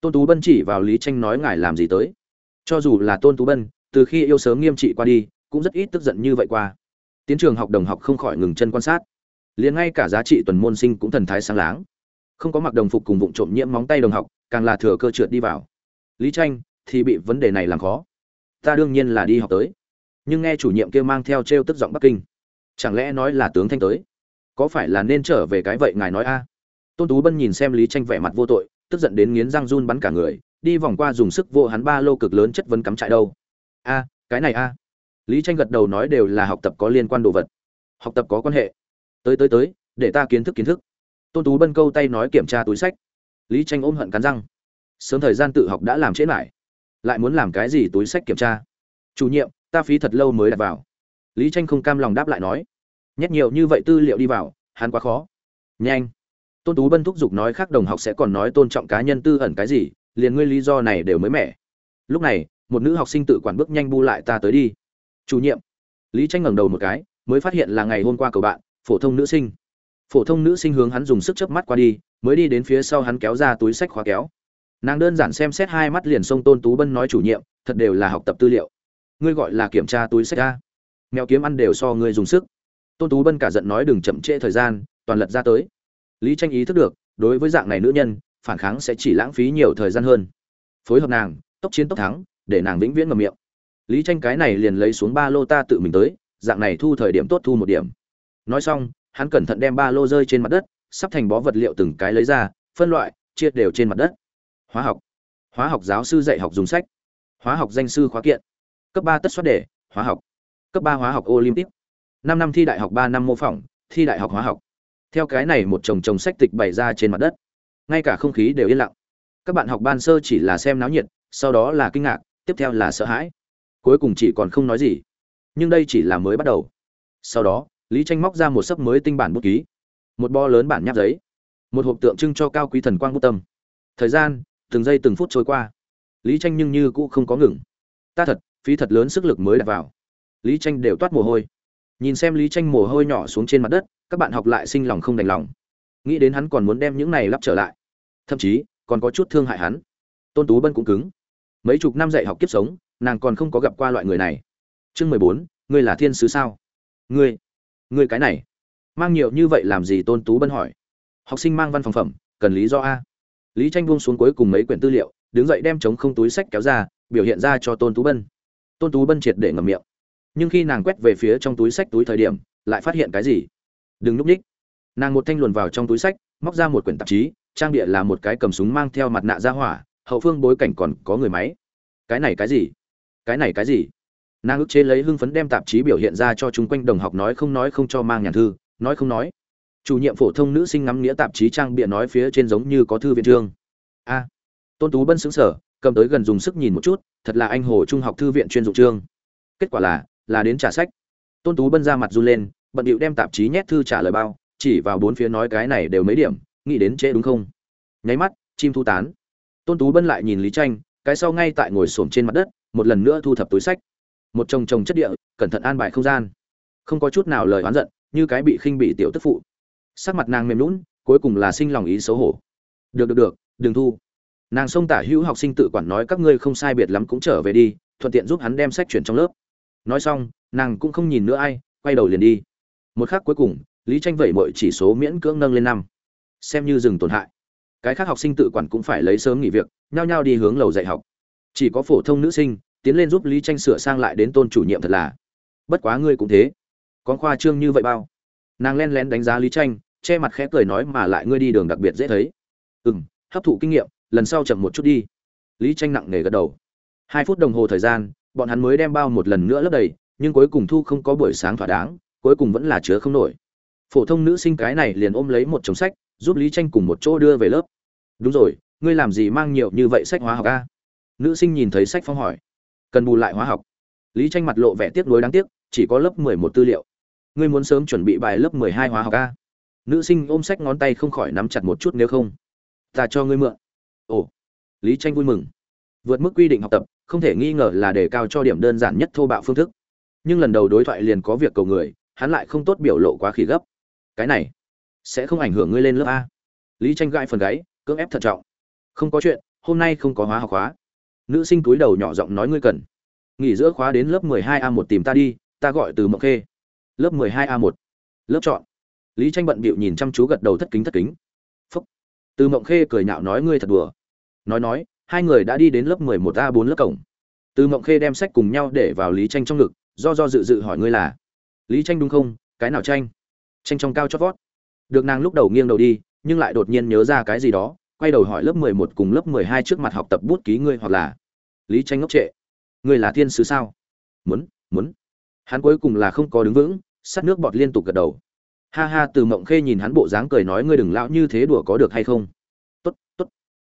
Tôn tú bân chỉ vào lý tranh nói ngài làm gì tới? Cho dù là tôn tú bân từ khi yêu sớm nghiêm trị qua đi, cũng rất ít tức giận như vậy qua. Tiến trường học đồng học không khỏi ngừng chân quan sát. Liền ngay cả giá trị tuần môn sinh cũng thần thái sáng láng. Không có mặc đồng phục cùng vụng trộm nhiễm móng tay đồng học, càng là thừa cơ trượt đi vào. Lý tranh, thì bị vấn đề này làm khó. Ta đương nhiên là đi học tới. Nhưng nghe chủ nhiệm kia mang theo t r e o tức giọng bắc kinh. Chẳng lẽ nói là tướng thanh tới? Có phải là nên trở về cái vậy ngài nói a? Tôn tú bân nhìn xem lý tranh vẻ mặt vô tội, tức giận đến nghiến răng run bắn cả người, đi vòng qua dùng sức vô hắn ba lô cực lớn chất vấn cắm trại đâu a, cái này a. Lý tranh gật đầu nói đều là học tập có liên quan đồ vật. Học tập có quan hệ. Tới tới tới, để ta kiến thức kiến thức. Tôn tú bân câu tay nói kiểm tra túi sách. Lý tranh ôm hận cắn răng. Sớm thời gian tự học đã làm trễ lại lại muốn làm cái gì túi sách kiểm tra? Chủ nhiệm, ta phí thật lâu mới đặt vào. Lý tranh không cam lòng đáp lại nói. Nhét nhiều như vậy tư liệu đi vào, hắn quá khó. Nhanh. Tôn tú bân thúc giục nói khác đồng học sẽ còn nói tôn trọng cá nhân tư ẩn cái gì, liền ngươi lý do này đều mới mẻ. Lúc này một nữ học sinh tự quản bước nhanh bu lại ta tới đi. Chủ nhiệm. Lý tranh ngẩng đầu một cái, mới phát hiện là ngày hôm qua cầu bạn, phổ thông nữ sinh. Phổ thông nữ sinh hướng hắn dùng sức chớp mắt qua đi, mới đi đến phía sau hắn kéo ra túi sách khóa kéo. Nàng đơn giản xem xét hai mắt liền xông tôn tú bân nói chủ nhiệm, thật đều là học tập tư liệu. Ngươi gọi là kiểm tra túi sách ra mèo kiếm ăn đều so ngươi dùng sức. Tôn tú bân cả giận nói đừng chậm trễ thời gian, toàn lật ra tới. Lý tranh ý thức được, đối với dạng này nữ nhân, phản kháng sẽ chỉ lãng phí nhiều thời gian hơn. Phối hợp nàng, tốc chiến tốc thắng để nàng vĩnh viễn ngậm miệng. Lý tranh cái này liền lấy xuống ba lô ta tự mình tới, dạng này thu thời điểm tốt thu một điểm. Nói xong, hắn cẩn thận đem ba lô rơi trên mặt đất, sắp thành bó vật liệu từng cái lấy ra, phân loại, chia đều trên mặt đất. Hóa học. Hóa học giáo sư dạy học dùng sách. Hóa học danh sư khóa kiện. Cấp ba tất suất đề, hóa học. Cấp ba hóa học olympic. Năm năm thi đại học, ba năm mô phỏng, thi đại học hóa học. Theo cái này một chồng chồng sách tịch bày ra trên mặt đất. Ngay cả không khí đều yên lặng. Các bạn học ban sơ chỉ là xem náo nhiệt, sau đó là kinh ngạc tiếp theo là sợ hãi. Cuối cùng chỉ còn không nói gì. Nhưng đây chỉ là mới bắt đầu. Sau đó, lý tranh móc ra một sấp mới tinh bản bút ký. Một bo lớn bản nháp giấy. Một hộp tượng trưng cho cao quý thần quang bút tâm. Thời gian, từng giây từng phút trôi qua. Lý tranh nhưng như cũ không có ngừng. Ta thật, phí thật lớn sức lực mới đặt vào. Lý tranh đều toát mồ hôi. Nhìn xem lý tranh mồ hôi nhỏ xuống trên mặt đất, các bạn học lại sinh lòng không đành lòng. Nghĩ đến hắn còn muốn đem những này lắp trở lại. Thậm chí, còn có chút thương hại hắn. Tôn tú bân cũng cứng mấy chục năm dạy học kiếp sống, nàng còn không có gặp qua loại người này. Chương mười bốn, ngươi là thiên sứ sao? Ngươi ngươi cái này, mang nhiều như vậy làm gì tôn tú bân hỏi. Học sinh mang văn phòng phẩm, cần lý do a. Lý tranh buông xuống cuối cùng mấy quyển tư liệu, đứng dậy đem chống không túi sách kéo ra, biểu hiện ra cho tôn tú bân. Tôn tú bân triệt để ngậm miệng. Nhưng khi nàng quét về phía trong túi sách túi thời điểm, lại phát hiện cái gì? Đừng núp ních. Nàng một thanh luồn vào trong túi sách, móc ra một quyển tạp chí, trang địa là một cái cầm súng mang theo mặt nạ ra hỏa hậu phương bối cảnh còn có người máy. Cái này cái gì? Cái này cái gì? Nàng ức chế lấy hưng phấn đem tạp chí biểu hiện ra cho chúng quanh đồng học nói không nói không cho mang nhàn thư, nói không nói. Chủ nhiệm phổ thông nữ sinh ngắm nghĩa tạp chí trang bịa nói phía trên giống như có thư viện trương. A. Tôn tú bân xứng sở cầm tới gần dùng sức nhìn một chút, thật là anh hồ trung học thư viện chuyên dụng trương. Kết quả là là đến trả sách. Tôn tú bân ra mặt run lên, bận điệu đem tạp chí nhét thư trả lời bao, chỉ vào bốn phía nói cái này đều mấy điểm, nghĩ đến trễ đúng không? Nháy mắt, chim thu tán tôn tú bân lại nhìn lý tranh cái sau ngay tại ngồi xổm trên mặt đất, một lần nữa thu thập túi sách. Một chồng chồng chất địa, cẩn thận an bài không gian. Không có chút nào lời oán giận, như cái bị khinh bị tiểu tức phụ. Sắc mặt nàng mềm lún cuối cùng là sinh lòng ý xấu hổ. Được được được, đừng thu. Nàng xông tả hữu học sinh tự quản nói, các ngươi không sai biệt lắm cũng trở về đi, thuận tiện giúp hắn đem sách chuyển trong lớp. Nói xong, nàng cũng không nhìn nữa ai, quay đầu liền đi. Một khắc cuối cùng, lý tranh vẩy mọi chỉ số miễn cưỡng nâng lên năm. Xem như dừng tổn hại cái khác học sinh tự quản cũng phải lấy sớm nghỉ việc, nhao nhao đi hướng lầu dạy học. Chỉ có phổ thông nữ sinh, tiến lên giúp lý tranh sửa sang lại đến tôn chủ nhiệm thật là. Bất quá ngươi cũng thế. Con khoa trương như vậy bao? Nàng len lén đánh giá lý tranh che mặt khẽ cười nói mà lại ngươi đi đường đặc biệt dễ thấy. Ừ m hấp thụ kinh nghiệm, lần sau chậm một chút đi. Lý tranh nặng nề gật đầu. Hai phút đồng hồ thời gian, bọn hắn mới đem bao một lần nữa lấp đầy, nhưng cuối cùng thu không có buổi sáng thỏa đáng, cuối cùng vẫn là chứa không nổi. Phổ thông nữ sinh cái này liền ôm lấy một chồng sách giúp lý tranh cùng một chỗ đưa về lớp. Đúng rồi, ngươi làm gì mang nhiều như vậy sách hóa học a? Nữ sinh nhìn thấy sách phong hỏi. Cần bù lại hóa học. Lý tranh mặt lộ vẻ tiếc nuối đáng tiếc, chỉ có lớp mười một tư liệu. Ngươi muốn sớm chuẩn bị bài lớp mười hai hóa học a? Nữ sinh ôm sách ngón tay không khỏi nắm chặt một chút nếu không. Ta cho ngươi mượn. Ồ. Lý tranh vui mừng. Vượt mức quy định học tập, không thể nghi ngờ là đề cao cho điểm đơn giản nhất thô bạo phương thức. Nhưng lần đầu đối thoại liền có việc cầu người, hắn lại không tốt biểu lộ quá khỉ gấp. Cái này sẽ không ảnh hưởng ngươi lên lớp a. Lý tranh gãi phần gáy, cưỡng ép thận trọng. Không có chuyện, hôm nay không có hóa học khóa. Nữ sinh túi đầu nhỏ giọng nói ngươi cần. Nghỉ giữa khóa đến lớp 12 a 1 tìm ta đi, ta gọi từ mộng khê. Lớp 12 a 1 lớp chọn. Lý tranh bận bịu nhìn chăm chú gật đầu thất kính thất kính. Phúc. Từ mộng khê cười nhạo nói ngươi thật đùa. Nói nói, hai người đã đi đến lớp 11 a 4 lớp cổng. Từ mộng khê đem sách cùng nhau để vào lý tranh trong ngực, do do dự dự hỏi ngươi là. Lý tranh đúng không? Cái nào tranh? Tranh trong cao chót vót được nàng lúc đầu nghiêng đầu đi, nhưng lại đột nhiên nhớ ra cái gì đó, quay đầu hỏi lớp mười một cùng lớp mười hai trước mặt học tập bút ký ngươi hoặc là lý tranh ngốc trệ. Ngươi là thiên sứ sao? Muốn muốn. Hắn cuối cùng là không có đứng vững, sắt nước bọt liên tục gật đầu. Ha ha, từ mộng khê nhìn hắn bộ dáng cười nói ngươi đừng lão như thế đùa có được hay không? Tốt tốt.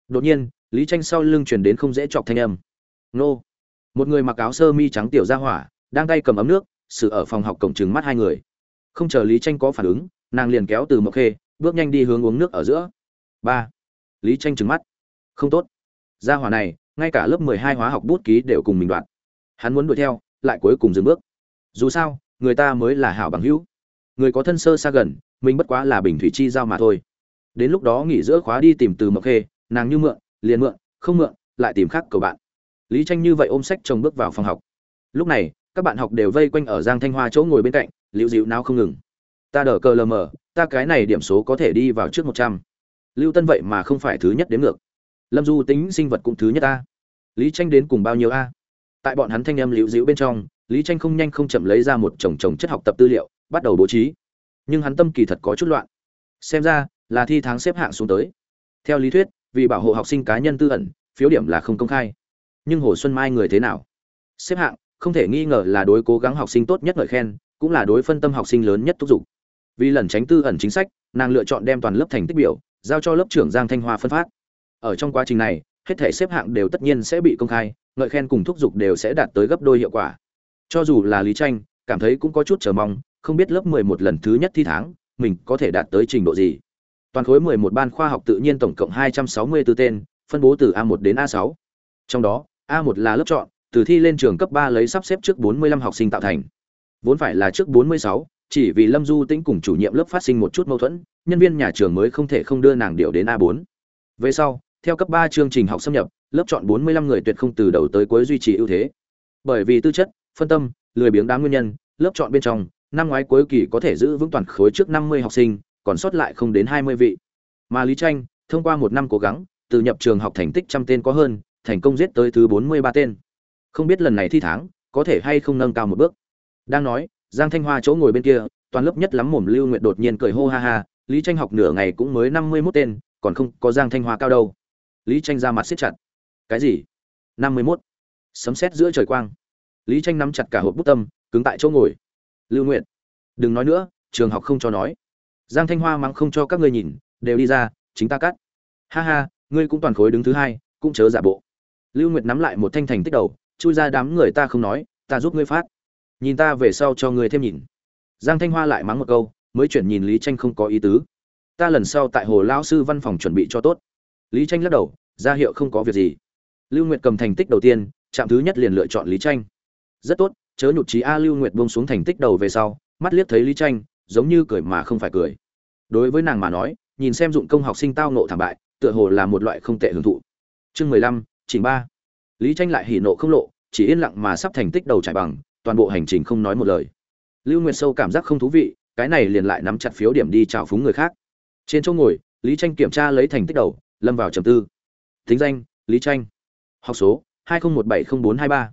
Đột nhiên, lý tranh sau lưng truyền đến không dễ chọc thanh âm. Nô. Một người mặc áo sơ mi trắng tiểu ra hỏa, đang tay cầm ấm nước sự ở phòng học cổng trừng mắt hai người. Không chờ lý tranh có phản ứng nàng liền kéo từ mộc khê, bước nhanh đi hướng uống nước ở giữa. Ba. Lý tranh trừng mắt. Không tốt. Gia hỏa này, ngay cả lớp mười hai hóa học bút ký đều cùng mình đoạn. Hắn muốn đuổi theo, lại cuối cùng dừng bước. Dù sao, người ta mới là hảo bằng hữu. Người có thân sơ xa gần, mình bất quá là bình thủy chi giao mà thôi. Đến lúc đó nghỉ giữa khóa đi tìm từ mộc khê, nàng như mượn, liền mượn, không mượn, lại tìm khác cầu bạn. Lý tranh như vậy ôm sách chồng bước vào phòng học. Lúc này, các bạn học đều vây quanh ở giang thanh hoa chỗ ngồi bên cạnh, liễu dịu nào không ngừng ta đờ cờ lờ mờ, ta cái này điểm số có thể đi vào trước một trăm. Lưu tân vậy mà không phải thứ nhất đến ngược. Lâm du tính sinh vật cũng thứ nhất a. Lý tranh đến cùng bao nhiêu a? Tại bọn hắn thanh âm liễu dịu bên trong, lý tranh không nhanh không chậm lấy ra một chồng chồng chất học tập tư liệu, bắt đầu bố trí. Nhưng hắn tâm kỳ thật có chút loạn. Xem ra, là thi tháng xếp hạng xuống tới. Theo lý thuyết, vì bảo hộ học sinh cá nhân tư ẩn, phiếu điểm là không công khai. Nhưng hồ xuân mai người thế nào? Xếp hạng, không thể nghi ngờ là đối cố gắng học sinh tốt nhất ngợi khen, cũng là đối phân tâm học sinh lớn nhất thúc giục vì lần tránh tư ẩn chính sách nàng lựa chọn đem toàn lớp thành tích biểu giao cho lớp trưởng giang thanh hoa phân phát. Ở trong quá trình này hết thể xếp hạng đều tất nhiên sẽ bị công khai ngợi khen cùng thúc giục đều sẽ đạt tới gấp đôi hiệu quả. Cho dù là lý tranh cảm thấy cũng có chút chờ mong không biết lớp 11 lần thứ nhất thi tháng mình có thể đạt tới trình độ gì. Toàn khối 11 ban khoa học tự nhiên tổng cộng 264 tên phân bố từ A1 đến A6 trong đó A1 là lớp chọn từ thi lên trường cấp 3 lấy sắp xếp trước 45 học sinh tạo thành. Vốn phải là trước 46, chỉ vì Lâm Du Tĩnh cùng chủ nhiệm lớp phát sinh một chút mâu thuẫn, nhân viên nhà trường mới không thể không đưa nàng điều đến A4. Về sau, theo cấp 3 chương trình học xâm nhập, lớp chọn 45 người tuyệt không từ đầu tới cuối duy trì ưu thế. Bởi vì tư chất, phân tâm, lười biếng đáng nguyên nhân, lớp chọn bên trong, năm ngoái cuối kỳ có thể giữ vững toàn khối trước 50 học sinh, còn sót lại không đến 20 vị. Mà Lý Tranh, thông qua một năm cố gắng, từ nhập trường học thành tích trăm tên có hơn, thành công giết tới thứ 43 tên. Không biết lần này thi tháng, có thể hay không nâng cao một bước. Đang nói, Giang Thanh Hoa chỗ ngồi bên kia, toàn lớp nhất lắm mồm Lưu Nguyệt đột nhiên cười hô ha ha, Lý Tranh học nửa ngày cũng mới năm mươi 51 tên, còn không có giang thanh hoa cao đâu. Lý tranh ra mặt siết chặt. Cái gì? năm mươi mốt? Sấm sét giữa trời quang. Lý tranh nắm chặt cả hộp bút tâm cứng tại chỗ ngồi. Lưu nguyện đừng nói nữa trường học không cho nói. Giang thanh hoa mắng không cho các ngươi nhìn đều đi ra chính ta cắt. Ha ha ngươi cũng toàn khối đứng thứ hai cũng chớ giả bộ. Lưu nguyệt nắm lại một thanh thành tích đầu chui ra đám người ta không nói ta giúp ngươi phát nhìn ta về sau cho ngươi thêm nhìn. Giang thanh hoa lại mắng một câu, mới chuyển nhìn lý tranh không có ý tứ. Ta lần sau tại hồ lao sư văn phòng chuẩn bị cho tốt. Lý tranh lắc đầu, ra hiệu không có việc gì. Lưu nguyệt cầm thành tích đầu tiên, chạm thứ nhất liền lựa chọn lý tranh rất tốt, chớ nhụt chí a lưu nguyệt buông xuống thành tích đầu về sau, mắt liếc thấy lý tranh giống như cười mà không phải cười. Đối với nàng mà nói, nhìn xem dụng công học sinh tao nộ thảm bại, tựa hồ là một loại không tệ hưởng thụ. Chương mười lăm, chỉnh ba. Lý tranh lại hỉ nộ không lộ, chỉ yên lặng mà sắp thành tích đầu trải bằng toàn bộ hành trình không nói một lời. Lưu nguyệt sâu cảm giác không thú vị, cái này liền lại nắm chặt phiếu điểm đi chào phúng người khác. Trên chỗ ngồi, lý tranh kiểm tra lấy thành tích đầu, lâm vào trầm tư. Thính danh, lý tranh. Học số, hai nghìn một bảy không bốn hai ba.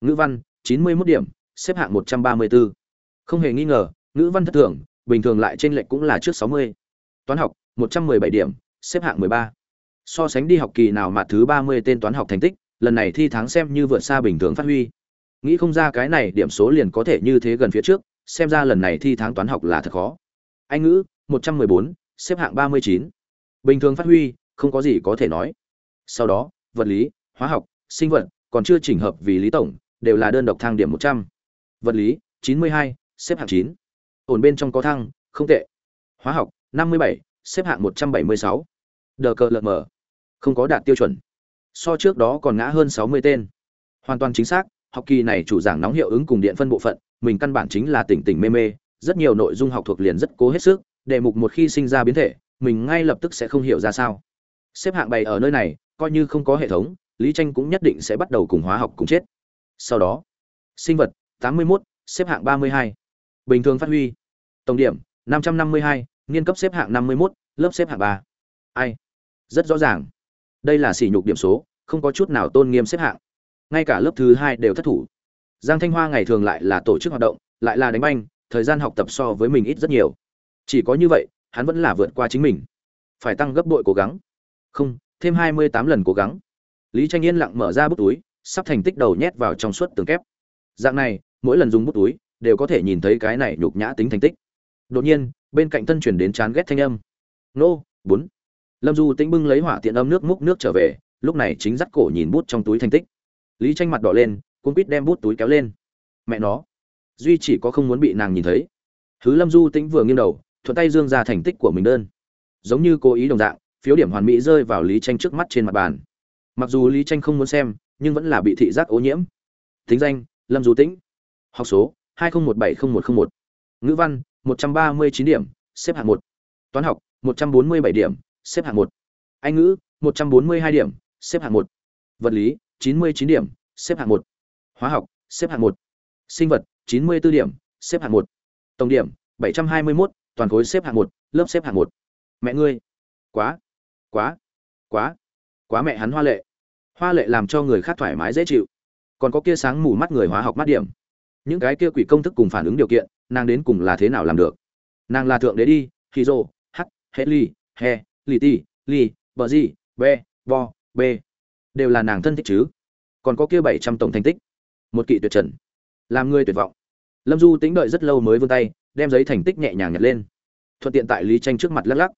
Ngữ văn, chín mươi 91 điểm, xếp hạng một trăm ba mươi 134. không hề nghi ngờ, ngữ văn thất thường, bình thường lại trên lệch cũng là trước sáu mươi. Toán học, một trăm mười bảy điểm, xếp hạng mười ba. So sánh đi học kỳ nào mà thứ ba mươi tên toán học thành tích, lần này thi tháng xem như vượt xa bình thường phát huy nghĩ không ra cái này điểm số liền có thể như thế gần phía trước xem ra lần này thi tháng toán học là thật khó. Anh ngữ một trăm mười bốn xếp hạng ba mươi chín. Bình thường phát huy không có gì có thể nói. Sau đó vật lý hóa học sinh vật còn chưa chỉnh hợp vì lý tổng đều là đơn độc thang điểm một trăm. Vật lý chín mươi hai xếp hạng chín. Ổn bên trong có thăng, không tệ. Hóa học năm mươi bảy xếp hạng một trăm bảy mươi sáu. Đờ cờ lợn mờ. Không có đạt tiêu chuẩn. So trước đó còn ngã hơn sáu mươi tên. Hoàn toàn chính xác học kỳ này chủ giảng nóng hiệu ứng cùng điện phân bộ phận mình căn bản chính là tỉnh tỉnh mê mê rất nhiều nội dung học thuộc liền rất cố hết sức đề mục một khi sinh ra biến thể mình ngay lập tức sẽ không hiểu ra sao. Xếp hạng bày ở nơi này coi như không có hệ thống lý tranh cũng nhất định sẽ bắt đầu cùng hóa học cùng chết. Sau đó sinh vật 81, xếp hạng 32. bình thường phát huy. Tổng điểm 552, niên cấp xếp hạng 51, lớp xếp hạng 3. ai? Rất rõ ràng. Đây là sỉ nhục điểm số không có chút nào tôn nghiêm xếp hạng ngay cả lớp thứ hai đều thất thủ. Giang thanh hoa ngày thường lại là tổ chức hoạt động, lại là đánh banh, thời gian học tập so với mình ít rất nhiều. Chỉ có như vậy, hắn vẫn là vượt qua chính mình. Phải tăng gấp bội cố gắng. Không, thêm hai mươi tám lần cố gắng. Lý tranh yên lặng mở ra bút túi, sắp thành tích đầu nhét vào trong suốt tường kép. Dạng này, mỗi lần dùng bút túi, đều có thể nhìn thấy cái này nhục nhã tính thành tích. Đột nhiên, bên cạnh thân chuyển đến chán ghét thanh âm. Nô, bốn. Lâm du tĩnh bưng lấy hỏa tiện âm nước múc nước trở về, lúc này chính dắt cổ nhìn bút trong túi thành tích lý tranh mặt đỏ lên cuốn quýt đem bút túi kéo lên. Mẹ nó, duy chỉ có không muốn bị nàng nhìn thấy. Thứ lâm du tĩnh vừa nghiêng đầu, thuận tay dương ra thành tích của mình đơn. Giống như cố ý đồng dạng, phiếu điểm hoàn mỹ rơi vào lý tranh trước mắt trên mặt bàn. Mặc dù lý tranh không muốn xem, nhưng vẫn là bị thị giác ô nhiễm. Thính danh, lâm du tĩnh. Học số, hai nghìn một bảy không một không một. Ngữ văn, một trăm ba mươi chín điểm, xếp hạng một. Toán học, một trăm bốn mươi bảy điểm, xếp hạng một. Anh ngữ, một trăm bốn mươi hai điểm, xếp hạng một. Vật lý chín mươi chín điểm xếp hạng một. Hóa học xếp hạng một. Sinh vật chín mươi 94 điểm xếp hạng một. Tổng điểm bảy trăm hai mươi 721, toàn khối xếp hạng một lớp xếp hạng một. Mẹ ngươi. Quá quá quá quá mẹ hắn hoa lệ. Hoa lệ làm cho người khác thoải mái dễ chịu. Còn có kia sáng mù mắt người hóa học mắt điểm. Những cái kia quỷ công thức cùng phản ứng điều kiện nàng đến cùng là thế nào làm được? Nàng là thượng đế đi Hiro, h hệ he li li bờ gì B, bo b đều là nàng thân thích chứ. Còn có kia bảy trăm tổng thành tích. Một kỵ tuyệt trần. Làm người tuyệt vọng. Lâm du tính đợi rất lâu mới vươn tay, đem giấy thành tích nhẹ nhàng nhặt lên. Thuận tiện tại lý tranh trước mặt lắc lắc.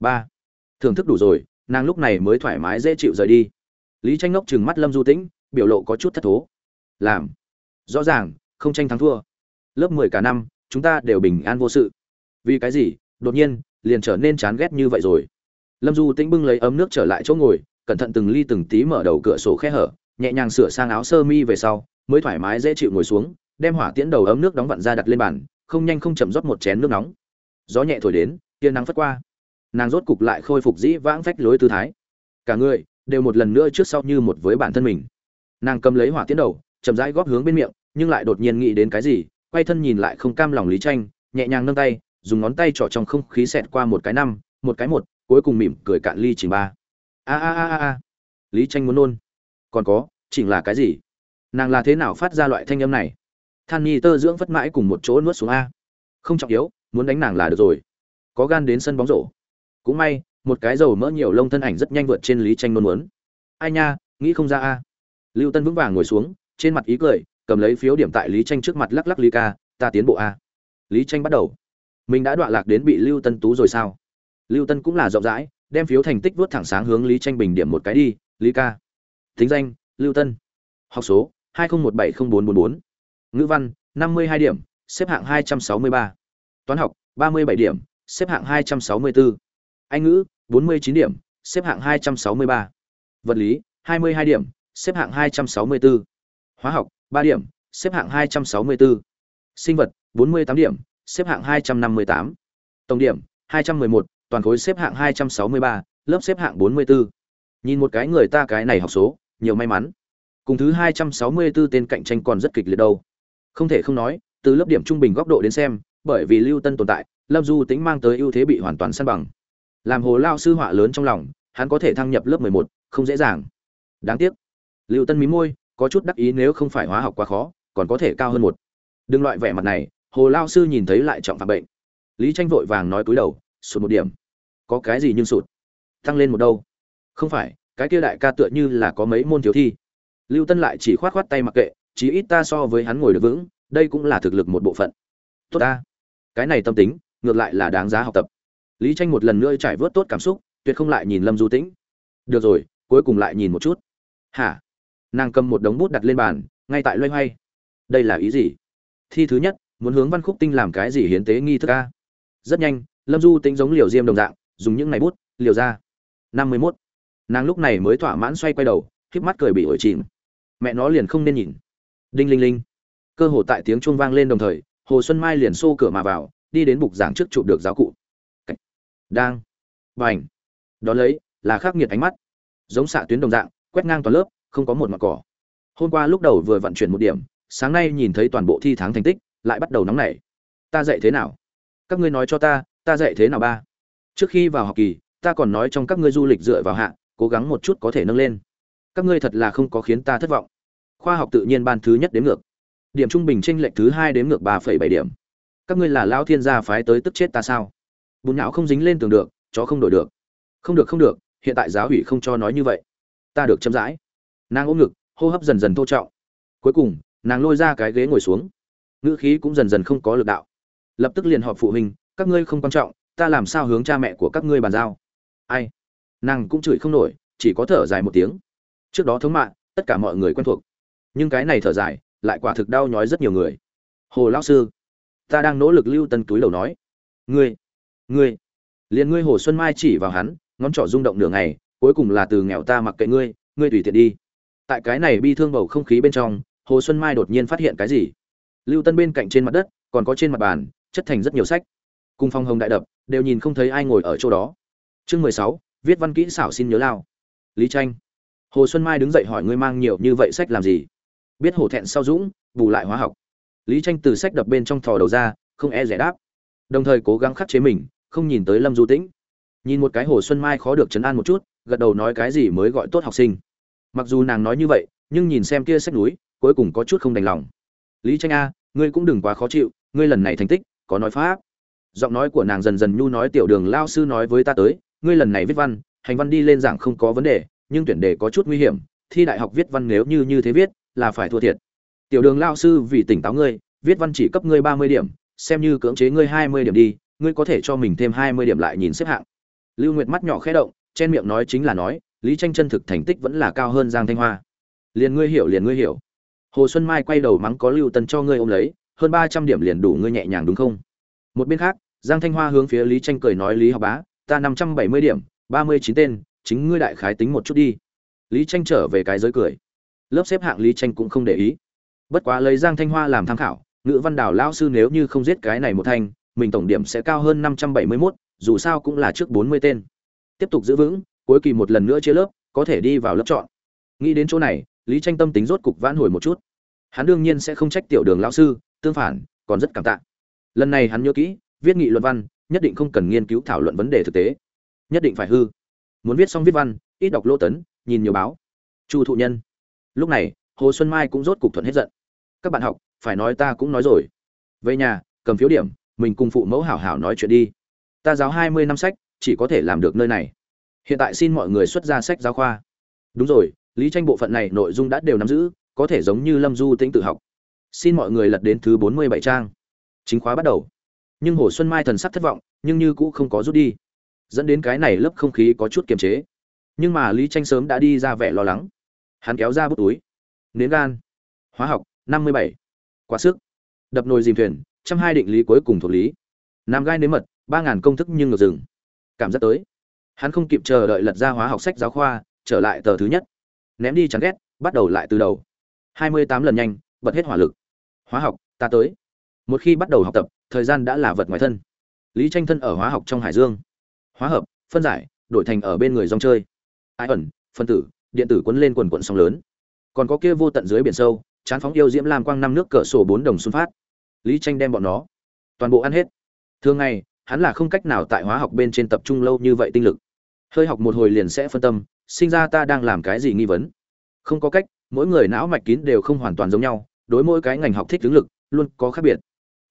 Ba. Thưởng thức đủ rồi, nàng lúc này mới thoải mái dễ chịu rời đi. Lý tranh ngốc chừng mắt lâm du tĩnh, biểu lộ có chút thất thố. Làm. Rõ ràng, không tranh thắng thua. Lớp mười cả năm, chúng ta đều bình an vô sự. Vì cái gì? Đột nhiên, liền trở nên chán ghét như vậy rồi. Lâm du tĩnh bưng lấy ấm nước trở lại chỗ ngồi cẩn thận từng ly từng tí mở đầu cửa sổ khe hở, nhẹ nhàng sửa sang áo sơ mi về sau, mới thoải mái dễ chịu ngồi xuống, đem hỏa tiễn đầu ấm nước đóng vặn ra đặt lên bàn, không nhanh không chậm rót một chén nước nóng. Gió nhẹ thổi đến, tia nắng phất qua. Nàng rốt cục lại khôi phục dĩ vãng phách lối tư thái. Cả người đều một lần nữa trước sau như một với bản thân mình. Nàng cầm lấy hỏa tiễn đầu, chậm rãi góp hướng bên miệng, nhưng lại đột nhiên nghĩ đến cái gì, quay thân nhìn lại không cam lòng lý tranh nhẹ nhàng nâng tay, dùng ngón tay trỏ trong không khí xẹt qua một cái năm, một cái một, cuối cùng mỉm cười cạn ly chỉnh ba a a a a lý tranh muốn nôn. Còn có, chỉnh là cái gì? Nàng là thế nào phát ra loại thanh âm này? Than nhi tơ dưỡng vất mãi cùng một chỗ nuốt xuống a. Không trọng yếu, muốn đánh nàng là được rồi. Có gan đến sân bóng rổ. Cũng may, một cái dầu mỡ nhiều lông thân ảnh rất nhanh vượt trên lý tranh nôn muốn. Ai nha, nghĩ không ra a. Lưu tân vững vàng ngồi xuống, trên mặt ý cười, cầm lấy phiếu điểm tại lý tranh trước mặt lắc lắc lý ca, ta tiến bộ a. Lý tranh bắt đầu. Mình đã đọa lạc đến bị lưu tân tú rồi sao? Lưu tân cũng là rộng rãi đem phiếu thành tích vớt thẳng sáng hướng lý tranh bình điểm một cái đi, lý ca, thính danh, lưu tân, học số hai nghìn một bảy không bốn bốn bốn, ngữ văn năm mươi hai điểm, xếp hạng hai trăm sáu mươi ba, toán học ba mươi bảy điểm, xếp hạng hai trăm sáu mươi bốn anh ngữ bốn mươi chín điểm, xếp hạng hai trăm sáu mươi ba, vật lý hai mươi hai điểm, xếp hạng hai trăm sáu mươi bốn hóa học ba điểm, xếp hạng hai trăm sáu mươi bốn sinh vật bốn mươi tám điểm, xếp hạng hai trăm năm mươi tám, tổng điểm hai trăm mười một toàn khối xếp hạng hai trăm sáu mươi ba, lớp xếp hạng bốn mươi bốn nhìn một cái người ta cái này học số, nhiều may mắn. Cùng thứ 264 tên cạnh tranh còn rất kịch liệt đâu. Không thể không nói, từ lớp điểm trung bình góc độ đến xem, bởi vì lưu tân tồn tại, lâm du tính mang tới ưu thế bị hoàn toàn san bằng. Làm hồ lao sư họa lớn trong lòng, hắn có thể thăng nhập lớp mười một, không dễ dàng. Đáng tiếc. Lưu tân mí môi, có chút đắc ý nếu không phải hóa học quá khó, còn có thể cao hơn một. Đừng loại vẻ mặt này, hồ lao sư nhìn thấy lại trọng phạm bệnh. Lý tranh vội vàng nói cúi đầu, sụt một điểm có cái gì nhưng sụt. Tăng lên một đâu. Không phải, cái kia đại ca tựa như là có mấy môn thiếu thi. Lưu tân lại chỉ khoát khoát tay mặc kệ, chí ít ta so với hắn ngồi được vững, đây cũng là thực lực một bộ phận. Tốt ta. Cái này tâm tính, ngược lại là đáng giá học tập. Lý tranh một lần nữa trải vớt tốt cảm xúc, tuyệt không lại nhìn lâm du tĩnh. Được rồi, cuối cùng lại nhìn một chút. Hả? Nàng cầm một đống bút đặt lên bàn, ngay tại loay hoay. Đây là ý gì? Thi thứ nhất, muốn hướng văn khúc tinh làm cái gì hiến tế nghi thức a? Rất nhanh, lâm du tĩnh giống liều diêm đồng dạng dùng những ngày bút, liều ra. Năm mươi mốt. Nàng lúc này mới thỏa mãn xoay quay đầu híp mắt cười bị ổi chìm. Mẹ nó liền không nên nhìn. Đinh linh linh. Cơ hồ tại tiếng chuông vang lên đồng thời, hồ xuân mai liền xô cửa mà vào, đi đến bục giảng trước chụp được giáo cụ. Cách. đang. Và ảnh đón lấy, là khắc nghiệt ánh mắt. Giống xạ tuyến đồng dạng, quét ngang toàn lớp, không có một mặt cỏ. Hôm qua lúc đầu vừa vận chuyển một điểm, sáng nay nhìn thấy toàn bộ thi tháng thành tích, lại bắt đầu nóng nảy. Ta dạy thế nào? Các ngươi nói cho ta ta dạy thế nào ba? Trước khi vào học kỳ, ta còn nói trong các ngươi du lịch dựa vào hạ, cố gắng một chút có thể nâng lên. Các ngươi thật là không có khiến ta thất vọng. Khoa học tự nhiên ban thứ nhất đếm ngược. Điểm trung bình tranh lệch thứ hai đếm ngược ba phẩy bảy điểm. Các ngươi là lao thiên gia phái tới tức chết ta sao? Bùn não không dính lên tường được, chó không đổi được. Không được không được, hiện tại giáo ủy không cho nói như vậy. Ta được chấm dãi nàng ôm ngực, hô hấp dần dần thô trọng. Cuối cùng, nàng lôi ra cái ghế ngồi xuống. Ngữ khí cũng dần dần không có lực đạo. Lập tức liền họp phụ huynh, các ngươi không quan trọng ta làm sao hướng cha mẹ của các ngươi bàn giao? Ai? Nàng cũng chửi không nổi, chỉ có thở dài một tiếng. Trước đó thống mạng, tất cả mọi người quen thuộc. Nhưng cái này thở dài, lại quả thực đau nhói rất nhiều người. Hồ lão sư, ta đang nỗ lực lưu tân túi đầu nói. Ngươi ngươi, liền ngươi hồ xuân mai chỉ vào hắn, ngón trỏ rung động nửa ngày, cuối cùng là từ nghèo ta mặc kệ ngươi ngươi tùy tiện đi. Tại cái này bi thương bầu không khí bên trong, hồ xuân mai đột nhiên phát hiện cái gì? Lưu tân bên cạnh trên mặt đất, còn có trên mặt bàn, chất thành rất nhiều sách cùng phong hồng đại đập, đều nhìn không thấy ai ngồi ở chỗ đó. Chương mười sáu, viết văn kỹ xảo xin nhớ lao. Lý tranh. Hồ xuân mai đứng dậy hỏi ngươi mang nhiều như vậy sách làm gì? Biết hổ thẹn sau dũng, bù lại hóa học. Lý tranh từ sách đập bên trong thò đầu ra, không e rẻ đáp. Đồng thời cố gắng khắc chế mình, không nhìn tới lâm du tĩnh. Nhìn một cái hồ xuân mai khó được chấn an một chút, gật đầu nói cái gì mới gọi tốt học sinh. Mặc dù nàng nói như vậy, nhưng nhìn xem kia sách núi, cuối cùng có chút không đành lòng. Lý tranh a, ngươi cũng đừng quá khó chịu, ngươi lần này thành tích, có nói pháp giọng nói của nàng dần dần nhu nói tiểu đường lao sư nói với ta tới, ngươi lần này viết văn, hành văn đi lên giảng không có vấn đề, nhưng tuyển đề có chút nguy hiểm, thi đại học viết văn nếu như như thế viết, là phải thua thiệt. Tiểu đường lao sư vì tỉnh táo ngươi, viết văn chỉ cấp ngươi ba mươi điểm, xem như cưỡng chế ngươi hai mươi điểm đi, ngươi có thể cho mình thêm hai mươi điểm lại nhìn xếp hạng. Lưu nguyệt mắt nhỏ khẽ động, trên miệng nói chính là nói, lý tranh chân thực thành tích vẫn là cao hơn giang thanh hoa. Liền ngươi hiểu, liền ngươi hiểu. Hồ xuân mai quay đầu mắng có lưu tần cho ngươi ôm lấy, hơn ba trăm điểm liền đủ ngươi nhẹ nhàng đúng không? Một bên khác giang thanh hoa hướng phía lý tranh cười nói lý học bá ta năm trăm bảy mươi điểm ba mươi chín tên chính ngươi đại khái tính một chút đi. Lý tranh trở về cái giới cười. Lớp xếp hạng lý tranh cũng không để ý. Bất quá lấy giang thanh hoa làm tham khảo ngữ văn đào lão sư nếu như không giết cái này một thanh mình tổng điểm sẽ cao hơn năm trăm bảy mươi 571, dù sao cũng là trước bốn mươi tên. Tiếp tục giữ vững cuối kỳ một lần nữa chia lớp có thể đi vào lớp chọn. Nghĩ đến chỗ này lý tranh tâm tính rốt cục vãn hồi một chút. Hắn đương nhiên sẽ không trách tiểu đường lão sư tương phản còn rất cảm tạ. Lần này hắn nhớ kỹ viết nghị luận văn, nhất định không cần nghiên cứu thảo luận vấn đề thực tế. Nhất định phải hư. Muốn viết xong viết văn, ít đọc lô tấn, nhìn nhiều báo. Chu thụ nhân. Lúc này, hồ xuân mai cũng rốt cục thuận hết giận. Các bạn học, phải nói ta cũng nói rồi. Về nhà, cầm phiếu điểm, mình cùng phụ mẫu hảo hảo nói chuyện đi. Ta giáo hai mươi năm sách, chỉ có thể làm được nơi này. Hiện tại xin mọi người xuất ra sách giáo khoa. Đúng rồi, lý tranh bộ phận này nội dung đã đều nắm giữ, có thể giống như lâm du tĩnh tự học. Xin mọi người lật đến thứ bốn mươi bảy trang. Chính khóa bắt đầu nhưng hồ xuân mai thần sắc thất vọng, nhưng như cũ không có rút đi. Dẫn đến cái này lớp không khí có chút kiềm chế. Nhưng mà lý tranh sớm đã đi ra vẻ lo lắng. Hắn kéo ra bút túi. Nến gan. Hóa học, năm mươi bảy. Quá sức. Đập nồi dìm thuyền, trăm hai định lý cuối cùng thuộc lý. Nam gai nếm mật, ba ngàn công thức nhưng ngược rừng cảm giác tới. Hắn không kịp chờ đợi lật ra hóa học sách giáo khoa, trở lại tờ thứ nhất. Ném đi chán ghét, bắt đầu lại từ đầu. Hai mươi tám lần nhanh, bật hết hỏa lực. Hóa học, ta tới. Một khi bắt đầu học tập thời gian đã là vật ngoài thân. Lý tranh thân ở hóa học trong hải dương. Hóa hợp, phân giải, đổi thành ở bên người dòng chơi. Ai ẩn, phân tử, điện tử quấn lên quần quận sóng lớn. Còn có kia vô tận dưới biển sâu, chán phóng yêu diễm lam quang năm nước cỡ sổ bốn đồng xuân phát. Lý tranh đem bọn nó, toàn bộ ăn hết. Thường ngày, hắn là không cách nào tại hóa học bên trên tập trung lâu như vậy tinh lực. Hơi học một hồi liền sẽ phân tâm, sinh ra ta đang làm cái gì nghi vấn. Không có cách, mỗi người não mạch kín đều không hoàn toàn giống nhau, đối mỗi cái ngành học thích ứng lực, luôn có khác biệt.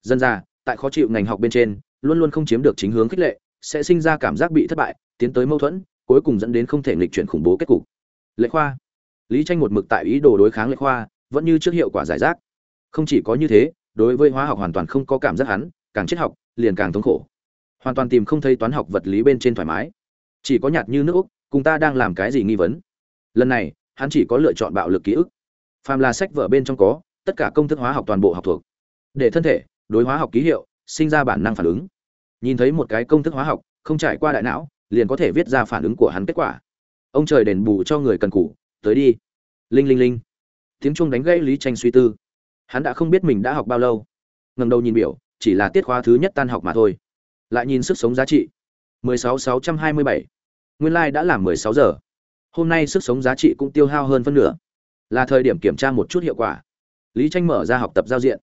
Dân ra tại khó chịu ngành học bên trên, luôn luôn không chiếm được chính hướng khích lệ, sẽ sinh ra cảm giác bị thất bại, tiến tới mâu thuẫn, cuối cùng dẫn đến không thể nghịch chuyển khủng bố kết cục. Lệ khoa. Lý tranh một mực tại ý đồ đối kháng lệ khoa, vẫn như trước hiệu quả giải rác. Không chỉ có như thế, đối với hóa học hoàn toàn không có cảm giác hắn, càng chết học, liền càng thống khổ. Hoàn toàn tìm không thấy toán học vật lý bên trên thoải mái. Chỉ có nhạt như nước úc, cùng ta đang làm cái gì nghi vấn. Lần này, hắn chỉ có lựa chọn bạo lực ký ức. Phàm là sách vở bên trong có, tất cả công thức hóa học toàn bộ học thuộc. Để thân thể đối hóa học ký hiệu, sinh ra bản năng phản ứng. Nhìn thấy một cái công thức hóa học, không trải qua đại não, liền có thể viết ra phản ứng của hắn kết quả. Ông trời đền bù cho người cần cũ tới đi. Linh linh linh. Tiếng chuông đánh gãy lý tranh suy tư. Hắn đã không biết mình đã học bao lâu. Ngần đầu nhìn biểu, chỉ là tiết khóa thứ nhất tan học mà thôi. Lại nhìn sức sống giá trị. 16.627. nguyên lai like đã làm 16 giờ. Hôm nay sức sống giá trị cũng tiêu hao hơn phân nửa. Là thời điểm kiểm tra một chút hiệu quả. Lý tranh mở ra học tập giao diện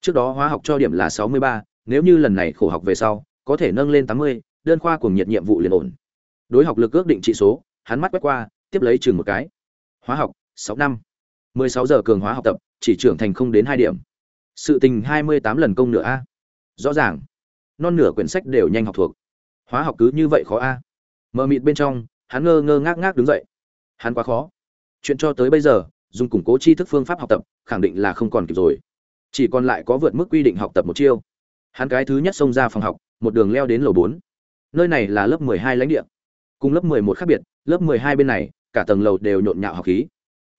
trước đó hóa học cho điểm là 63, nếu như lần này khổ học về sau có thể nâng lên 80, đơn khoa cùng nhiệt nhiệm vụ liền ổn. Đối học lực ước định trị số hắn mắt quét qua tiếp lấy trường một cái. Hóa học 6 năm. 16 giờ cường hóa học tập chỉ trưởng thành không đến hai điểm. Sự tình 28 lần công nửa a. Rõ ràng. Non nửa quyển sách đều nhanh học thuộc. Hóa học cứ như vậy khó a. Mờ mịt bên trong hắn ngơ ngơ ngác ngác đứng dậy. Hắn quá khó. Chuyện cho tới bây giờ dùng củng cố tri thức phương pháp học tập khẳng định là không còn kịp rồi chỉ còn lại có vượt mức quy định học tập một chiêu. Hắn cái thứ nhất xông ra phòng học, một đường leo đến lầu bốn. Nơi này là lớp mười hai lãnh địa. Cùng lớp mười một khác biệt, lớp mười hai bên này, cả tầng lầu đều nhộn nhạo học khí.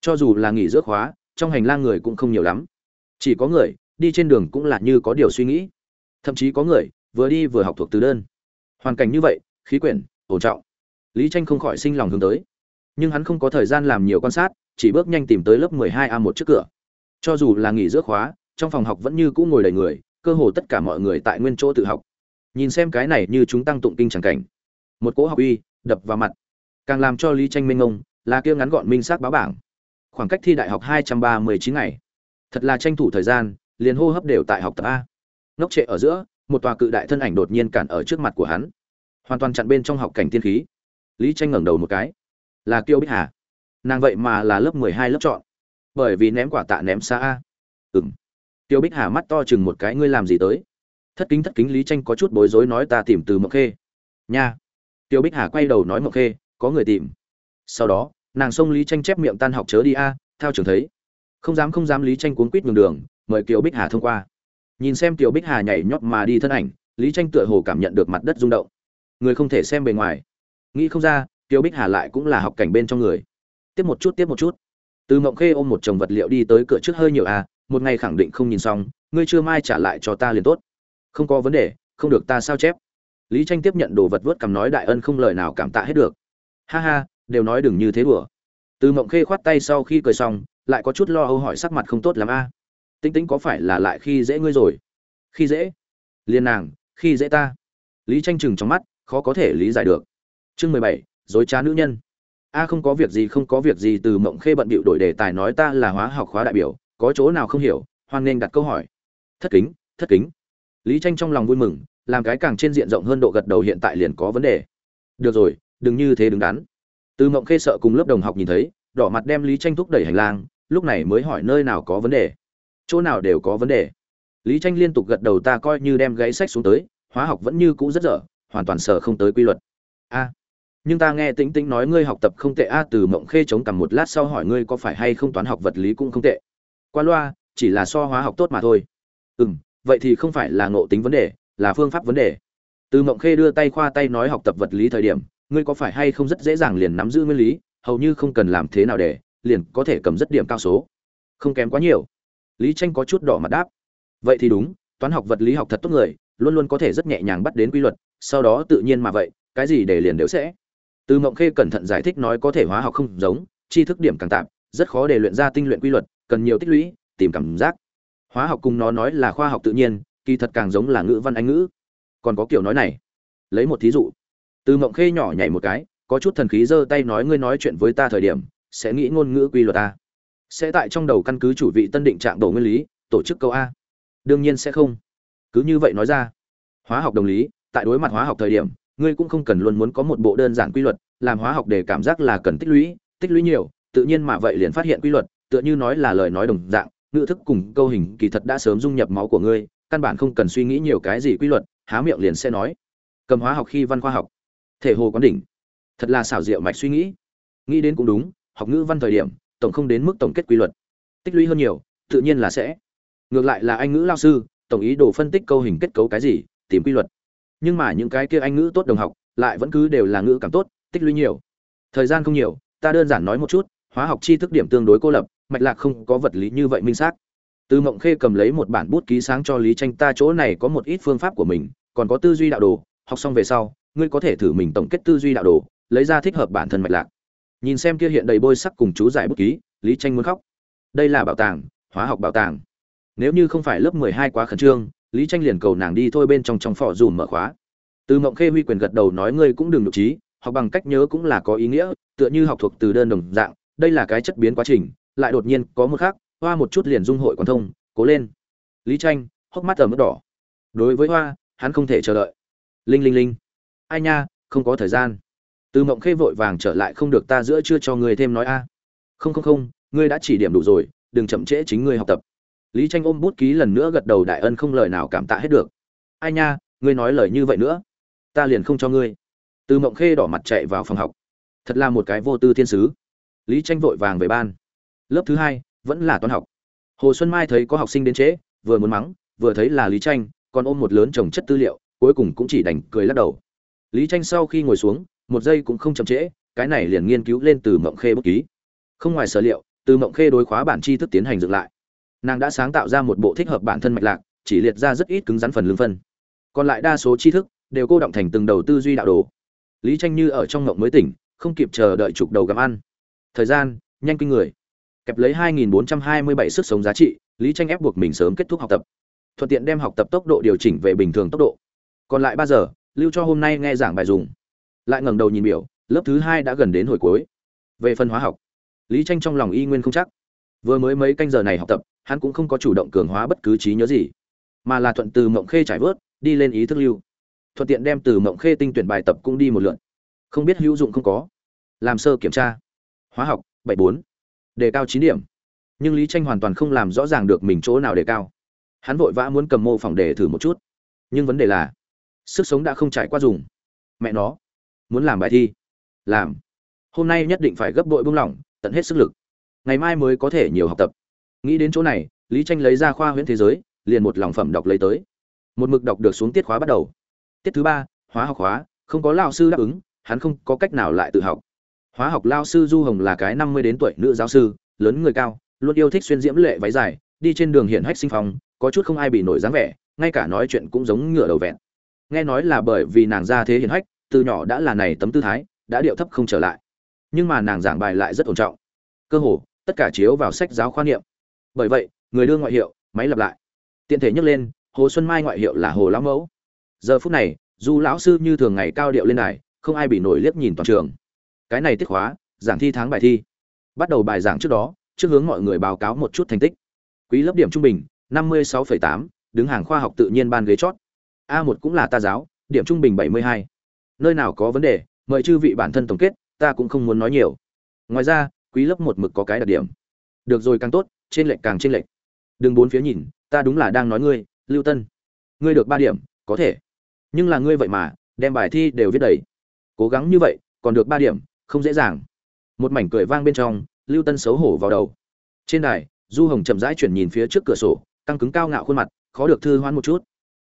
Cho dù là nghỉ giữa khóa, trong hành lang người cũng không nhiều lắm. Chỉ có người, đi trên đường cũng là như có điều suy nghĩ. Thậm chí có người, vừa đi vừa học thuộc từ đơn. Hoàn cảnh như vậy, khí quyển, ổn trọng. Lý tranh không khỏi sinh lòng hướng tới. Nhưng hắn không có thời gian làm nhiều quan sát, chỉ bước nhanh tìm tới lớp 12 a một trước cửa. Cho dù là nghỉ giữa khóa trong phòng học vẫn như cũ ngồi đầy người, cơ hồ tất cả mọi người tại nguyên chỗ tự học. Nhìn xem cái này như chúng tăng tụng kinh chẳng cảnh. Một cỗ học uy, đập vào mặt. Càng làm cho lý tranh minh ngông là kia ngắn gọn minh xác báo bảng. Khoảng cách thi đại học 239 ngày. Thật là tranh thủ thời gian, liền hô hấp đều tại học tập a. Ngốc trệ ở giữa, một tòa cự đại thân ảnh đột nhiên cản ở trước mặt của hắn. Hoàn toàn chặn bên trong học cảnh tiên khí. Lý tranh ngẩng đầu một cái. Là kiêu bích hà. Nàng vậy mà là lớp mười hai lớp chọn. Bởi vì ném quả tạ ném xa a tiêu bích hà mắt to chừng một cái, ngươi làm gì tới? Thất kính thất kính, lý tranh có chút bối rối nói, ta tìm từ mộc khê. Nha. Tiêu bích hà quay đầu nói, mộc khê, có người tìm. Sau đó, nàng xông lý tranh chép miệng tan học chớ đi a theo trường thấy. Không dám không dám, lý tranh cuốn quýt nhường đường, mời kiều bích hà thông qua. Nhìn xem kiều bích hà nhảy nhót mà đi thân ảnh, lý tranh tựa hồ cảm nhận được mặt đất rung động. Người không thể xem bề ngoài. Nghĩ không ra, kiều bích hà lại cũng là học cảnh bên trong người. Tiếp một chút, tiếp một chút. Từ mộng khê ôm một chồng vật liệu đi tới cửa trước hơi nhiều à một ngày khẳng định không nhìn xong, ngươi chưa mai trả lại cho ta liền tốt. Không có vấn đề, không được ta sao chép? Lý tranh tiếp nhận đồ vật vớt cầm nói đại ân không lời nào cảm tạ hết được. Ha ha, đều nói đừng như thế đùa. Từ mộng khê khoát tay sau khi cười xong, lại có chút lo âu hỏi sắc mặt không tốt lắm a. À. tinh tinh có phải là lại khi dễ ngươi rồi? Khi dễ? Liên nàng, khi dễ ta. Lý tranh chừng trong mắt, khó có thể lý giải được. Chương mười bảy, dối trá nữ nhân. A không có việc gì, không có việc gì, từ mộng khê bận bịu đổi đề tài nói ta là hóa học khóa đại biểu có chỗ nào không hiểu, hoan nên đặt câu hỏi. Thất kính thất kính. Lý tranh trong lòng vui mừng, làm cái càng trên diện rộng hơn độ gật đầu hiện tại liền có vấn đề. Được rồi, đừng như thế đứng đắn. Từ mộng khê sợ cùng lớp đồng học nhìn thấy, đỏ mặt đem lý tranh thúc đẩy hành lang, lúc này mới hỏi nơi nào có vấn đề. Chỗ nào đều có vấn đề. Lý tranh liên tục gật đầu ta coi như đem gáy sách xuống tới, hóa học vẫn như cũ rất dở, hoàn toàn sợ không tới quy luật. A, nhưng ta nghe tĩnh tĩnh nói ngươi học tập không tệ, a, từ mộng khê chống cằm một lát sau hỏi ngươi có phải hay không toán học vật lý cũng không tệ qua loa, chỉ là so hóa học tốt mà thôi. Ừ m vậy thì không phải là ngộ tính vấn đề, là phương pháp vấn đề. Từ mộng khê đưa tay khoa tay nói học tập vật lý thời điểm, ngươi có phải hay không rất dễ dàng liền nắm giữ nguyên lý, hầu như không cần làm thế nào để, liền có thể cầm rất điểm cao số. Không kém quá nhiều. Lý tranh có chút đỏ mặt đáp. Vậy thì đúng, toán học vật lý học thật tốt người, luôn luôn có thể rất nhẹ nhàng bắt đến quy luật, sau đó tự nhiên mà vậy, cái gì để liền đều sẽ. Từ mộng khê cẩn thận giải thích nói có thể hóa học không giống, tri thức điểm càng tạm, rất khó để luyện ra tinh luyện quy luật cần nhiều tích lũy, tìm cảm giác. Hóa học cùng nó nói là khoa học tự nhiên, kỳ thật càng giống là ngữ văn anh ngữ. Còn có kiểu nói này. Lấy một thí dụ. Từ mộng khê nhỏ nhảy một cái, có chút thần khí giơ tay nói ngươi nói chuyện với ta thời điểm, sẽ nghĩ ngôn ngữ quy luật ta sẽ tại trong đầu căn cứ chủ vị tân định trạng đồ nguyên lý, tổ chức câu a. Đương nhiên sẽ không. Cứ như vậy nói ra. Hóa học đồng lý, tại đối mặt hóa học thời điểm, ngươi cũng không cần luôn muốn có một bộ đơn giản quy luật, làm hóa học để cảm giác là cần tích lũy tích lũy nhiều, tự nhiên mà vậy liền phát hiện quy luật tựa như nói là lời nói đồng dạng, ngữ thức cùng câu hình kỳ thật đã sớm dung nhập máu của ngươi, căn bản không cần suy nghĩ nhiều cái gì quy luật, há miệng liền sẽ nói. Cầm hóa học khi văn khoa học. Thể hồ quán đỉnh. Thật là xảo diệu mạch suy nghĩ. Nghĩ đến cũng đúng, học ngữ văn thời điểm, tổng không đến mức tổng kết quy luật. Tích lũy hơn nhiều, tự nhiên là sẽ. Ngược lại là anh ngữ lao sư, tổng ý đồ phân tích câu hình kết cấu cái gì, tìm quy luật. Nhưng mà những cái kia anh ngữ tốt đồng học, lại vẫn cứ đều là ngữ cảm tốt, tích lũy nhiều. Thời gian không nhiều, ta đơn giản nói một chút, hóa học tri thức điểm tương đối cô lập mạch lạc không có vật lý như vậy minh xác. Từ mộng khê cầm lấy một bản bút ký sáng cho lý tranh, ta chỗ này có một ít phương pháp của mình, còn có tư duy đạo đồ, học xong về sau, ngươi có thể thử mình tổng kết tư duy đạo đồ, lấy ra thích hợp bản thân mạch lạc. Nhìn xem kia hiện đầy bôi sắc cùng chú giải bút ký, lý tranh muốn khóc. Đây là bảo tàng, hóa học bảo tàng. Nếu như không phải lớp mười hai quá khẩn trương, lý tranh liền cầu nàng đi thôi bên trong trong phỏ dùm mở khóa. Từ mộng khê huy quyền gật đầu nói, ngươi cũng đừng nhục trí, học bằng cách nhớ cũng là có ý nghĩa, tựa như học thuộc từ đơn đồng dạng, đây là cái chất biến quá trình lại đột nhiên có một khác, hoa một chút liền dung hội quan thông, cố lên. Lý tranh, hốc mắt ở mức đỏ. Đối với hoa, hắn không thể chờ đợi. Linh linh linh. Ai nha, không có thời gian. Từ mộng khê vội vàng trở lại không được ta giữa chưa cho ngươi thêm nói a. Không không không, ngươi đã chỉ điểm đủ rồi, đừng chậm trễ chính ngươi học tập. Lý tranh ôm bút ký lần nữa gật đầu đại ân không lời nào cảm tạ hết được. Ai nha, ngươi nói lời như vậy nữa. Ta liền không cho ngươi. Từ mộng khê đỏ mặt chạy vào phòng học. Thật là một cái vô tư thiên sứ. Lý tranh vội vàng về ban lớp thứ hai vẫn là toán học. Hồ xuân mai thấy có học sinh đến trễ, vừa muốn mắng, vừa thấy là lý tranh, còn ôm một lớn chồng chất tư liệu, cuối cùng cũng chỉ đành cười lắc đầu. Lý tranh sau khi ngồi xuống, một giây cũng không chậm trễ, cái này liền nghiên cứu lên từ mộng khê bút ký. Không ngoài sở liệu, từ mộng khê đối khóa bản tri thức tiến hành dựng lại. Nàng đã sáng tạo ra một bộ thích hợp bản thân mạch lạc, chỉ liệt ra rất ít cứng rắn phần lương phân. Còn lại đa số tri thức đều cô động thành từng đầu tư duy đạo đồ. Lý tranh như ở trong ngộng mới tỉnh, không kịp chờ đợi chụp đầu gặm ăn. Thời gian, nhanh kinh người kẹp lấy 2.427 sức sống giá trị, lý tranh ép buộc mình sớm kết thúc học tập. Thuận tiện đem học tập tốc độ điều chỉnh về bình thường tốc độ. Còn lại ba giờ, lưu cho hôm nay nghe giảng bài dùng. Lại ngẩng đầu nhìn biểu, lớp thứ hai đã gần đến hồi cuối. Về phần hóa học, lý tranh trong lòng y nguyên không chắc. Vừa mới mấy canh giờ này học tập, hắn cũng không có chủ động cường hóa bất cứ trí nhớ gì, mà là thuận từ mộng khê trải vớt, đi lên ý thức lưu. Thuận tiện đem từ mộng khê tinh tuyển bài tập cũng đi một lượt. Không biết hữu dụng không có. Làm sơ kiểm tra. Hóa học, bảy bốn đề cao chín điểm. Nhưng lý tranh hoàn toàn không làm rõ ràng được mình chỗ nào đề cao. Hắn vội vã muốn cầm mô phỏng đề thử một chút. Nhưng vấn đề là, sức sống đã không trải qua dùng. Mẹ nó, muốn làm bài thi. Làm. Hôm nay nhất định phải gấp bội buông lỏng, tận hết sức lực. Ngày mai mới có thể nhiều học tập. Nghĩ đến chỗ này, lý tranh lấy ra khoa huyễn thế giới, liền một lòng phẩm đọc lấy tới. Một mực đọc được xuống tiết khóa bắt đầu. Tiết thứ ba, hóa học hóa, không có lao sư đáp ứng, hắn không có cách nào lại tự học hóa học lao sư du hồng là cái năm mươi đến tuổi nữ giáo sư, lớn người cao, luôn yêu thích xuyên diễm lệ váy dài, đi trên đường hiện hách sinh phong, có chút không ai bị nổi dáng vẻ, ngay cả nói chuyện cũng giống ngựa đầu vẹn. Nghe nói là bởi vì nàng ra thế hiển hách, từ nhỏ đã là này tấm tư thái, đã điệu thấp không trở lại. Nhưng mà nàng giảng bài lại rất ổn trọng. Cơ hồ, tất cả chiếu vào sách giáo khoa niệm. Bởi vậy, người đưa ngoại hiệu, máy lặp lại. Tiện thể nhắc lên, hồ xuân mai ngoại hiệu là hồ lão mẫu. Giờ phút này dù lão sư như thường ngày cao điệu lên đài, không ai bị nổi liếc nhìn toàn trường cái này tiết khóa, giảng thi tháng bài thi. Bắt đầu bài giảng trước đó, trước hướng mọi người báo cáo một chút thành tích. Quý lớp điểm trung bình, năm mươi sáu tám, đứng hàng khoa học tự nhiên ban ghế chót. A một cũng là ta giáo, điểm trung bình bảy mươi hai. Nơi nào có vấn đề, mời chư vị bản thân tổng kết, ta cũng không muốn nói nhiều. Ngoài ra, quý lớp một mực có cái đặc điểm. Được rồi càng tốt, trên lệch càng trên lệch. Đừng bốn phía nhìn, ta đúng là đang nói ngươi, lưu tân. Ngươi được ba điểm, có thể. Nhưng là ngươi vậy mà, đem bài thi đều viết đầy. Cố gắng như vậy, còn được ba điểm không dễ dàng. Một mảnh cười vang bên trong, lưu tân xấu hổ vào đầu. Trên đài, du hồng chậm rãi chuyển nhìn phía trước cửa sổ, căng cứng cao ngạo khuôn mặt, khó được thư hoãn một chút.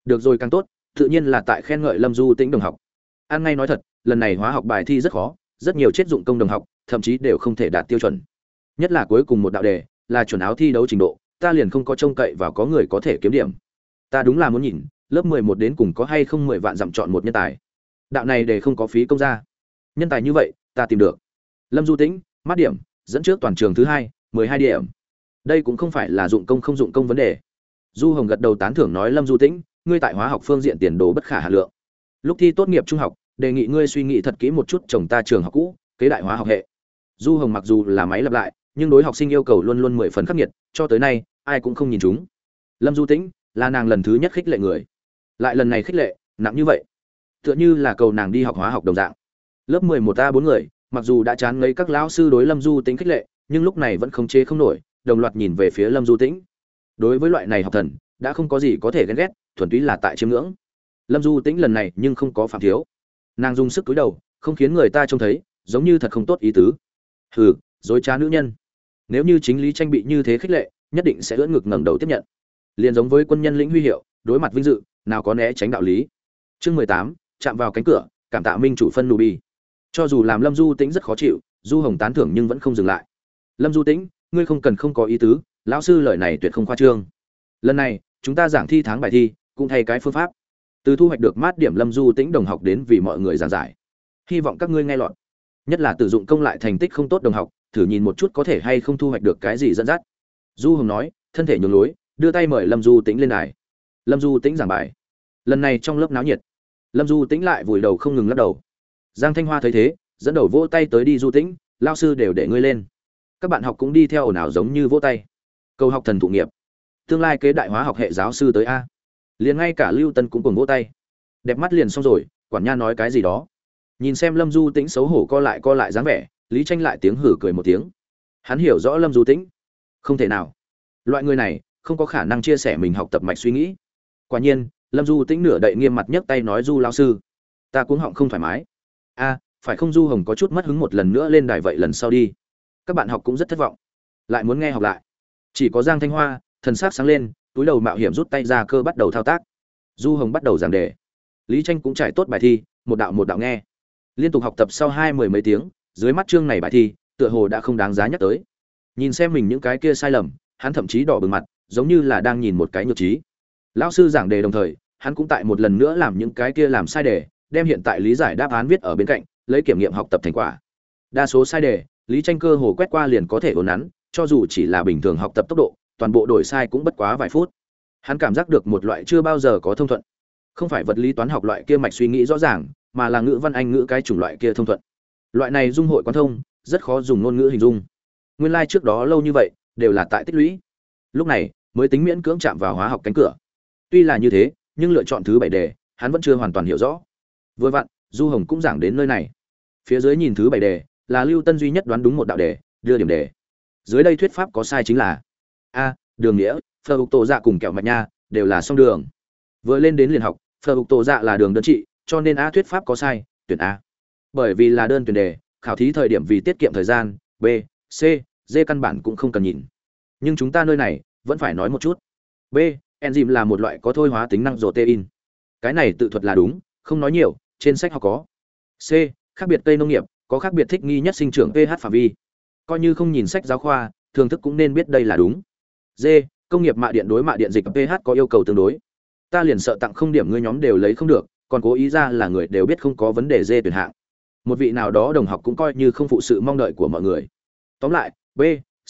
Được rồi càng tốt, tự nhiên là tại khen ngợi lâm du tĩnh đồng học. An ngay nói thật, lần này hóa học bài thi rất khó, rất nhiều chết dụng công đồng học, thậm chí đều không thể đạt tiêu chuẩn. Nhất là cuối cùng một đạo đề, là chuẩn áo thi đấu trình độ, ta liền không có trông cậy và có người có thể kiếm điểm. Ta đúng là muốn nhìn, lớp mười một đến cùng có hay không mười vạn dặm chọn một nhân tài. Đạo này để không có phí công ra. Nhân tài như vậy ta tìm được. Lâm du tĩnh, mắt điểm, dẫn trước toàn trường thứ hai, mười hai điểm. Đây cũng không phải là dụng công không dụng công vấn đề. Du hồng gật đầu tán thưởng nói lâm du tĩnh, ngươi tại hóa học phương diện tiền đồ bất khả hà lượng. Lúc thi tốt nghiệp trung học, đề nghị ngươi suy nghĩ thật kỹ một chút chồng ta trường học cũ, kế đại hóa học hệ. Du hồng mặc dù là máy lặp lại, nhưng đối học sinh yêu cầu luôn luôn mười phần khắc nghiệt, cho tới nay, ai cũng không nhìn chúng. Lâm du tĩnh, là nàng lần thứ nhất khích lệ người. Lại lần này khích lệ, nặng như vậy. Tựa như là cầu nàng đi học hóa học đồng dạng lớp mười một a bốn người, mặc dù đã chán ngấy các lão sư đối lâm du tĩnh khích lệ, nhưng lúc này vẫn không chế không nổi, đồng loạt nhìn về phía lâm du tĩnh. Đối với loại này học thần, đã không có gì có thể ghen ghét, thuần túy là tại chiêm ngưỡng. Lâm du tĩnh lần này nhưng không có phạm thiếu. Nàng dùng sức cúi đầu, không khiến người ta trông thấy, giống như thật không tốt ý tứ. Hừ, dối trá nữ nhân. Nếu như chính lý tranh bị như thế khích lệ, nhất định sẽ ưỡn ngực ngẩng đầu tiếp nhận. Liền giống với quân nhân lĩnh huy hiệu, đối mặt vinh dự, nào có né tránh đạo lý. Chương mười tám, chạm vào cánh cửa, cảm tạ minh chủ phân nụ bi cho dù làm lâm du tĩnh rất khó chịu, du hồng tán thưởng nhưng vẫn không dừng lại. Lâm du tĩnh, ngươi không cần không có ý tứ, lão sư lời này tuyệt không khoa trương. Lần này, chúng ta giảng thi tháng bài thi, cũng thay cái phương pháp. Từ thu hoạch được mát điểm lâm du tĩnh đồng học đến vì mọi người giảng giải. Hy vọng các ngươi nghe lọt. Nhất là tự dụng công lại thành tích không tốt đồng học, thử nhìn một chút có thể hay không thu hoạch được cái gì dẫn dắt. Du hồng nói, thân thể nhường lối, đưa tay mời lâm du tĩnh lên đài. Lâm du tĩnh giảng bài. Lần này trong lớp náo nhiệt. Lâm du tĩnh lại vùi đầu không ngừng lắc đầu giang thanh hoa thấy thế, dẫn đầu vỗ tay tới đi du tĩnh lao sư đều để ngươi lên. Các bạn học cũng đi theo ồn ào giống như vỗ tay. Câu học thần thụ nghiệp. Tương lai kế đại hóa học hệ giáo sư tới a. Liền ngay cả lưu tân cũng cùng vỗ tay. Đẹp mắt liền xong rồi, quản nha nói cái gì đó. Nhìn xem lâm du tĩnh xấu hổ co lại co lại dáng vẻ, lý tranh lại tiếng hử cười một tiếng. Hắn hiểu rõ lâm du tĩnh. Không thể nào. Loại người này, không có khả năng chia sẻ mình học tập mạch suy nghĩ. Quả nhiên, lâm du tĩnh nửa đậy nghiêm mặt nhấc tay nói, du lao sư, ta cũng họng không thoải mái a phải không du hồng có chút mất hứng một lần nữa lên đài vậy lần sau đi. Các bạn học cũng rất thất vọng. Lại muốn nghe học lại. Chỉ có giang thanh hoa, thần s á c sáng lên, túi đầu mạo hiểm rút tay ra cơ bắt đầu thao tác. Du hồng bắt đầu giảng đề. Lý tranh cũng trải tốt bài thi, một đạo một đạo nghe. Liên tục học tập sau hai mười mấy tiếng, dưới mắt chương này bài thi, tựa hồ đã không đáng giá nhắc tới. Nhìn xem mình những cái kia sai lầm, hắn thậm chí đỏ bừng mặt, giống như là đang nhìn một cái nhược trí. Lão sư giảng đề đồng thời, hắn cũng tại một lần nữa làm những cái kia làm sai đề đem hiện tại lý giải đáp án viết ở bên cạnh, lấy kiểm nghiệm học tập thành quả. Đa số sai đề, lý tranh cơ hồ quét qua liền có thể ổn nắn, cho dù chỉ là bình thường học tập tốc độ, toàn bộ đổi sai cũng bất quá vài phút. Hắn cảm giác được một loại chưa bao giờ có thông thuận. Không phải vật lý toán học loại kia mạch suy nghĩ rõ ràng, mà là ngữ văn anh ngữ cái chủng loại kia thông thuận. Loại này dung hội quan thông, rất khó dùng ngôn ngữ hình dung. Nguyên lai trước đó lâu như vậy, đều là tại tích lũy. Lúc này, mới tính miễn cưỡng chạm vào hóa học cánh cửa. Tuy là như thế, nhưng lựa chọn thứ bảy đề, hắn vẫn chưa hoàn toàn hiểu rõ vừa vặn, du hồng cũng giảng đến nơi này. Phía dưới nhìn thứ bảy đề, là lưu tân duy nhất đoán đúng một đạo đề, đưa điểm đề. Dưới đây thuyết pháp có sai chính là, a, đường nghĩa, phờ hục tổ dạ cùng kẹo mạch nha đều là song đường. Vừa lên đến liền học, phờ hục tổ dạ là đường đơn trị, cho nên a thuyết pháp có sai, tuyển a. Bởi vì là đơn tuyển đề, khảo thí thời điểm vì tiết kiệm thời gian, b, c, d căn bản cũng không cần nhìn. Nhưng chúng ta nơi này, vẫn phải nói một chút. B, enzyme là một loại có thôi hóa tính năng protein. Cái này tự thuật là đúng, không nói nhiều trên sách học có. C, khác biệt cây nông nghiệp, có khác biệt thích nghi nhất sinh trưởng ph phạm vi. Coi như không nhìn sách giáo khoa thường thức cũng nên biết đây là đúng. D, công nghiệp mạ điện đối mạ điện dịch ph có yêu cầu tương đối. Ta liền sợ tặng không điểm ngươi nhóm đều lấy không được, còn cố ý ra là người đều biết không có vấn đề d tuyển hạng. Một vị nào đó đồng học cũng coi như không phụ sự mong đợi của mọi người. Tóm lại, b,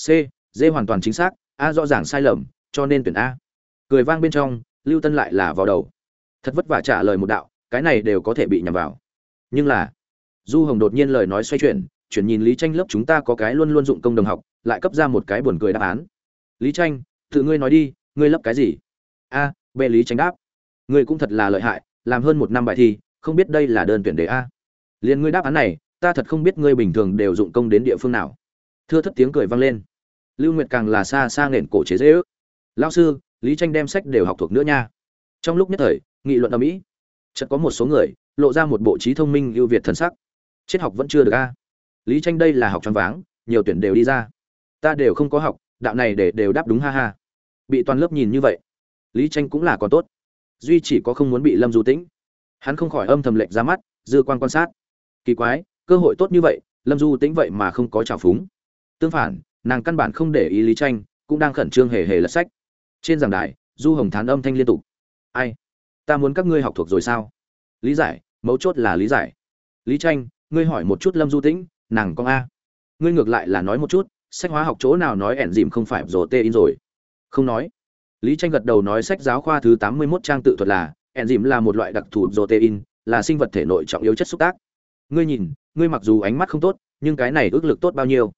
c, d hoàn toàn chính xác, a rõ ràng sai lầm, cho nên tuyển a. Cười vang bên trong, lưu tân lại là vào đầu. Thật vất vả trả lời một đạo cái này đều có thể bị nhầm vào. Nhưng là du hồng đột nhiên lời nói xoay chuyển chuyển nhìn lý tranh lớp chúng ta có cái luôn luôn dụng công đồng học lại cấp ra một cái buồn cười đáp án. Lý tranh tự ngươi nói đi ngươi lấp cái gì? A à, b lý tranh đáp. Ngươi cũng thật là lợi hại làm hơn một năm bài thi không biết đây là đơn tuyển đề a. Liền ngươi đáp án này ta thật không biết ngươi bình thường đều dụng công đến địa phương nào. Thưa thất tiếng cười vang lên. Lưu nguyệt càng là xa xa nền cổ chế dễ ước. Lao sư lý tranh đem sách đều học thuộc nữa nha. Trong lúc nhất thời nghị luận ở mỹ chợt có một số người lộ ra một bộ trí thông minh ưu việt thần sắc. Triết học vẫn chưa được a. Lý tranh đây là học tròn váng, nhiều tuyển đều đi ra. Ta đều không có học, đạo này để đều đáp đúng ha ha. Bị toàn lớp nhìn như vậy, lý tranh cũng là còn tốt. Duy chỉ có không muốn bị lâm du tĩnh. Hắn không khỏi âm thầm lệnh ra mắt, dư quan quan sát. Kỳ quái, cơ hội tốt như vậy, lâm du tĩnh vậy mà không có trào phúng. Tương phản, nàng căn bản không để ý lý tranh, cũng đang khẩn trương hề hề lật sách. Trên giảng đài, du hồng thán âm thanh liên tục. Ai? Ta muốn các ngươi học thuộc rồi sao? Lý giải, mấu chốt là lý giải. Lý tranh, ngươi hỏi một chút lâm du tĩnh, nàng con a. Ngươi ngược lại là nói một chút, sách hóa học chỗ nào nói ẻn dìm không phải rồ tê in rồi? Không nói. Lý tranh gật đầu nói sách giáo khoa thứ tám mươi 81 trang tự thuật là, ẻn dìm là một loại đặc thù rồ tê in, là sinh vật thể nội trọng yếu chất xúc tác. Ngươi nhìn, ngươi mặc dù ánh mắt không tốt, nhưng cái này ước lực tốt bao nhiêu?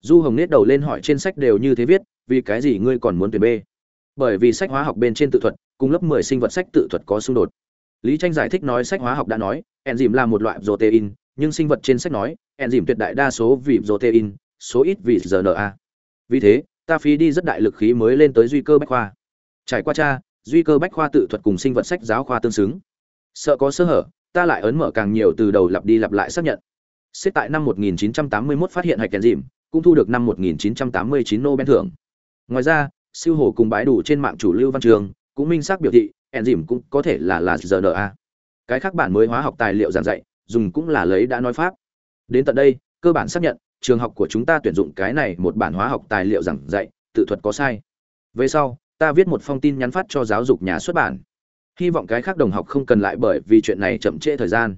Du hồng nết đầu lên hỏi trên sách đều như thế viết, vì cái gì ngươi còn muốn tuyển b? Bởi vì sách hóa học bên trên tự thuật cùng lớp mười sinh vật sách tự thuật có xung đột. Lý tranh giải thích nói sách hóa học đã nói enzyme là một loại protein nhưng sinh vật trên sách nói enzyme tuyệt đại đa số vì protein số ít vì rna vì thế ta phí đi rất đại lực khí mới lên tới duy cơ bách khoa. Trải qua cha duy cơ bách khoa tự thuật cùng sinh vật sách giáo khoa tương xứng. Sợ có sơ hở ta lại ấn mở càng nhiều từ đầu lặp đi lặp lại xác nhận. Xét tại năm 1981 phát hiện hạch enzyme cũng thu được năm 1989 Nobel thưởng. Ngoài ra, siêu hồ cùng bãi đủ trên mạng chủ lưu văn trường cũng minh xác biểu thị, enzyme cũng có thể là là RNA. Cái khác bản mới hóa học tài liệu giảng dạy, dùng cũng là lấy đã nói pháp. Đến tận đây, cơ bản xác nhận, trường học của chúng ta tuyển dụng cái này một bản hóa học tài liệu giảng dạy, tự thuật có sai. Về sau, ta viết một phong tin nhắn phát cho giáo dục nhà xuất bản. Hy vọng cái khác đồng học không cần lại bởi vì chuyện này chậm trễ thời gian.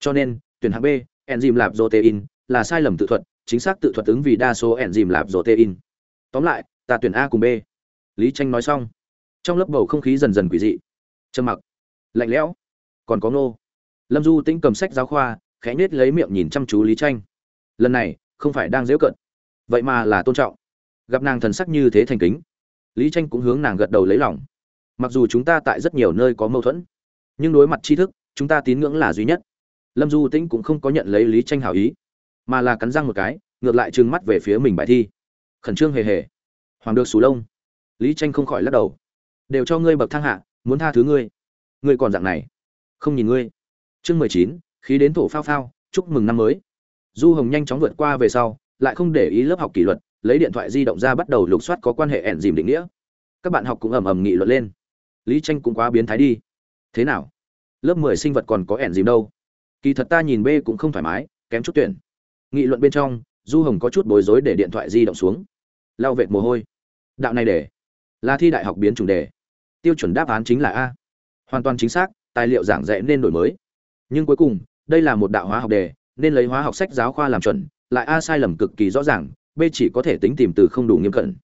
Cho nên, tuyển hạng B, enzyme lạp protein là sai lầm tự thuật, chính xác tự thuật ứng vì đa số enzyme lạp protein. Tóm lại, ta tuyển A cùng B. Lý Tranh nói xong, trong lớp bầu không khí dần dần quỷ dị. Trầm mặc, lạnh lẽo, còn có Ngô. Lâm Du Tĩnh cầm sách giáo khoa, khẽ nhếch lấy miệng nhìn chăm chú Lý Tranh. Lần này, không phải đang giễu cận, vậy mà là tôn trọng. Gặp nàng thần sắc như thế thành kính, Lý Tranh cũng hướng nàng gật đầu lấy lòng. Mặc dù chúng ta tại rất nhiều nơi có mâu thuẫn, nhưng đối mặt tri thức, chúng ta tín ngưỡng là duy nhất. Lâm Du Tĩnh cũng không có nhận lấy Lý Tranh hảo ý mà là cắn răng một cái ngược lại trừng mắt về phía mình bài thi khẩn trương hề hề hoàng được sù lông lý tranh không khỏi lắc đầu đều cho ngươi bậc thang hạ, muốn tha thứ ngươi. Ngươi còn dạng này. Không nhìn ngươi. Chương mười chín, khí đến thổ phao phao, chúc mừng năm mới. Du hồng nhanh chóng vượt qua về sau, lại không để ý lớp học kỷ luật, lấy điện thoại di động ra bắt đầu lục soát có quan hệ ẻn dìm định nghĩa. Các bạn học cũng ầm ầm nghị luận lên. Lý tranh cũng quá biến thái đi. Thế nào? Lớp mười sinh vật còn có ẻn dìm đâu? Kỳ thật ta nhìn b cũng không thoải mái, kém chút tuyển. Nghị luận bên trong, du hồng có chút bối rối để điện thoại di động xuống. Lao vệt mồ hôi. Đạo này để là thi đại học biến chủng đề. Tiêu chuẩn đáp án chính là a. Hoàn toàn chính xác, tài liệu giảng dạy nên đổi mới. Nhưng cuối cùng, đây là một đạo hóa học đề, nên lấy hóa học sách giáo khoa làm chuẩn, lại a sai lầm cực kỳ rõ ràng, b chỉ có thể tính tìm từ không đủ nghiêm cẩn.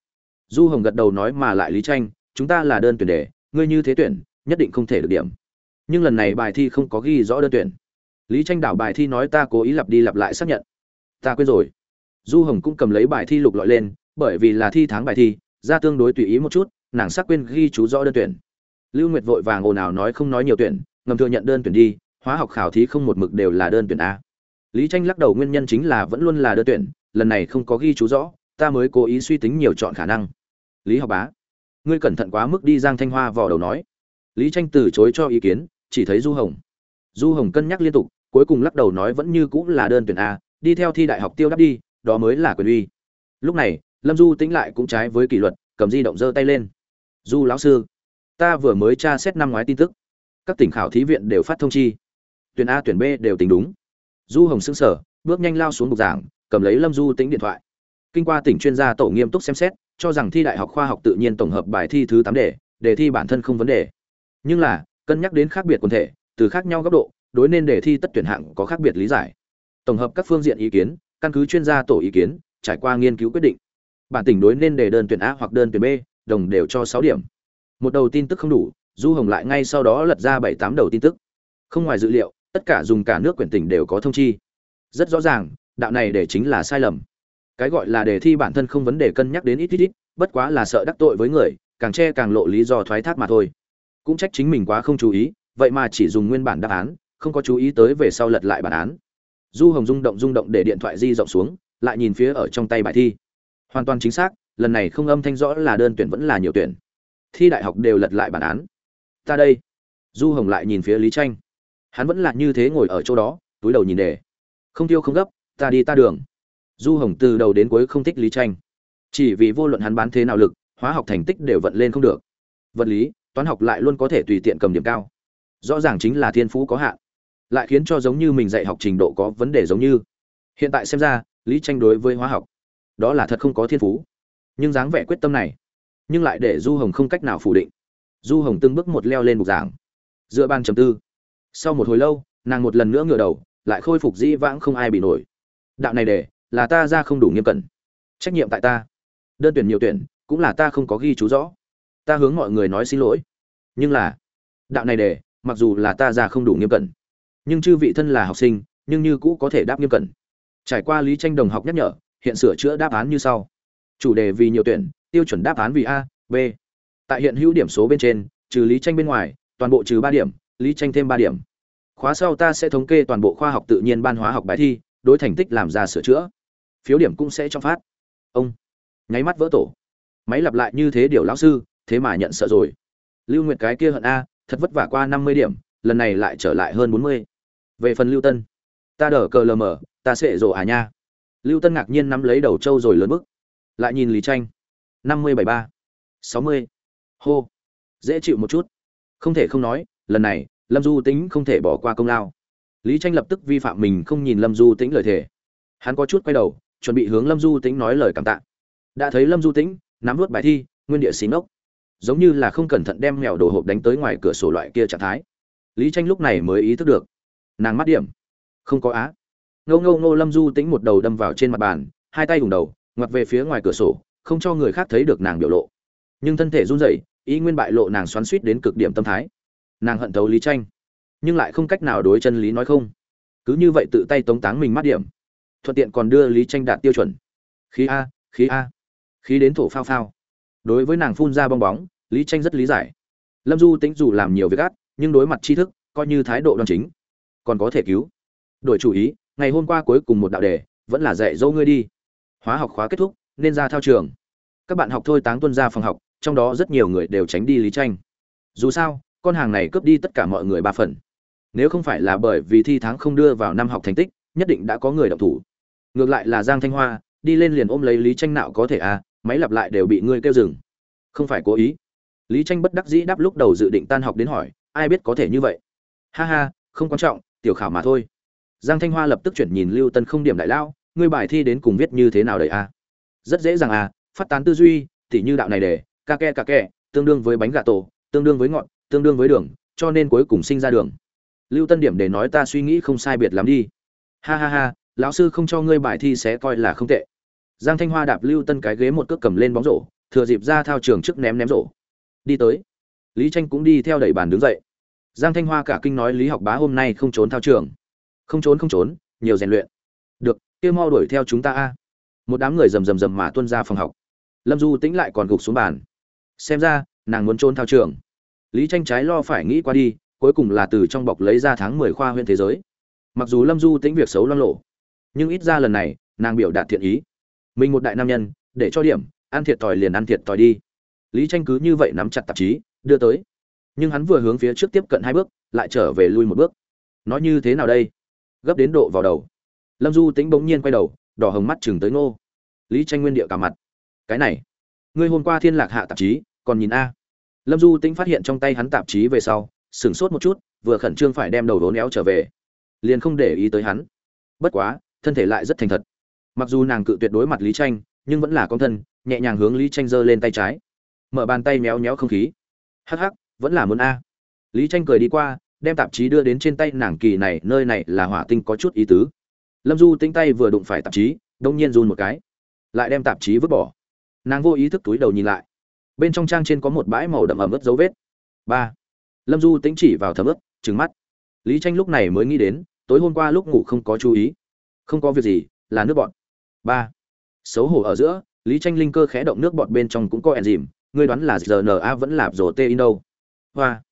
Du hồng gật đầu nói mà lại lý tranh, chúng ta là đơn tuyển đề, ngươi như thế tuyển, nhất định không thể được điểm. Nhưng lần này bài thi không có ghi rõ đơn tuyển. Lý tranh đảo bài thi nói, ta cố ý lặp đi lặp lại xác nhận. Ta quên rồi. Du hồng cũng cầm lấy bài thi lục lọi lên, bởi vì là thi tháng bài thi ra tương đối tùy ý một chút, nàng sắc quên ghi chú rõ đơn tuyển. Lưu nguyệt vội vàng ồn ào nói không nói nhiều tuyển, ngầm thừa nhận đơn tuyển đi, hóa học khảo thí không một mực đều là đơn tuyển a. Lý tranh lắc đầu nguyên nhân chính là vẫn luôn là đơn tuyển, lần này không có ghi chú rõ, ta mới cố ý suy tính nhiều chọn khả năng. Lý học bá, ngươi cẩn thận quá mức đi giang thanh hoa vò đầu nói. Lý tranh từ chối cho ý kiến, chỉ thấy du hồng. Du hồng cân nhắc liên tục, cuối cùng lắc đầu nói vẫn như cũng là đơn tuyển a, đi theo thi đại học tiêu đắp đi, đó mới là quyền uy. Lúc này lâm du tính lại cũng trái với kỷ luật, cầm di động giơ tay lên. Du lão sư, ta vừa mới tra xét năm ngoái tin tức. Các tỉnh khảo thí viện đều phát thông chi. Tuyển a, tuyển b đều tính đúng. Du hồng xưng sở bước nhanh lao xuống bục giảng, cầm lấy lâm du tính điện thoại. Kinh qua tỉnh chuyên gia tổ nghiêm túc xem xét, cho rằng thi đại học khoa học tự nhiên tổng hợp bài thi thứ tám đề đề thi bản thân không vấn đề. Nhưng là, cân nhắc đến khác biệt quần thể, từ khác nhau góc độ, đối nên đề thi tất tuyển hạng có khác biệt lý giải. Tổng hợp các phương diện ý kiến, căn cứ chuyên gia tổ ý kiến, trải qua nghiên cứu quyết định bản tỉnh đối nên đề đơn tuyển a hoặc đơn tuyển b, đồng đều cho sáu điểm. Một đầu tin tức không đủ, du hồng lại ngay sau đó lật ra bảy tám đầu tin tức. Không ngoài dữ liệu, tất cả dùng cả nước quyển tỉnh đều có thông chi. Rất rõ ràng, đạo này để chính là sai lầm. Cái gọi là đề thi bản thân không vấn đề cân nhắc đến ít ít ít, bất quá là sợ đắc tội với người, càng che càng lộ lý do thoái thác mà thôi. Cũng trách chính mình quá không chú ý, vậy mà chỉ dùng nguyên bản đáp án, không có chú ý tới về sau lật lại bản án. Du hồng rung động rung động để điện thoại di rộng xuống, lại nhìn phía ở trong tay bài thi hoàn toàn chính xác, lần này không âm thanh rõ là đơn tuyển vẫn là nhiều tuyển. Thi đại học đều lật lại bản án. Ta đây. Du hồng lại nhìn phía lý tranh hắn vẫn là như thế ngồi ở chỗ đó, túi đầu nhìn đề. Không tiêu không gấp, ta đi ta đường. Du hồng từ đầu đến cuối không thích lý tranh chỉ vì vô luận hắn bán thế nào lực, hóa học thành tích đều vận lên không được. Vật lý, toán học lại luôn có thể tùy tiện cầm điểm cao. Rõ ràng chính là thiên phú có hạn. Lại khiến cho giống như mình dạy học trình độ có vấn đề giống như. Hiện tại xem ra, lý tranh đối với hóa học đó là thật không có thiên phú. Nhưng dáng vẻ quyết tâm này, nhưng lại để du hồng không cách nào phủ định. Du hồng từng bước một leo lên bục giảng. Dựa ban chấm tư, sau một hồi lâu, nàng một lần nữa ngửa đầu, lại khôi phục dĩ vãng không ai bị nổi. Đạo này để, là ta ra không đủ nghiêm cẩn. Trách nhiệm tại ta. Đơn tuyển nhiều tuyển, cũng là ta không có ghi chú rõ. Ta hướng mọi người nói xin lỗi. Nhưng là, đạo này để, mặc dù là ta ra không đủ nghiêm cẩn, nhưng chư vị thân là học sinh, nhưng như cũ có thể đáp nghiêm cẩn. Trải qua lý tranh đồng học nhắc nhở hiện sửa chữa đáp án như sau. Chủ đề vì nhiều tuyển, tiêu chuẩn đáp án vì a, b. Tại hiện hữu điểm số bên trên, trừ lý tranh bên ngoài, toàn bộ trừ ba điểm, lý tranh thêm ba điểm. Khóa sau ta sẽ thống kê toàn bộ khoa học tự nhiên ban hóa học bài thi, đối thành tích làm ra sửa chữa. Phiếu điểm cũng sẽ cho phát. Ông. Nháy mắt vỡ tổ. Máy lặp lại như thế điều lão sư, thế mà nhận sợ rồi. Lưu nguyệt cái kia hận a, thật vất vả qua năm mươi điểm, lần này lại trở lại hơn bốn mươi. Về phần lưu tân. Ta đỡ cờ lờ mờ, ta sẽ rồ à nha lưu tân ngạc nhiên nắm lấy đầu trâu rồi lớn bức lại nhìn lý tranh. năm mươi bảy ba. sáu mươi. Hô. Dễ chịu một chút. Không thể không nói, lần này, lâm du tính không thể bỏ qua công lao. Lý tranh lập tức vi phạm mình không nhìn lâm du tính lời thề. Hắn có chút quay đầu, chuẩn bị hướng lâm du tính nói lời cảm tạ. Đã thấy lâm du tính nắm vút bài thi, nguyên địa xí ngốc giống như là không cẩn thận đem mèo đồ hộp đánh tới ngoài cửa sổ loại kia trạng thái. Lý tranh lúc này mới ý thức được. Nàng mắt điểm. Không có á ngâu ngâu ngô lâm du tĩnh một đầu đâm vào trên mặt bàn, hai tay đùng đầu, ngoặt về phía ngoài cửa sổ, không cho người khác thấy được nàng biểu lộ. Nhưng thân thể run rẩy, ý nguyên bại lộ nàng xoắn suýt đến cực điểm tâm thái. Nàng hận thấu lý tranh, nhưng lại không cách nào đối chân lý nói không. Cứ như vậy tự tay tống táng mình mát điểm. Thuận tiện còn đưa lý tranh đạt tiêu chuẩn. Khí a khí a. Khí đến thổ phao phao. Đối với nàng phun ra bong bóng, lý tranh rất lý giải. Lâm du tính dù làm nhiều việc ác, nhưng đối mặt tri thức, coi như thái độ đoan chính. Còn có thể cứu. Đổi chủ ý ngày hôm qua cuối cùng một đạo đề, vẫn là dạy dỗ ngươi đi. Hóa học khóa kết thúc, nên ra thao trường. Các bạn học thôi táng tuân ra phòng học, trong đó rất nhiều người đều tránh đi lý tranh. Dù sao, con hàng này cướp đi tất cả mọi người ba phần. Nếu không phải là bởi vì thi tháng không đưa vào năm học thành tích, nhất định đã có người đọc thủ. Ngược lại là giang thanh hoa, đi lên liền ôm lấy lý tranh nạo có thể à máy lặp lại đều bị ngươi kêu dừng. Không phải cố ý. Lý tranh bất đắc dĩ đáp lúc đầu dự định tan học đến hỏi, ai biết có thể như vậy. Ha ha, không quan trọng, tiểu khảo mà thôi giang thanh hoa lập tức chuyển nhìn lưu tân không điểm đại lao ngươi bài thi đến cùng viết như thế nào đấy à? Rất dễ dàng à phát tán tư duy, tỉ như đạo này để ca ke ca ke, tương đương với bánh gà tổ, tương đương với ngọn tương đương với đường, cho nên cuối cùng sinh ra đường. Lưu tân điểm để nói ta suy nghĩ không sai biệt lắm đi. Ha ha ha, lão sư không cho ngươi bài thi sẽ coi là không tệ. Giang thanh hoa đạp lưu tân cái ghế một cước cầm lên bóng rổ, thừa dịp ra thao trường trước ném ném rổ. Đi tới. Lý tranh cũng đi theo đẩy bàn đứng dậy. Giang thanh hoa cả kinh nói lý học bá hôm nay không trốn thao trường không trốn không trốn, nhiều rèn luyện. Được, kia mau đuổi theo chúng ta a. Một đám người rầm rầm rầm mà tuân ra phòng học. Lâm du tĩnh lại còn gục xuống bàn. Xem ra, nàng muốn trôn thao trường. Lý tranh trái lo phải nghĩ qua đi, cuối cùng là từ trong bọc lấy ra tháng mười khoa huyện thế giới. Mặc dù lâm du tĩnh việc xấu loang lộ, nhưng ít ra lần này, nàng biểu đạt thiện ý. Mình một đại nam nhân, để cho điểm, ăn thiệt thòi liền ăn thiệt thòi đi. Lý tranh cứ như vậy nắm chặt tạp chí, đưa tới. Nhưng hắn vừa hướng phía trước tiếp cận hai bước, lại trở về lui một bước. Nói như thế nào đây? Gấp đến độ vào đầu. Lâm du tĩnh bỗng nhiên quay đầu, đỏ hồng mắt chừng tới ngô. Lý tranh nguyên địa cả mặt. Cái này, ngươi hôm qua thiên lạc hạ tạp chí, còn nhìn a? Lâm du tĩnh phát hiện trong tay hắn tạp chí về sau, sửng sốt một chút, vừa khẩn trương phải đem đầu đốn éo trở về. Liền không để ý tới hắn. Bất quá, thân thể lại rất thành thật. Mặc dù nàng cự tuyệt đối mặt lý tranh, nhưng vẫn là con thân, nhẹ nhàng hướng lý tranh giơ lên tay trái. Mở bàn tay méo méo không khí. Hắc hắc, vẫn là muốn a. Lý tranh cười đi qua đem tạp chí đưa đến trên tay nàng kỳ này, nơi này là hỏa tinh có chút ý tứ. Lâm du tinh tay vừa đụng phải tạp chí, đông nhiên run một cái. Lại đem tạp chí vứt bỏ. Nàng vô ý thức túi đầu nhìn lại. Bên trong trang trên có một bãi màu đậm ẩm ướt dấu vết. Ba. Lâm du tính chỉ vào thấm ướt, trừng mắt. Lý tranh lúc này mới nghĩ đến, tối hôm qua lúc ngủ không có chú ý. Không có việc gì, là nước bọt. Ba. Xấu hổ ở giữa, lý tranh linh cơ khẽ động nước bọt bên trong cũng có enzyme, ngươi đoán là rna vẫn lạp rổ tê in đâu? Hoa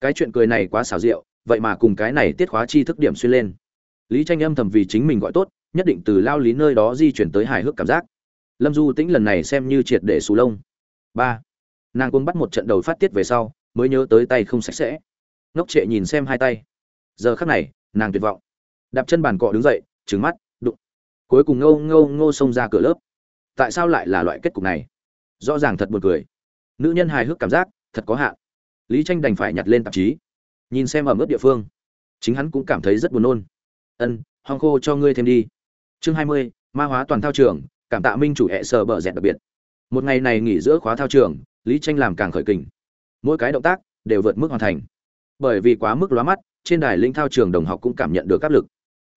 cái chuyện cười này quá xảo diệu, vậy mà cùng cái này tiết khóa chi thức điểm xuyên lên. Lý tranh âm thầm vì chính mình gọi tốt, nhất định từ lao lý nơi đó di chuyển tới hài hước cảm giác. Lâm du tĩnh lần này xem như triệt để xù lông. Ba. Nàng cũng bắt một trận đầu phát tiết về sau, mới nhớ tới tay không sạch sẽ. Ngốc trệ nhìn xem hai tay. Giờ khắc này, nàng tuyệt vọng. Đạp chân bàn cọ đứng dậy trứng mắt, đụng. Cuối cùng ngâu ngâu ngô xông ra cửa lớp. Tại sao lại là loại kết cục này? Rõ ràng thật buồn cười. Nữ nhân hài hước cảm giác, thật có hạn lý tranh đành phải nhặt lên tạp chí, nhìn xem ở mức địa phương. Chính hắn cũng cảm thấy rất buồn nôn. Ân, hong khô cho ngươi thêm đi. Chương hai mươi, ma hóa toàn thao trường, cảm tạ minh chủ hệ sở bờ rẹt đặc biệt. Một ngày này nghỉ giữa khóa thao trường, lý tranh làm càng khởi kình. Mỗi cái động tác đều vượt mức hoàn thành. Bởi vì quá mức lóa mắt, trên đài linh thao trường đồng học cũng cảm nhận được áp lực.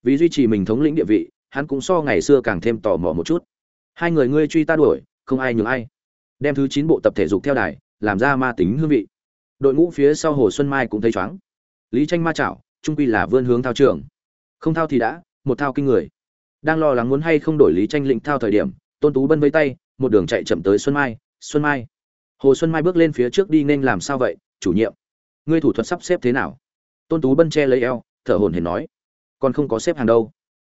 Vì duy trì mình thống lĩnh địa vị, hắn cũng so ngày xưa càng thêm tò mò một chút. Hai người ngươi truy ta đuổi, không ai nhường ai. Đem thứ chín bộ tập thể dục theo đài, làm ra ma tính hương vị đội ngũ phía sau hồ xuân mai cũng thấy chóng lý tranh ma chảo, trung quy là vươn hướng thao trường. Không thao thì đã, một thao kinh người. Đang lo lắng muốn hay không đổi lý tranh lĩnh thao thời điểm, tôn tú bân vây tay, một đường chạy chậm tới xuân mai xuân mai. Hồ xuân mai bước lên phía trước đi nên làm sao vậy, chủ nhiệm? Ngươi thủ thuật sắp xếp thế nào? Tôn tú bân che lấy eo, thở hổn hển nói. Còn không có xếp hàng đâu.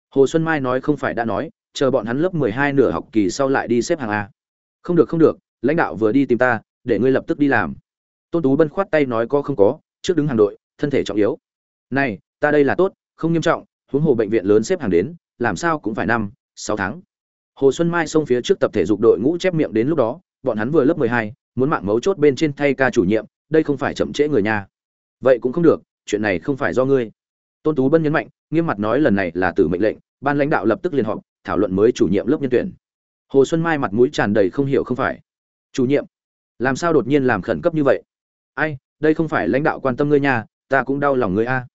Hồ xuân mai nói không phải đã nói, chờ bọn hắn lớp mười hai nửa học kỳ sau lại đi xếp hàng a. Không được không được, lãnh đạo vừa đi tìm ta, để ngươi lập tức đi làm tôn tú bân khoát tay nói có không có, trước đứng hàng đội, thân thể trọng yếu. Này, ta đây là tốt, không nghiêm trọng, huống hồ bệnh viện lớn xếp hàng đến, làm sao cũng phải năm, sáu tháng. Hồ xuân mai xông phía trước tập thể dục đội ngũ chép miệng đến lúc đó, bọn hắn vừa lớp mười hai, muốn mạng mấu chốt bên trên thay ca chủ nhiệm, đây không phải chậm trễ người nhà. Vậy cũng không được, chuyện này không phải do ngươi. Tôn tú bân nhấn mạnh, nghiêm mặt nói lần này là tử mệnh lệnh, ban lãnh đạo lập tức liên họp, thảo luận mới chủ nhiệm lớp nhân tuyển. Hồ xuân mai mặt mũi tràn đầy không hiểu không phải. Chủ nhiệm, làm sao đột nhiên làm khẩn cấp như vậy? Ai, đây không phải lãnh đạo quan tâm ngươi nhà ta cũng đau lòng ngươi a.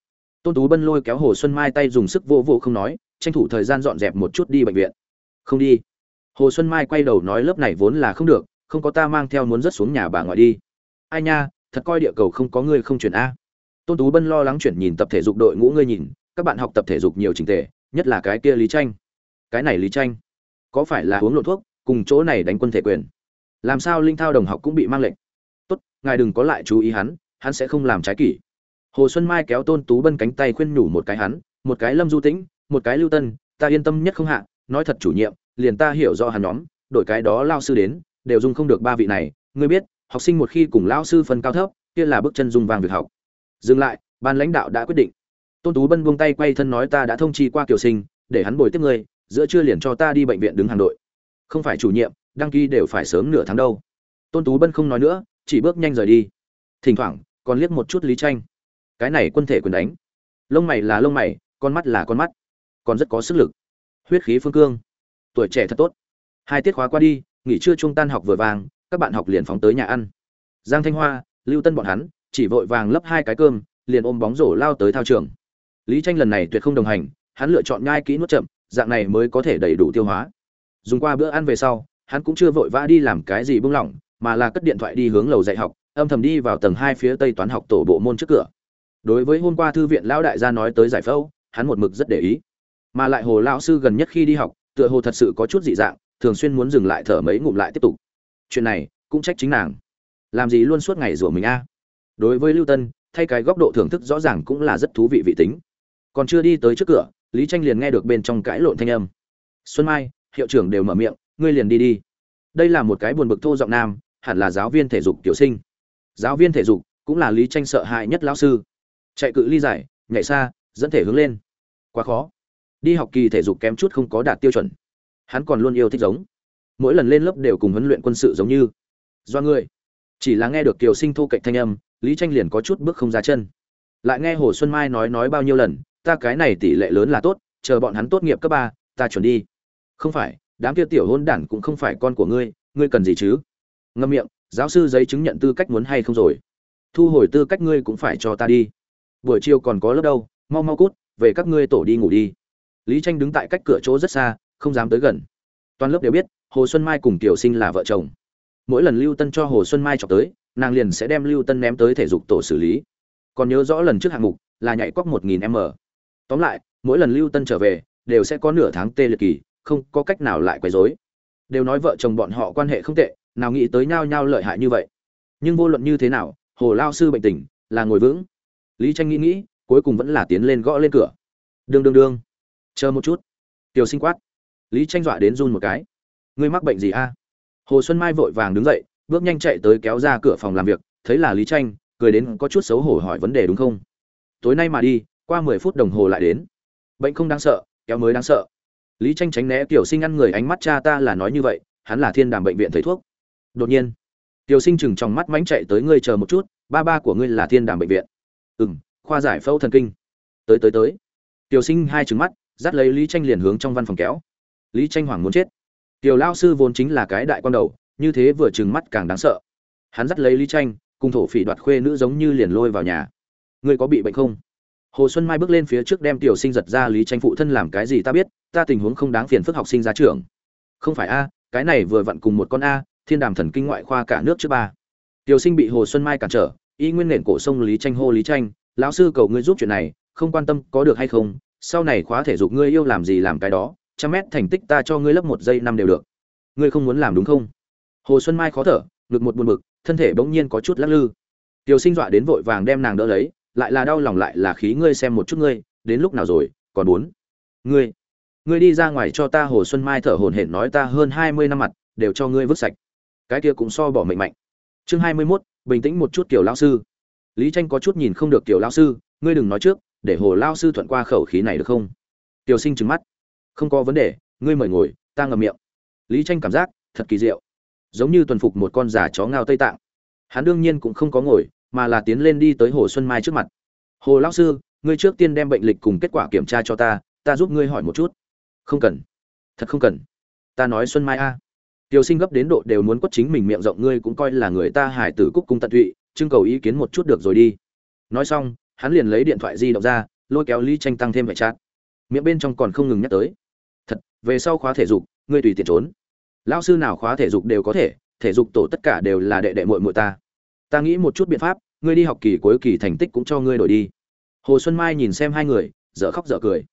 Tôn tú bân lôi kéo hồ xuân mai tay dùng sức vô vô không nói, tranh thủ thời gian dọn dẹp một chút đi bệnh viện. Không đi. Hồ xuân mai quay đầu nói lớp này vốn là không được, không có ta mang theo muốn rất xuống nhà bà ngoại đi. Ai nha, thật coi địa cầu không có ngươi không chuyển a. Tôn tú bân lo lắng chuyển nhìn tập thể dục đội ngũ ngươi nhìn, các bạn học tập thể dục nhiều trình tề, nhất là cái kia lý tranh. Cái này lý tranh, có phải là uống lộ thuốc, cùng chỗ này đánh quân thể quyền? Làm sao linh thao đồng học cũng bị mang lệnh? Tốt, ngài đừng có lại chú ý hắn hắn sẽ không làm trái kỷ. Hồ xuân mai kéo tôn tú bân cánh tay khuyên nhủ một cái hắn, một cái lâm du tĩnh, một cái lưu tân, ta yên tâm nhất không hạ, nói thật chủ nhiệm, liền ta hiểu do hắn nhóm, đổi cái đó lao sư đến, đều dung không được ba vị này, ngươi biết, học sinh một khi cùng lao sư phân cao thấp, kia là bước chân dung vàng việc học. Dừng lại, ban lãnh đạo đã quyết định. Tôn tú bân buông tay quay thân nói ta đã thông chi qua kiều sinh, để hắn bồi tiếp ngươi, giữa trưa liền cho ta đi bệnh viện đứng hàng đội. Không phải chủ nhiệm, đăng ký đều phải sớm nửa tháng đâu. Tôn tú bân không nói nữa chỉ bước nhanh rời đi. Thỉnh thoảng, còn liếc một chút lý tranh cái này quân thể quyền đánh. Lông mày là lông mày, con mắt là con mắt. Còn rất có sức lực. Huyết khí phương cương. Tuổi trẻ thật tốt. Hai tiết khóa qua đi, nghỉ trưa trung tan học vừa vàng, các bạn học liền phóng tới nhà ăn. Giang thanh hoa, lưu tân bọn hắn, chỉ vội vàng lấp hai cái cơm, liền ôm bóng rổ lao tới thao trường. Lý tranh lần này tuyệt không đồng hành, hắn lựa chọn nhai kỹ nuốt chậm, dạng này mới có thể đầy đủ tiêu hóa. Dùng qua bữa ăn về sau, hắn cũng chưa vội vã đi làm cái gì buông lỏng mà là cất điện thoại đi hướng lầu dạy học, âm thầm đi vào tầng hai phía tây toán học tổ bộ môn trước cửa. Đối với hôm qua thư viện lão đại gia nói tới giải phẫu, hắn một mực rất để ý. Mà lại hồ lão sư gần nhất khi đi học, tựa hồ thật sự có chút dị dạng, thường xuyên muốn dừng lại thở mấy ngụm lại tiếp tục. Chuyện này, cũng trách chính nàng. Làm gì luôn suốt ngày rủa mình a? Đối với lưu tân, thay cái góc độ thưởng thức rõ ràng cũng là rất thú vị vị tính. Còn chưa đi tới trước cửa, lý tranh liền nghe được bên trong cãi lộn thanh âm. Xuân mai, hiệu trưởng đều mở miệng, ngươi liền đi đi. Đây là một cái buồn bực thô giọng nam hẳn là giáo viên thể dục tiểu sinh. Giáo viên thể dục cũng là lý tranh sợ hãi nhất lão sư. Chạy cự ly giải nhảy xa dẫn thể hướng lên. Quá khó. Đi học kỳ thể dục kém chút không có đạt tiêu chuẩn. Hắn còn luôn yêu thích giống. Mỗi lần lên lớp đều cùng huấn luyện quân sự giống như. Do người, chỉ là nghe được kiều sinh thô cạnh thanh âm lý tranh liền có chút bước không ra chân. Lại nghe hồ xuân mai nói nói bao nhiêu lần ta cái này tỷ lệ lớn là tốt chờ bọn hắn tốt nghiệp cấp ba ta chuẩn đi. Không phải đám kia tiểu hôn đản cũng không phải con của ngươi ngươi cần gì chứ? Ngâm miệng, giáo sư giấy chứng nhận tư cách muốn hay không rồi? Thu hồi tư cách ngươi cũng phải cho ta đi. Buổi chiều còn có lớp đâu, mau mau cút, về các ngươi tổ đi ngủ đi. Lý tranh đứng tại cách cửa chỗ rất xa, không dám tới gần. Toàn lớp đều biết, hồ xuân mai cùng tiểu sinh là vợ chồng. Mỗi lần lưu tân cho hồ xuân mai chọc tới, nàng liền sẽ đem lưu tân ném tới thể dục tổ xử lý. Còn nhớ rõ lần trước hạng mục, là nhảy quắc một nghìn m. Tóm lại, mỗi lần lưu tân trở về, đều sẽ có nửa tháng tê liệt kỳ, không có cách nào lại quấy rối. Đều nói vợ chồng bọn họ quan hệ không tệ nào nghĩ tới nhau nhau lợi hại như vậy. Nhưng vô luận như thế nào, hồ lao sư bệnh tình, là ngồi vững. Lý tranh nghĩ nghĩ, cuối cùng vẫn là tiến lên gõ lên cửa. Đương đương đương. Chờ một chút. Tiểu sinh quát. Lý tranh dọa đến run một cái. Ngươi mắc bệnh gì a? Hồ xuân mai vội vàng đứng dậy, bước nhanh chạy tới kéo ra cửa phòng làm việc. Thấy là lý tranh, cười đến có chút xấu hổ hỏi vấn đề đúng không? Tối nay mà đi, qua mười phút đồng hồ lại đến. Bệnh không đáng sợ, kéo mới đáng sợ. Lý tranh tránh né tiểu sinh ăn người ánh mắt cha ta là nói như vậy, hắn là thiên đàm bệnh viện thầy thuốc đột nhiên, tiểu sinh chừng trong mắt mánh chạy tới ngươi chờ một chút, ba ba của ngươi là thiên đàm bệnh viện. Ừ m khoa giải phẫu thần kinh. Tới tới tới. Tiểu sinh hai trừng mắt, dắt lấy lý tranh liền hướng trong văn phòng kéo. Lý tranh hoảng muốn chết. Tiểu lao sư vốn chính là cái đại quan đầu, như thế vừa trừng mắt càng đáng sợ. Hắn dắt lấy lý tranh cùng thổ phỉ đoạt khuê nữ giống như liền lôi vào nhà. Ngươi có bị bệnh không? Hồ xuân mai bước lên phía trước đem tiểu sinh giật ra, lý tranh phụ thân làm cái gì ta biết, ta tình huống không đáng phiền phức học sinh ra trường. Không phải a, cái này vừa vặn cùng một con a thiên đàm thần kinh ngoại khoa cả nước trước ba. Tiểu sinh bị hồ xuân mai cản trở, y nguyên nền cổ sông lý tranh hô lý tranh lão sư cầu ngươi giúp chuyện này, không quan tâm có được hay không, sau này khóa thể dục ngươi yêu làm gì làm cái đó, trăm mét thành tích ta cho ngươi lớp một giây năm đều được. Ngươi không muốn làm đúng không? Hồ xuân mai khó thở, ngực một buồn bực, thân thể bỗng nhiên có chút lắc lư. Tiểu sinh dọa đến vội vàng đem nàng đỡ lấy, lại là đau lòng lại là khí ngươi xem một chút ngươi, đến lúc nào rồi, còn bốn ngươi ngươi đi ra ngoài cho ta hồ xuân mai thở hổn hển nói ta hơn hai mươi năm mặt, đều cho ngươi vứt sạch cái kia cũng so bỏ mệnh mạnh. Chương hai mươi 21, bình tĩnh một chút tiểu lão sư. Lý tranh có chút nhìn không được tiểu lão sư ngươi đừng nói trước để hồ lão sư thuận qua khẩu khí này được không? Tiểu sinh trừng mắt. Không có vấn đề ngươi mời ngồi ta ngậm miệng. Lý tranh cảm giác thật kỳ diệu. Giống như tuần phục một con già chó ngao tây tạng. Hắn đương nhiên cũng không có ngồi mà là tiến lên đi tới hồ xuân mai trước mặt. Hồ lão sư ngươi trước tiên đem bệnh lịch cùng kết quả kiểm tra cho ta ta giúp ngươi hỏi một chút. Không cần. Thật không cần. Ta nói xuân mai a. à tiểu sinh gấp đến độ đều muốn quất chính mình miệng rộng, ngươi cũng coi là người ta hải tử cúc cung tận tụy, trưng cầu ý kiến một chút được rồi đi. Nói xong, hắn liền lấy điện thoại di động ra, lôi kéo Lý tranh tăng thêm vệ chát miệng bên trong còn không ngừng nhắc tới. Thật, về sau khóa thể dục, ngươi tùy tiện trốn. Lão sư nào khóa thể dục đều có thể thể dục tổ tất cả đều là đệ đệ muội muội ta. Ta nghĩ một chút biện pháp, ngươi đi học kỳ cuối kỳ thành tích cũng cho ngươi đổi đi. Hồ xuân mai nhìn xem hai người, dở khóc dở cười.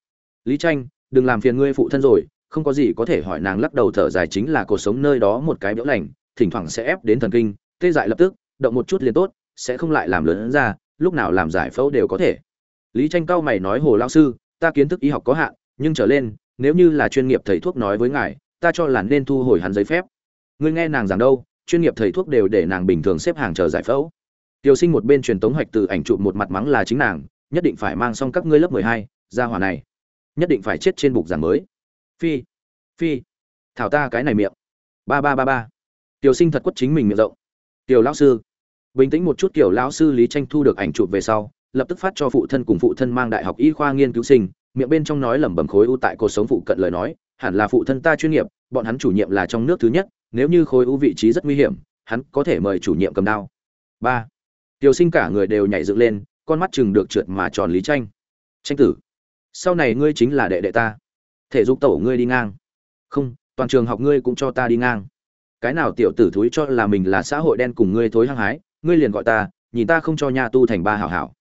Lý tranh, đừng làm phiền ngươi phụ thân rồi không có gì có thể hỏi nàng lắc đầu thở dài chính là cuộc sống nơi đó một cái biểu lành, thỉnh thoảng sẽ ép đến thần kinh, tê dại lập tức, động một chút liền tốt, sẽ không lại làm lớn ra, lúc nào làm giải phẫu đều có thể. Lý tranh cao mày nói, hồ lao sư, ta kiến thức y học có hạn, nhưng trở lên, nếu như là chuyên nghiệp thầy thuốc nói với ngài, ta cho là nên thu hồi hắn giấy phép. Ngươi nghe nàng giảng đâu, chuyên nghiệp thầy thuốc đều để nàng bình thường xếp hàng chờ giải phẫu. Tiểu sinh một bên truyền tống hoạch từ ảnh chụp một mặt mắng là chính nàng, nhất định phải mang xong các ngươi lớp mười hai, ra hỏa này. Nhất định phải chết trên bục giảng mới phi phi. Thảo ta cái này miệng. Ba ba ba ba. Tiểu sinh thật quất chính mình miệng rộng. Tiểu lão sư. Bình tĩnh một chút, tiểu lão sư lý tranh thu được ảnh chụp về sau, lập tức phát cho phụ thân cùng phụ thân mang đại học y khoa nghiên cứu sinh, miệng bên trong nói lẩm bẩm khối u tại cuộc sống phụ cận lời nói, hẳn là phụ thân ta chuyên nghiệp, bọn hắn chủ nhiệm là trong nước thứ nhất, nếu như khối u vị trí rất nguy hiểm, hắn có thể mời chủ nhiệm cầm đao. Ba. Tiểu sinh cả người đều nhảy dựng lên, con mắt chừng được trượt mà tròn lý tranh. Tranh tử, sau này ngươi chính là đệ đệ ta thể dục tổ ngươi đi ngang. Không, toàn trường học ngươi cũng cho ta đi ngang. Cái nào tiểu tử thúi cho là mình là xã hội đen cùng ngươi thối hăng hái, ngươi liền gọi ta, nhìn ta không cho nhà tu thành ba hảo hảo.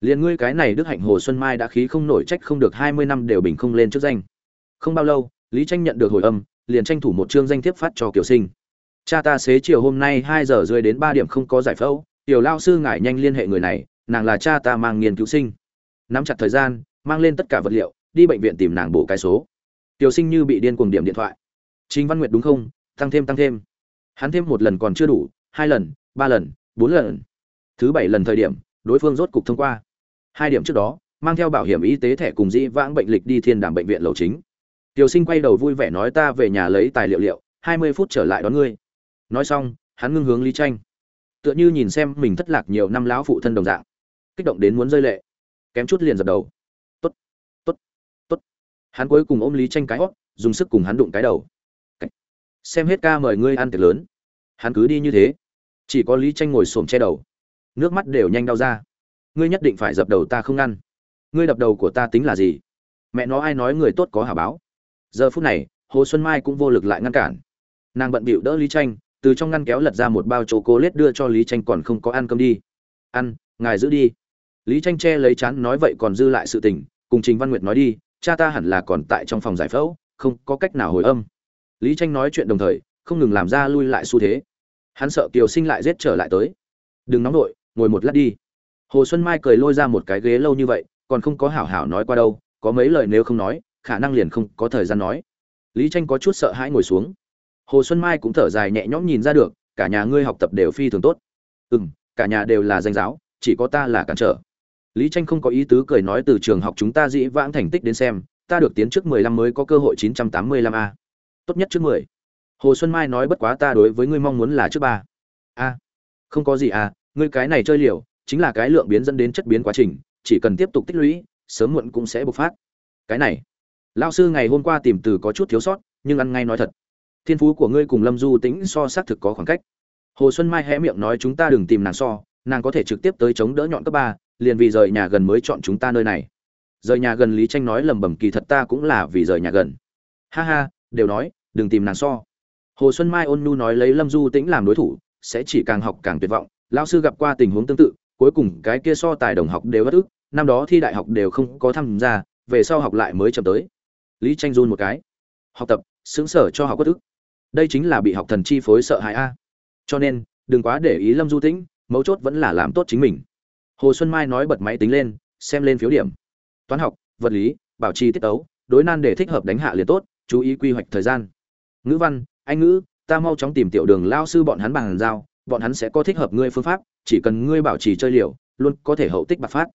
Liền ngươi cái này đức hạnh hồ xuân mai đã khí không nổi trách không được hai mươi năm đều bình không lên chức danh. Không bao lâu, lý tranh nhận được hồi âm, liền tranh thủ một chương danh thiếp phát cho kiều sinh. Cha ta xế chiều hôm nay hai giờ rơi đến ba điểm không có giải phẫu, tiểu lao sư ngại nhanh liên hệ người này, nàng là cha ta mang nghiên cứu sinh. Nắm chặt thời gian, mang lên tất cả vật liệu, đi bệnh viện tìm nàng bổ cái số tiểu sinh như bị điên cuồng điểm điện thoại. Trình văn nguyệt đúng không? Tăng thêm tăng thêm. Hắn thêm một lần còn chưa đủ, hai lần, ba lần, bốn lần. Thứ bảy lần thời điểm, đối phương rốt cục thông qua. Hai điểm trước đó, mang theo bảo hiểm y tế thẻ cùng dĩ vãng bệnh lịch đi thiên đàm bệnh viện lầu chính. Tiểu sinh quay đầu vui vẻ nói ta về nhà lấy tài liệu liệu, hai mươi phút trở lại đón ngươi. Nói xong, hắn ngưng hướng lý tranh. Tựa như nhìn xem mình thất lạc nhiều năm lão phụ thân đồng dạng. Kích động đến muốn rơi lệ. Kém chút liền dập đầu hắn cuối cùng ôm lý tranh cái hót, dùng sức cùng hắn đụng cái đầu. Xem hết ca mời ngươi ăn tiệc lớn. Hắn cứ đi như thế. Chỉ có lý tranh ngồi xổm che đầu. Nước mắt đều nhanh đau ra. Ngươi nhất định phải dập đầu ta không ngăn ngươi đập đầu của ta tính là gì? Mẹ nó ai nói người tốt có hả báo? Giờ phút này, hồ xuân mai cũng vô lực lại ngăn cản. Nàng bận bịu đỡ lý tranh, từ trong ngăn kéo lật ra một bao chô lết đưa cho lý tranh còn không có ăn cơm đi. Ăn, ngài giữ đi. Lý tranh che lấy chán nói vậy còn dư lại sự tình, cùng trình văn nguyệt nói đi cha ta hẳn là còn tại trong phòng giải phẫu, không có cách nào hồi âm. Lý tranh nói chuyện đồng thời, không ngừng làm ra lui lại xu thế. Hắn sợ kiều sinh lại giết trở lại tới. Đừng nóng nổi ngồi một lát đi. Hồ xuân mai cười lôi ra một cái ghế lâu như vậy, còn không có hảo hảo nói qua đâu, có mấy lời nếu không nói, khả năng liền không có thời gian nói. Lý tranh có chút sợ hãi ngồi xuống. Hồ xuân mai cũng thở dài nhẹ nhõm nhìn ra được, cả nhà ngươi học tập đều phi thường tốt. Ừ cả nhà đều là danh giáo, chỉ có ta là cản trở lý tranh không có ý tứ cười nói từ trường học chúng ta dĩ vãng thành tích đến xem, ta được tiến trước mười lăm mới có cơ hội chín trăm tám mươi lăm a. Tốt nhất trước mười. Hồ xuân mai nói bất quá ta đối với ngươi mong muốn là trước ba. A. Không có gì à ngươi cái này chơi liều, chính là cái lượng biến dẫn đến chất biến quá trình, chỉ cần tiếp tục tích lũy, sớm muộn cũng sẽ bộc phát. Cái này. Lão sư ngày hôm qua tìm từ có chút thiếu sót, nhưng ăn ngay nói thật. Thiên phú của ngươi cùng lâm du tính so xác thực có khoảng cách. Hồ xuân mai hé miệng nói chúng ta đừng tìm nàng so, nàng có thể trực tiếp tới chống đỡ nhọn cấp ba liền vì rời nhà gần mới chọn chúng ta nơi này. Rời nhà gần lý tranh nói lầm bầm kỳ thật ta cũng là vì rời nhà gần. Ha ha, đều nói, đừng tìm nàng so. Hồ xuân mai ôn nhu nói lấy lâm du tĩnh làm đối thủ, sẽ chỉ càng học càng tuyệt vọng. Lão sư gặp qua tình huống tương tự, cuối cùng cái kia so tài đồng học đều bất ức, năm đó thi đại học đều không có tham gia, về sau học lại mới chậm tới. Lý tranh run một cái. Học tập, xứng sở cho học bất ức. Đây chính là bị học thần chi phối sợ hãi a. Cho nên, đừng quá để ý lâm du tĩnh, mấu chốt vẫn là làm tốt chính mình hồ xuân mai nói bật máy tính lên, xem lên phiếu điểm. Toán học, vật lý, bảo trì tiết tấu, đối nan để thích hợp đánh hạ liền tốt, chú ý quy hoạch thời gian. Ngữ văn, anh ngữ, ta mau chóng tìm tiểu đường lao sư bọn hắn bằng giao, bọn hắn sẽ có thích hợp ngươi phương pháp, chỉ cần ngươi bảo trì chơi liều, luôn có thể hậu tích bạc phát.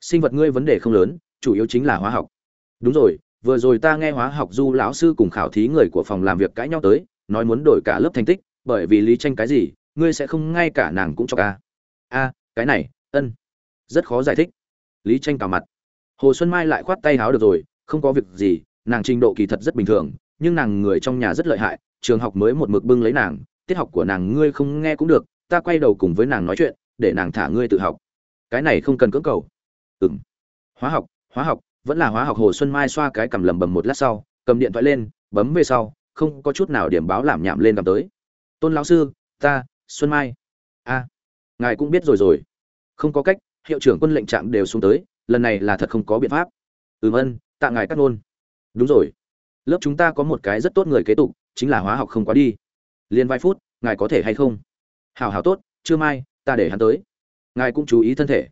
Sinh vật ngươi vấn đề không lớn, chủ yếu chính là hóa học. Đúng rồi, vừa rồi ta nghe hóa học du lão sư cùng khảo thí người của phòng làm việc cãi nhau tới, nói muốn đổi cả lớp thành tích, bởi vì lý tranh cái gì, ngươi sẽ không ngay cả nàng cũng cho ca. A, cái này, ân rất khó giải thích. Lý tranh cả mặt. Hồ xuân mai lại khoát tay háo được rồi, không có việc gì, nàng trình độ kỳ thật rất bình thường, nhưng nàng người trong nhà rất lợi hại, trường học mới một mực bưng lấy nàng, tiết học của nàng ngươi không nghe cũng được, ta quay đầu cùng với nàng nói chuyện, để nàng thả ngươi tự học. Cái này không cần cưỡng cầu. Ừm. hóa học hóa học, vẫn là hóa học hồ xuân mai xoa cái cầm lầm bầm một lát sau, cầm điện thoại lên, bấm về sau, không có chút nào điểm báo làm nhảm lên cầm tới. Tôn lão sư, ta, xuân mai. A ngài cũng biết rồi rồi. Không có cách hiệu trưởng quân lệnh trạm đều xuống tới, lần này là thật không có biện pháp. Ừm ân, tạ ngài cắt nôn đúng rồi. Lớp chúng ta có một cái rất tốt người kế tục, chính là hóa học không quá đi. Liền vài phút, ngài có thể hay không? Hào hào tốt chưa mai, ta để hắn tới. Ngài cũng chú ý thân thể.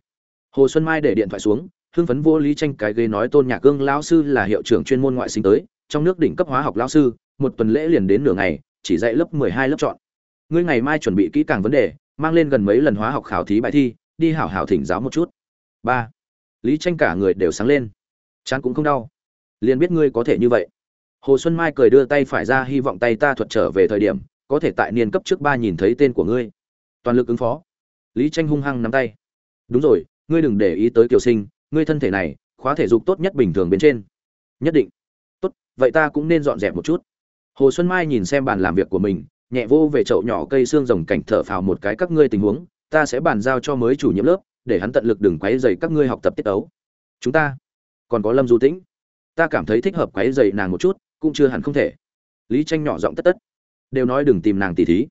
Hồ xuân mai để điện thoại xuống, hưng phấn vô lý tranh cái ghế nói tôn nhạc cương lao sư là hiệu trưởng chuyên môn ngoại sinh tới, trong nước đỉnh cấp hóa học lao sư, một tuần lễ liền đến nửa ngày, chỉ dạy lớp mười hai lớp chọn. Ngươi ngày mai chuẩn bị kỹ càng vấn đề, mang lên gần mấy lần hóa học khảo thí bài thi đi hảo hảo thỉnh giáo một chút. Ba. Lý tranh cả người đều sáng lên. Chán cũng không đau. Liền biết ngươi có thể như vậy. Hồ xuân mai cười đưa tay phải ra, hy vọng tay ta thuật trở về thời điểm, có thể tại niên cấp trước ba nhìn thấy tên của ngươi. Toàn lực ứng phó. Lý tranh hung hăng nắm tay. Đúng rồi, ngươi đừng để ý tới kiều sinh, ngươi thân thể này, khóa thể dục tốt nhất bình thường bên trên. Nhất định. Tốt, vậy ta cũng nên dọn dẹp một chút. Hồ xuân mai nhìn xem bàn làm việc của mình, nhẹ vô về chậu nhỏ cây xương rồng cảnh thở phào một cái các ngươi tình huống ta sẽ bàn giao cho mới chủ nhiệm lớp, để hắn tận lực đừng quấy dày các ngươi học tập tiết tấu. Chúng ta, còn có lâm du tĩnh. Ta cảm thấy thích hợp quấy dày nàng một chút, cũng chưa hẳn không thể. Lý tranh nhỏ giọng tất tất. Đều nói đừng tìm nàng tỉ thí.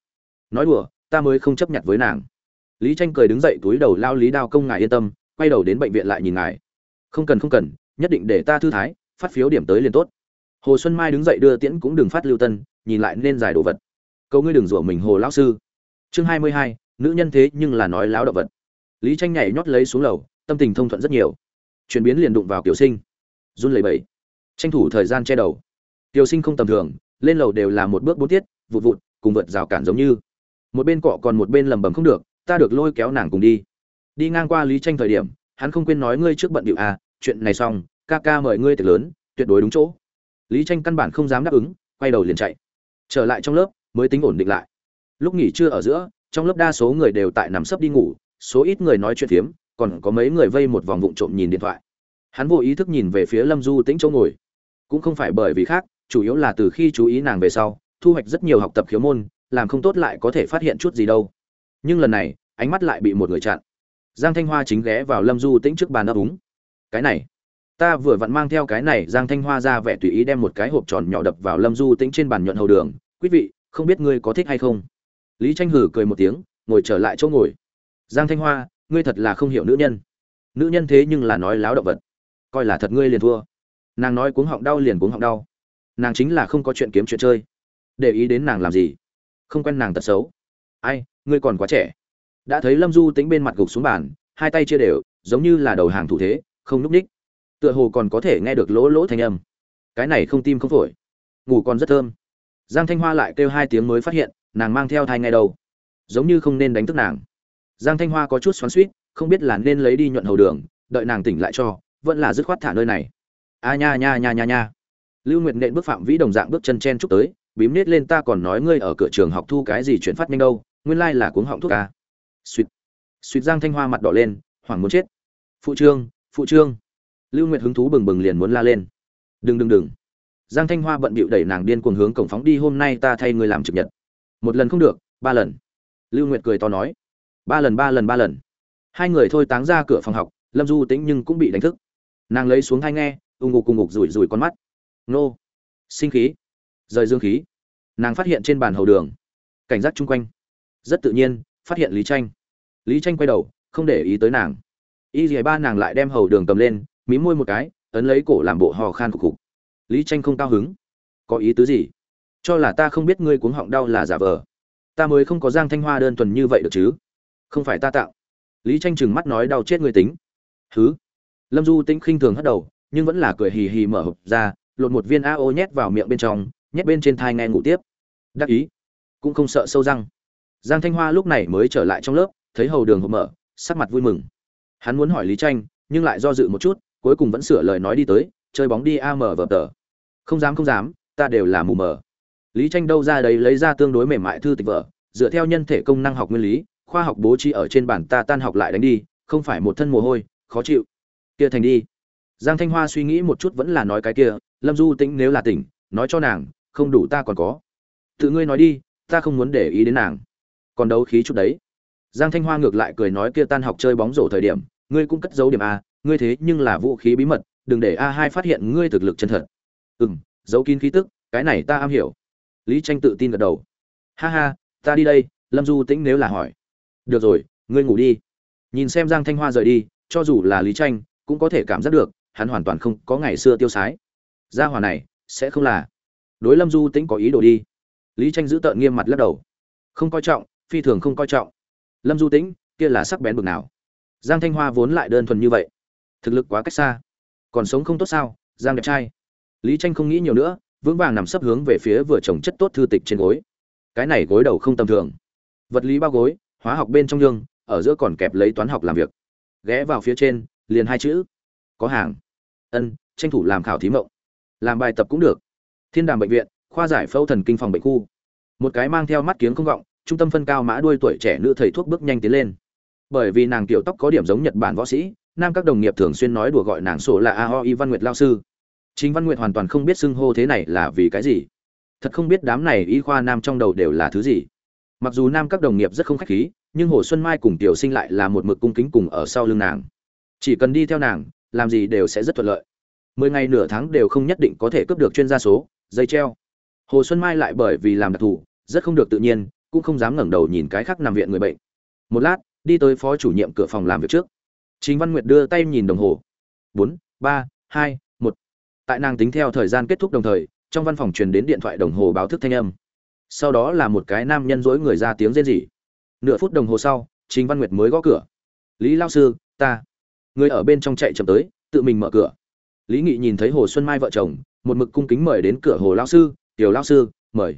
Nói đùa, ta mới không chấp nhận với nàng. Lý tranh cười đứng dậy túi đầu lao lý đao công ngài yên tâm, quay đầu đến bệnh viện lại nhìn ngài. Không cần không cần, nhất định để ta thư thái, phát phiếu điểm tới liền tốt. Hồ xuân mai đứng dậy đưa tiễn cũng đừng phát lưu tân, nhìn lại nên giải đồ vật. Câu ngươi đừng rủa mình, hồ lão sư. Chương hai mươi hai nữ nhân thế nhưng là nói láo động vật. Lý tranh nhảy nhót lấy xuống lầu, tâm tình thông thuận rất nhiều. Chuyển biến liền đụng vào kiểu sinh. Run lẩy bẩy. Tranh thủ thời gian che đầu. Tiểu sinh không tầm thường, lên lầu đều là một bước bốn tiết, vụt vụt, cùng vượt rào cản giống như. Một bên cọ còn một bên lầm bầm không được, ta được lôi kéo nàng cùng đi. Đi ngang qua lý tranh thời điểm, hắn không quên nói ngươi trước bận điệu à chuyện này xong, ca ca mời ngươi tiệc lớn, tuyệt đối đúng chỗ. Lý tranh căn bản không dám đáp ứng, quay đầu liền chạy. Trở lại trong lớp, mới tính ổn định lại. Lúc nghỉ trưa ở giữa trong lớp đa số người đều tại nằm sấp đi ngủ, số ít người nói chuyện phiếm, còn có mấy người vây một vòng vụng trộm nhìn điện thoại. Hắn vô ý thức nhìn về phía lâm du tĩnh chỗ ngồi. Cũng không phải bởi vì khác, chủ yếu là từ khi chú ý nàng về sau, thu hoạch rất nhiều học tập khiếu môn, làm không tốt lại có thể phát hiện chút gì đâu. Nhưng lần này, ánh mắt lại bị một người chặn. Giang thanh hoa chính ghé vào lâm du tĩnh trước bàn ấp úng cái này, ta vừa vặn mang theo cái này. Giang thanh hoa ra vẻ tùy ý đem một cái hộp tròn nhỏ đập vào lâm du tĩnh trên bàn nhuận hầu đường. Quý vị, không biết ngươi có thích hay không? Lý tranh hử cười một tiếng, ngồi trở lại chỗ ngồi. Giang thanh hoa, ngươi thật là không hiểu nữ nhân. Nữ nhân thế nhưng là nói láo động vật. Coi là thật ngươi liền thua. Nàng nói cuống họng đau liền cuống họng đau. Nàng chính là không có chuyện kiếm chuyện chơi. Để ý đến nàng làm gì? Không quen nàng tật xấu. Ai, ngươi còn quá trẻ. Đã thấy lâm du tính bên mặt gục xuống bàn, hai tay chia đều, giống như là đầu hàng thủ thế, không núp ních. Tựa hồ còn có thể nghe được lỗ lỗ thanh âm. Cái này không tim không phổi. Ngủ còn rất thơm. Giang thanh hoa lại kêu hai tiếng mới phát hiện nàng mang theo thai ngay đầu giống như không nên đánh thức nàng. Giang thanh hoa có chút xoắn suýt không biết là nên lấy đi nhuận hầu đường, đợi nàng tỉnh lại cho, vẫn là dứt khoát thả nơi này. A nha nha nha nha nha. Lưu nguyệt nện bước phạm vĩ đồng dạng bước chân chen chúc tới, bím nết lên ta còn nói ngươi ở cửa trường học thu cái gì chuyển phát nhanh đâu, nguyên lai là cuống họng thuốc ca. Suýt suýt giang thanh hoa mặt đỏ lên, hoảng muốn chết. Phụ trương phụ trương. Lưu nguyệt hứng thú bừng bừng liền muốn la lên. Đừng đừng đừng. Giang thanh hoa bận bịu đẩy nàng điên cuồng hướng cổng phóng đi, hôm nay ta thay ngươi làm trực nhật một lần không được, ba lần. Lưu nguyệt cười to nói. Ba lần ba lần ba lần. Hai người thôi táng ra cửa phòng học, lâm du tĩnh nhưng cũng bị đánh thức. Nàng lấy xuống thai nghe, ung ngục cùng ngục rủi rủi con mắt. Nô. Sinh khí. Rời dương khí. Nàng phát hiện trên bàn hầu đường. Cảnh giác chung quanh. Rất tự nhiên, phát hiện lý tranh. Lý tranh quay đầu, không để ý tới nàng. Y dì ba nàng lại đem hầu đường cầm lên, mí môi một cái, ấn lấy cổ làm bộ hò khan cục cục lý tranh không cao hứng. Có ý tứ gì? Cho là ta không biết ngươi cuống họng đau là giả vờ. Ta mới không có giang thanh hoa đơn thuần như vậy được chứ. Không phải ta tạo. Lý tranh chừng mắt nói đau chết người tính. Thứ lâm du tĩnh khinh thường hất đầu, nhưng vẫn là cười hì hì mở hộp ra, lột một viên ao nhét vào miệng bên trong, nhét bên trên thai nghe ngủ tiếp. Đắc ý. Cũng không sợ sâu răng. Giang thanh hoa lúc này mới trở lại trong lớp, thấy hầu đường hộp mở, sắc mặt vui mừng. Hắn muốn hỏi lý tranh, nhưng lại do dự một chút, cuối cùng vẫn sửa lời nói đi tới, chơi bóng đi a mở vở tờ không dám không dám, ta đều là mù mờ lý tranh đâu ra đấy lấy ra tương đối mềm mại thư tịch vở, dựa theo nhân thể công năng học nguyên lý, khoa học bố trí ở trên bản ta tan học lại đánh đi, không phải một thân mồ hôi, khó chịu. Kia thành đi. Giang thanh hoa suy nghĩ một chút vẫn là nói cái kia, lâm du tĩnh nếu là tỉnh, nói cho nàng, không đủ ta còn có. Tự ngươi nói đi, ta không muốn để ý đến nàng. Còn đấu khí chút đấy. Giang thanh hoa ngược lại cười nói kia tan học chơi bóng rổ thời điểm, ngươi cũng cất giấu điểm a, ngươi thế nhưng là vũ khí bí mật, đừng để a hai phát hiện ngươi thực lực chân thật. Ừ m giấu kín khí tức, cái này ta am hiểu lý tranh tự tin gật đầu. Ha ha, ta đi đây, lâm du tĩnh nếu là hỏi. Được rồi, ngươi ngủ đi. Nhìn xem giang thanh hoa rời đi, cho dù là lý tranh, cũng có thể cảm giác được, hắn hoàn toàn không có ngày xưa tiêu sái. Gia hỏa này, sẽ không là. Đối lâm du tĩnh có ý đồ đi. Lý tranh giữ tợn nghiêm mặt lắc đầu. Không coi trọng, phi thường không coi trọng. Lâm du tĩnh, kia là sắc bén bực nào? Giang thanh hoa vốn lại đơn thuần như vậy. Thực lực quá cách xa. Còn sống không tốt sao, giang đẹp trai. Lý tranh không nghĩ nhiều nữa vững vàng nằm sấp hướng về phía vừa trồng chất tốt thư tịch trên gối. Cái này gối đầu không tầm thường. Vật lý bao gối, hóa học bên trong dương ở giữa còn kẹp lấy toán học làm việc. Ghé vào phía trên, liền hai chữ. Có hàng. Ân, tranh thủ làm khảo thí mộng. Làm bài tập cũng được. Thiên đàm bệnh viện, khoa giải phẫu thần kinh phòng bệnh khu. Một cái mang theo mắt kiếng không gọng, trung tâm phân cao mã đuôi tuổi trẻ nữ thầy thuốc bước nhanh tiến lên. Bởi vì nàng kiểu tóc có điểm giống nhật bản võ sĩ, nam các đồng nghiệp thường xuyên nói đùa gọi nàng sổ là a ho y văn nguyệt lao sư chính văn nguyệt hoàn toàn không biết xưng hô thế này là vì cái gì. Thật không biết đám này y khoa nam trong đầu đều là thứ gì. Mặc dù nam các đồng nghiệp rất không khách khí, nhưng hồ xuân mai cùng tiểu sinh lại là một mực cung kính cùng ở sau lưng nàng. Chỉ cần đi theo nàng, làm gì đều sẽ rất thuận lợi. Mười ngày nửa tháng đều không nhất định có thể cướp được chuyên gia số, dây treo. Hồ xuân mai lại bởi vì làm đặc thù, rất không được tự nhiên, cũng không dám ngẩng đầu nhìn cái khác nằm viện người bệnh. Một lát, đi tới phó chủ nhiệm cửa phòng làm việc trước. Chính văn nguyệt đưa tay nhìn đồng hồ. bốn, ba, hai một tại nàng tính theo thời gian kết thúc đồng thời, trong văn phòng truyền đến điện thoại đồng hồ báo thức thanh âm. Sau đó là một cái nam nhân dối người ra tiếng rên rỉ. Nửa phút đồng hồ sau chính văn nguyệt mới gõ cửa. Lý lao sư, ta. Người ở bên trong chạy chậm tới, tự mình mở cửa. Lý nghị nhìn thấy hồ xuân mai vợ chồng, một mực cung kính mời đến cửa hồ lao sư, tiểu lao sư, mời.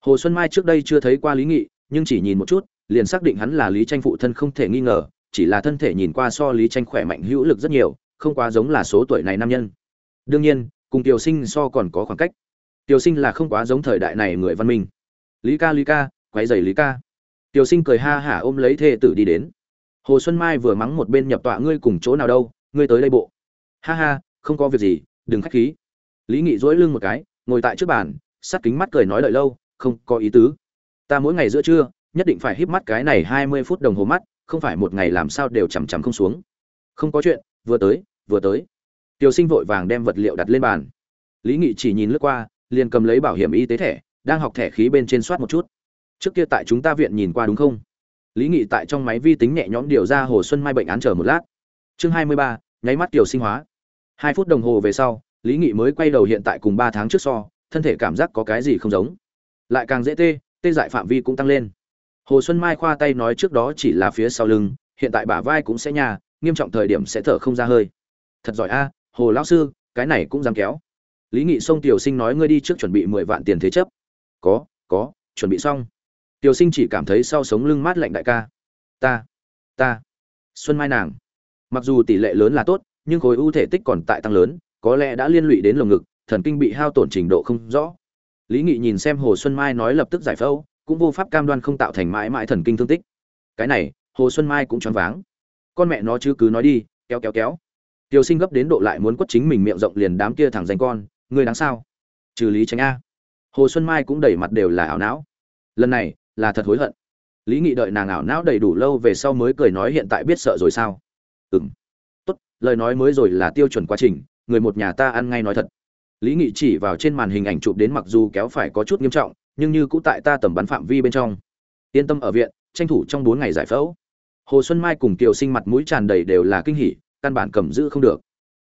Hồ xuân mai trước đây chưa thấy qua lý nghị, nhưng chỉ nhìn một chút, liền xác định hắn là lý tranh phụ thân không thể nghi ngờ, chỉ là thân thể nhìn qua so lý tranh khỏe mạnh hữu lực rất nhiều, không quá giống là số tuổi này nam nhân đương nhiên, cùng tiểu sinh so còn có khoảng cách. Tiểu sinh là không quá giống thời đại này người văn minh. Lý ca lý ca quái dày lý ca. Tiểu sinh cười ha hả ôm lấy thê tử đi đến. Hồ xuân mai vừa mắng một bên nhập tọa, ngươi cùng chỗ nào đâu? Ngươi tới đây bộ. Ha ha, không có việc gì, đừng khách khí. Lý nghị dỗi lưng một cái, ngồi tại trước bàn, sắt kính mắt cười nói đợi lâu, không có ý tứ. Ta mỗi ngày giữa trưa, nhất định phải híp mắt cái này hai mươi phút đồng hồ mắt, không phải một ngày làm sao đều chằm chằm không xuống. Không có chuyện, vừa tới vừa tới tiểu sinh vội vàng đem vật liệu đặt lên bàn. Lý nghị chỉ nhìn lướt qua, liền cầm lấy bảo hiểm y tế thẻ, đang học thẻ khí bên trên soát một chút. Trước kia tại chúng ta viện nhìn qua đúng không? Lý nghị tại trong máy vi tính nhẹ nhõm điều ra hồ xuân mai bệnh án chờ một lát. Chương hai mươi ba, nháy mắt tiểu sinh hóa. Hai phút đồng hồ về sau, lý nghị mới quay đầu hiện tại cùng ba tháng trước so, thân thể cảm giác có cái gì không giống. Lại càng dễ tê tê dại phạm vi cũng tăng lên. Hồ xuân mai khoa tay nói trước đó chỉ là phía sau lưng, hiện tại bả vai cũng sẽ nhà, nghiêm trọng thời điểm sẽ thở không ra hơi. Thật giỏi a hồ lão sư, cái này cũng dám kéo. Lý nghị xông tiểu sinh nói ngươi đi trước chuẩn bị mười vạn tiền thế chấp. Có có, chuẩn bị xong. Tiểu sinh chỉ cảm thấy sau sống lưng mát lạnh đại ca. Ta ta, xuân mai nàng. Mặc dù tỷ lệ lớn là tốt, nhưng khối ưu thể tích còn tại tăng lớn, có lẽ đã liên lụy đến lồng ngực, thần kinh bị hao tổn trình độ không rõ. Lý nghị nhìn xem hồ xuân mai nói lập tức giải phẫu, cũng vô pháp cam đoan không tạo thành mãi mãi thần kinh thương tích. Cái này, hồ xuân mai cũng choáng váng. Con mẹ nó chứ cứ nói đi, kéo kéo kéo tiểu sinh gấp đến độ lại muốn quất chính mình miệng rộng liền đám kia thẳng danh con ngươi đáng sao? Trừ lý tránh a. Hồ xuân mai cũng đẩy mặt đều là ảo não. Lần này là thật hối hận. Lý nghị đợi nàng ảo não đầy đủ lâu về sau mới cười nói hiện tại biết sợ rồi sao? Ừm, tốt lời nói mới rồi là tiêu chuẩn quá trình người một nhà ta ăn ngay nói thật. Lý nghị chỉ vào trên màn hình ảnh chụp đến mặc dù kéo phải có chút nghiêm trọng nhưng như cũng tại ta tầm bắn phạm vi bên trong. Yên tâm ở viện tranh thủ trong bốn ngày giải phẫu. Hồ xuân mai cùng kiều sinh mặt mũi tràn đầy đều là kinh hỉ căn bản cầm giữ không được.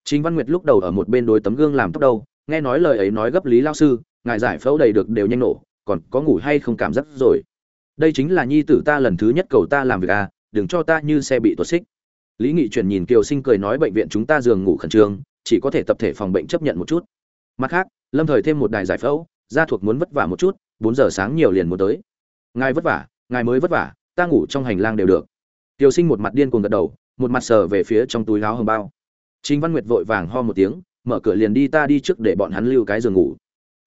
Chính văn nguyệt lúc đầu ở một bên đối tấm gương làm tóc đầu, nghe nói lời ấy nói gấp lý lao sư ngài giải phẫu đầy được đều nhanh nổ còn có ngủ hay không cảm giác rồi. Đây chính là nhi tử ta lần thứ nhất cầu ta làm việc à đừng cho ta như xe bị tuột xích. Lý nghị chuyển nhìn kiều sinh cười nói bệnh viện chúng ta giường ngủ khẩn trương chỉ có thể tập thể phòng bệnh chấp nhận một chút. Mặt khác lâm thời thêm một đài giải phẫu gia thuộc muốn vất vả một chút bốn giờ sáng nhiều liền muốn tới. Ngài vất vả ngài mới vất vả ta ngủ trong hành lang đều được. Kiều sinh một mặt điên cuồng gật đầu một mặt sờ về phía trong túi áo hồng bao Trình Văn Nguyệt vội vàng ho một tiếng, mở cửa liền đi ta đi trước để bọn hắn lưu cái giường ngủ.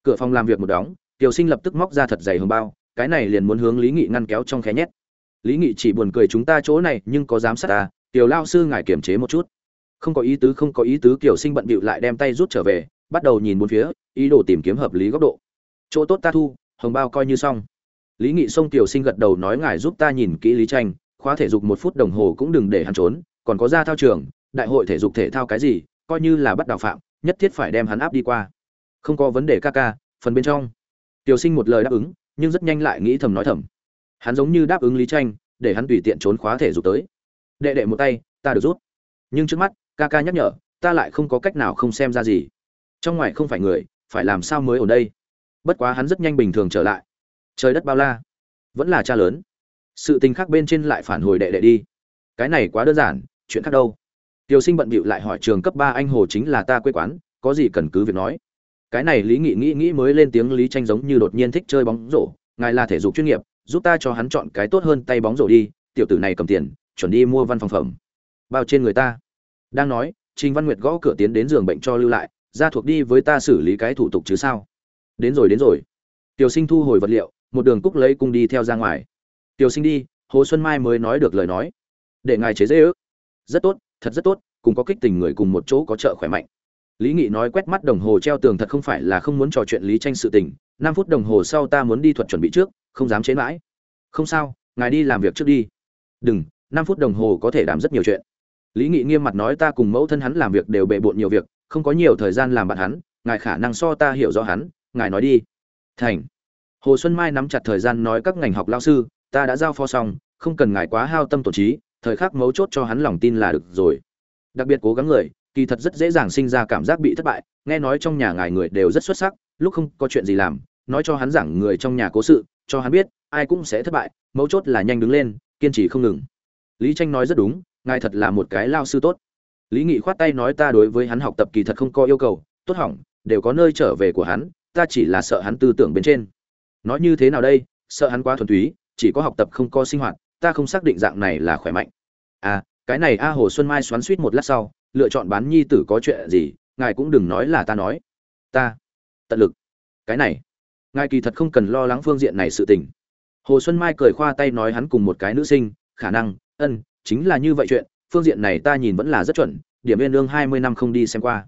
Cửa phòng làm việc một đóng, Tiểu Sinh lập tức móc ra thật dày hồng bao, cái này liền muốn hướng Lý Nghị ngăn kéo trong khé nhét. Lý Nghị chỉ buồn cười chúng ta chỗ này nhưng có giám sát ta, Tiểu lão sư ngài kiềm chế một chút. Không có ý tứ không có ý tứ Kiều Sinh bận bịu lại đem tay rút trở về, bắt đầu nhìn bốn phía, ý đồ tìm kiếm hợp lý góc độ. Chỗ tốt ta thu, hồng bao coi như xong. Lý Nghị xông Tiểu Sinh gật đầu nói ngài giúp ta nhìn kỹ Lý Tranh, khóa thể dục một phút đồng hồ cũng đừng để hắn trốn, còn có ra thao trường, đại hội thể dục thể thao cái gì, coi như là bắt đào phạm, nhất thiết phải đem hắn áp đi qua. Không có vấn đề ca ca, phần bên trong. Tiểu Sinh một lời đáp ứng, nhưng rất nhanh lại nghĩ thầm nói thầm. Hắn giống như đáp ứng Lý Tranh, để hắn tùy tiện trốn khóa thể dục tới. Đệ đệ một tay, ta được rút. Nhưng trước mắt, ca ca nhắc nhở, ta lại không có cách nào không xem ra gì. Trong ngoài không phải người, phải làm sao mới ở đây? Bất quá hắn rất nhanh bình thường trở lại. Trời đất bao la, vẫn là cha lớn. Sự tình khác bên trên lại phản hồi đệ đệ đi. Cái này quá đơn giản, chuyện khác đâu Tiêu Sinh bận bịu lại hỏi trường cấp ba anh hồ chính là ta quê quán, có gì cần cứ việc nói. Cái này Lý Nghị nghĩ nghĩ mới lên tiếng Lý Tranh giống như đột nhiên thích chơi bóng rổ, ngài là thể dục chuyên nghiệp, giúp ta cho hắn chọn cái tốt hơn tay bóng rổ đi, tiểu tử này cầm tiền, chuẩn đi mua văn phòng phẩm. Bao trên người ta. Đang nói, Trình Văn Nguyệt gõ cửa tiến đến giường bệnh cho lưu lại, ra thuộc đi với ta xử lý cái thủ tục chứ sao? Đến rồi đến rồi. Tiểu Sinh thu hồi vật liệu, một đường cúc lấy cung đi theo ra ngoài. Tiểu Sinh đi, Hồ Xuân Mai mới nói được lời nói. Để ngài chế dễ ước. Rất tốt, thật rất tốt cùng có kích tình người cùng một chỗ có trợ khỏe mạnh. Lý nghị nói quét mắt đồng hồ treo tường thật không phải là không muốn trò chuyện lý tranh sự tình. Năm phút đồng hồ sau ta muốn đi thuật chuẩn bị trước không dám chế mãi. Không sao ngài đi làm việc trước đi. Đừng năm phút đồng hồ có thể làm rất nhiều chuyện. Lý nghị nghiêm mặt nói ta cùng mẫu thân hắn làm việc đều bề bộn nhiều việc không có nhiều thời gian làm bạn hắn ngài khả năng so ta hiểu rõ hắn ngài nói đi. Thành. Hồ xuân mai nắm chặt thời gian nói các ngành học lao sư ta đã giao phó xong, không cần ngài quá hao tâm tổn trí, thời khắc mấu chốt cho hắn lòng tin là được rồi. Đặc biệt cố gắng người, kỳ thật rất dễ dàng sinh ra cảm giác bị thất bại, nghe nói trong nhà ngài người đều rất xuất sắc, lúc không có chuyện gì làm, nói cho hắn giảng người trong nhà cố sự, cho hắn biết, ai cũng sẽ thất bại, mấu chốt là nhanh đứng lên, kiên trì không ngừng. Lý tranh nói rất đúng, ngài thật là một cái lao sư tốt. Lý nghị khoát tay nói ta đối với hắn học tập kỳ thật không có yêu cầu, tốt hỏng, đều có nơi trở về của hắn, ta chỉ là sợ hắn tư tưởng bên trên. Nói như thế nào đây, sợ hắn quá thuần túy chỉ có học tập không có sinh hoạt, ta không xác định dạng này là khỏe mạnh. À cái này a hồ xuân mai xoắn suýt một lát sau, lựa chọn bán nhi tử có chuyện gì, ngài cũng đừng nói là ta nói. Ta, tận lực. Cái này, ngài kỳ thật không cần lo lắng phương diện này sự tình. Hồ xuân mai cười khoa tay nói hắn cùng một cái nữ sinh, khả năng, ân, chính là như vậy chuyện, phương diện này ta nhìn vẫn là rất chuẩn, điểm viên lương hai mươi năm không đi xem qua.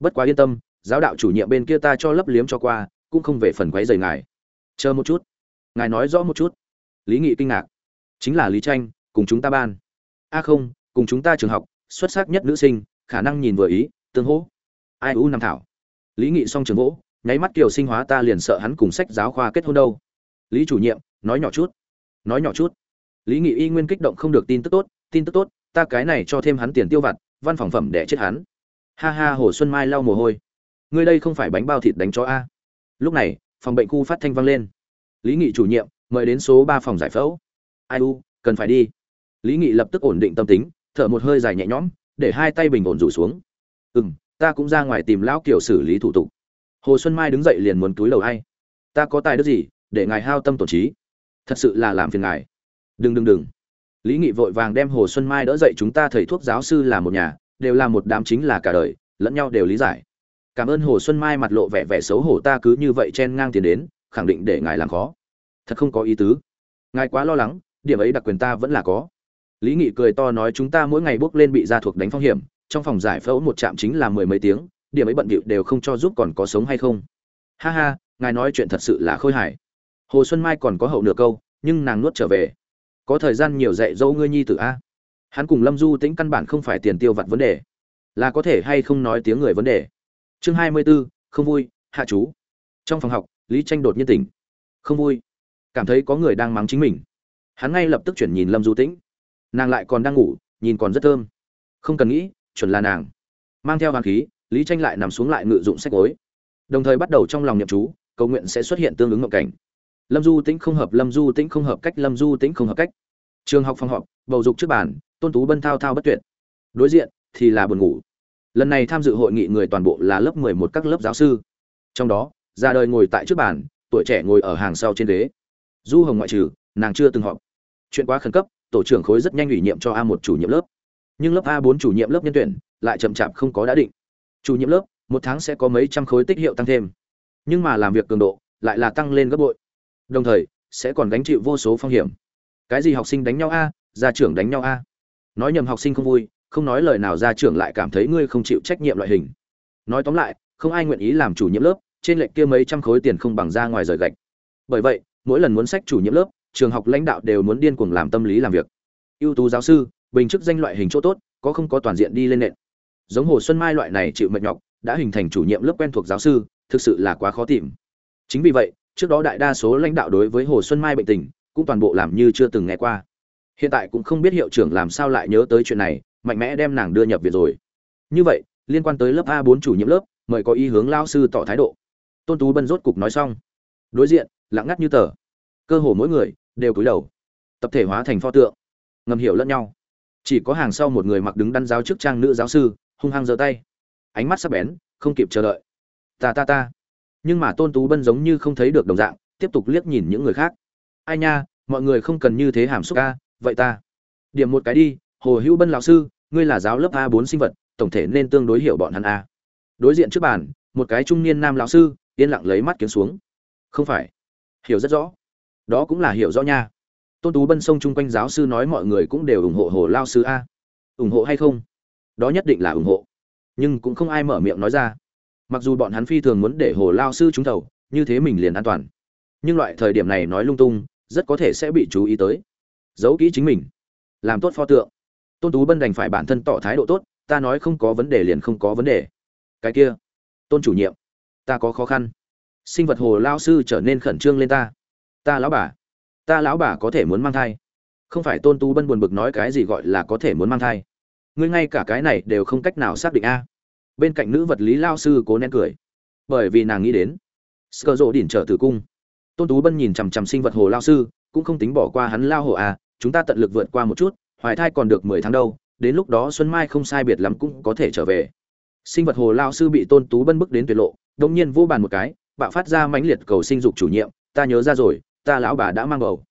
Bất quá yên tâm, giáo đạo chủ nhiệm bên kia ta cho lấp liếm cho qua, cũng không về phần quấy rầy ngài. Chờ một chút. Ngài nói rõ một chút lý nghị kinh ngạc. Chính là lý tranh cùng chúng ta ban. A không, cùng chúng ta trường học, xuất sắc nhất nữ sinh, khả năng nhìn vừa ý, tương hỗ. Ai u năm thảo. Lý nghị xong trường gỗ nháy mắt kiều sinh hóa ta liền sợ hắn cùng sách giáo khoa kết hôn đâu. Lý chủ nhiệm, nói nhỏ chút. Nói nhỏ chút. Lý nghị y nguyên kích động không được tin tức tốt, tin tức tốt, ta cái này cho thêm hắn tiền tiêu vặt, văn phòng phẩm để chết hắn. Ha ha, hồ xuân mai lau mồ hôi. Ngươi đây không phải bánh bao thịt đánh cho a. Lúc này, phòng bệnh khu phát thanh vang lên. Lý nghị chủ nhiệm mời đến số ba phòng giải phẫu. Ai u, cần phải đi. Lý nghị lập tức ổn định tâm tính, thở một hơi dài nhẹ nhõm, để hai tay bình ổn rủ xuống. Ừ m ta cũng ra ngoài tìm lão kiểu xử lý thủ tục. Hồ xuân mai đứng dậy liền muốn túi đầu hay ta có tài đức gì, để ngài hao tâm tổn trí? Thật sự là làm phiền ngài. Đừng đừng đừng. Lý nghị vội vàng đem hồ xuân mai đỡ dậy chúng ta thầy thuốc giáo sư là một nhà, đều là một đám chính là cả đời, lẫn nhau đều lý giải. Cảm ơn hồ xuân mai mặt lộ vẻ vẻ xấu hổ ta cứ như vậy chen ngang tiền đến, khẳng định để ngài làm khó thật không có ý tứ. Ngài quá lo lắng điểm ấy đặc quyền ta vẫn là có. Lý nghị cười to nói chúng ta mỗi ngày bước lên bị gia thuộc đánh phong hiểm trong phòng giải phẫu một trạm chính là mười mấy tiếng điểm ấy bận bịu đều không cho giúp còn có sống hay không. Ha ha ngài nói chuyện thật sự là khôi hài. Hồ xuân mai còn có hậu nửa câu nhưng nàng nuốt trở về. Có thời gian nhiều dạy dỗ ngươi nhi tử a. Hắn cùng lâm du tĩnh căn bản không phải tiền tiêu vặt vấn đề. Là có thể hay không nói tiếng người vấn đề. Chương hai mươi 24, không vui hạ chú. Trong phòng học lý tranh đột nhiên tỉnh. Không vui cảm thấy có người đang mắng chính mình. Hắn ngay lập tức chuyển nhìn lâm du tĩnh. Nàng lại còn đang ngủ, nhìn còn rất thơm. Không cần nghĩ, chuẩn là nàng. Mang theo hoàng khí, lý tranh lại nằm xuống lại ngự dụng sách gối. Đồng thời bắt đầu trong lòng nhậm chú, cầu nguyện sẽ xuất hiện tương ứng ngộ cảnh. Lâm du tĩnh không hợp, lâm du tĩnh không hợp cách, lâm du tĩnh không hợp cách. Trường học phòng họp, bầu dục trước bàn, tôn tú bân thao thao bất tuyệt. Đối diện thì là buồn ngủ. Lần này tham dự hội nghị người toàn bộ là lớp mười một các lớp giáo sư. Trong đó, ra đời ngồi tại trước bàn, tuổi trẻ ngồi ở hàng sau trên ghế du hồng ngoại trừ, nàng chưa từng họp. Chuyện quá khẩn cấp, tổ trưởng khối rất nhanh ủy nhiệm cho a một chủ nhiệm lớp. Nhưng lớp a bốn chủ nhiệm lớp nhân tuyển, lại chậm chạp không có đã định. Chủ nhiệm lớp, một tháng sẽ có mấy trăm khối tích hiệu tăng thêm. Nhưng mà làm việc cường độ, lại là tăng lên gấp bội. Đồng thời, sẽ còn gánh chịu vô số phong hiểm. Cái gì học sinh đánh nhau a, gia trưởng đánh nhau a. Nói nhầm học sinh không vui, không nói lời nào gia trưởng lại cảm thấy ngươi không chịu trách nhiệm loại hình. Nói tóm lại, không ai nguyện ý làm chủ nhiệm lớp, trên lệnh kia mấy trăm khối tiền không bằng ra ngoài rời gạch. Bởi vậy mỗi lần muốn sách chủ nhiệm lớp, trường học lãnh đạo đều muốn điên cuồng làm tâm lý làm việc. Ưu tú giáo sư, bình chức danh loại hình chỗ tốt, có không có toàn diện đi lên nện. Giống hồ xuân mai loại này chịu mệt nhọc, đã hình thành chủ nhiệm lớp quen thuộc giáo sư, thực sự là quá khó tìm. Chính vì vậy, trước đó đại đa số lãnh đạo đối với hồ xuân mai bệnh tình, cũng toàn bộ làm như chưa từng nghe qua. Hiện tại cũng không biết hiệu trưởng làm sao lại nhớ tới chuyện này, mạnh mẽ đem nàng đưa nhập viện rồi. Như vậy, liên quan tới lớp a 4 chủ nhiệm lớp, mời có ý hướng lao sư tỏ thái độ. Tôn tú bân rốt cục nói xong. Đối diện lặng ngắt như tờ. Cơ hồ mỗi người đều cúi đầu, tập thể hóa thành pho tượng, ngầm hiểu lẫn nhau. Chỉ có hàng sau một người mặc đứng đắn giáo chức trang nữ giáo sư, hung hăng giơ tay. Ánh mắt sắc bén, không kịp chờ đợi. Ta ta ta. Nhưng mà tôn tú bân giống như không thấy được đồng dạng, tiếp tục liếc nhìn những người khác. Ai nha, mọi người không cần như thế hàm xúc ca, vậy ta. Điểm một cái đi, hồ hữu bân lão sư, ngươi là giáo lớp a bốn sinh vật, tổng thể nên tương đối hiểu bọn hắn a. Đối diện trước bàn, một cái trung niên nam lão sư, yên lặng lấy mắt kiếm xuống. Không phải hiểu rất rõ. Đó cũng là hiểu rõ nha. Tôn tú bân sông chung quanh giáo sư nói mọi người cũng đều ủng hộ hồ lao sư a. Ủng hộ hay không? Đó nhất định là ủng hộ. Nhưng cũng không ai mở miệng nói ra. Mặc dù bọn hắn phi thường muốn để hồ lao sư trúng thầu, như thế mình liền an toàn. Nhưng loại thời điểm này nói lung tung, rất có thể sẽ bị chú ý tới. Giấu kỹ chính mình. Làm tốt pho tượng. Tôn tú bân đành phải bản thân tỏ thái độ tốt, ta nói không có vấn đề liền không có vấn đề. Cái kia, tôn chủ nhiệm, ta có khó khăn sinh vật hồ lao sư trở nên khẩn trương lên ta. Ta lão bà. Ta lão bà có thể muốn mang thai. Không phải tôn tú bân buồn bực nói cái gì gọi là có thể muốn mang thai. Ngươi ngay cả cái này đều không cách nào xác định a. Bên cạnh nữ vật lý lao sư cố nén cười. Bởi vì nàng nghĩ đến sơ rộ đỉnh trở tử cung. Tôn tú bân nhìn chằm chằm sinh vật hồ lao sư, cũng không tính bỏ qua hắn lao hồ à chúng ta tận lực vượt qua một chút, hoài thai còn được mười tháng đâu, đến lúc đó xuân mai không sai biệt lắm cũng có thể trở về. Sinh vật hồ lao sư bị tôn tú bân bức đến tuyệt lộ, đông nhiên vô bàn một cái bạo phát ra mãnh liệt cầu sinh dục chủ nhiệm, ta nhớ ra rồi, ta lão bà đã mang bầu.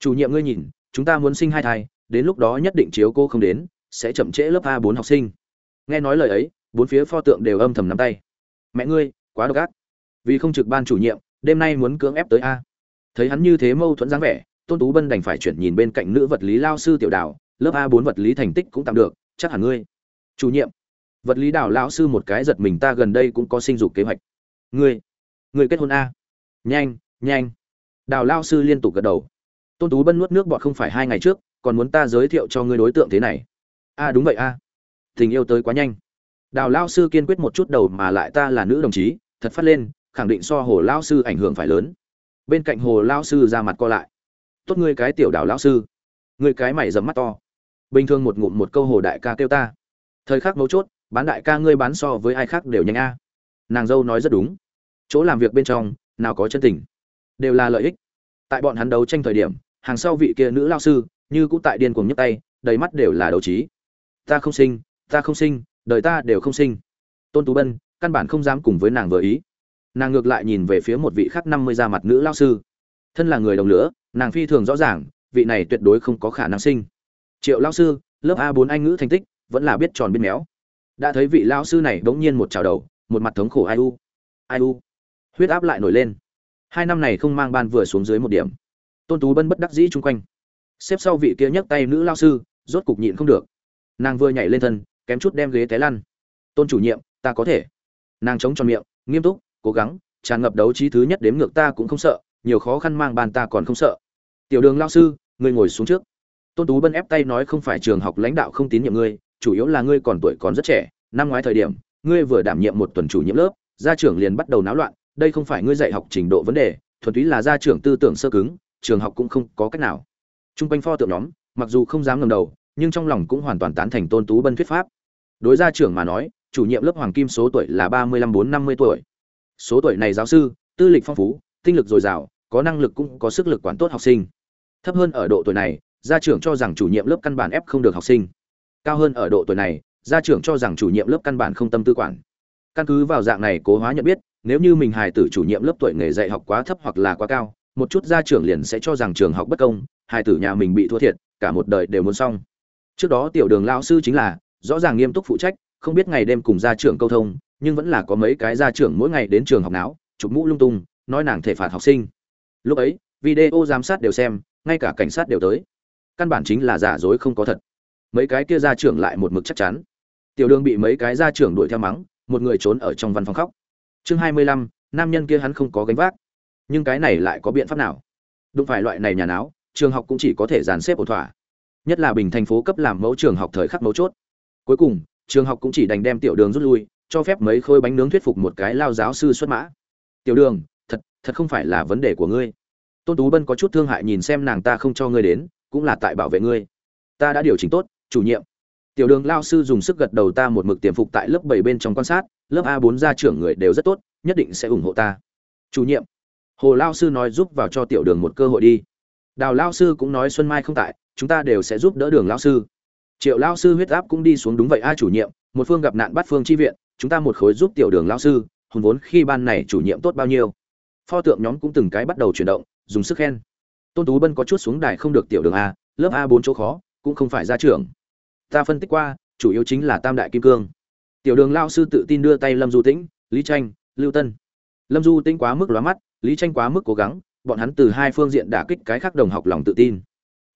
Chủ nhiệm ngươi nhìn, chúng ta muốn sinh hai thai, đến lúc đó nhất định chiếu cô không đến, sẽ chậm trễ lớp a bốn học sinh. Nghe nói lời ấy, bốn phía pho tượng đều âm thầm nắm tay. Mẹ ngươi, quá độc ác. Vì không trực ban chủ nhiệm, đêm nay muốn cưỡng ép tới a. Thấy hắn như thế mâu thuẫn dáng vẻ, tôn tú bân đành phải chuyển nhìn bên cạnh nữ vật lý lao sư tiểu đào lớp a bốn vật lý thành tích cũng tạm được, chắc hẳn ngươi. Chủ nhiệm. Vật lý đào lão sư một cái giật mình, ta gần đây cũng có sinh dục kế hoạch. Ngươi ngươi kết hôn a. Nhanh nhanh. Đào lao sư liên tục gật đầu. Tôn tú bân nuốt nước bọt không phải hai ngày trước, còn muốn ta giới thiệu cho ngươi đối tượng thế này. A, đúng vậy a. Tình yêu tới quá nhanh. Đào lao sư kiên quyết một chút đầu mà lại ta là nữ đồng chí, thật phát lên, khẳng định so hồ lao sư ảnh hưởng phải lớn. Bên cạnh hồ lao sư ra mặt co lại. Tốt ngươi cái tiểu đào lao sư. Ngươi cái mày dầm mắt to. Bình thường một ngụm một câu hồ đại ca kêu ta. Thời khắc mấu chốt, bán đại ca ngươi bán so với ai khác đều nhanh a. Nàng dâu nói rất đúng chỗ làm việc bên trong, nào có chân tình. Đều là lợi ích. Tại bọn hắn đấu tranh thời điểm, hàng sau vị kia nữ lao sư, như cũng tại điên cuồng nhấc tay, đầy mắt đều là đấu trí. Ta không sinh, ta không sinh, đời ta đều không sinh. Tôn tú bân, căn bản không dám cùng với nàng vừa ý. Nàng ngược lại nhìn về phía một vị khác năm mươi da mặt nữ lao sư. Thân là người đồng lửa, nàng phi thường rõ ràng, vị này tuyệt đối không có khả năng sinh. Triệu lao sư, lớp a bốn anh ngữ thành tích, vẫn là biết tròn biết méo. Đã thấy vị lao sư này bỗng nhiên một trào đầu, một mặt thống khổ ai u. Ai u huyết áp lại nổi lên. Hai năm này không mang ban vừa xuống dưới một điểm. Tôn tú bân bất đắc dĩ chung quanh. Xếp sau vị kia nhấc tay nữ lao sư, rốt cục nhịn không được. Nàng vừa nhảy lên thân, kém chút đem ghế té lăn. Tôn chủ nhiệm, ta có thể. Nàng chống tròn miệng, nghiêm túc, cố gắng, tràn ngập đấu trí thứ nhất đếm ngược ta cũng không sợ, nhiều khó khăn mang bàn ta còn không sợ. Tiểu đường lao sư, ngươi ngồi xuống trước. Tôn tú bân ép tay nói, không phải trường học lãnh đạo không tín nhiệm ngươi, chủ yếu là ngươi còn tuổi còn rất trẻ, năm ngoái thời điểm, ngươi vừa đảm nhiệm một tuần chủ nhiệm lớp, gia trưởng liền bắt đầu náo loạn đây không phải ngươi dạy học trình độ vấn đề thuần túy là gia trưởng tư tưởng sơ cứng trường học cũng không có cách nào Trung quanh pho tượng nhóm, mặc dù không dám ngẩng đầu, nhưng trong lòng cũng hoàn toàn tán thành Tôn Tú Bân thuyết pháp. Đối gia trưởng mà nói, chủ nhiệm lớp Hoàng Kim số tuổi là ba mươi lăm bốn năm mươi tuổi. Số tuổi này giáo sư, tư lịch phong phú, tinh lực dồi dào, có năng lực cũng có sức lực quản tốt học sinh. Thấp hơn ở độ tuổi này, gia trưởng cho rằng chủ nhiệm lớp căn bản ép không được học sinh. Cao hơn ở độ tuổi này, gia trưởng cho rằng chủ nhiệm lớp căn bản không tâm tư quản. Căn cứ vào dạng này cố hóa nhận biết, nếu như mình hài tử chủ nhiệm lớp tuổi nghề dạy học quá thấp hoặc là quá cao, một chút gia trưởng liền sẽ cho rằng trường học bất công, hài tử nhà mình bị thua thiệt cả một đời đều muốn xong. Trước đó tiểu đường lao sư chính là rõ ràng nghiêm túc phụ trách không biết ngày đêm cùng gia trưởng câu thông nhưng vẫn là có mấy cái gia trưởng mỗi ngày đến trường học não chụp mũ lung tung nói nàng thể phạt học sinh. Lúc ấy video giám sát đều xem ngay cả cảnh sát đều tới. Căn bản chính là giả dối không có thật. Mấy cái kia gia trưởng lại một mực chắc chắn. Tiểu đường bị mấy cái gia trưởng đuổi theo mắng một người trốn ở trong văn phòng khóc chương hai mươi lăm, nam nhân kia hắn không có gánh vác. Nhưng cái này lại có biện pháp nào? Đụng phải loại này nhà náo, trường học cũng chỉ có thể dàn xếp ổn thỏa. Nhất là bình thành phố cấp làm mẫu trường học thời khắc mấu chốt. Cuối cùng, trường học cũng chỉ đành đem tiểu đường rút lui, cho phép mấy khôi bánh nướng thuyết phục một cái lao giáo sư xuất mã. Tiểu đường, thật thật không phải là vấn đề của ngươi. Tôn tú bân có chút thương hại nhìn xem nàng ta không cho ngươi đến, cũng là tại bảo vệ ngươi. Ta đã điều chỉnh tốt, chủ nhiệm tiểu đường lao sư dùng sức gật đầu ta một mực tiềm phục tại lớp bảy bên trong quan sát, lớp a bốn gia trưởng người đều rất tốt, nhất định sẽ ủng hộ ta. Chủ nhiệm. Hồ lao sư nói giúp vào cho tiểu đường một cơ hội đi. Đào lao sư cũng nói xuân mai không tại, chúng ta đều sẽ giúp đỡ đường lao sư. Triệu lao sư huyết áp cũng đi xuống đúng vậy a chủ nhiệm, một phương gặp nạn bắt phương chi viện, chúng ta một khối giúp tiểu đường lao sư, hùng vốn khi ban này chủ nhiệm tốt bao nhiêu. Pho tượng nhóm cũng từng cái bắt đầu chuyển động, dùng sức khen. Tôn tú bân có chút xuống đài không được tiểu đường a, lớp a bốn chỗ khó, cũng không phải ra trường ta phân tích qua, chủ yếu chính là tam đại kim cương. Tiểu đường lao sư tự tin đưa tay lâm du tĩnh, lý tranh, lưu tân. Lâm du tĩnh quá mức lóa mắt, lý tranh quá mức cố gắng, bọn hắn từ hai phương diện đả kích cái khác đồng học lòng tự tin.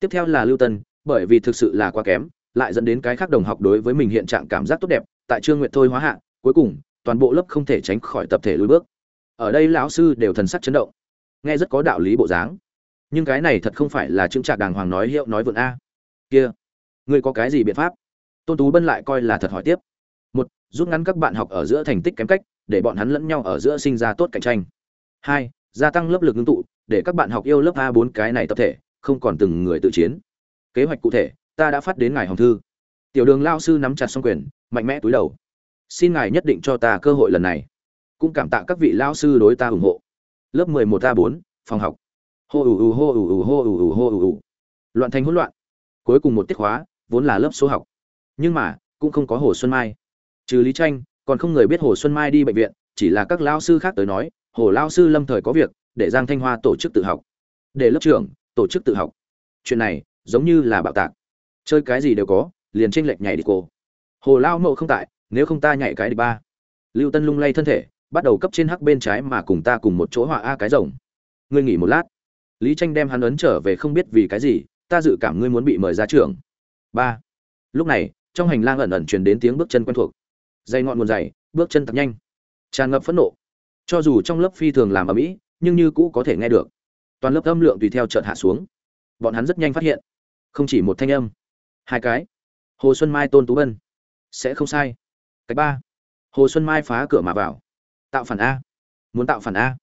Tiếp theo là lưu tân, bởi vì thực sự là quá kém, lại dẫn đến cái khác đồng học đối với mình hiện trạng cảm giác tốt đẹp, tại trương nguyện thôi hóa hạ, cuối cùng, toàn bộ lớp không thể tránh khỏi tập thể lùi bước. Ở đây lão sư đều thần sắc chấn động, nghe rất có đạo lý bộ dáng. Nhưng cái này thật không phải là chứng trạc đàng hoàng nói hiệu nói vượn a. Kia ngươi có cái gì biện pháp? Tôn tú bân lại coi là thật hỏi tiếp. Một, rút ngắn các bạn học ở giữa thành tích kém cách, để bọn hắn lẫn nhau ở giữa sinh ra tốt cạnh tranh. Hai, gia tăng lớp lực ngưng tụ, để các bạn học yêu lớp a bốn cái này tập thể, không còn từng người tự chiến. Kế hoạch cụ thể, ta đã phát đến ngài hồng thư. Tiểu đường lao sư nắm chặt xong quyền, mạnh mẽ túi đầu. Xin ngài nhất định cho ta cơ hội lần này. Cũng cảm tạ các vị lao sư đối ta ủng hộ. Lớp mười một a bốn, phòng học. Hô ù ù, hô ù ù, hô ù ù, hô ù ù. Loạn thành hỗn loạn. Cuối cùng một tiết khóa vốn là lớp số học. Nhưng mà, cũng không có hồ xuân mai. Trừ lý tranh, còn không người biết hồ xuân mai đi bệnh viện, chỉ là các lao sư khác tới nói, hồ lao sư lâm thời có việc, để giang thanh hoa tổ chức tự học. Để lớp trưởng, tổ chức tự học. Chuyện này, giống như là bạo tạc. Chơi cái gì đều có, liền tranh lệch nhảy đi cô. Hồ lao mậu không tại, nếu không ta nhảy cái đi ba. Lưu tân lung lay thân thể, bắt đầu cấp trên hắc bên trái mà cùng ta cùng một chỗ họa a cái rồng. Ngươi nghỉ một lát. Lý tranh đem hắn ấn trở về không biết vì cái gì, ta dự cảm ngươi muốn bị mời ra trường ba. Lúc này, trong hành lang ẩn ẩn truyền đến tiếng bước chân quen thuộc. Dây ngọn nguồn dày, bước chân thật nhanh. Tràn ngập phẫn nộ. Cho dù trong lớp phi thường làm ở mỹ nhưng như cũ có thể nghe được. Toàn lớp âm lượng tùy theo chợt hạ xuống. Bọn hắn rất nhanh phát hiện. Không chỉ một thanh âm. Hai cái. Hồ xuân mai, tôn tú bân sẽ không sai. Cách ba. Hồ xuân mai phá cửa mà vào. Tạo phản a. Muốn tạo phản a.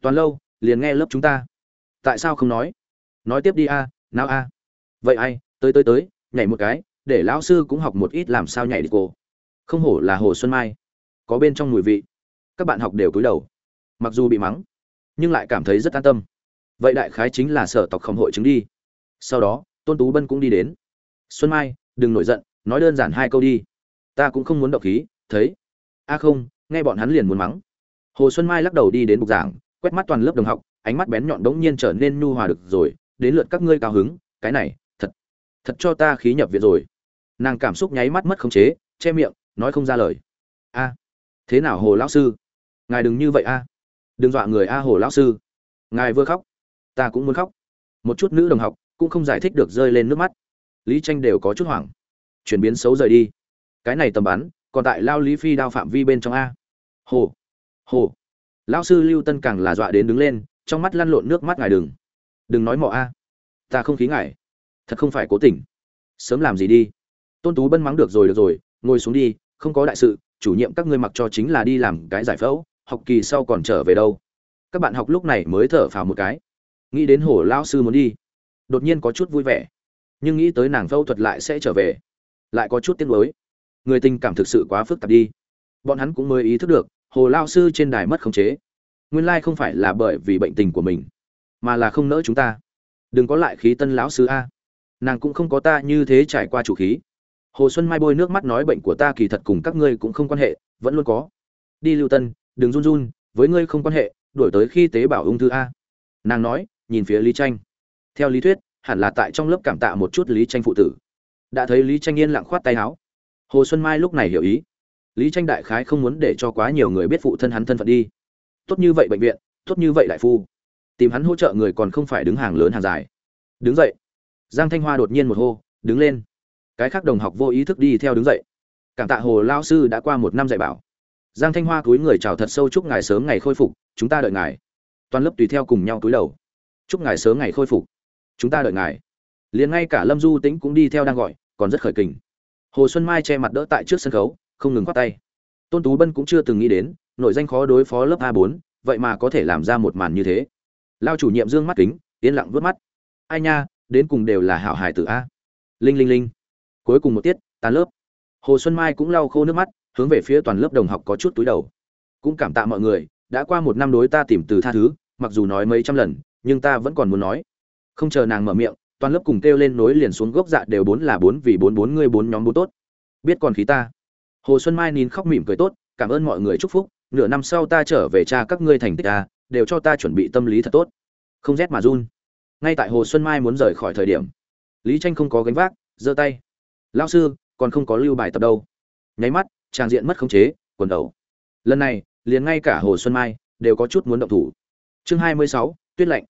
Toàn lâu, liền nghe lớp chúng ta. Tại sao không nói? Nói tiếp đi a, nào a. Vậy ai? Tới tới tới nhảy một cái, để lão sư cũng học một ít làm sao nhảy đi cô. Không hổ là hồ xuân mai, có bên trong mùi vị. Các bạn học đều cúi đầu. Mặc dù bị mắng, nhưng lại cảm thấy rất an tâm. Vậy đại khái chính là sở tộc không hội chứng đi. Sau đó, tôn tú bân cũng đi đến. Xuân mai, đừng nổi giận, nói đơn giản hai câu đi. Ta cũng không muốn động khí, thấy. A không, nghe bọn hắn liền muốn mắng. Hồ xuân mai lắc đầu đi đến bục giảng, quét mắt toàn lớp đồng học, ánh mắt bén nhọn đống nhiên trở nên nhu hòa được rồi. Đến lượt các ngươi cao hứng, cái này thật cho ta khí nhập viện rồi. Nàng cảm xúc nháy mắt mất khống chế, che miệng, nói không ra lời. A, thế nào hồ lão sư? Ngài đừng như vậy a. Đừng dọa người a hồ lão sư. Ngài vừa khóc, ta cũng muốn khóc. Một chút nữ đồng học cũng không giải thích được rơi lên nước mắt. Lý tranh đều có chút hoảng. Chuyển biến xấu rời đi. Cái này tầm bắn, còn tại lao lý phi đao phạm vi bên trong a. Hồ hồ. Lão sư lưu tân càng là dọa đến đứng lên, trong mắt lăn lộn nước mắt ngài đừng. Đừng nói mọ a. Ta không khí ngài thật không phải cố tình. Sớm làm gì đi. Tôn tú bân mắng được rồi được rồi, ngồi xuống đi, không có đại sự, chủ nhiệm các ngươi mặc cho chính là đi làm cái giải phẫu, học kỳ sau còn trở về đâu. Các bạn học lúc này mới thở phào một cái. Nghĩ đến hồ lao sư muốn đi, đột nhiên có chút vui vẻ. Nhưng nghĩ tới nàng phẫu thuật lại sẽ trở về, lại có chút tiếc nuối. Người tình cảm thực sự quá phức tạp đi. Bọn hắn cũng mới ý thức được, hồ lao sư trên đài mất khống chế. Nguyên lai không phải là bởi vì bệnh tình của mình, mà là không nỡ chúng ta. Đừng có lại khí tân lão sư a nàng cũng không có ta như thế trải qua chủ khí. Hồ xuân mai bôi nước mắt nói bệnh của ta kỳ thật cùng các ngươi cũng không quan hệ, vẫn luôn có. Đi lưu tân, đừng run run, với ngươi không quan hệ đổi tới khi tế bào ung thư a. Nàng nói, nhìn phía lý tranh theo lý thuyết, hẳn là tại trong lớp cảm tạ một chút lý tranh phụ tử. Đã thấy lý tranh yên lặng khoát tay áo. Hồ xuân mai lúc này hiểu ý. Lý tranh đại khái không muốn để cho quá nhiều người biết phụ thân hắn thân phận đi. Tốt như vậy bệnh viện, tốt như vậy đại phu. Tìm hắn hỗ trợ người còn không phải đứng hàng lớn hàng dài. Đứng dậy giang thanh hoa đột nhiên một hô, đứng lên. Cái khác đồng học vô ý thức đi theo đứng dậy. Cảm tạ hồ lao sư đã qua một năm dạy bảo. Giang thanh hoa cúi người chào thật sâu, chúc ngài sớm ngày khôi phục, chúng ta đợi ngài. Toàn lớp tùy theo cùng nhau cúi đầu. Chúc ngài sớm ngày khôi phục, chúng ta đợi ngài. Liền ngay cả lâm du tĩnh cũng đi theo đang gọi, còn rất khởi kình. Hồ xuân mai che mặt đỡ tại trước sân khấu, không ngừng khoát tay. Tôn tú bân cũng chưa từng nghĩ đến nội danh khó đối phó lớp a bốn, vậy mà có thể làm ra một màn như thế. Lao chủ nhiệm dương mắt kính, yên lặng vớt mắt. Ai nha đến cùng đều là hảo hải tử a. Linh linh linh. Cuối cùng một tiết tan lớp. Hồ xuân mai cũng lau khô nước mắt, hướng về phía toàn lớp đồng học có chút túi đầu. Cũng cảm tạ mọi người, đã qua một năm đối ta tìm từ tha thứ, mặc dù nói mấy trăm lần, nhưng ta vẫn còn muốn nói. Không chờ nàng mở miệng, toàn lớp cùng kêu lên nối liền xuống gốc dạ đều bốn là bốn vì bốn bốn người bốn nhóm bốn tốt. Biết còn khí ta. Hồ xuân mai nín khóc mỉm cười tốt, cảm ơn mọi người chúc phúc, nửa năm sau ta trở về cha các ngươi thành tích ta đều cho ta chuẩn bị tâm lý thật tốt. Không rét mà run ngay tại hồ xuân mai muốn rời khỏi thời điểm. Lý tranh không có gánh vác, giơ tay. Lão sư, còn không có lưu bài tập đâu. Nháy mắt trang diện mất khống chế, quần đầu. Lần này, liền ngay cả hồ xuân mai đều có chút muốn động thủ. Chương hai mươi sáu, tuyết lạnh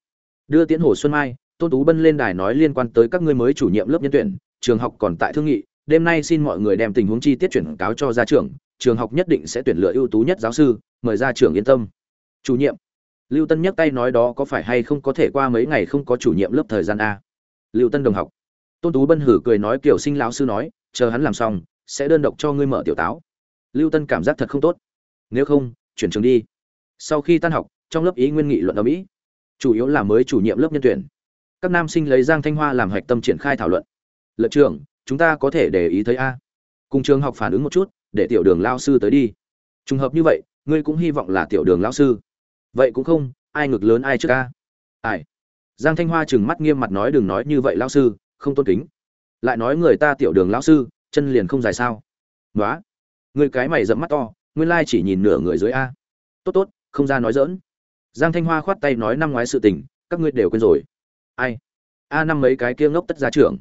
đưa tiễn hồ xuân mai, tôn tú bân lên đài nói liên quan tới các ngươi mới chủ nhiệm lớp nhân tuyển, trường học còn tại thương nghị, đêm nay xin mọi người đem tình huống chi tiết chuyển cáo cho gia trưởng, trường học nhất định sẽ tuyển lựa ưu tú nhất giáo sư, mời gia trưởng yên tâm. Chủ nhiệm lưu tân nhấc tay nói đó có phải hay không có thể qua mấy ngày không có chủ nhiệm lớp thời gian a? Lưu tân đồng học. Tôn tú bân hử cười nói kiểu sinh lão sư nói, chờ hắn làm xong, sẽ đơn độc cho ngươi mở tiểu táo. Lưu tân cảm giác thật không tốt. Nếu không, chuyển trường đi. Sau khi tan học, trong lớp ý nguyên nghị luận ở mỹ. Chủ yếu là mới chủ nhiệm lớp nhân tuyển. Các nam sinh lấy giang thanh hoa làm hạch tâm triển khai thảo luận. Lật trưởng chúng ta có thể để ý thấy a. Cùng trường học phản ứng một chút, để tiểu đường lao sư tới đi. Trùng hợp như vậy, ngươi cũng hy vọng là tiểu đường lao sư vậy cũng không ai ngực lớn ai trước ca, ai? Giang thanh hoa chừng mắt nghiêm mặt nói đừng nói như vậy lao sư không tôn kính. Lại nói người ta tiểu đường lao sư chân liền không dài sao? Nói người cái mày dẫm mắt to nguyên lai chỉ nhìn nửa người dưới a. Tốt tốt không ra nói dỡn giang thanh hoa khoát tay nói năm ngoái sự tình các ngươi đều quên rồi. Ai? A năm mấy cái kia ngốc tất ra trưởng.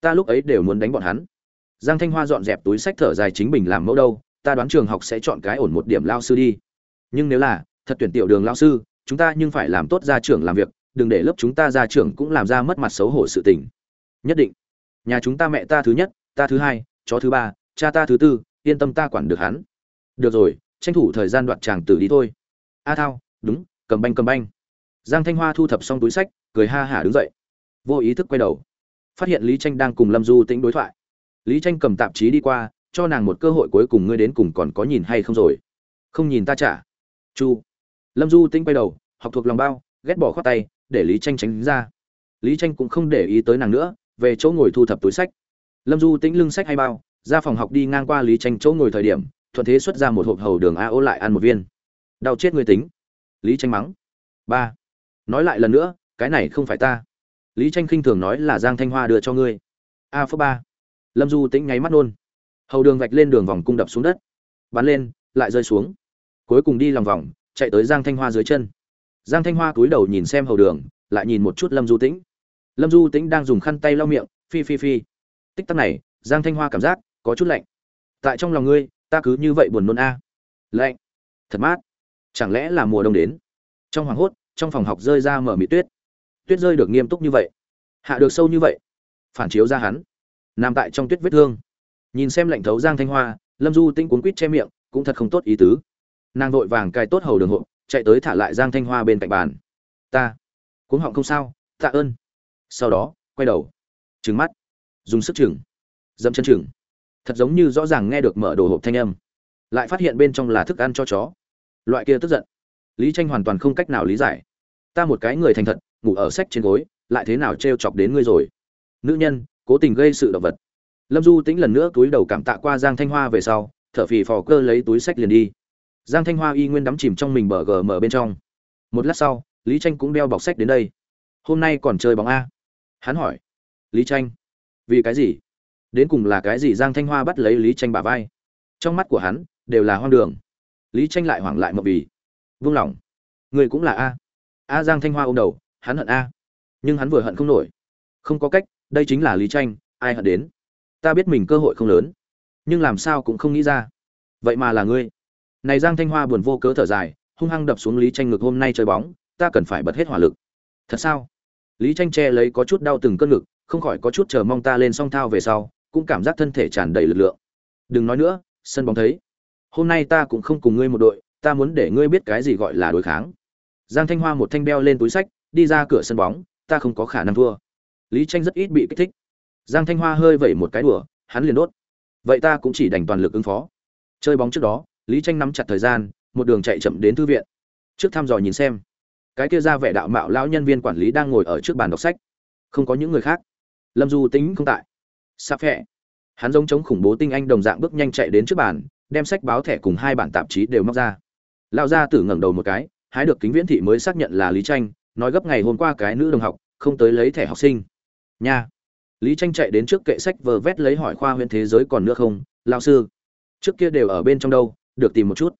Ta lúc ấy đều muốn đánh bọn hắn. Giang thanh hoa dọn dẹp túi sách thở dài chính mình làm mẫu đâu ta đoán trường học sẽ chọn cái ổn một điểm lao sư đi. Nhưng nếu là thật tuyển tiểu đường lao sư, chúng ta nhưng phải làm tốt ra trưởng làm việc, đừng để lớp chúng ta ra trưởng cũng làm ra mất mặt xấu hổ sự tình. Nhất định. Nhà chúng ta mẹ ta thứ nhất, ta thứ hai, chó thứ ba, cha ta thứ tư, yên tâm ta quản được hắn. Được rồi, tranh thủ thời gian đoạt chàng tử đi thôi. A thao, đúng, cầm banh cầm banh. Giang thanh hoa thu thập xong túi sách, cười ha hả đứng dậy. Vô ý thức quay đầu. Phát hiện lý tranh đang cùng lâm du tĩnh đối thoại. Lý tranh cầm tạp chí đi qua, cho nàng một cơ hội cuối cùng ngươi đến cùng còn có nhìn hay không rồi? Không nhìn ta trả. Chu lâm du tĩnh quay đầu, học thuộc lòng bao, ghét bỏ khoát tay, để lý tranh tránh ra. Lý tranh cũng không để ý tới nàng nữa, về chỗ ngồi thu thập túi sách. Lâm du tĩnh lưng sách hay bao, ra phòng học đi ngang qua lý tranh chỗ ngồi thời điểm, thuận thế xuất ra một hộp hầu đường a ô lại ăn một viên. Đau chết người tính. Lý tranh mắng. Ba. Nói lại lần nữa, cái này không phải ta. Lý tranh khinh thường nói là giang thanh hoa đưa cho ngươi. A phước ba. Lâm du tĩnh nháy mắt nôn. Hầu đường vạch lên đường vòng cung đập xuống đất. Bắn lên, lại rơi xuống. Cuối cùng đi lòng vòng chạy tới giang thanh hoa dưới chân. Giang thanh hoa cúi đầu nhìn xem hầu đường, lại nhìn một chút lâm du tĩnh. Lâm du tĩnh đang dùng khăn tay lau miệng, phi phi phi. Tích tắc này, giang thanh hoa cảm giác có chút lạnh. Tại trong lòng ngươi, ta cứ như vậy buồn nôn a. Lạnh. Thật mát. Chẳng lẽ là mùa đông đến? Trong hoàng hốt, trong phòng học rơi ra mở mị tuyết. Tuyết rơi được nghiêm túc như vậy. Hạ được sâu như vậy. Phản chiếu ra hắn. Nằm tại trong tuyết vết thương. Nhìn xem lạnh thấu giang thanh hoa, lâm du tĩnh cuốn quýt che miệng, cũng thật không tốt ý tứ nàng vội vàng cài tốt hầu đường hộ chạy tới thả lại giang thanh hoa bên cạnh bàn. Ta, cuống họng không sao, tạ ơn. Sau đó, quay đầu trứng mắt, dùng sức chừng, dẫm chân chừng. Thật giống như rõ ràng nghe được mở đồ hộp thanh âm, lại phát hiện bên trong là thức ăn cho chó. Loại kia tức giận, lý tranh hoàn toàn không cách nào lý giải. Ta một cái người thành thật, ngủ ở sách trên gối, lại thế nào t chọc đến ngươi rồi? Nữ nhân, cố tình gây sự động vật. Lâm du tĩnh lần nữa túi đầu cảm tạ qua giang thanh hoa về sau, thở phì phò cơ lấy túi sách liền đi giang thanh hoa y nguyên đắm chìm trong mình bờ gm bên trong. Một lát sau, lý tranh cũng đeo bọc sách đến đây. Hôm nay còn chơi bóng a. Hắn hỏi. Lý tranh vì cái gì? Đến cùng là cái gì giang thanh hoa bắt lấy lý tranh bả vai? Trong mắt của hắn, đều là hoang đường. Lý tranh lại hoảng lại mập bì vung lòng. Người cũng là a. A giang thanh hoa ôm đầu, hắn hận a. Nhưng hắn vừa hận không nổi. Không có cách, đây chính là lý tranh ai hận đến? Ta biết mình cơ hội không lớn. Nhưng làm sao cũng không nghĩ ra. Vậy mà là ngươi này giang thanh hoa buồn vô cớ thở dài, hung hăng đập xuống lý tranh ngực hôm nay chơi bóng, ta cần phải bật hết hỏa lực. Thật sao? Lý tranh che lấy có chút đau từng cơn ngực, không khỏi có chút chờ mong ta lên song thao về sau, cũng cảm giác thân thể tràn đầy lực lượng. Đừng nói nữa, sân bóng thấy. Hôm nay ta cũng không cùng ngươi một đội, ta muốn để ngươi biết cái gì gọi là đối kháng. Giang thanh hoa một thanh beo lên túi sách, đi ra cửa sân bóng, ta không có khả năng thua. Lý tranh rất ít bị kích thích. Giang thanh hoa hơi vẩy một cái đùa, hắn liền đốt. Vậy ta cũng chỉ đành toàn lực ứng phó. Chơi bóng trước đó lý tranh nắm chặt thời gian, một đường chạy chậm đến thư viện. Trước thăm dò nhìn xem, cái kia ra vẻ đạo mạo lão nhân viên quản lý đang ngồi ở trước bàn đọc sách. Không có những người khác. Lâm du tính không tại. Sạp phẹ. Hắn giống chống khủng bố tinh anh đồng dạng bước nhanh chạy đến trước bàn, đem sách báo thẻ cùng hai bản tạp chí đều móc ra. Lão gia tử ngẩng đầu một cái, hái được kính viễn thị mới xác nhận là lý tranh, nói gấp ngày hôm qua cái nữ đồng học, không tới lấy thẻ học sinh. Nha. Lý tranh chạy đến trước kệ sách vờ vét lấy hỏi khoa huyện thế giới còn nữa không? Lão sư, trước kia đều ở bên trong đâu? Được tìm một chút.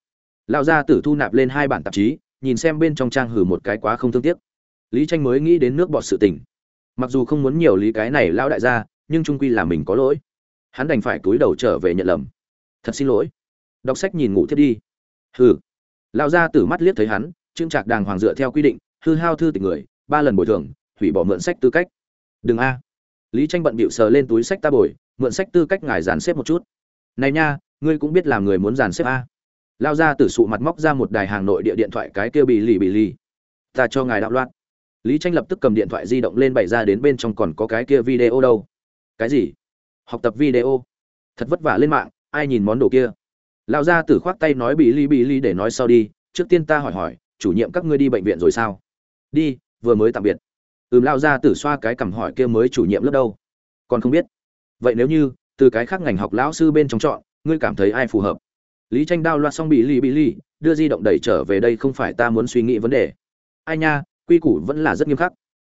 Lão gia tử thu nạp lên hai bản tạp chí, nhìn xem bên trong trang hử một cái quá không thương tiếc. Lý tranh mới nghĩ đến nước bọt sự tình. Mặc dù không muốn nhiều lý cái này lão đại gia, nhưng trung quy là mình có lỗi. Hắn đành phải cúi đầu trở về nhận lầm. Thật xin lỗi. Đọc sách nhìn ngủ thiết đi. Hừ. Lão gia tử mắt liếc thấy hắn trương trạc đàng hoàng dựa theo quy định, hư hao thư tình người, ba lần bồi thường, hủy bỏ mượn sách tư cách. Đừng a. Lý tranh bận bịu sờ lên túi sách ta bồi, mượn sách tư cách ngài dàn xếp một chút. Này nha ngươi cũng biết làm người muốn dàn xếp a. Lao ra từ sụ mặt móc ra một đài hàng nội địa điện thoại cái kia bị lì bị lì. Ta cho ngài đạo loạn. Lý tranh lập tức cầm điện thoại di động lên bày ra đến bên trong còn có cái kia video đâu. Cái gì? Học tập video. Thật vất vả lên mạng, ai nhìn món đồ kia? Lao ra từ khoác tay nói bị lì bị lì để nói sau đi, trước tiên ta hỏi hỏi, chủ nhiệm các ngươi đi bệnh viện rồi sao? Đi, vừa mới tạm biệt. Ừm, lao ra tử xoa cái cằm hỏi kia mới chủ nhiệm lớp đâu? Còn không biết. Vậy nếu như, từ cái khác ngành học lão sư bên trong chọn ngươi cảm thấy ai phù hợp? Lý tranh đao loạt xong bị lì bị lì, đưa di động đẩy trở về đây không phải ta muốn suy nghĩ vấn đề. Ai nha, quy củ vẫn là rất nghiêm khắc.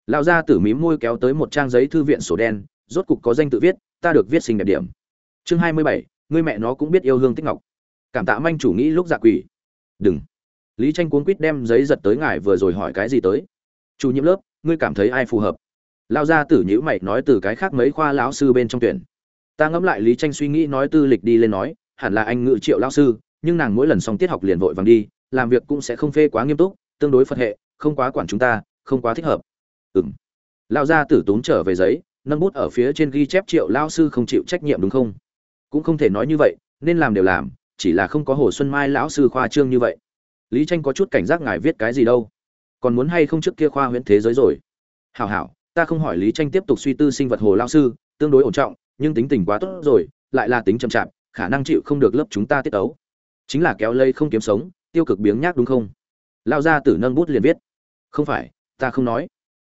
Lão gia tử mím môi kéo tới một trang giấy thư viện sổ đen, rốt cục có danh tự viết, ta được viết sinh đẹp điểm. Chương hai mươi bảy, ngươi mẹ nó cũng biết yêu hương tích ngọc. Cảm tạ manh chủ nghĩ lúc dạ quỷ. Đừng. Lý tranh cuốn quýt đem giấy giật tới ngài vừa rồi hỏi cái gì tới. Chủ nhiệm lớp, ngươi cảm thấy ai phù hợp? Lao gia tử nhữ mày nói từ cái khác mấy khoa lão sư bên trong tuyển ta ngẫm lại lý tranh suy nghĩ nói tư lịch đi lên nói, hẳn là anh ngự triệu lão sư, nhưng nàng mỗi lần xong tiết học liền vội vàng đi, làm việc cũng sẽ không phê quá nghiêm túc, tương đối phật hệ, không quá quản chúng ta, không quá thích hợp. Ừm. lão gia tử tốn trở về giấy, nâng bút ở phía trên ghi chép triệu lão sư không chịu trách nhiệm đúng không? Cũng không thể nói như vậy, nên làm đều làm, chỉ là không có hồ xuân mai lão sư khoa trương như vậy. Lý tranh có chút cảnh giác ngài viết cái gì đâu. Còn muốn hay không trước kia khoa huyễn thế giới rồi? Hảo hảo, ta không hỏi lý tranh tiếp tục suy tư sinh vật hồ lão sư, tương đối ổn trọng nhưng tính tình quá tốt rồi, lại là tính chậm chạp, khả năng chịu không được lớp chúng ta tiết ấu. Chính là kéo lây không kiếm sống, tiêu cực biếng nhác đúng không? Lao ra tử nâng bút liền viết. Không phải, ta không nói.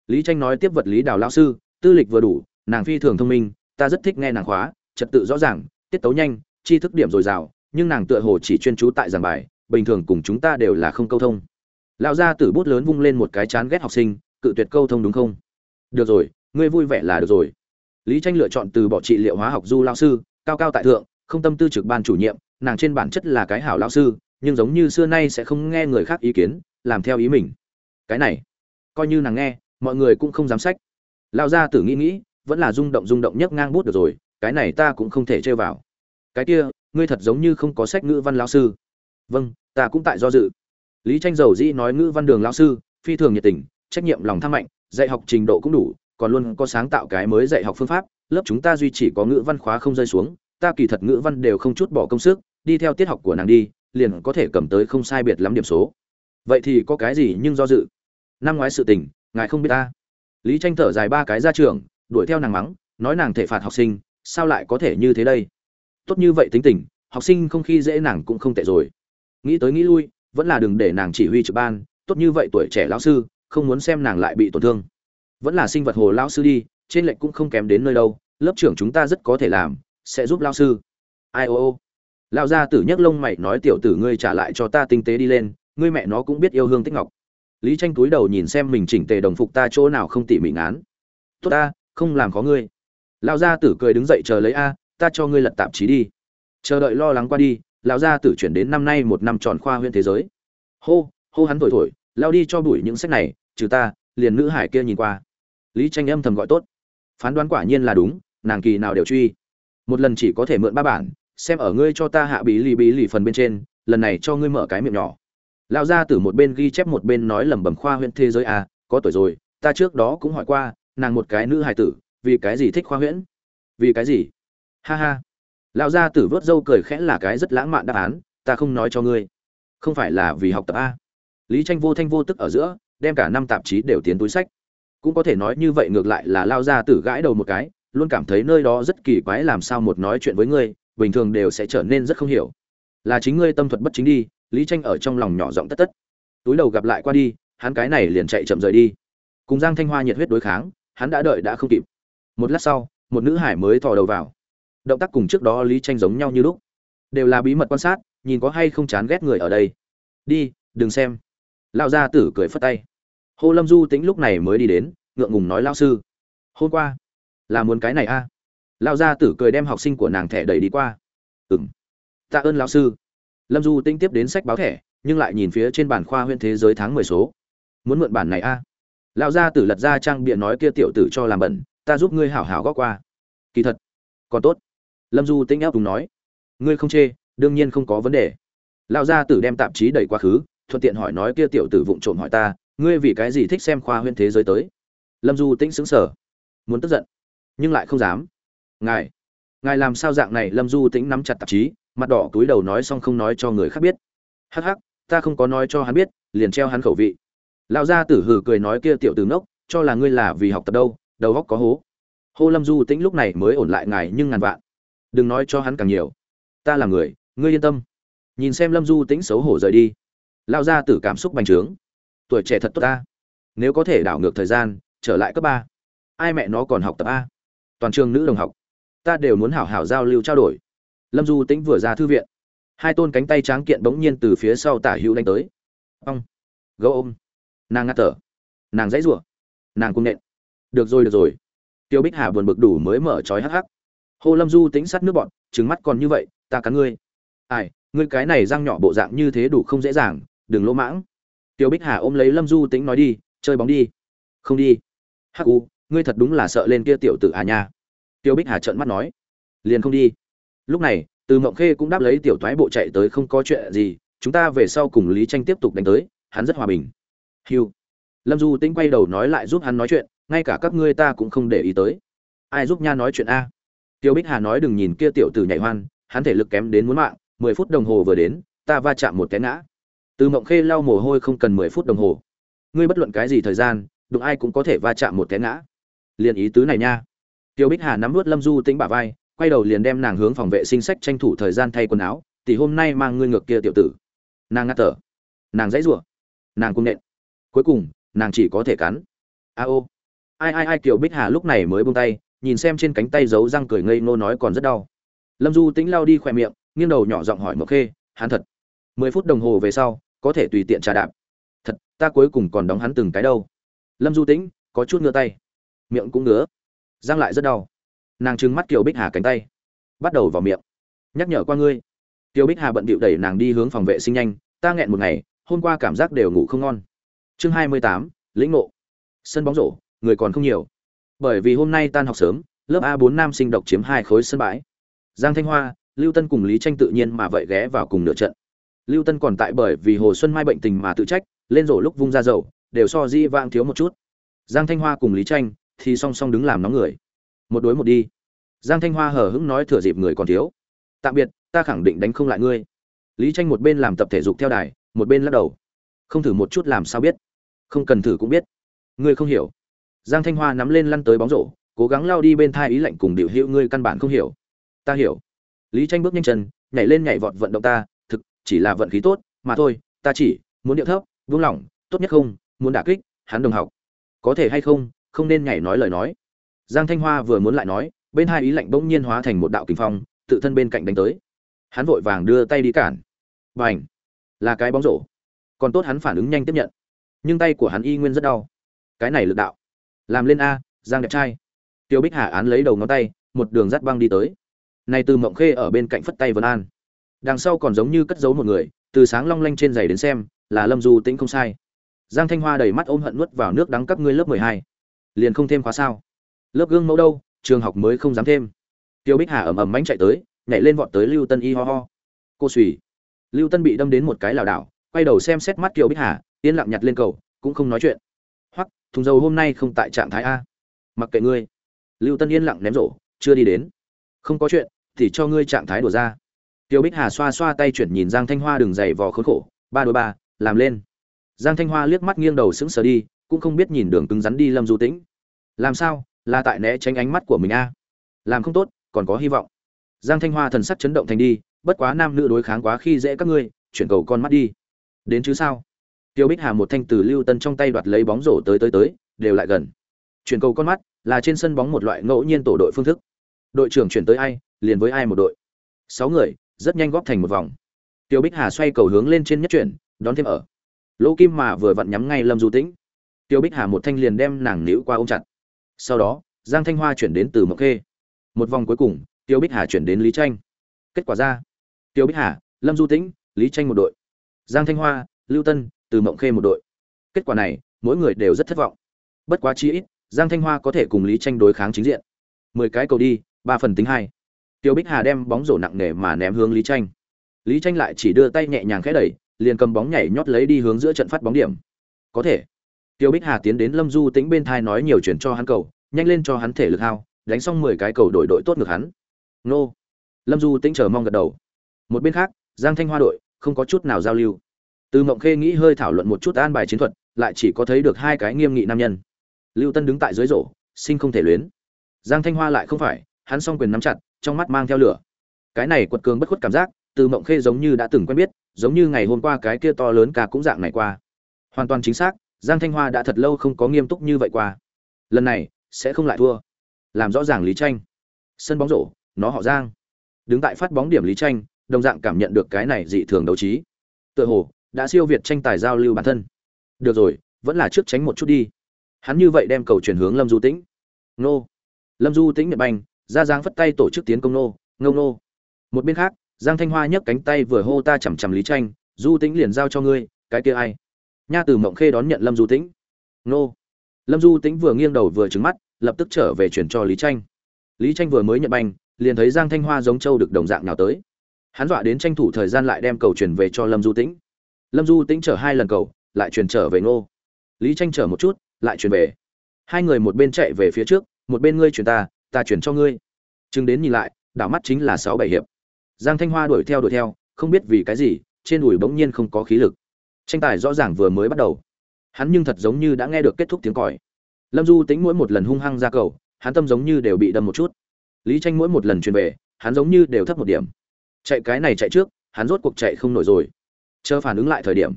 Lý tranh nói tiếp vật lý đào lão sư, tư lịch vừa đủ, nàng phi thường thông minh, ta rất thích nghe nàng khóa, trật tự rõ ràng, tiết tấu nhanh, tri thức điểm dồi dào, nhưng nàng tựa hồ chỉ chuyên trú tại giảng bài, bình thường cùng chúng ta đều là không câu thông. Lão gia tử bút lớn vung lên một cái chán ghét học sinh, cự tuyệt câu thông đúng không? Được rồi, ngươi vui vẻ là được rồi lý tranh lựa chọn từ bỏ trị liệu hóa học du lao sư, cao cao tại thượng, không tâm tư trực ban chủ nhiệm, nàng trên bản chất là cái hảo lão sư, nhưng giống như xưa nay sẽ không nghe người khác ý kiến, làm theo ý mình. Cái này, coi như nàng nghe, mọi người cũng không dám sách. Lao ra tử nghĩ nghĩ, vẫn là rung động rung động nhấc ngang bút được rồi, cái này ta cũng không thể chơi vào. Cái kia, ngươi thật giống như không có sách ngữ văn lão sư. Vâng ta cũng tại do dự. Lý tranh dầu dĩ nói ngữ văn đường lão sư, phi thường nhiệt tình, trách nhiệm lòng tham mạnh, dạy học trình độ cũng đủ còn luôn có sáng tạo cái mới dạy học phương pháp, lớp chúng ta duy chỉ có ngữ văn khóa không rơi xuống, ta kỳ thật ngữ văn đều không chút bỏ công sức, đi theo tiết học của nàng đi, liền có thể cầm tới không sai biệt lắm điểm số. Vậy thì có cái gì nhưng do dự? Năm ngoái sự tình, ngài không biết ta. Lý tranh thở dài ba cái ra trường, đuổi theo nàng mắng, nói nàng thể phạt học sinh, sao lại có thể như thế đây? Tốt như vậy tính tình, học sinh không khi dễ nàng cũng không tệ rồi. Nghĩ tới nghĩ lui, vẫn là đừng để nàng chỉ huy trực ban, tốt như vậy tuổi trẻ lão sư, không muốn xem nàng lại bị tổn thương vẫn là sinh vật hồ lão sư đi, trên lệnh cũng không kém đến nơi đâu, lớp trưởng chúng ta rất có thể làm, sẽ giúp lão sư. Ai ô ô. Lão gia tử nhấc lông mày nói tiểu tử ngươi trả lại cho ta tinh tế đi lên, ngươi mẹ nó cũng biết yêu hương tích ngọc. Lý tranh túi đầu nhìn xem mình chỉnh tề đồng phục ta chỗ nào không tỉ mỉ ngán. Tốt ta, không làm khó ngươi. Lão gia tử cười đứng dậy chờ lấy a, ta cho ngươi lật tạp chí đi. Chờ đợi lo lắng qua đi, lão gia tử chuyển đến năm nay một năm tròn khoa huyện thế giới. Hô hô hắn thổi thổi, lao đi cho bụi những sách này, trừ ta, liền nữ hải kia nhìn qua lý tranh âm thầm gọi tốt. Phán đoán quả nhiên là đúng, nàng kỳ nào đều truy. Một lần chỉ có thể mượn ba bản, xem ở ngươi cho ta hạ bí lì bí lì phần bên trên, lần này cho ngươi mở cái miệng nhỏ. Lão gia tử một bên ghi chép một bên nói lẩm bẩm khoa huyễn thế giới à có tuổi rồi, ta trước đó cũng hỏi qua, nàng một cái nữ hài tử, vì cái gì thích khoa huyễn? Vì cái gì? Ha ha. Lão gia tử vớt râu cười khẽ là cái rất lãng mạn đáp án, ta không nói cho ngươi. Không phải là vì học tập a lý tranh vô thanh vô tức ở giữa, đem cả năm tạp chí đều tiến túi sách cũng có thể nói như vậy ngược lại là lao ra tử gãi đầu một cái, luôn cảm thấy nơi đó rất kỳ quái làm sao một nói chuyện với ngươi, bình thường đều sẽ trở nên rất không hiểu. Là chính ngươi tâm thuật bất chính đi, lý tranh ở trong lòng nhỏ giọng tất tất. Túi đầu gặp lại qua đi, hắn cái này liền chạy chậm rời đi. Cùng giang thanh hoa nhiệt huyết đối kháng, hắn đã đợi đã không kịp. Một lát sau, một nữ hải mới thò đầu vào. Động tác cùng trước đó lý tranh giống nhau như lúc. Đều là bí mật quan sát, nhìn có hay không chán ghét người ở đây. Đi, đừng xem. Lão gia tử cười phất tay hồ lâm du tính lúc này mới đi đến ngượng ngùng nói lão sư hôm qua là muốn cái này a à? lão gia tử cười đem học sinh của nàng thẻ đẩy đi qua. Ừm, tạ ơn lão sư. Lâm du tính tiếp đến sách báo thẻ nhưng lại nhìn phía trên bản khoa huyện thế giới tháng mười số. Muốn mượn bản này a à? lão gia tử lật ra trang bịa nói kia tiểu tử cho làm bẩn ta giúp ngươi hảo hảo góp qua. Kỳ thật còn tốt. Lâm du tính ép cùng nói. Ngươi không chê đương nhiên không có vấn đề. Lão gia tử đem tạp chí đẩy quá khứ thuận tiện hỏi nói kia tiểu tử vụng trộm hỏi ta ngươi vì cái gì thích xem khoa huyễn thế giới tới? Lâm du tĩnh xứng sở muốn tức giận, nhưng lại không dám. Ngài ngài làm sao dạng này? Lâm du tĩnh nắm chặt tạp chí, mặt đỏ túi đầu nói xong không nói cho người khác biết. Hắc hắc, ta không có nói cho hắn biết, liền treo hắn khẩu vị. Lão gia tử hừ cười nói kia tiểu tử ngốc, cho là ngươi là vì học tập đâu, đầu góc có hố. Hô lâm du tĩnh lúc này mới ổn lại ngài nhưng ngàn vạn. Đừng nói cho hắn càng nhiều. Ta là người, ngươi yên tâm. Nhìn xem lâm du tĩnh xấu hổ rời đi. Lão gia tử cảm xúc bành trướng tuổi trẻ thật tốt ta. Nếu có thể đảo ngược thời gian, trở lại cấp ba. Ai mẹ nó còn học tập a? Toàn trường nữ đồng học. Ta đều muốn hảo hảo giao lưu trao đổi. Lâm du tĩnh vừa ra thư viện. Hai tôn cánh tay tráng kiện bỗng nhiên từ phía sau tả hữu đánh tới. Ông gấu ôm. Nàng ngắt thở. Nàng dãy rủa. Nàng cung nện. Được rồi được rồi. Tiêu bích hà buồn bực đủ mới mở trói hắc hắc. Hồ lâm du tính sắt nước bọn trứng mắt còn như vậy, ta cắn ngươi. Ai, ngươi cái này răng nhỏ bộ dạng như thế đủ không dễ dàng, đừng lỗ mãng tiêu bích hà ôm lấy lâm du Tĩnh nói đi, chơi bóng đi. Không đi. Hắc u, ngươi thật đúng là sợ lên kia tiểu tử à nha. Tiêu bích hà trợn mắt nói, liền không đi. Lúc này, từ mộng khê cũng đáp lấy tiểu thoái bộ chạy tới không có chuyện gì, chúng ta về sau cùng lý tranh tiếp tục đánh tới, hắn rất hòa bình. Hiu lâm du tĩnh quay đầu nói lại giúp hắn nói chuyện, ngay cả các ngươi ta cũng không để ý tới. Ai giúp nha nói chuyện a? Tiêu bích hà nói đừng nhìn kia tiểu tử nhảy hoan, hắn thể lực kém đến muốn mạng, mười phút đồng hồ vừa đến, ta va chạm một cái ngã từ mộng khê lau mồ hôi không cần mười phút đồng hồ. Ngươi bất luận cái gì thời gian, đụng ai cũng có thể va chạm một cái ngã. Liền ý tứ này nha. Tiêu bích hà nắm vớt lâm du tĩnh bả vai, quay đầu liền đem nàng hướng phòng vệ sinh sách tranh thủ thời gian thay quần áo. Thì hôm nay mang ngươi ngược kia tiểu tử. Nàng ngắt tở nàng dãy rủa. Nàng cung nện. Cuối cùng, nàng chỉ có thể cắn. A ô. Ai ai ai kiểu bích hà lúc này mới buông tay, nhìn xem trên cánh tay giấu răng cười ngây ngô nói còn rất đau. Lâm du tĩnh lao đi khỏe miệng, nghiêng đầu nhỏ giọng hỏi mộc khê, hắn thật. Mười phút đồng hồ về sau có thể tùy tiện trà đạp. Thật, ta cuối cùng còn đóng hắn từng cái đâu. Lâm du tĩnh, có chút ngứa tay. Miệng cũng ngứa. Răng lại rất đau. Nàng trừng mắt kiều bích hà cánh tay. Bắt đầu vào miệng. Nhắc nhở qua ngươi. Kiều bích hà bận bịu đẩy nàng đi hướng phòng vệ sinh nhanh. Ta nghẹn một ngày, hôm qua cảm giác đều ngủ không ngon. Chương hai mươi tám, lĩnh ngộ. Sân bóng rổ, người còn không nhiều. Bởi vì hôm nay tan học sớm, lớp a bốn nam sinh độc chiếm hai khối sân bãi. Giang thanh hoa, lưu tân cùng lý tranh tự nhiên mà vậy ghé vào cùng nửa trận lưu tân còn tại bởi vì hồ xuân mai bệnh tình mà tự trách, lên rổ lúc vung ra dầu, đều so di vang thiếu một chút. Giang thanh hoa cùng lý tranh thì song song đứng làm nóng người. Một đối một đi. Giang thanh hoa hờ hững nói thừa dịp người còn thiếu. Tạm biệt, ta khẳng định đánh không lại ngươi. Lý tranh một bên làm tập thể dục theo đài, một bên lắc đầu. Không thử một chút làm sao biết. Không cần thử cũng biết. Ngươi không hiểu. Giang thanh hoa nắm lên lăn tới bóng rổ, cố gắng lao đi bên thai ý lạnh cùng điệu hữu ngươi căn bản không hiểu. Ta hiểu. Lý tranh bước nhanh chân, nhảy lên nhảy vọt vận động ta chỉ là vận khí tốt, mà thôi, ta chỉ muốn điệu thấp vững lòng tốt nhất không, muốn đả kích, hắn đồng học. Có thể hay không không nên nhảy nói lời nói. Giang thanh hoa vừa muốn lại nói, bên hai ý lạnh bỗng nhiên hóa thành một đạo kinh phong, tự thân bên cạnh đánh tới. Hắn vội vàng đưa tay đi cản. B à n h là cái bóng rổ. Còn tốt hắn phản ứng nhanh tiếp nhận. Nhưng tay của hắn y nguyên rất đau. Cái này lực đạo. Làm lên a, giang đẹp trai. Tiêu bích hà án lấy đầu ngón tay, một đường dắt băng đi tới. Này từ mộng khê ở bên cạnh phất tay vân an đằng sau còn giống như cất giấu một người, từ sáng long lanh trên giày đến xem, là lâm du tĩnh không sai. Giang thanh hoa đầy mắt ôm hận nuốt vào nước đắng các ngươi lớp mười hai. Liền không thêm khóa sao? Lớp gương mẫu đâu, trường học mới không dám thêm. Tiêu bích hà ầm ầm mánh chạy tới, nhảy lên vọt tới lưu tân y ho ho. Cô suy lưu tân bị đâm đến một cái lảo đảo, quay đầu xem xét mắt kiều bích hà, yên lặng nhặt lên cầu, cũng không nói chuyện. Hoặc thùng dầu hôm nay không tại trạng thái a. Mặc kệ ngươi. Lưu tân yên lặng ném rổ, chưa đi đến. Không có chuyện, thì cho ngươi trạng thái đổ ra tiêu bích hà xoa xoa tay chuyển nhìn giang thanh hoa đường dày vò khốn khổ, ba đối ba, làm lên. Giang thanh hoa liếc mắt nghiêng đầu sững sờ đi, cũng không biết nhìn đường cứng rắn đi lâm du tĩnh. Làm sao? Là tại né tránh ánh mắt của mình a. Làm không tốt, còn có hy vọng. Giang thanh hoa thần sắc chấn động thành đi, bất quá nam nữ đối kháng quá khi dễ các ngươi, chuyển cầu con mắt đi. Đến chứ sao? Tiêu bích hà một thanh từ lưu tân trong tay đoạt lấy bóng rổ tới tới tới, đều lại gần. Chuyển cầu con mắt, là trên sân bóng một loại ngẫu nhiên tổ đội phương thức. Đội trưởng chuyển tới ai, liền với ai một đội. Sáu người rất nhanh góp thành một vòng. Tiêu bích hà xoay cầu hướng lên trên nhất chuyển, đón thêm ở. Lỗ kim mà vừa vặn nhắm ngay lâm du tĩnh. Tiêu bích hà một thanh liền đem nàng níu qua ôm chặt. Sau đó, giang thanh hoa chuyển đến từ mộc khê. Một vòng cuối cùng, tiêu bích hà chuyển đến lý tranh. Kết quả ra, tiêu bích hà, lâm du tĩnh, lý tranh một đội. Giang thanh hoa, lưu tân, từ mộng khê một đội. Kết quả này, mỗi người đều rất thất vọng. Bất quá chi ít, giang thanh hoa có thể cùng lý tranh đối kháng chính diện. Mười cái cầu đi, ba phần tính hai tiêu bích hà đem bóng rổ nặng nề mà ném hướng lý tranh lý tranh lại chỉ đưa tay nhẹ nhàng khẽ đẩy, liền cầm bóng nhảy nhót lấy đi hướng giữa trận phát bóng điểm. Có thể. Tiêu bích hà tiến đến lâm du tĩnh bên thai nói nhiều chuyện cho hắn cầu, nhanh lên cho hắn thể lực hao, đánh xong mười cái cầu đổi đội tốt ngược hắn. Nô. Lâm du tĩnh chờ mong gật đầu. Một bên khác, giang thanh hoa đội, không có chút nào giao lưu. Từ mộng khê nghĩ hơi thảo luận một chút an bài chiến thuật, lại chỉ có thấy được hai cái nghiêm nghị nam nhân. Lưu tân đứng tại dưới rổ, sinh không thể luyến. Giang thanh hoa lại không phải, hắn song quyền nắm chặt trong mắt mang theo lửa. Cái này quật cường bất khuất cảm giác, từ mộng khê giống như đã từng quen biết, giống như ngày hôm qua cái kia to lớn ca cũng dạng này qua. Hoàn toàn chính xác, giang thanh hoa đã thật lâu không có nghiêm túc như vậy qua. Lần này, sẽ không lại thua. Làm rõ ràng lý tranh sân bóng rổ, nó họ giang. Đứng tại phát bóng điểm lý tranh đồng dạng cảm nhận được cái này dị thường đấu trí. Tựa hồ, đã siêu việt tranh tài giao lưu bản thân. Được rồi, vẫn là trước tránh một chút đi. Hắn như vậy đem cầu chuyển hướng lâm du tĩnh. Nô. Lâm du tĩnh nhận banh ra dáng phất tay tổ chức tiến công nô ngông nô. Một bên khác, giang thanh hoa nhấc cánh tay vừa hô ta chằm chằm lý tranh, du tĩnh liền giao cho ngươi, cái kia ai? Nha từ mộng khê đón nhận lâm du tĩnh. Nô. Lâm du tĩnh vừa nghiêng đầu vừa trứng mắt, lập tức trở về chuyển cho lý tranh. Lý tranh vừa mới nhận banh, liền thấy giang thanh hoa giống châu được đồng dạng nào tới. Hắn dọa đến tranh thủ thời gian lại đem cầu chuyển về cho lâm du tĩnh. Lâm du tĩnh chở hai lần cầu, lại chuyển trở về nô. Lý tranh chở một chút, lại chuyển về. Hai người một bên chạy về phía trước, một bên ngươi chuyển ta ta chuyển cho ngươi. Chừng đến nhìn lại, đảo mắt chính là sáu bảy hiệp. Giang thanh hoa đuổi theo đuổi theo, không biết vì cái gì, trên đùi bỗng nhiên không có khí lực. Tranh tài rõ ràng vừa mới bắt đầu. Hắn nhưng thật giống như đã nghe được kết thúc tiếng còi. Lâm du tính mỗi một lần hung hăng ra cầu, hắn tâm giống như đều bị đâm một chút. Lý tranh mỗi một lần truyền về, hắn giống như đều thấp một điểm. Chạy cái này chạy trước, hắn rốt cuộc chạy không nổi rồi. Chờ phản ứng lại thời điểm,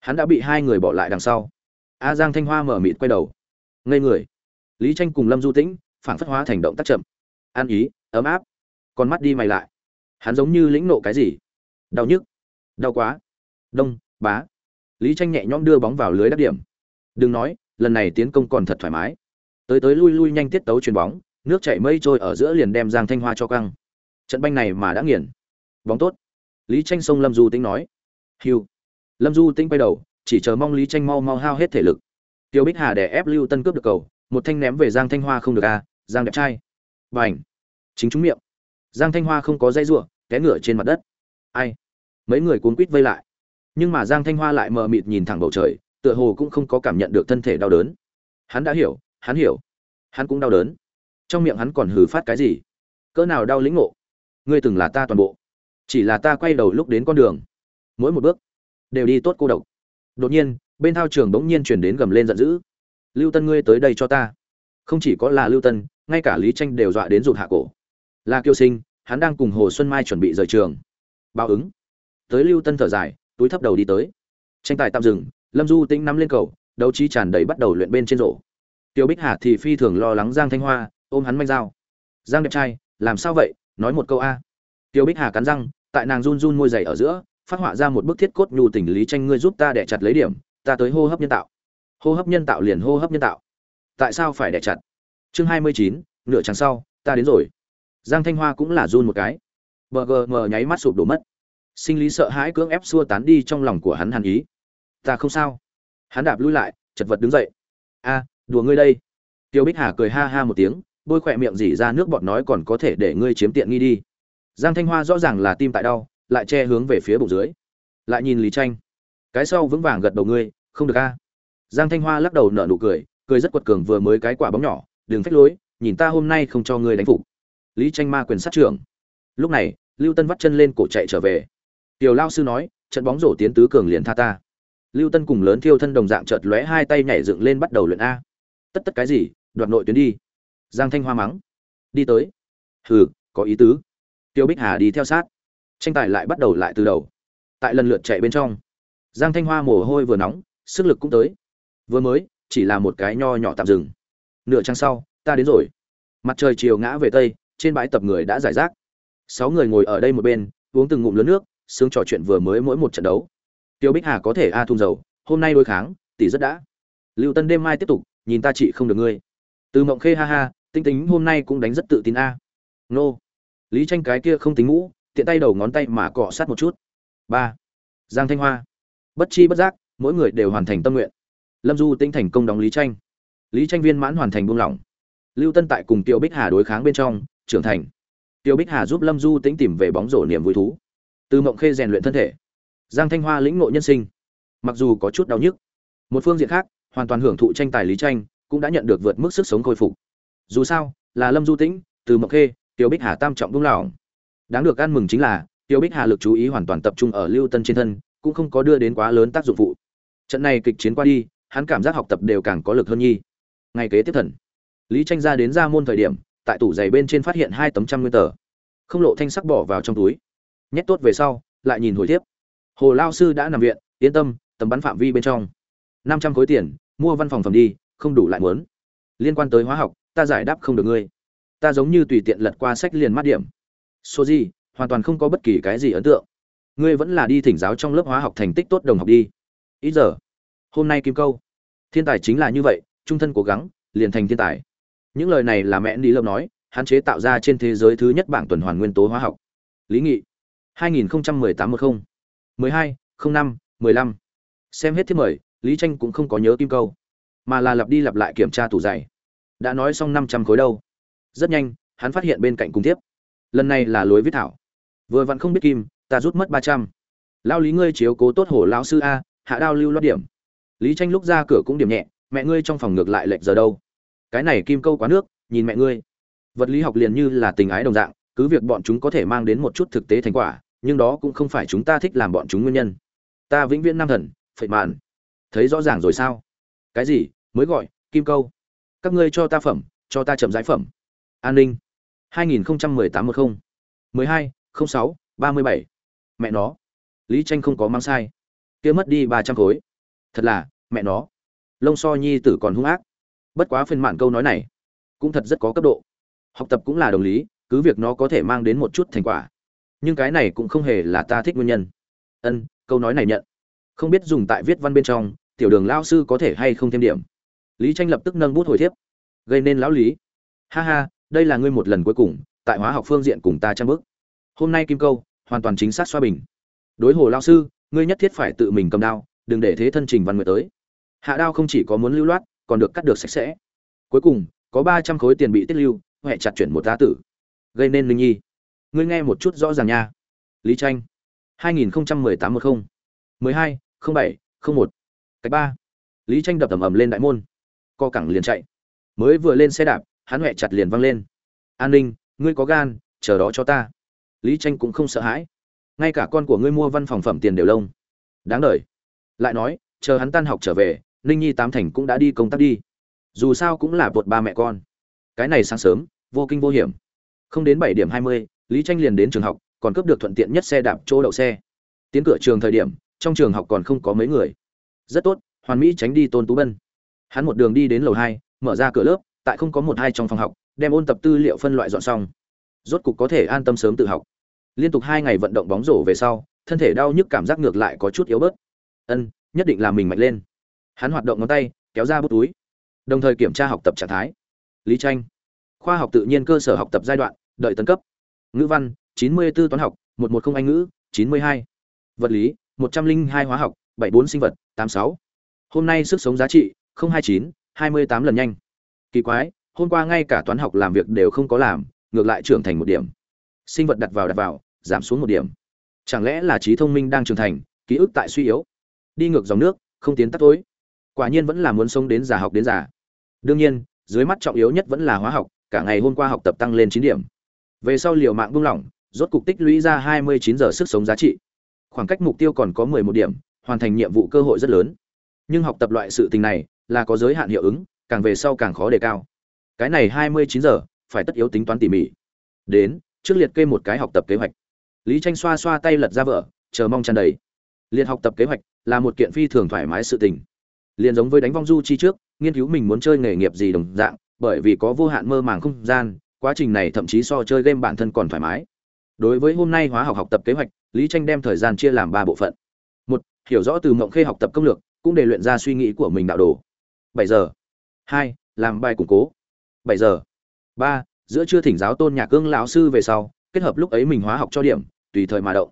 hắn đã bị hai người bỏ lại đằng sau. A giang thanh hoa mở mịt quay đầu. Ngây người. Lý tranh cùng lâm du tĩnh phản phất hóa thành động tác chậm. An ý, ấm áp. Con mắt đi mày lại. Hắn giống như lĩnh nộ cái gì? Đau nhức. Đau quá. Đông, bá. Lý tranh nhẹ nhõm đưa bóng vào lưới đắc điểm. Đừng nói, lần này tiến công còn thật thoải mái. Tới tới lui lui nhanh tiết tấu chuyền bóng, nước chảy mây trôi ở giữa liền đem giang thanh hoa cho căng. Trận banh này mà đã nghiền. Bóng tốt. Lý tranh xông lâm du tính nói. Hiu. Lâm du tính quay đầu, chỉ chờ mong lý tranh mau mau hao hết thể lực. Tiêu bích hà để ép lưu tân cướp được cầu một thanh ném về giang thanh hoa không được a giang đẹp trai. Và ảnh chính chúng miệng. Giang thanh hoa không có dây ruộng té ngửa trên mặt đất. Ai? Mấy người cuốn quít vây lại. Nhưng mà giang thanh hoa lại mờ mịt nhìn thẳng bầu trời, tựa hồ cũng không có cảm nhận được thân thể đau đớn. Hắn đã hiểu, hắn hiểu. Hắn cũng đau đớn. Trong miệng hắn còn hừ phát cái gì? Cỡ nào đau lĩnh ngộ? Ngươi từng là ta toàn bộ. Chỉ là ta quay đầu lúc đến con đường. Mỗi một bước đều đi tốt cô độc. Đột nhiên, bên thao trường bỗng nhiên chuyển đến gầm lên giận dữ lưu tân ngươi tới đây cho ta. Không chỉ có là lưu tân, ngay cả lý tranh đều dọa đến rụt hạ cổ. Là kiêu sinh, hắn đang cùng hồ xuân mai chuẩn bị rời trường. Báo ứng. Tới lưu tân thở dài, túi thấp đầu đi tới. Tranh tài tạm dừng, lâm du tĩnh nắm lên cầu, đấu trí tràn đầy bắt đầu luyện bên trên rổ. Tiêu bích hà thì phi thường lo lắng giang thanh hoa, ôm hắn manh dao. Giang đẹp trai, làm sao vậy? Nói một câu a. Tiêu bích hà cắn răng, tại nàng run run môi dày ở giữa, phát họa ra một bức thiết cốt nhu tình lý tranh ngươi giúp ta đẻ chặt lấy điểm, ta tới hô hấp nhân tạo hô hấp nhân tạo liền hô hấp nhân tạo. Tại sao phải đẻ chặt? Chương hai mươi chín, nửa chẳng sau, ta đến rồi. Giang thanh hoa cũng là run một cái. Bờ gờ mờ nháy mắt sụp đổ mất. Sinh lý sợ hãi cưỡng ép xua tán đi trong lòng của hắn hàn ý. Ta không sao. Hắn đạp lui lại, chật vật đứng dậy. A, đùa ngươi đây. Tiêu bích hà cười ha ha một tiếng, bôi khỏe miệng dỉ ra nước bọt nói còn có thể để ngươi chiếm tiện nghi đi. Giang thanh hoa rõ ràng là tim tại đau, lại che hướng về phía bụng dưới. Lại nhìn lý tranh cái sau vững vàng gật đầu ngươi, không được a giang thanh hoa lắc đầu nở nụ cười cười rất quật cường vừa mới cái quả bóng nhỏ, đừng phách lối, nhìn ta hôm nay không cho ngươi đánh phục. Lý tranh ma quyền sát trưởng. Lúc này, lưu tân vắt chân lên cổ chạy trở về. Tiểu lao sư nói, trận bóng rổ tiến tứ cường liền tha ta. Lưu tân cùng lớn thiêu thân đồng dạng chợt lóe hai tay nhảy dựng lên bắt đầu luyện a. Tất tất cái gì, đoạt nội tuyến đi. Giang thanh hoa mắng. Đi tới. Hừ, có ý tứ. Tiêu bích hà đi theo sát. Tranh tài lại bắt đầu lại từ đầu. Tại lần lượt chạy bên trong, giang thanh hoa mồ hôi vừa nóng, sức lực cũng tới vừa mới, chỉ là một cái nho nhỏ tạm dừng. Nửa trang sau, ta đến rồi. Mặt trời chiều ngã về tây, trên bãi tập người đã giải rác. Sáu người ngồi ở đây một bên, uống từng ngụm lớn nước, sướng trò chuyện vừa mới mỗi một trận đấu. Tiêu bích hà có thể a thung dầu, hôm nay đối kháng, tỷ rất đã. Lưu tân đêm mai tiếp tục, nhìn ta chị không được ngươi. Từ mộng khê ha ha, tinh tính hôm nay cũng đánh rất tự tin a. Nô. Lý tranh cái kia không tính ngũ, tiện tay đầu ngón tay mà cọ sát một chút. Ba. Giang thanh hoa. Bất chi bất giác, mỗi người đều hoàn thành tâm nguyện lâm du tinh thành công đóng lý tranh. Lý tranh viên mãn hoàn thành buông lỏng. Lưu tân tại cùng tiêu bích hà đối kháng bên trong, trưởng thành. Tiêu bích hà giúp lâm du tĩnh tìm về bóng rổ niềm vui thú. Từ mộng khê rèn luyện thân thể. Giang thanh hoa lĩnh ngộ nhân sinh. Mặc dù có chút đau nhức, một phương diện khác, hoàn toàn hưởng thụ tranh tài lý tranh, cũng đã nhận được vượt mức sức sống khôi phục. Dù sao, là lâm du tĩnh, từ mộng khê, tiêu bích hà tam trọng buông lỏng. Đáng được ăn mừng chính là, tiêu bích hà lực chú ý hoàn toàn tập trung ở lưu tân trên thân, cũng không có đưa đến quá lớn tác dụng phụ. Trận này kịch chiến qua đi hắn cảm giác học tập đều càng có lực hơn nhi. Ngày kế tiếp thần, lý tranh ra đến ra môn thời điểm, tại tủ giày bên trên phát hiện hai tấm trăm nguyên tờ. Không lộ thanh sắc bỏ vào trong túi. Nhét tốt về sau, lại nhìn hồi tiếp. Hồ lao sư đã nằm viện, yên tâm tầm bắn phạm vi bên trong. Năm trăm khối tiền, mua văn phòng phẩm đi, không đủ lại muốn. Liên quan tới hóa học, ta giải đáp không được ngươi. Ta giống như tùy tiện lật qua sách liền mắt điểm. Số gì, hoàn toàn không có bất kỳ cái gì ấn tượng. Ngươi vẫn là đi thỉnh giáo trong lớp hóa học thành tích tốt đồng học đi. Ít giờ hôm nay kim câu. Thiên tài chính là như vậy, trung thân cố gắng, liền thành thiên tài. Những lời này là mẹ đi lâm nói hạn chế tạo ra trên thế giới thứ nhất bảng tuần hoàn nguyên tố hóa học. Lý nghị. 2018 10 12 05 15 xem hết thiết mời, lý tranh cũng không có nhớ kim câu. Mà là lặp đi lặp lại kiểm tra tủ giày. Đã nói xong 500 khối đâu. Rất nhanh, hắn phát hiện bên cạnh cung tiếp. Lần này là lối viết thảo. Vừa vặn không biết kim, ta rút mất 300. lao lý ngươi chiếu cố tốt hổ lão sư a, hạ đao lưu loát điểm lý tranh lúc ra cửa cũng điểm nhẹ, mẹ ngươi trong phòng ngược lại lệch giờ đâu? Cái này kim câu quá nước, nhìn mẹ ngươi. Vật lý học liền như là tình ái đồng dạng, cứ việc bọn chúng có thể mang đến một chút thực tế thành quả, nhưng đó cũng không phải chúng ta thích làm bọn chúng nguyên nhân. Ta vĩnh viễn nam thần, phệ mạn. Thấy rõ ràng rồi sao? Cái gì? Mới gọi, kim câu. Các ngươi cho ta phẩm, cho ta chậm giải phẩm. An ninh. 2018 10 12 06 37 mẹ nó. Lý tranh không có mang sai. Kia mất đi ba trăm khối thật là, mẹ nó. Lông so nhi tử còn hung ác. Bất quá phiên mạn câu nói này cũng thật rất có cấp độ. Học tập cũng là đồng lý, cứ việc nó có thể mang đến một chút thành quả. Nhưng cái này cũng không hề là ta thích nguyên nhân. Ân, câu nói này nhận. Không biết dùng tại viết văn bên trong, tiểu đường lao sư có thể hay không thêm điểm. Lý tranh lập tức nâng bút hồi thiếp. Gây nên lão lý. Ha ha, đây là ngươi một lần cuối cùng, tại hóa học phương diện cùng ta trang bước. hôm nay kim câu, hoàn toàn chính xác xoa bình. Đối hồ lao sư, ngươi nhất thiết phải tự mình cầm đao đừng để thế thân trình văn nguyệt tới. Hạ đao không chỉ có muốn lưu loát, còn được cắt được sạch sẽ. Cuối cùng, có ba trăm khối tiền bị tiết lưu huệ chặt chuyển một tá tử. Gây nên linh nhi. Ngươi nghe một chút rõ ràng nha. Lý tranh. 2018 10 12 07 01 cách ba. Lý tranh đập tầm ầm lên đại môn. Co cẳng liền chạy. Mới vừa lên xe đạp, hắn huệ chặt liền văng lên. An ninh, ngươi có gan, chờ đó cho ta. Lý tranh cũng không sợ hãi. Ngay cả con của ngươi mua văn phòng phẩm tiền đều lông. Đáng đời lại nói, chờ hắn tan học trở về, ninh nhi tám thành cũng đã đi công tác đi. Dù sao cũng là bột ba mẹ con. Cái này sáng sớm, vô kinh vô hiểm. Không đến bảy điểm hai mươi, lý tranh liền đến trường học, còn cướp được thuận tiện nhất xe đạp chỗ đậu xe. Tiến cửa trường thời điểm, trong trường học còn không có mấy người. Rất tốt, hoàn mỹ tránh đi tôn tú bân. Hắn một đường đi đến lầu hai, mở ra cửa lớp, tại không có một hai trong phòng học, đem ôn tập tư liệu phân loại dọn xong. Rốt cục có thể an tâm sớm tự học. Liên tục hai ngày vận động bóng rổ về sau, thân thể đau nhức cảm giác ngược lại có chút yếu bớt ân nhất định là mình mạnh lên. Hắn hoạt động ngón tay kéo ra bút túi đồng thời kiểm tra học tập trạng thái. Lý tranh khoa học tự nhiên cơ sở học tập giai đoạn đợi tấn cấp. Ngữ văn 94 toán học 110 anh ngữ 92. vật lý 102 hóa học 74 sinh vật 86. hôm nay sức sống giá trị 029, 28 lần nhanh. Kỳ quái hôm qua ngay cả toán học làm việc đều không có làm ngược lại trưởng thành một điểm. Sinh vật đặt vào đặt vào giảm xuống một điểm. Chẳng lẽ là trí thông minh đang trưởng thành ký ức tại suy yếu? Đi ngược dòng nước, không tiến tắt tối. Quả nhiên vẫn là muốn sống đến già học đến già. Đương nhiên, dưới mắt trọng yếu nhất vẫn là hóa học, cả ngày hôm qua học tập tăng lên chín điểm. Về sau liều mạng buông lỏng, rốt cục tích lũy ra hai mươi chín giờ sức sống giá trị. Khoảng cách mục tiêu còn có mười một điểm, hoàn thành nhiệm vụ cơ hội rất lớn. Nhưng học tập loại sự tình này, là có giới hạn hiệu ứng, càng về sau càng khó đề cao. Cái này hai mươi chín giờ, phải tất yếu tính toán tỉ mỉ. Đến, trước liệt kê một cái học tập kế hoạch. Lý tranh xoa xoa tay lật ra vợ, chờ mong tràn đầy. Liệt học tập kế hoạch là một kiện phi thường thoải mái sự tình. Liền giống với đánh vong du chi trước, nghiên cứu mình muốn chơi nghề nghiệp gì đồng dạng, bởi vì có vô hạn mơ màng không gian, quá trình này thậm chí so chơi game bản thân còn thoải mái. Đối với hôm nay hóa học học tập kế hoạch, lý tranh đem thời gian chia làm ba bộ phận. Một, hiểu rõ từ mộng khê học tập công lược, cũng để luyện ra suy nghĩ của mình đạo đồ. Bảy giờ. Hai, làm bài củng cố. Bảy giờ. Ba, giữa chưa thỉnh giáo tôn nhạc cương lão sư về sau, kết hợp lúc ấy mình hóa học cho điểm, tùy thời mà động.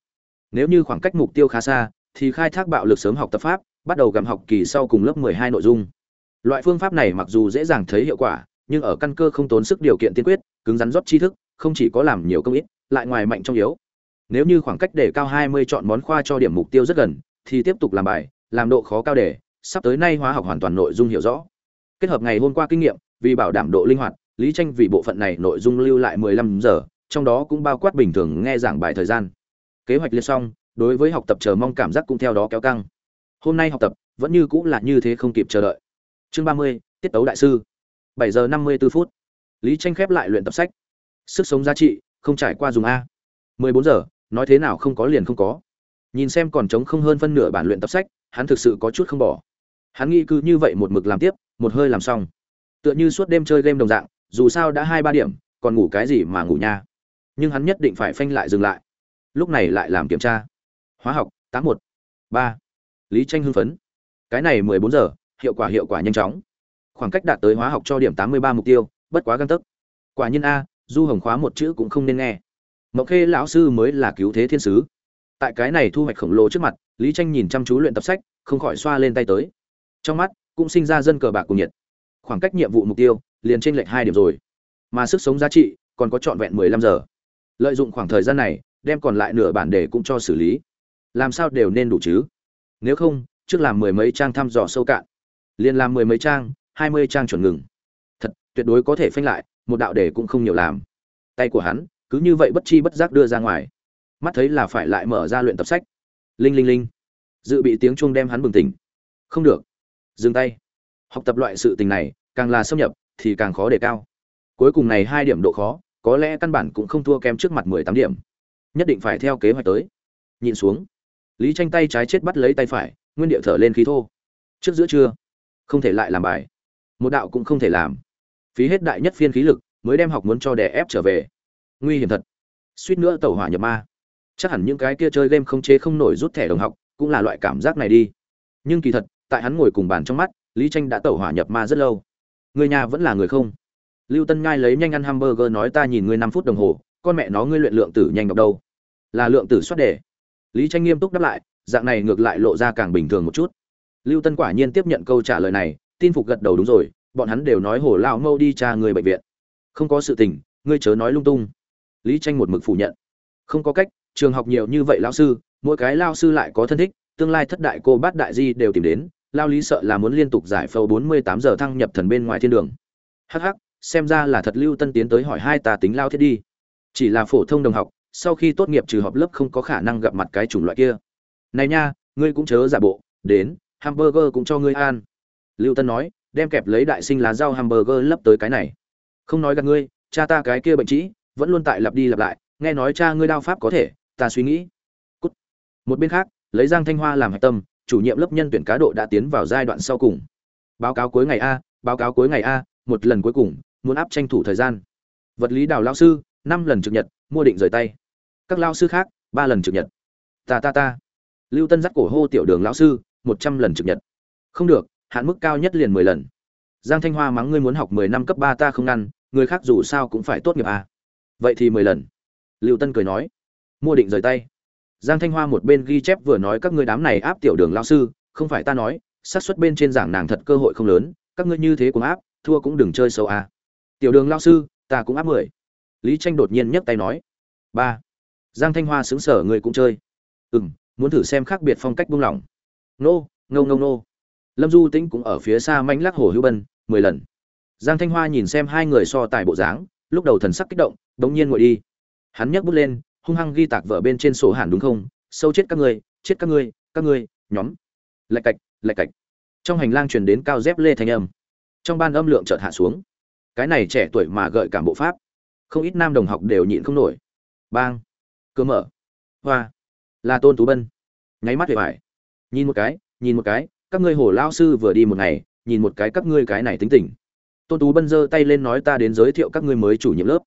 Nếu như khoảng cách mục tiêu khá xa thì khai thác bạo lực sớm học tập pháp, bắt đầu gặm học kỳ sau cùng lớp 12 nội dung. Loại phương pháp này mặc dù dễ dàng thấy hiệu quả, nhưng ở căn cơ không tốn sức điều kiện tiên quyết, cứng rắn rót tri thức, không chỉ có làm nhiều công ít, lại ngoài mạnh trong yếu. Nếu như khoảng cách để cao 20 chọn món khoa cho điểm mục tiêu rất gần, thì tiếp tục làm bài, làm độ khó cao để, sắp tới nay hóa học hoàn toàn nội dung hiểu rõ. Kết hợp ngày hôm qua kinh nghiệm, vì bảo đảm độ linh hoạt, lý tranh vì bộ phận này nội dung lưu lại 15 giờ, trong đó cũng bao quát bình thường nghe giảng bài thời gian. Kế hoạch liệt xong đối với học tập chờ mong cảm giác cũng theo đó kéo căng. Hôm nay học tập vẫn như cũng là như thế không kịp chờ đợi. Chương 30, tiết tấu đại sư. 7 giờ 54 phút. Lý tranh khép lại luyện tập sách. Sức sống giá trị không trải qua dùng a. 14 giờ nói thế nào không có liền không có. Nhìn xem còn trống không hơn phân nửa bản luyện tập sách hắn thực sự có chút không bỏ. Hắn nghĩ cứ như vậy một mực làm tiếp một hơi làm xong. Tựa như suốt đêm chơi game đồng dạng dù sao đã hai ba điểm còn ngủ cái gì mà ngủ nha. Nhưng hắn nhất định phải phanh lại dừng lại. Lúc này lại làm kiểm tra hóa học, tám một, ba. Lý tranh hưng phấn. Cái này mười bốn giờ, hiệu quả hiệu quả nhanh chóng. Khoảng cách đạt tới hóa học cho điểm tám mươi ba mục tiêu, bất quá găng tấc. Quả nhiên a, du hồng khóa một chữ cũng không nên nghe. Mộc khê lão sư mới là cứu thế thiên sứ. Tại cái này thu hoạch khổng lồ trước mặt, lý tranh nhìn chăm chú luyện tập sách, không khỏi xoa lên tay tới. Trong mắt, cũng sinh ra dân cờ bạc cùng nhiệt. Khoảng cách nhiệm vụ mục tiêu, liền trên lệch hai điểm rồi. Mà sức sống giá trị, còn có trọn vẹn mười lăm giờ. Lợi dụng khoảng thời gian này, đem còn lại nửa bản đề cũng cho xử lý làm sao đều nên đủ chứ? Nếu không, trước làm mười mấy trang thăm dò sâu cạn. Liền làm mười mấy trang, hai mươi trang chuẩn ngừng. Thật, tuyệt đối có thể phanh lại, một đạo đề cũng không nhiều làm. Tay của hắn, cứ như vậy bất chi bất giác đưa ra ngoài. Mắt thấy là phải lại mở ra luyện tập sách. Linh linh linh. Dự bị tiếng chuông đem hắn bừng tỉnh. Không được. Dừng tay. Học tập loại sự tình này, càng là xâm nhập, thì càng khó đề cao. Cuối cùng này hai điểm độ khó, có lẽ căn bản cũng không thua kém trước mặt mười tám điểm. Nhất định phải theo kế hoạch tới. Nhìn xuống lý tranh tay trái chết bắt lấy tay phải, nguyên điệu thở lên khí thô. Trước giữa trưa, không thể lại làm bài. Một đạo cũng không thể làm. Phí hết đại nhất phiên khí lực, mới đem học muốn cho đè ép trở về. Nguy hiểm thật. Suýt nữa tẩu hỏa nhập ma. Chắc hẳn những cái kia chơi game không chế không nổi rút thẻ đồng học, cũng là loại cảm giác này đi. Nhưng kỳ thật, tại hắn ngồi cùng bàn trong mắt, lý tranh đã tẩu hỏa nhập ma rất lâu. Người nhà vẫn là người không? Lưu tân ngai lấy nhanh ăn hamburger nói ta nhìn ngươi năm phút đồng hồ, con mẹ nó ngươi luyện lượng tử nhanh đọc đâu? Là lượng tử soát đề lý tranh nghiêm túc đáp lại, dạng này ngược lại lộ ra càng bình thường một chút. Lưu tân quả nhiên tiếp nhận câu trả lời này, tin phục gật đầu đúng rồi, bọn hắn đều nói hồ lao mâu đi tra người bệnh viện. Không có sự tình, ngươi chớ nói lung tung. Lý tranh một mực phủ nhận. Không có cách, trường học nhiều như vậy lão sư, mỗi cái lao sư lại có thân thích, tương lai thất đại cô bát đại di đều tìm đến, lao lý sợ là muốn liên tục giải phẫu 48 giờ thăng nhập thần bên ngoài thiên đường. Hắc hắc, xem ra là thật lưu tân tiến tới hỏi hai ta tính lao thiết đi. Chỉ là phổ thông đồng học sau khi tốt nghiệp trừ họp lớp không có khả năng gặp mặt cái chủng loại kia. Này nha, ngươi cũng chớ giả bộ, đến, hamburger cũng cho ngươi ăn. Lưu tân nói, đem kẹp lấy đại sinh lá rau hamburger lấp tới cái này. Không nói gặp ngươi, cha ta cái kia bệnh trĩ, vẫn luôn tại lặp đi lặp lại, nghe nói cha ngươi đao pháp có thể, ta suy nghĩ. Cút. một bên khác, lấy giang thanh hoa làm hạch tâm, chủ nhiệm lớp nhân tuyển cá độ đã tiến vào giai đoạn sau cùng. Báo cáo cuối ngày a, báo cáo cuối ngày a, một lần cuối cùng, muốn áp tranh thủ thời gian. Vật lý đào lao sư, năm lần trực nhật, mua định rời tay các lao sư khác, ba lần trực nhật. Ta ta ta. Lưu tân dắt cổ hô tiểu đường lão sư, một trăm lần trực nhật. Không được, hạn mức cao nhất liền mười lần. Giang thanh hoa mắng ngươi muốn học mười năm cấp ba ta không ngăn người khác dù sao cũng phải tốt nghiệp à. vậy thì mười lần. Lưu tân cười nói. Mua định rời tay. Giang thanh hoa một bên ghi chép vừa nói các ngươi đám này áp tiểu đường lão sư, không phải ta nói, xác suất bên trên giảng nàng thật cơ hội không lớn, các ngươi như thế cũng áp, thua cũng đừng chơi sâu à. tiểu đường lão sư, ta cũng áp mười. Lý tranh đột nhiên nhấc tay nói. Ba giang thanh hoa xứng sở người cũng chơi? Ừ m muốn thử xem khác biệt phong cách buông lỏng. Nô, ngâu ngâu nô. Lâm du tĩnh cũng ở phía xa manh lắc hồ hữu bân, mười lần. Giang thanh hoa nhìn xem hai người so tài bộ dáng, lúc đầu thần sắc kích động đ ỗ n g nhiên ngồi đi. Hắn nhấc bút lên, hung hăng ghi tạc vợ bên trên sổ hẳn đúng không? Sâu chết các ngươi, chết các ngươi các ngươi, nhóm. Lạch cạch lạch cạch. Trong hành lang truyền đến cao dép lê thanh âm. Trong ban âm lượng chợt hạ xuống. Cái này trẻ tuổi mà gợi cảm bộ pháp. Không ít nam đồng học đều nhịn không nổi. Bang cơ mở. Hoa. Là tôn tú bân. Nháy mắt về phải. Nhìn một cái, nhìn một cái, các ngươi hồ lao sư vừa đi một ngày, nhìn một cái các ngươi cái này tính tình. Tôn tú bân giơ tay lên nói ta đến giới thiệu các ngươi mới chủ nhiệm lớp.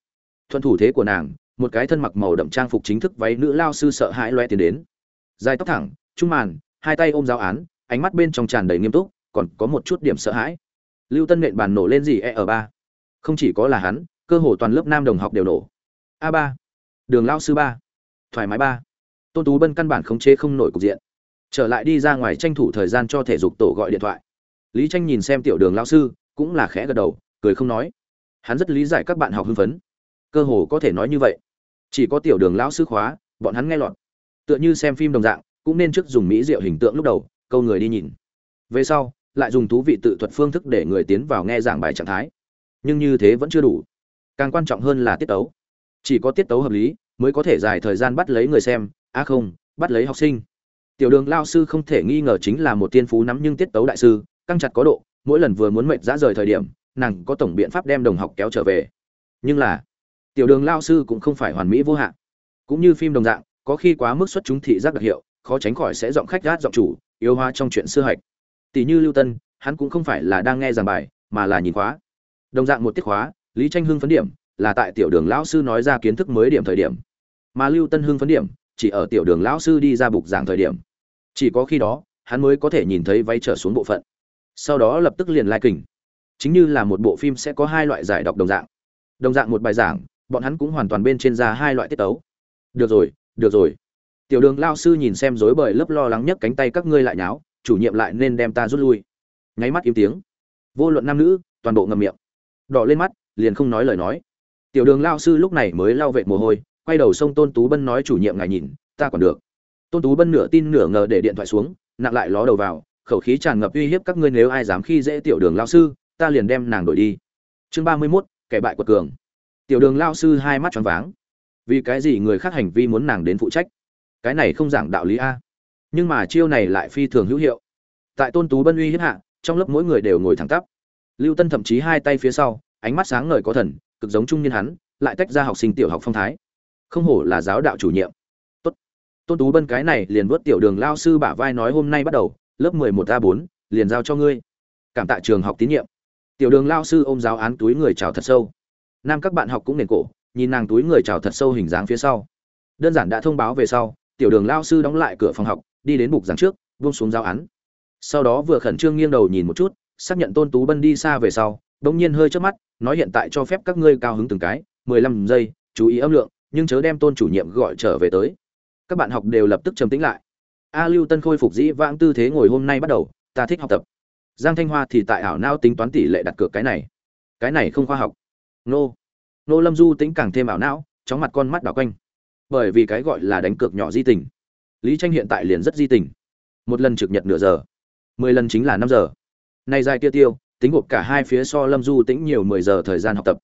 Thuận thủ thế của nàng, một cái thân mặc màu đậm trang phục chính thức váy nữ lao sư sợ hãi loe tiến đến. Dài tóc thẳng, trung màn, hai tay ôm giáo án, ánh mắt bên trong tràn đầy nghiêm túc, còn có một chút điểm sợ hãi. Lưu tân nện bàn nổ lên gì e ở ba? Không chỉ có là hắn, cơ hồ toàn lớp nam đồng học đều nổ. A ba. Đường lao sư ba thoải mái ba. Tôn tú bân căn bản khống chế không nổi cục diện. Trở lại đi ra ngoài tranh thủ thời gian cho thể dục tổ gọi điện thoại. Lý tranh nhìn xem tiểu đường lao sư, cũng là khẽ gật đầu, cười không nói. Hắn rất lý giải các bạn học hưng phấn. Cơ hồ có thể nói như vậy. Chỉ có tiểu đường lão sư khóa, bọn hắn nghe lọt. Tựa như xem phim đồng dạng, cũng nên trước dùng mỹ diệu hình tượng lúc đầu, câu người đi nhìn. Về sau, lại dùng thú vị tự thuật phương thức để người tiến vào nghe giảng bài trạng thái. Nhưng như thế vẫn chưa đủ. Càng quan trọng hơn là tiết tấu. Chỉ có tiết tấu hợp lý mới có thể dài thời gian bắt lấy người xem á không, bắt lấy học sinh. Tiểu đường lao sư không thể nghi ngờ chính là một tiên phú nắm nhưng tiết tấu đại sư, căng chặt có độ, mỗi lần vừa muốn mệt ra rời thời điểm, nàng có tổng biện pháp đem đồng học kéo trở về. Nhưng là, tiểu đường lao sư cũng không phải hoàn mỹ vô hạn. Cũng như phim đồng dạng, có khi quá mức xuất chúng thị giác đặc hiệu, khó tránh khỏi sẽ giọng khách gát giọng chủ, yếu hóa trong chuyện xưa hạch. Tỷ như lưu tân, hắn cũng không phải là đang nghe giảng bài, mà là nhìn khóa. Đồng dạng một tiết khóa, lý tranh hưng phấn điểm, là tại tiểu đường lão sư nói ra kiến thức mới điểm thời điểm mà lưu tân hưng phấn điểm, chỉ ở tiểu đường lão sư đi ra bục giảng thời điểm. Chỉ có khi đó, hắn mới có thể nhìn thấy váy trở xuống bộ phận. Sau đó lập tức liền lai kình. Chính như là một bộ phim sẽ có hai loại giải đọc đồng dạng. Đồng dạng một bài giảng, bọn hắn cũng hoàn toàn bên trên ra hai loại tiết tấu. Được rồi được rồi. Tiểu đường lao sư nhìn xem rối bời lớp lo lắng nhất cánh tay các ngươi lại nháo, chủ nhiệm lại nên đem ta rút lui. Nháy mắt im tiếng. Vô luận nam nữ, toàn bộ ngầm miệng. Đỏ lên mắt, liền không nói lời nói. Tiểu đường lao sư lúc này mới lao vệ mồ hôi quay đầu xông tôn tú bân nói chủ nhiệm ngài nhìn, ta còn được. Tôn tú bân nửa tin nửa ngờ để điện thoại xuống, nặng lại ló đầu vào, khẩu khí tràn ngập uy hiếp các ngươi nếu ai dám khi dễ tiểu đường lao sư, ta liền đem nàng đổi đi. Chương ba mươi mốt, kẻ bại quật cường. Tiểu đường lao sư hai mắt tròn váng. Vì cái gì người khác hành vi muốn nàng đến phụ trách? Cái này không giảng đạo lý a. Nhưng mà chiêu này lại phi thường hữu hiệu. Tại tôn tú bân uy hiếp hạ, trong lớp mỗi người đều ngồi thẳng tắp. Lưu tân thậm chí hai tay phía sau, ánh mắt sáng ngời có thần, cực giống trung niên hắn, lại tách ra học sinh tiểu học phong thái không hổ là giáo đạo chủ nhiệm. Tốt. Tôn tú bân cái này liền vớt tiểu đường lao sư bả vai nói hôm nay bắt đầu, lớp mười một a bốn, liền giao cho ngươi. Cảm tạ trường học tín nhiệm. Tiểu đường lao sư ôm giáo án túi người chào thật sâu. Nam các bạn học cũng nền cổ, nhìn nàng túi người chào thật sâu hình dáng phía sau. Đơn giản đã thông báo về sau, tiểu đường lao sư đóng lại cửa phòng học, đi đến bục giảng trước, buông xuống giáo án. Sau đó vừa khẩn trương nghiêng đầu nhìn một chút, xác nhận tôn tú bân đi xa về sau đông nhiên hơi trước mắt, nói hiện tại cho phép các ngươi cao hứng từng cái, mười lăm giây, chú ý âm lượng nhưng chớ đem tôn chủ nhiệm gọi trở về tới. Các bạn học đều lập tức trầm tĩnh lại. A lưu tân khôi phục dĩ vãng tư thế ngồi hôm nay bắt đầu, ta thích học tập. Giang thanh hoa thì tại ảo nao tính toán tỷ lệ đặt cược cái này. Cái này không khoa học. Nô. Nô lâm du tính càng thêm ảo não, chóng mặt con mắt đảo quanh. Bởi vì cái gọi là đánh cược nhỏ di tình. Lý tranh hiện tại liền rất di tình. Một lần trực nhật nửa giờ. Mười lần chính là năm giờ. Nay dài kia tiêu, tính gộp cả hai phía so lâm du tĩnh nhiều mười giờ thời gian học tập.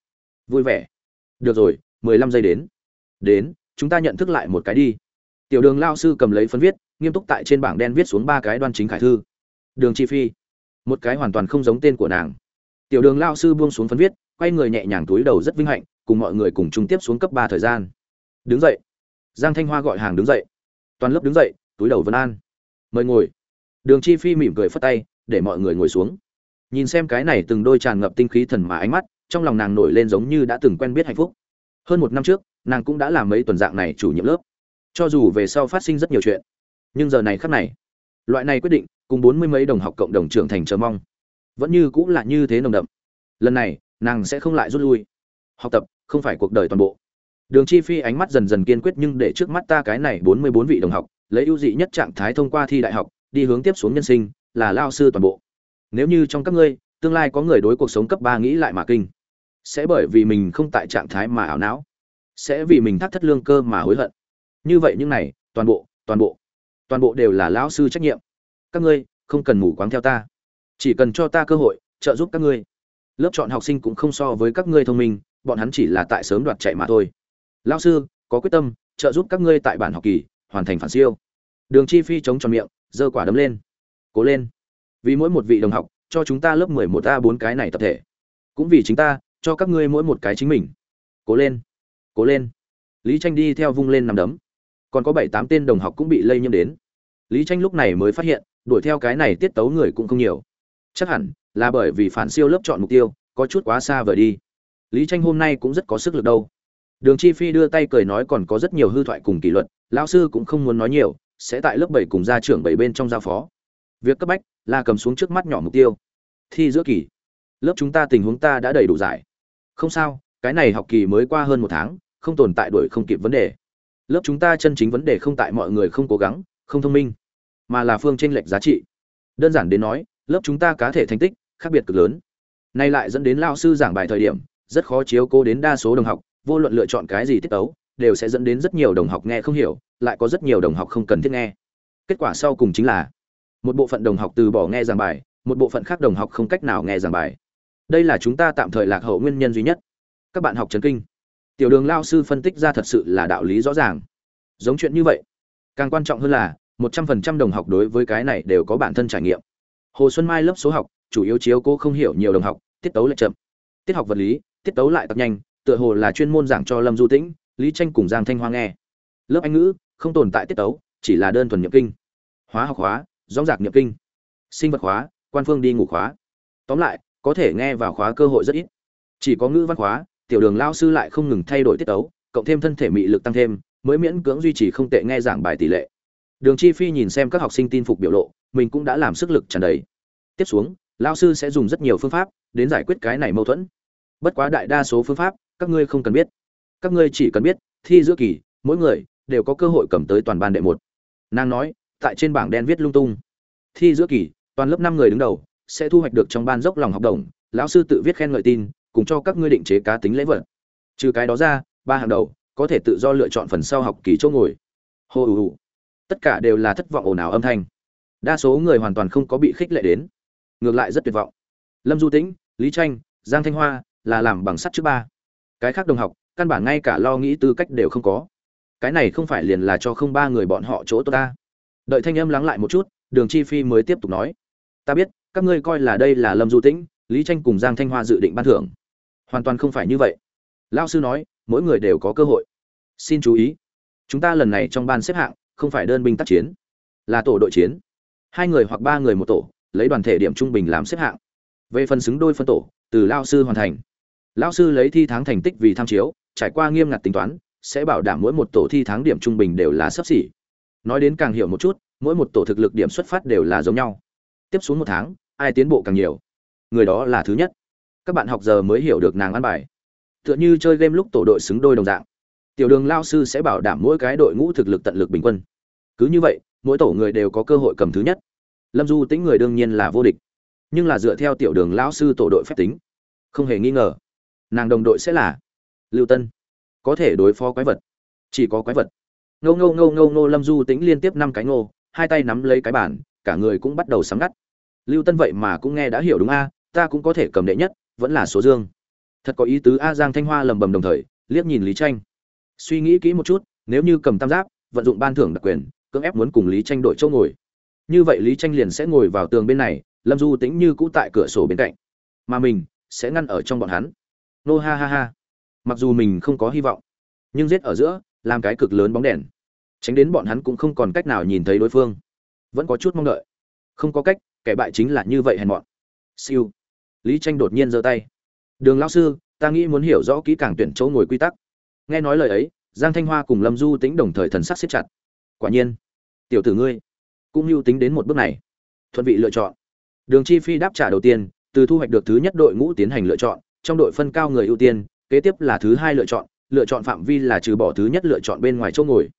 Vui vẻ. Được rồi, mười lăm giây đến đến, chúng ta nhận thức lại một cái đi. Tiểu đường lao sư cầm lấy phấn viết, nghiêm túc tại trên bảng đen viết xuống ba cái đoan chính khải thư. Đường chi phi. Một cái hoàn toàn không giống tên của nàng. Tiểu đường lao sư buông xuống phấn viết, quay người nhẹ nhàng túi đầu rất vinh hạnh, cùng mọi người cùng chung tiếp xuống cấp ba thời gian. Đứng dậy. Giang thanh hoa gọi hàng đứng dậy. Toàn lớp đứng dậy, túi đầu vân an. Mời ngồi. Đường chi phi mỉm cười phất tay, để mọi người ngồi xuống. Nhìn xem cái này từng đôi tràn ngập tinh khí thần mà ánh mắt, trong lòng nàng nổi lên giống như đã từng quen biết hạnh phúc. Hơn một năm trước nàng cũng đã làm mấy tuần dạng này chủ nhiệm lớp. Cho dù về sau phát sinh rất nhiều chuyện, nhưng giờ này khắc này, loại này quyết định cùng bốn mươi mấy đồng học cộng đồng trưởng thành chờ mong, vẫn như cũng là như thế nồng đậm. Lần này, nàng sẽ không lại rút lui. Học tập không phải cuộc đời toàn bộ. Đường chi phi ánh mắt dần dần kiên quyết nhưng để trước mắt ta cái này bốn mươi bốn vị đồng học, lấy ưu dị nhất trạng thái thông qua thi đại học, đi hướng tiếp xuống nhân sinh, là lao sư toàn bộ. Nếu như trong các ngươi, tương lai có người đối cuộc sống cấp ba nghĩ lại mà kinh, sẽ bởi vì mình không tại trạng thái mà ảo não sẽ vì mình thắt thất lương cơ mà hối hận. Như vậy những này, toàn bộ toàn bộ toàn bộ đều là lão sư trách nhiệm. Các ngươi, không cần mù quáng theo ta. Chỉ cần cho ta cơ hội, trợ giúp các ngươi. Lớp chọn học sinh cũng không so với các ngươi thông minh, bọn hắn chỉ là tại sớm đoạt chạy mà thôi. Lão sư, có quyết tâm, trợ giúp các ngươi tại bản học kỳ, hoàn thành phản siêu. Đường chi phi chống tròn miệng, giơ quả đấm lên. Cố lên. Vì mỗi một vị đồng học, cho chúng ta lớp mười một a bốn cái này tập thể. Cũng vì chính ta, cho các ngươi mỗi một cái chính mình. Cố lên cố lên. Lý tranh đi theo vung lên nằm đấm. Còn có bảy tám tên đồng học cũng bị lây nhiễm đến. Lý tranh lúc này mới phát hiện, đuổi theo cái này tiết tấu người cũng không nhiều. Chắc hẳn là bởi vì phản siêu lớp chọn mục tiêu, có chút quá xa vời đi. Lý tranh hôm nay cũng rất có sức lực đâu. Đường chi phi đưa tay cười nói còn có rất nhiều hư thoại cùng kỷ luật, lão sư cũng không muốn nói nhiều, sẽ tại lớp bảy cùng gia trưởng bảy bên trong giao phó. Việc cấp bách là cầm xuống trước mắt nhỏ mục tiêu. Thi giữa kỳ. Lớp chúng ta tình huống ta đã đầy đủ giải. Không sao, cái này học kỳ mới qua hơn một tháng không tồn tại đuổi không kịp vấn đề. Lớp chúng ta chân chính vấn đề không tại mọi người không cố gắng, không thông minh, mà là phương tranh lệch giá trị. Đơn giản đến nói, lớp chúng ta cá thể thành tích, khác biệt cực lớn. Nay lại dẫn đến lao sư giảng bài thời điểm, rất khó chiếu cố đến đa số đồng học, vô luận lựa chọn cái gì tiết tấu, đều sẽ dẫn đến rất nhiều đồng học nghe không hiểu, lại có rất nhiều đồng học không cần thiết nghe. Kết quả sau cùng chính là, một bộ phận đồng học từ bỏ nghe giảng bài, một bộ phận khác đồng học không cách nào nghe giảng bài. Đây là chúng ta tạm thời lạc hậu nguyên nhân duy nhất. Các bạn học trấn kinh tiểu đường lao sư phân tích ra thật sự là đạo lý rõ ràng. Giống chuyện như vậy, càng quan trọng hơn là, một trăm phần trăm đồng học đối với cái này đều có bản thân trải nghiệm. Hồ xuân mai lớp số học, chủ yếu chiếu cô không hiểu nhiều đồng học, tiết tấu lại chậm. Tiết học vật lý, tiết tấu lại tập nhanh, tựa hồ là chuyên môn giảng cho lâm du tĩnh, lý tranh cùng giang thanh hoa nghe. Lớp anh ngữ, không tồn tại tiết tấu, chỉ là đơn thuần nhập kinh. Hóa học hóa rõ rạc nhập kinh. Sinh vật hóa, quan phương đi ngủ khóa. Tóm lại, có thể nghe vào khóa cơ hội rất ít. Chỉ có ngữ văn khóa tiểu đường lao sư lại không ngừng thay đổi tiết tấu, cộng thêm thân thể mị lực tăng thêm, mới miễn cưỡng duy trì không tệ nghe giảng bài tỷ lệ. Đường chi phi nhìn xem các học sinh tin phục biểu lộ, mình cũng đã làm sức lực tràn đầy. Tiếp xuống lao sư sẽ dùng rất nhiều phương pháp đến giải quyết cái này mâu thuẫn. Bất quá đại đa số phương pháp, các ngươi không cần biết. Các ngươi chỉ cần biết, thi giữa kỳ, mỗi người đều có cơ hội cầm tới toàn ban đệ một. Nàng nói, tại trên bảng đen viết lung tung. Thi giữa kỳ, toàn lớp năm người đứng đầu, sẽ thu hoạch được trong ban dốc lòng học đồng. Lão sư tự viết khen ngợi tin cùng cho các ngươi định chế cá tính lễ vật. Trừ cái đó ra, ba hàng đầu có thể tự do lựa chọn phần sau học kỳ chỗ ngồi. Hô ù ù tất cả đều là thất vọng ồn ào âm thanh. Đa số người hoàn toàn không có bị khích lệ đến. Ngược lại rất tuyệt vọng. Lâm du tĩnh, lý tranh, giang thanh hoa là làm bằng sắt chứ ba. Cái khác đồng học, căn bản ngay cả lo nghĩ tư cách đều không có. Cái này không phải liền là cho không ba người bọn họ chỗ tốt ta. Đợi thanh âm lắng lại một chút, đường chi phi mới tiếp tục nói. Ta biết, các ngươi coi là đây là lâm du tĩnh, lý tranh cùng giang thanh hoa dự định ban thưởng hoàn toàn không phải như vậy. Lao sư nói, mỗi người đều có cơ hội. Xin chú ý, chúng ta lần này trong ban xếp hạng, không phải đơn binh tác chiến, là tổ đội chiến. Hai người hoặc ba người một tổ, lấy đoàn thể điểm trung bình làm xếp hạng. Về phần xứng đôi phân tổ, từ lao sư hoàn thành. Lao sư lấy thi tháng thành tích vì tham chiếu, trải qua nghiêm ngặt tính toán, sẽ bảo đảm mỗi một tổ thi tháng điểm trung bình đều là sấp xỉ. Nói đến càng hiểu một chút, mỗi một tổ thực lực điểm xuất phát đều là giống nhau. Tiếp xuống một tháng, ai tiến bộ càng nhiều, người đó là thứ nhất các bạn học giờ mới hiểu được nàng ăn bài. Tựa như chơi game lúc tổ đội xứng đôi đồng dạng. Tiểu đường lao sư sẽ bảo đảm mỗi cái đội ngũ thực lực tận lực bình quân. Cứ như vậy, mỗi tổ người đều có cơ hội cầm thứ nhất. Lâm du tính người đương nhiên là vô địch. Nhưng là dựa theo tiểu đường lao sư tổ đội phép tính, không hề nghi ngờ, nàng đồng đội sẽ là lưu tân. Có thể đối phó quái vật. Chỉ có quái vật. Ngô ngô ngô ngô ngô, lâm du tính liên tiếp năm cái ngô, hai tay nắm lấy cái bản cả người cũng bắt đầu sắm ngắt. Lưu tân vậy mà cũng nghe đã hiểu đúng a, ta cũng có thể cầm đệ nhất vẫn là số dương. Thật có ý tứ a giang thanh hoa lầm bầm đồng thời, liếc nhìn lý tranh suy nghĩ kỹ một chút, nếu như cầm tam giáp, vận dụng ban thưởng đặc quyền, cưỡng ép muốn cùng lý tranh đổi chỗ ngồi. Như vậy lý tranh liền sẽ ngồi vào tường bên này, lâm du tĩnh như cũ tại cửa sổ bên cạnh. Mà mình sẽ ngăn ở trong bọn hắn. Nô ha ha ha. Mặc dù mình không có hy vọng, nhưng giết ở giữa, làm cái cực lớn bóng đèn. Tránh đến bọn hắn cũng không còn cách nào nhìn thấy đối phương. Vẫn có chút mong đợi. Không có cách, kẻ bại chính là như vậy hèn mọn. Siêu lý tranh đột nhiên giơ tay. Đường lão sư, ta nghĩ muốn hiểu rõ kỹ càng tuyển chỗ ngồi quy tắc. Nghe nói lời ấy, giang thanh hoa cùng lâm du tính đồng thời thần sắc siết chặt. Quả nhiên, tiểu tử ngươi cũng lưu tính đến một bước này, thuận vị lựa chọn. Đường chi phi đáp trả đầu tiên, từ thu hoạch được thứ nhất đội ngũ tiến hành lựa chọn, trong đội phân cao người ưu tiên, kế tiếp là thứ hai lựa chọn lựa chọn phạm vi là trừ bỏ thứ nhất lựa chọn bên ngoài chỗ ngồi.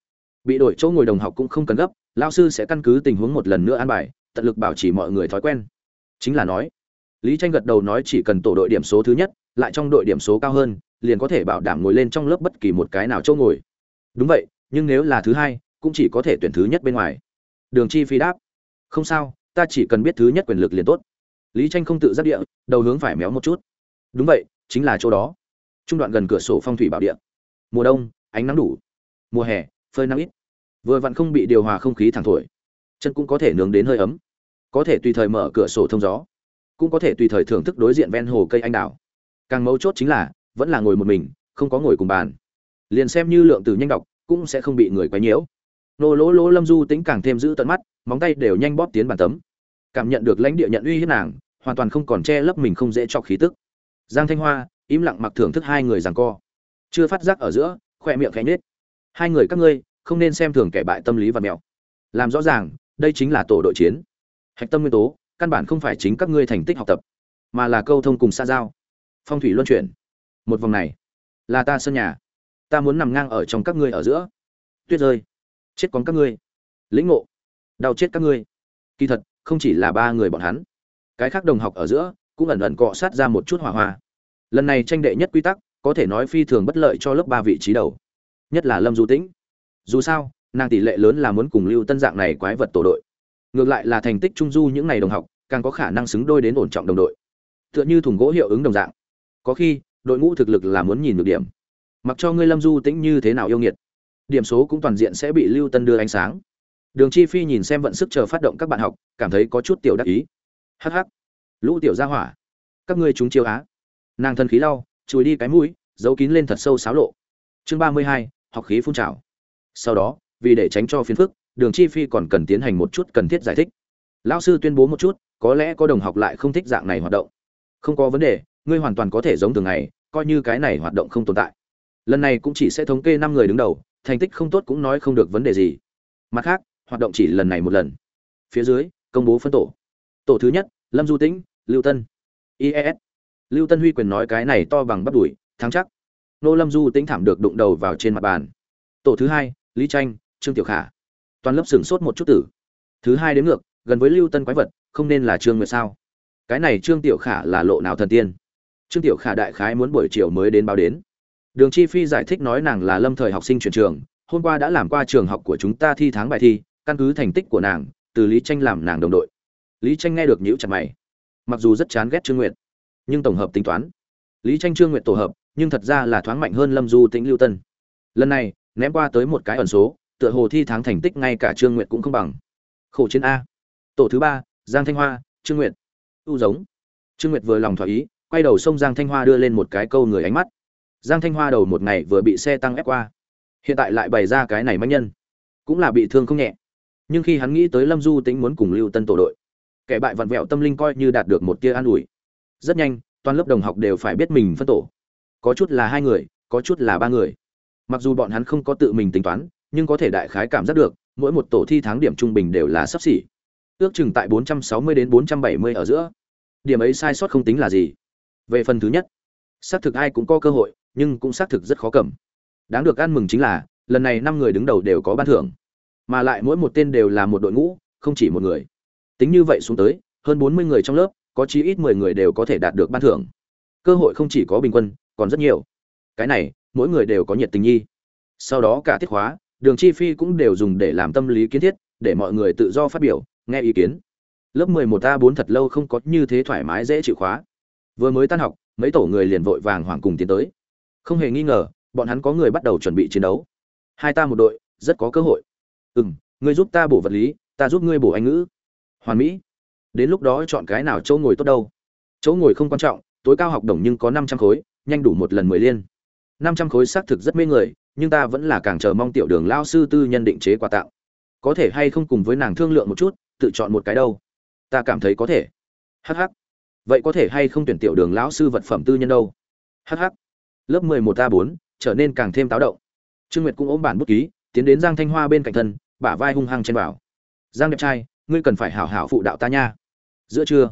Bị đổi chỗ ngồi đồng học cũng không cần gấp lao sư sẽ căn cứ tình huống một lần nữa an bài, tận lực bảo trì mọi người thói quen. Chính là nói lý tranh gật đầu nói chỉ cần tổ đội điểm số thứ nhất, lại trong đội điểm số cao hơn, liền có thể bảo đảm ngồi lên trong lớp bất kỳ một cái nào chỗ ngồi. Đúng vậy, nhưng nếu là thứ hai, cũng chỉ có thể tuyển thứ nhất bên ngoài. Đường chi phi đáp, không sao, ta chỉ cần biết thứ nhất quyền lực liền tốt. Lý tranh không tự giác địa, đầu hướng phải méo một chút. Đúng vậy, chính là chỗ đó. Trung đoạn gần cửa sổ phong thủy bảo địa. Mùa đông, ánh nắng đủ. Mùa hè, phơi nắng ít. Vừa vặn không bị điều hòa không khí thẳng thổi. Chân cũng có thể nướng đến hơi ấm. Có thể tùy thời mở cửa sổ thông gió cũng có thể tùy thời thưởng thức đối diện ven hồ cây anh đào. Càng mấu chốt chính là, vẫn là ngồi một mình, không có ngồi cùng bàn. Liền xem như lượng từ nhanh đọc, cũng sẽ không bị người quấy nhiễu. Nô lỗ lỗ lâm du tính càng thêm giữ tận mắt, móng tay đều nhanh bóp tiến bàn tấm. Cảm nhận được lãnh địa nhận uy hiếp nàng, hoàn toàn không còn che lấp mình không dễ cho khí tức. Giang thanh hoa, im lặng mặc thưởng thức hai người giằng co. Chưa phát giác ở giữa khoe miệng khẽ nhếch. Hai người các ngươi, không nên xem thường kẻ bại tâm lý và mèo làm rõ ràng, đây chính là tổ đội chiến. Hạch tâm nguyên tố căn bản không phải chính các ngươi thành tích học tập, mà là câu thông cùng xa giao. Phong thủy luân chuyển. Một vòng này là ta sân nhà. Ta muốn nằm ngang ở trong các ngươi ở giữa. Tuyết rơi. Chết con các ngươi. Lĩnh ngộ. Đau chết các ngươi. Kỳ thật, không chỉ là ba người bọn hắn. Cái khác đồng học ở giữa cũng ẩn ẩn cọ sát ra một chút hỏa hoa. Lần này tranh đệ nhất quy tắc, có thể nói phi thường bất lợi cho lớp ba vị trí đầu. Nhất là lâm du tĩnh. Dù sao, nàng tỷ lệ lớn là muốn cùng lưu tân dạng này quái vật tổ đội ngược lại là thành tích trung du những ngày đồng học, càng có khả năng xứng đôi đến ổn trọng đồng đội. Tựa như thùng gỗ hiệu ứng đồng dạng. Có khi, đội ngũ thực lực là muốn nhìn được điểm. Mặc cho ngươi lâm du tĩnh như thế nào yêu nghiệt, điểm số cũng toàn diện sẽ bị lưu tân đưa ánh sáng. Đường chi phi nhìn xem vận sức chờ phát động các bạn học, cảm thấy có chút tiểu đắc ý. Hắc hắc. Lũ tiểu gia hỏa. Các ngươi chúng chiêu á. Nàng thân khí lau, chùi đi cái mũi, giấu kín lên thật sâu xáo lộ. Chương ba mươi hai, học khí phun trào. Sau đó, vì để tránh cho phiền phức đường chi phi còn cần tiến hành một chút cần thiết giải thích. Lão sư tuyên bố một chút, có lẽ có đồng học lại không thích dạng này hoạt động. Không có vấn đề, ngươi hoàn toàn có thể giống thường ngày, coi như cái này hoạt động không tồn tại. Lần này cũng chỉ sẽ thống kê năm người đứng đầu, thành tích không tốt cũng nói không được vấn đề gì. Mặt khác, hoạt động chỉ lần này một lần. Phía dưới, công bố phân tổ. Tổ thứ nhất, lâm du tĩnh, lưu tân. Ies lưu tân huy quyền nói cái này to bằng bắp đùi, thắng chắc. Nô lâm du tĩnh thảm được đụng đầu vào trên mặt bàn. Tổ thứ hai, lý tranh, trương tiểu khả toàn lớp sửng sốt một chút tử. Thứ hai đến ngược, gần với lưu tân quái vật, không nên là trương nguyệt sao? Cái này trương tiểu khả là lộ nào thần tiên? Trương tiểu khả đại khái muốn buổi chiều mới đến báo đến. Đường chi phi giải thích nói nàng là lâm thời học sinh chuyển trường, hôm qua đã làm qua trường học của chúng ta thi tháng bài thi, căn cứ thành tích của nàng, từ lý tranh làm nàng đồng đội. Lý tranh nghe được nhíu chặt mày. Mặc dù rất chán ghét trương nguyệt, nhưng tổng hợp tính toán. Lý tranh trương nguyệt tổ hợp, nhưng thật ra là thoáng mạnh hơn lâm du tĩnh lưu tân. Lần này, ném qua tới một cái ẩn số tựa hồ thi tháng thành tích ngay cả trương nguyệt cũng không bằng. Khổ chiến a. Tổ thứ ba, giang thanh hoa, trương nguyệt. U giống. Trương nguyệt vừa lòng thỏa ý, quay đầu sông giang thanh hoa đưa lên một cái câu người ánh mắt. Giang thanh hoa đầu một ngày vừa bị xe tăng ép qua. Hiện tại lại bày ra cái này manh nhân. Cũng là bị thương không nhẹ. Nhưng khi hắn nghĩ tới lâm du tính muốn cùng lưu tân tổ đội, kẻ bại vặn vẹo tâm linh coi như đạt được một tia an ủi. Rất nhanh, toàn lớp đồng học đều phải biết mình phân tổ. Có chút là hai người, có chút là ba người. Mặc dù bọn hắn không có tự mình tính toán nhưng có thể đại khái cảm giác được, mỗi một tổ thi tháng điểm trung bình đều là sấp xỉ. Ước chừng tại 460 đến 470 ở giữa. Điểm ấy sai sót không tính là gì. Về phần thứ nhất, xác thực ai cũng có cơ hội, nhưng cũng xác thực rất khó cầm. Đáng được ăn mừng chính là, lần này năm người đứng đầu đều có ban thưởng. Mà lại mỗi một tên đều là một đội ngũ, không chỉ một người. Tính như vậy xuống tới, hơn 40 người trong lớp, có chí ít 10 người đều có thể đạt được ban thưởng. Cơ hội không chỉ có bình quân, còn rất nhiều. Cái này, mỗi người đều có nhiệt tình nhi. Sau đó cả tiết khóa đường chi phi cũng đều dùng để làm tâm lý kiến thiết, để mọi người tự do phát biểu, nghe ý kiến. Lớp 11 a bốn thật lâu không có như thế thoải mái, dễ chịu khóa. Vừa mới tan học, mấy tổ người liền vội vàng hoảng cùng tiến tới. Không hề nghi ngờ, bọn hắn có người bắt đầu chuẩn bị chiến đấu. Hai ta một đội, rất có cơ hội. Ừ m ngươi giúp ta bổ vật lý, ta giúp ngươi bổ anh ngữ. Hoàn mỹ. Đến lúc đó chọn cái nào chỗ ngồi tốt đâu. Chỗ ngồi không quan trọng, tối cao học đồng nhưng có năm trăm khối, nhanh đủ một lần mười liên. Năm trăm khối xác thực rất mê người nhưng ta vẫn là càng chờ mong tiểu đường lao sư tư nhân định chế quà tặng. Có thể hay không cùng với nàng thương lượng một chút, tự chọn một cái đâu. Ta cảm thấy có thể. Hh vậy có thể hay không tuyển tiểu đường lão sư vật phẩm tư nhân đâu? Hh lớp mười một a bốn, trở nên càng thêm táo động. Trương nguyệt cũng ôm bản bút ký, tiến đến giang thanh hoa bên cạnh thân, bả vai hung hăng trên bảo. Giang đẹp trai, ngươi cần phải hảo hảo phụ đạo ta nha. Giữa trưa.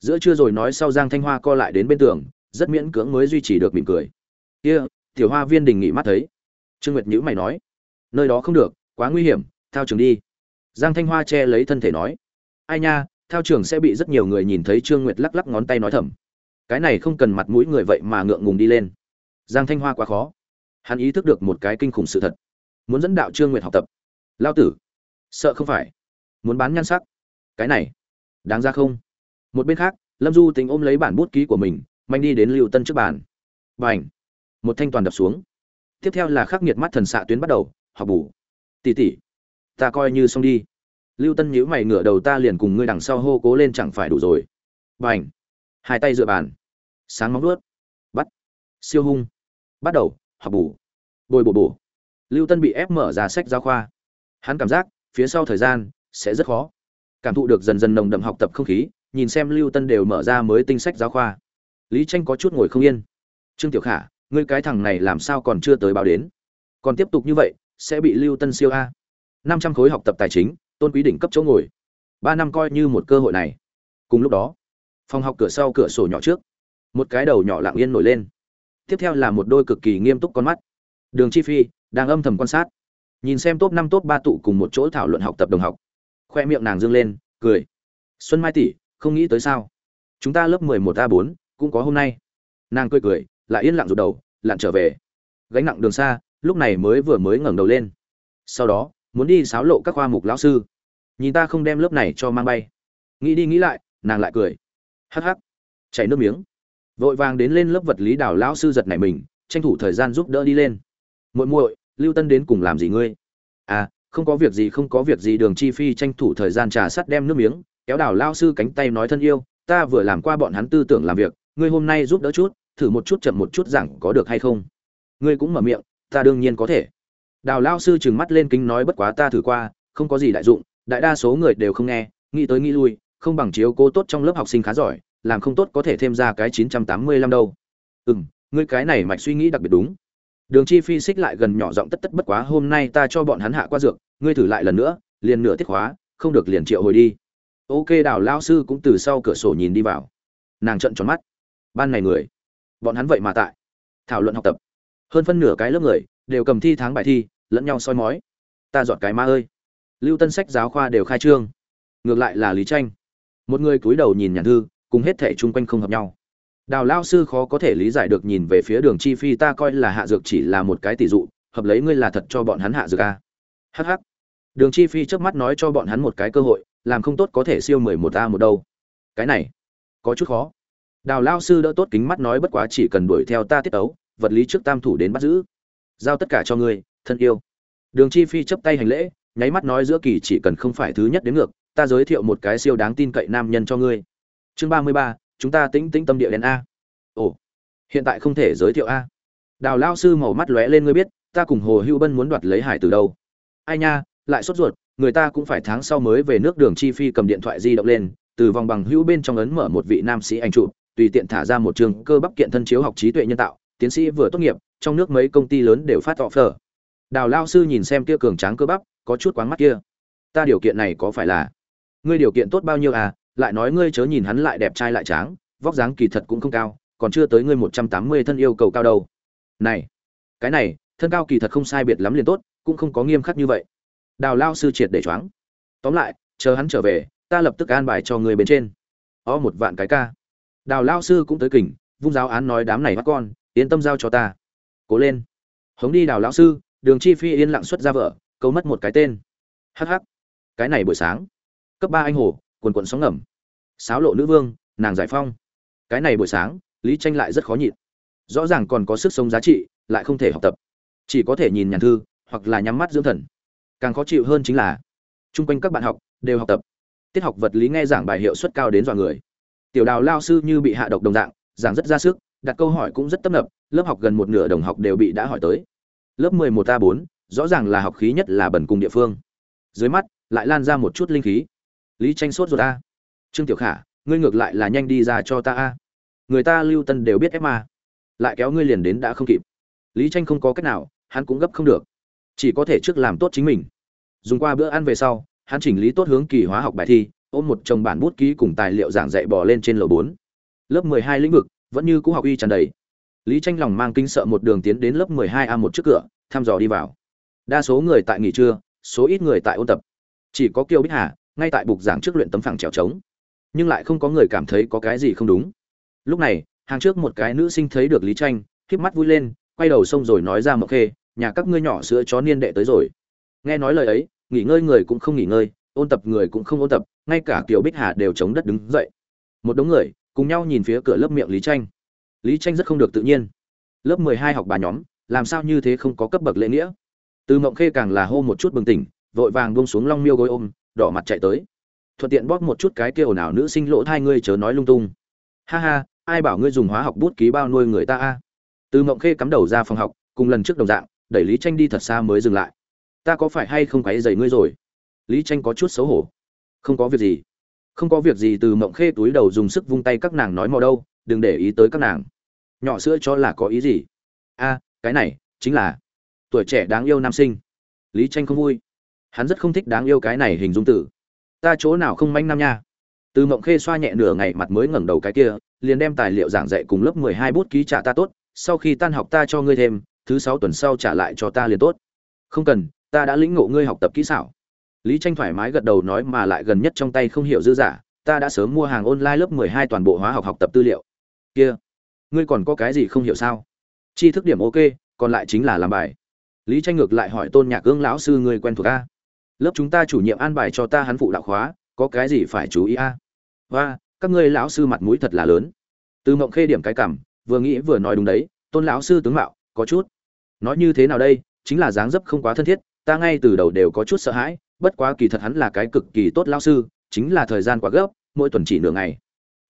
Giữa trưa rồi nói sau giang thanh hoa co lại đến bên tường, rất miễn cưỡng mới duy trì được mỉm cười. Kia, tiểu hoa viên đình nghị mắt thấy trương nguyệt nhữ mày nói, nơi đó không được, quá nguy hiểm, thao trường đi. Giang thanh hoa che lấy thân thể nói, ai nha, thao trường sẽ bị rất nhiều người nhìn thấy. Trương nguyệt lắc lắc ngón tay nói thầm, cái này không cần mặt mũi người vậy mà ngượng ngùng đi lên. Giang thanh hoa quá khó. Hắn ý thức được một cái kinh khủng sự thật. Muốn dẫn đạo trương nguyệt học tập. Lao tử, sợ không phải. Muốn bán nhan sắc. Cái này, đáng ra không. Một bên khác, lâm du tính ôm lấy bản bút ký của mình, manh đi đến lưu tân trước bàn. B à n h một thanh toàn đập xuống tiếp theo là khắc nghiệt mắt thần xạ tuyến bắt đầu, học bù tỉ tỉ ta coi như xong đi. Lưu tân nhíu mày ngửa đầu, ta liền cùng ngươi đằng sau hô cố lên chẳng phải đủ rồi. B à n h hai tay dựa bàn. Sáng móng nuốt bắt. Siêu hung. Bắt đầu, học bù. Bồi bổ bổ. Lưu tân bị ép mở ra sách giáo khoa. Hắn cảm giác, phía sau thời gian, sẽ rất khó. Cảm thụ được dần dần nồng đậm học tập không khí, nhìn xem lưu tân đều mở ra mới tinh sách giáo khoa. Lý tranh có chút ngồi không yên. Trương tiểu khả ngươi cái thằng này làm sao còn chưa tới báo đến? Còn tiếp tục như vậy, sẽ bị lưu tân siêu a. Năm trăm khối học tập tài chính, tôn quý đỉnh cấp chỗ ngồi. Ba năm coi như một cơ hội này. Cùng lúc đó, phòng học cửa sau cửa sổ nhỏ trước, một cái đầu nhỏ lặng yên nổi lên. Tiếp theo là một đôi cực kỳ nghiêm túc con mắt. Đường chi phi đang âm thầm quan sát, nhìn xem top năm, top ba tụ cùng một chỗ thảo luận học tập đồng học. Khoe miệng nàng dương lên, cười. Xuân mai tỷ, không nghĩ tới sao? Chúng ta lớp mười một a bốn cũng có hôm nay. Nàng cười cười lại yên lặng rụt đầu, lặn trở về. Gánh nặng đường xa, lúc này mới vừa mới ngẩng đầu lên. Sau đó, muốn đi xáo lộ các khoa mục lão sư. Nhìn ta không đem lớp này cho mang bay. Nghĩ đi nghĩ lại, nàng lại cười. Hắc hắc. Chảy nước miếng. Vội vàng đến lên lớp vật lý đảo lão sư giật này mình, tranh thủ thời gian giúp đỡ đi lên. Muội muội, lưu tân đến cùng làm gì ngươi? À không có việc gì, không có việc gì, đường chi phi tranh thủ thời gian trà sắt đem nước miếng, kéo đảo lao sư cánh tay nói thân yêu, ta vừa làm qua bọn hắn tư tưởng làm việc, ngươi hôm nay giúp đỡ chút thử một chút chậm một chút rằng có được hay không. Ngươi cũng mở miệng, ta đương nhiên có thể. Đào lao sư trừng mắt lên kính nói bất quá ta thử qua, không có gì đại dụng, đại đa số người đều không nghe, nghĩ tới nghĩ lui, không bằng chiếu cố tốt trong lớp học sinh khá giỏi, làm không tốt có thể thêm ra cái chín trăm tám mươi lăm đâu. Ừ m ngươi cái này mạch suy nghĩ đặc biệt đúng. Đường chi phi xích lại gần nhỏ giọng tất tất bất quá, hôm nay ta cho bọn hắn hạ qua dược, ngươi thử lại lần nữa, liền nửa tiết hóa, không được liền triệu hồi đi. Ok, đào lao sư cũng từ sau cửa sổ nhìn đi vào. Nàng trận tròn mắt. Ban này người bọn hắn vậy mà tại thảo luận học tập. Hơn phân nửa cái lớp người đều cầm thi tháng bài thi, lẫn nhau soi mói. Ta dọn cái ma ơi. Lưu tân sách giáo khoa đều khai trương. Ngược lại là lý tranh. Một người cúi đầu nhìn nhàn thư, cùng hết thể chung quanh không hợp nhau. Đào lao sư khó có thể lý giải được nhìn về phía đường chi phi ta coi là hạ dược chỉ là một cái tỷ dụ, hợp lấy ngươi là thật cho bọn hắn hạ dược à. a hh đường chi phi trước mắt nói cho bọn hắn một cái cơ hội, làm không tốt có thể siêu mười một a một đâu. Cái này, có chút khó đào lao sư đỡ tốt kính mắt nói bất quá chỉ cần đuổi theo ta tiết ấu, vật lý trước tam thủ đến bắt giữ. Giao tất cả cho ngươi, thân yêu. Đường chi phi chấp tay hành lễ, nháy mắt nói giữa kỳ chỉ cần không phải thứ nhất đến ngược, ta giới thiệu một cái siêu đáng tin cậy nam nhân cho ngươi. Chương ba mươi ba, chúng ta tĩnh tĩnh tâm địa đen a. Ồ, hiện tại không thể giới thiệu a. Đào lao sư màu mắt lóe lên ngươi biết, ta cùng hồ hữu bân muốn đoạt lấy hải từ đâu. Ai nha, lại sốt ruột, người ta cũng phải tháng sau mới về nước, đường chi phi cầm điện thoại di động lên, từ vòng bằng hữu bên trong ấn mở một vị nam sĩ anh chụp tùy tiện thả ra một trường cơ bắp kiện thân chiếu học trí tuệ nhân tạo, tiến sĩ vừa tốt nghiệp, trong nước mấy công ty lớn đều phát offer. Đào lao sư nhìn xem kia cường tráng cơ bắp, có chút quáng mắt kia. Ta điều kiện này có phải là? Ngươi điều kiện tốt bao nhiêu à? Lại nói ngươi chớ nhìn hắn lại đẹp trai lại tráng, vóc dáng kỳ thật cũng không cao, còn chưa tới ngươi một trăm tám mươi thân yêu cầu cao đâu. Này, cái này, thân cao kỳ thật không sai biệt lắm liền tốt, cũng không có nghiêm khắc như vậy. Đào lao sư triệt để choáng. Tóm lại, chờ hắn trở về, ta lập tức an bài cho người bên trên. Ó, một vạn cái ca đào lao sư cũng tới kỉnh vung giáo án nói đám này bắt con, yên tâm giao cho ta. Cố lên. Hống đi đào lão sư, đường chi phi yên lặng xuất ra vợ, câu mất một cái tên. Hh cái này buổi sáng. Cấp ba anh hồ quần quận sóng ngầm. Sáo lộ nữ vương, nàng giải phong. Cái này buổi sáng, lý tranh lại rất khó nhịn. Rõ ràng còn có sức sống giá trị, lại không thể học tập. Chỉ có thể nhìn nhàn thư, hoặc là nhắm mắt dưỡng thần. Càng khó chịu hơn chính là, chung quanh các bạn học, đều học tập. Tiết học vật lý nghe giảng bài hiệu suất cao đến dọa người tiểu đào lao sư như bị hạ độc đồng dạng giảng rất ra sức đặt câu hỏi cũng rất tấp nập lớp học gần một nửa đồng học đều bị đã hỏi tới. Lớp 11 a bốn, rõ ràng là học khí nhất là bẩn cùng địa phương. Dưới mắt lại lan ra một chút linh khí. Lý tranh sốt ruột a. Trương tiểu khả ngươi ngược lại là nhanh đi ra cho ta a. Người ta lưu tân đều biết ép mà. Lại kéo ngươi liền đến đã không kịp. Lý tranh không có cách nào hắn cũng gấp không được. Chỉ có thể trước làm tốt chính mình. Dùng qua bữa ăn về sau hắn chỉnh lý tốt hướng kỳ hóa học bài thi ôm một chồng bản bút ký cùng tài liệu giảng dạy bò lên trên lầu bốn. Lớp mười hai lĩnh vực, vẫn như cũ học y tràn đầy. Lý tranh lòng mang kinh sợ một đường tiến đến lớp mười hai a một trước cửa, thăm dò đi vào. Đa số người tại nghỉ trưa, số ít người tại ôn tập. Chỉ có kiều bích hà, ngay tại bục giảng trước luyện tấm phẳng trèo trống. Nhưng lại không có người cảm thấy có cái gì không đúng. Lúc này, hàng trước một cái nữ sinh thấy được lý tranh, khép mắt vui lên, quay đầu xông rồi nói ra một khê, nhà các ngươi nhỏ sữa chó niên đệ tới rồi. Nghe nói lời ấy, nghỉ ngơi người cũng không nghỉ ngơi, ôn tập người cũng không ôn tập ngay cả kiều bích hà đều chống đất đứng dậy. Một đống người, cùng nhau nhìn phía cửa lớp miệng lý tranh. Lý tranh rất không được tự nhiên. Lớp mười hai học bà nhóm, làm sao như thế không có cấp bậc lễ nghĩa? Từ mộng khê càng là hô một chút bừng tỉnh, vội vàng buông xuống long miêu gối ôm, đỏ mặt chạy tới. Thuận tiện bóp một chút cái kia ồn ào nữ sinh lỗ thai ngươi chớ nói lung tung. Ha ha, ai bảo ngươi dùng hóa học bút ký bao nuôi người ta a? Từ mộng khê cắm đầu ra phòng học, cùng lần trước đồng dạng, đẩy lý tranh đi thật xa mới dừng lại. Ta có phải hay không quấy rầy ngươi rồi? Lý tranh có chút xấu hổ không có việc gì. Không có việc gì từ mộng khê túi đầu dùng sức vung tay các nàng nói mò đâu, đừng để ý tới các nàng. Nhỏ sữa cho là có ý gì? A, cái này, chính là tuổi trẻ đáng yêu nam sinh. Lý tranh không vui. Hắn rất không thích đáng yêu cái này hình dung tử. Ta chỗ nào không manh nam nha? Từ mộng khê xoa nhẹ nửa ngày mặt mới ngẩng đầu cái kia, liền đem tài liệu giảng dạy cùng lớp mười hai bút ký trả ta tốt, sau khi tan học ta cho ngươi thêm, thứ sáu tuần sau trả lại cho ta liền tốt. Không cần, ta đã lĩnh ngộ ngươi học tập kỹ xảo lý tranh thoải mái gật đầu nói mà lại gần nhất trong tay không hiểu dư giả, ta đã sớm mua hàng online lớp mười hai toàn bộ hóa học học tập tư liệu. Kia, ngươi còn có cái gì không hiểu sao? Tri thức điểm ok, còn lại chính là làm bài. Lý tranh ngược lại hỏi tôn nhạc ương lão sư người quen thuộc a? Lớp chúng ta chủ nhiệm an bài cho ta hắn phụ đạo khóa, có cái gì phải chú ý a? Và các ngươi lão sư mặt mũi thật là lớn. Từ mộng khê điểm cái cảm, vừa nghĩ vừa nói đúng đấy, tôn lão sư tướng mạo, có chút. Nói như thế nào đây, chính là dáng dấp không quá thân thiết, ta ngay từ đầu đều có chút sợ hãi bất quá kỳ thật hắn là cái cực kỳ tốt lao sư, chính là thời gian quá gấp, mỗi tuần chỉ nửa ngày.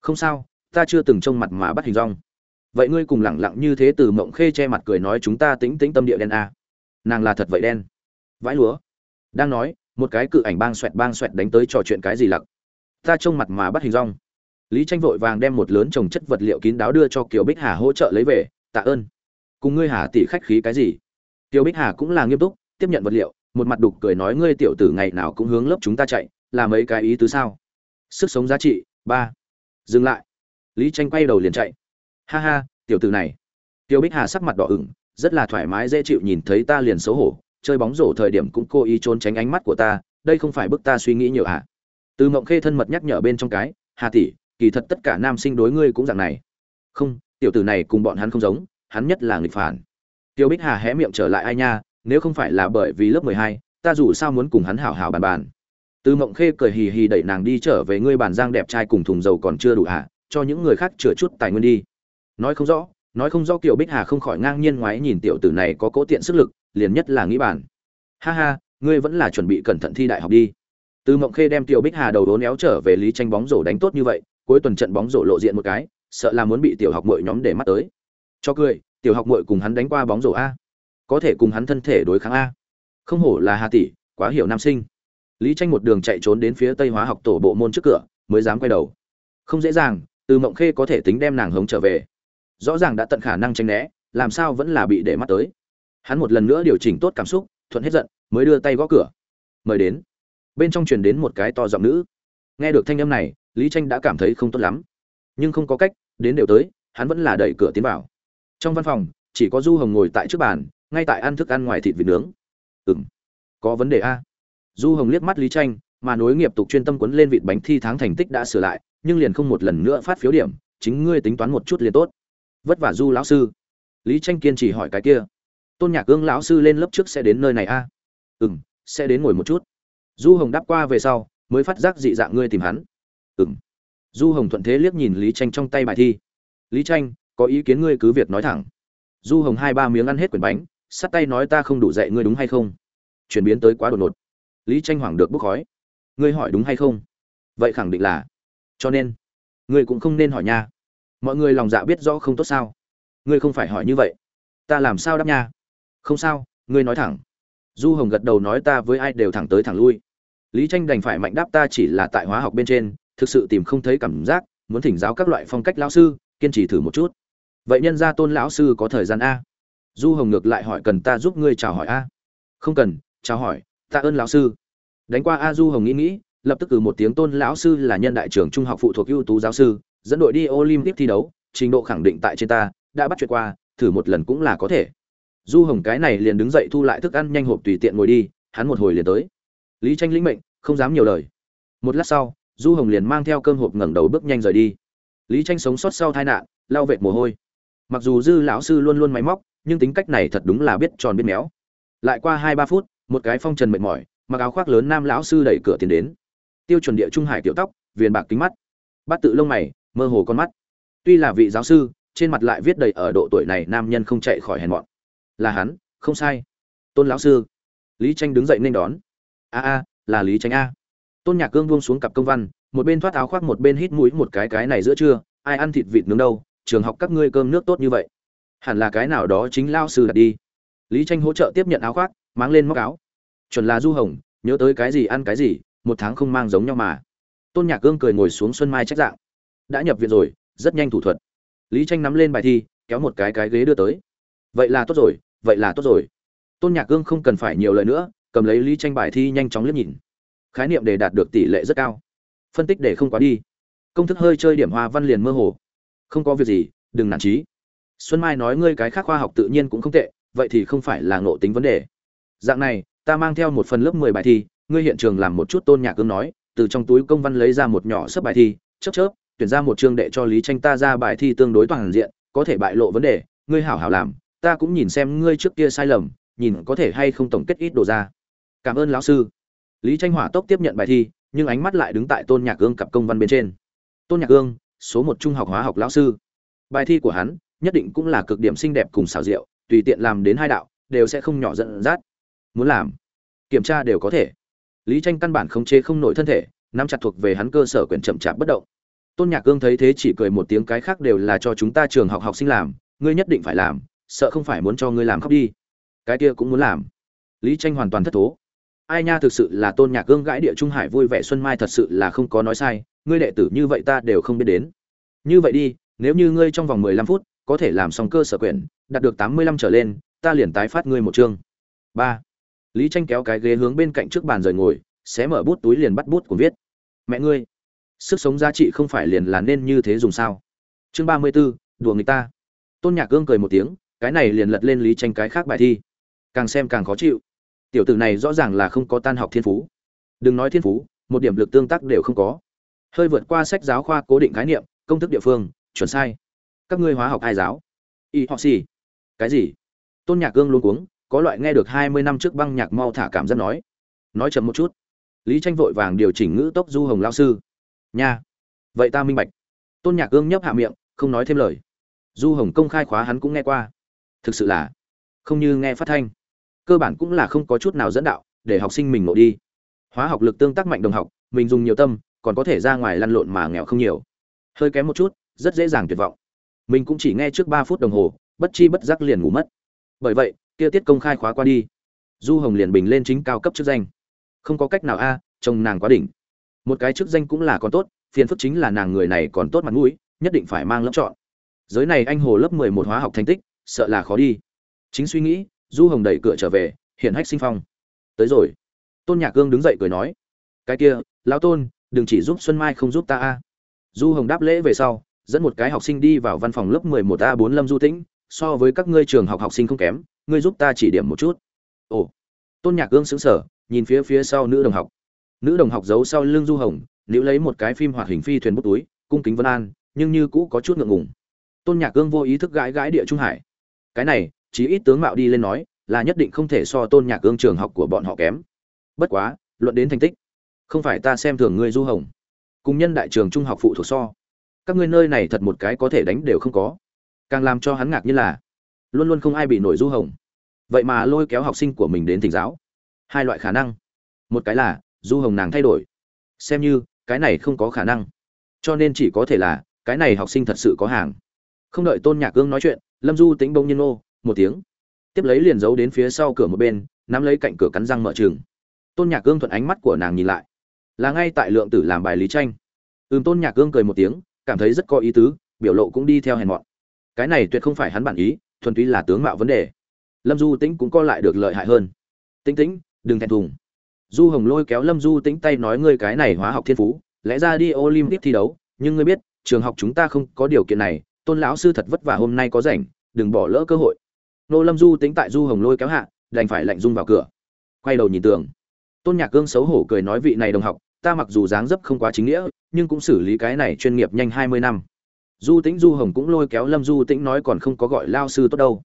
Không sao, ta chưa từng trông mặt mà bắt hình rong. Vậy ngươi cùng lẳng lặng như thế từ mộng khê che mặt cười nói chúng ta tính tính tâm địa đen a. À. Nàng là thật vậy đen. Vãi lúa. Đang nói, một cái cự ảnh bang xoẹt bang xoẹt đánh tới trò chuyện cái gì lặc. Ta trông mặt mà bắt hình rong. Lý tranh vội vàng đem một lớn trồng chất vật liệu kín đáo đưa cho kiều bích hà hỗ trợ lấy về. Tạ ơn. Cùng ngươi hà tỷ khách khí cái gì? Kiều bích hà cũng là nghiêm túc, tiếp nhận vật liệu một mặt đục cười nói ngươi tiểu tử ngày nào cũng hướng lớp chúng ta chạy, là mấy cái ý tứ sao? Sức sống giá trị, ba. Dừng lại. Lý tranh quay đầu liền chạy. Ha ha, tiểu tử này. Tiêu bích hà sắc mặt đỏ ửng, rất là thoải mái dễ chịu nhìn thấy ta liền xấu hổ, chơi bóng rổ thời điểm cũng cố ý trốn tránh ánh mắt của ta, đây không phải bức ta suy nghĩ nhiều à? Từ mộng khê thân mật nhắc nhở bên trong cái, hà tỷ, kỳ thật tất cả nam sinh đối ngươi cũng dạng này. Không, tiểu tử này cùng bọn hắn không giống, hắn nhất là nghịch phản. Tiêu bích hà hé miệng trở lại, ai nha nếu không phải là bởi vì lớp mười hai, ta dù sao muốn cùng hắn hảo hảo bàn bàn. Từ mộng khê cười hì hì đẩy nàng đi trở về ngươi bàn giang đẹp trai cùng thùng dầu còn chưa đủ hả? Cho những người khác chừa chút tài nguyên đi. Nói không rõ, nói không rõ kiều bích hà không khỏi ngang nhiên ngoái nhìn tiểu tử này có cố tiện sức lực, liền nhất là nghĩ bản ha ha, ngươi vẫn là chuẩn bị cẩn thận thi đại học đi. Từ mộng khê đem tiểu bích hà đầu đốn néo trở về lý tranh bóng rổ đánh tốt như vậy, cuối tuần trận bóng rổ lộ diện một cái, sợ là muốn bị tiểu học muội nhóm để mắt tới. Cho cười, tiểu học muội cùng hắn đánh qua bóng rổ a có thể cùng hắn thân thể đối kháng a. Không hổ là hà tỷ, quá hiểu nam sinh. Lý tranh một đường chạy trốn đến phía tây hóa học tổ bộ môn trước cửa, mới dám quay đầu. Không dễ dàng, từ mộng khê có thể tính đem nàng hống trở về. Rõ ràng đã tận khả năng tránh né, làm sao vẫn là bị để mắt tới. Hắn một lần nữa điều chỉnh tốt cảm xúc, thuận hết giận, mới đưa tay gõ cửa. Mời đến. Bên trong truyền đến một cái to giọng nữ. Nghe được thanh âm này, lý tranh đã cảm thấy không tốt lắm. Nhưng không có cách, đến đều tới, hắn vẫn là đẩy cửa tiến vào. Trong văn phòng, chỉ có du hồng ngồi tại trước bàn ngay tại ăn thức ăn ngoài thịt vịt nướng. Ừm có vấn đề a. Du hồng liếc mắt lý tranh mà nối nghiệp tục chuyên tâm quấn lên vịt bánh thi tháng thành tích đã sửa lại nhưng liền không một lần nữa phát phiếu điểm chính ngươi tính toán một chút liền tốt. Vất vả du lão sư. Lý tranh kiên trì hỏi cái kia. Tôn nhạc ương lão sư lên lớp trước sẽ đến nơi này a? À? Ừm, sẽ đến ngồi một chút. Du hồng đáp qua về sau mới phát giác dị dạng ngươi tìm hắn. Ừm. du hồng thuận thế liếc nhìn lý tranh trong tay bài thi. Lý tranh có ý kiến ngươi cứ việc nói thẳng. Du hồng hai ba miếng ăn hết quyển bánh sắt tay nói ta không đủ dạy ngươi đúng hay không? Chuyển biến tới quá đột ngột. Lý tranh hoảng được bốc khói. Ngươi hỏi đúng hay không? Vậy khẳng định là. Cho nên, ngươi cũng không nên hỏi nha. Mọi người lòng dạ biết rõ không tốt sao? Ngươi không phải hỏi như vậy. Ta làm sao đáp nha? Không sao, ngươi nói thẳng. Du hồng gật đầu nói ta với ai đều thẳng tới thẳng lui. Lý tranh đành phải mạnh đáp ta chỉ là tại hóa học bên trên, thực sự tìm không thấy cảm giác, muốn thỉnh giáo các loại phong cách lão sư, kiên trì thử một chút. Vậy nhân gia tôn lão sư có thời gian a? Du hồng ngược lại hỏi cần ta giúp ngươi chào hỏi a? Không cần, chào hỏi tạ ơn lão sư. Đánh qua a du hồng nghĩ nghĩ, lập tức cử một tiếng tôn lão sư là nhân đại trưởng trung học phụ thuộc ưu tú giáo sư, dẫn đội đi olympic thi đấu, trình độ khẳng định tại trên ta, đã bắt chuyện qua, thử một lần cũng là có thể. Du hồng cái này liền đứng dậy thu lại thức ăn nhanh hộp tùy tiện ngồi đi, hắn một hồi liền tới. Lý tranh lĩnh mệnh, không dám nhiều lời. Một lát sau, du hồng liền mang theo cơm hộp ngẩng đầu bước nhanh rời đi. Lý tranh sống sót sau tai nạn lao vệt mồ hôi. Mặc dù dư lão sư luôn luôn máy móc nhưng tính cách này thật đúng là biết tròn biết méo. Lại qua hai ba phút, một cái phong trần mệt mỏi, mặc áo khoác lớn nam lão sư đẩy cửa tiến đến. Tiêu chuẩn địa trung hải tiểu tóc, viền bạc kính mắt. Bắt tự lông mày, mơ hồ con mắt. Tuy là vị giáo sư, trên mặt lại viết đầy ở độ tuổi này nam nhân không chạy khỏi hèn mọn. Là hắn, không sai. Tôn lão sư. Lý tranh đứng dậy nên đón. A a, là lý tranh a. Tôn nhạc cương buông xuống cặp công văn, một bên thoát áo khoác một bên hít mũi một cái cái này giữa trưa, ai ăn thịt vịt nướng đâu, trường học các ngươi cơm nước tốt như vậy hẳn là cái nào đó chính lao sư đặt đi. Lý tranh hỗ trợ tiếp nhận áo khoác, mang lên móc áo. Chuẩn là du hồng, nhớ tới cái gì ăn cái gì, một tháng không mang giống nhau mà. Tôn nhạc cương cười ngồi xuống xuân mai trách dạng. Đã nhập viện rồi, rất nhanh thủ thuật. Lý tranh nắm lên bài thi, kéo một cái cái ghế đưa tới. Vậy là tốt rồi, vậy là tốt rồi. Tôn nhạc cương không cần phải nhiều lời nữa, cầm lấy lý tranh bài thi nhanh chóng liếc nhìn. Khái niệm để đạt được tỷ lệ rất cao. Phân tích để không quá đi. Công thức hơi chơi điểm hoa văn liền mơ hồ. Không có việc gì, đừng nản trí xuân mai nói ngươi cái khác khoa học tự nhiên cũng không tệ, vậy thì không phải là ngộ tính vấn đề. Dạng này, ta mang theo một phần lớp mười bài thi, ngươi hiện trường làm một chút tôn nhạc cương nói, từ trong túi công văn lấy ra một nhỏ sấp bài thi, chớp chớp, tuyển ra một chương đệ cho lý tranh ta ra bài thi tương đối toàn diện, có thể bại lộ vấn đề, ngươi hảo hảo làm, ta cũng nhìn xem ngươi trước kia sai lầm, nhìn có thể hay không tổng kết ít đồ ra. Cảm ơn lão sư. Lý tranh hỏa tốc tiếp nhận bài thi, nhưng ánh mắt lại đứng tại tôn nhạc ương cặp công văn bên trên. Tôn nhạc ương số một trung học hóa học lão sư. Bài thi của hắn nhất định cũng là cực điểm xinh đẹp cùng xảo diệu, tùy tiện làm đến hai đạo, đều sẽ không nhỏ giận dắt. Muốn làm, kiểm tra đều có thể. Lý tranh căn bản không chế không nổi thân thể, nắm chặt thuộc về hắn cơ sở quyền chậm chạp bất động. Tôn nhạc Cương thấy thế chỉ cười một tiếng cái khác đều là cho chúng ta trường học học sinh làm, ngươi nhất định phải làm, sợ không phải muốn cho ngươi làm khóc đi. Cái kia cũng muốn làm. Lý tranh hoàn toàn thất thố. Ai nha thực sự là tôn nhạc gương gãi địa trung hải vui vẻ xuân mai thật sự là không có nói sai, ngươi đệ tử như vậy ta đều không biết đến. Như vậy đi, nếu như ngươi trong vòng mười lăm phút có thể làm xong cơ sở quyển, đạt được tám mươi lăm trở lên, ta liền tái phát ngươi một chương. Ba. Lý tranh kéo cái ghế hướng bên cạnh trước bàn rời ngồi, xé mở bút túi liền bắt bút của viết. Mẹ ngươi, sức sống giá trị không phải liền là nên như thế dùng sao? Chương ba mươi b ố đùa người ta. Tôn nhạc gương cười một tiếng, cái này liền lật lên lý tranh cái khác bài thi. Càng xem càng khó chịu. Tiểu tử này rõ ràng là không có tan học thiên phú. Đừng nói thiên phú, một điểm lực tương tác đều không có. Hơi vượt qua sách giáo khoa cố định khái niệm, công thức địa phương, chuẩn sai các ngươi hóa học ai giáo? Y họ xì. Cái gì? Tôn nhạc gương luôn cuống, có loại nghe được hai mươi năm trước băng nhạc mau thả cảm giác nói. Nói chậm một chút. Lý tranh vội vàng điều chỉnh ngữ tốc du hồng lao sư. Nha. Vậy ta minh bạch. Tôn nhạc gương nhấp hạ miệng, không nói thêm lời. Du hồng công khai khóa hắn cũng nghe qua. Thực sự là không như nghe phát thanh. Cơ bản cũng là không có chút nào dẫn đạo, để học sinh mình ngộ đi. Hóa học lực tương tác mạnh đồng học, mình dùng nhiều tâm, còn có thể ra ngoài lăn lộn mà nghèo không nhiều. Hơi kém một chút, rất dễ dàng tuyệt vọng mình cũng chỉ nghe trước ba phút đồng hồ, bất chi bất giác liền ngủ mất. Bởi vậy, kia tiết công khai khóa qua đi. Du hồng liền bình lên chính cao cấp chức danh. Không có cách nào a, chồng nàng quá đỉnh. Một cái chức danh cũng là còn tốt, phiền phức chính là nàng người này còn tốt mặt mũi, nhất định phải mang lớp chọn. Giới này anh hồ lớp mười một hóa học thành tích, sợ là khó đi. Chính suy nghĩ, du hồng đẩy cửa trở về hiện hách sinh phong. Tới rồi. Tôn nhạc cương đứng dậy cười nói. Cái kia, lão tôn, đừng chỉ giúp xuân mai không giúp ta a. Du hồng đáp lễ về sau dẫn một cái học sinh đi vào văn phòng lớp mười một a bốn lâm du tĩnh, so với các ngươi trường học học sinh không kém, ngươi giúp ta chỉ điểm một chút. Ồ, tôn nhạc cương sững sở nhìn phía phía sau nữ đồng học. Nữ đồng học giấu sau lưng du hồng nếu lấy một cái phim hoạt hình phi thuyền bút túi, cung kính vân an, nhưng như cũ có chút ngượng ngùng. Tôn nhạc cương vô ý thức gãi gãi địa trung hải. Cái này, chí ít tướng mạo đi lên nói, là nhất định không thể so tôn nhạc ương trường học của bọn họ kém. Bất quá, luận đến thành tích, không phải ta xem thường ngươi du hồng. Cùng nhân đại trường trung học phụ thuộc so các ngươi nơi này thật một cái có thể đánh đều không có. Càng làm cho hắn ngạc như là, luôn luôn không ai bị nổi du hồng. Vậy mà lôi kéo học sinh của mình đến thỉnh giáo. Hai loại khả năng. Một cái là, du hồng nàng thay đổi. Xem như, cái này không có khả năng. Cho nên chỉ có thể là, cái này học sinh thật sự có hàng. Không đợi tôn nhạc cương nói chuyện, lâm du tính bông nhiên ô một tiếng. Tiếp lấy liền giấu đến phía sau cửa một bên, nắm lấy cạnh cửa cắn răng mở trường. Tôn nhạc cương thuận ánh mắt của nàng nhìn lại. Là ngay tại lượng tử làm bài lý tranh. Ừm, tôn nhạc cương cười một tiếng cảm thấy rất có ý tứ, biểu lộ cũng đi theo hèn mọn. Cái này tuyệt không phải hắn bản ý, thuần túy là tướng mạo vấn đề. Lâm du tĩnh cũng co lại được lợi hại hơn. Tĩnh tĩnh, đừng thẹn thùng. Du hồng lôi kéo lâm du tĩnh tay nói ngươi cái này hóa học thiên phú, lẽ ra đi olympic thi đấu, nhưng ngươi biết, trường học chúng ta không có điều kiện này, tôn lão sư thật vất vả hôm nay có rảnh, đừng bỏ lỡ cơ hội. Nô lâm du tĩnh tại du hồng lôi kéo hạ, đành phải lạnh dung vào cửa. Quay đầu nhìn tường. Tôn nhạc gương xấu hổ cười nói vị này đồng học ta mặc dù dáng dấp không quá chính nghĩa, nhưng cũng xử lý cái này chuyên nghiệp nhanh hai mươi năm. Du tĩnh du hồng cũng lôi kéo lâm du tĩnh nói còn không có gọi lao sư tốt đâu.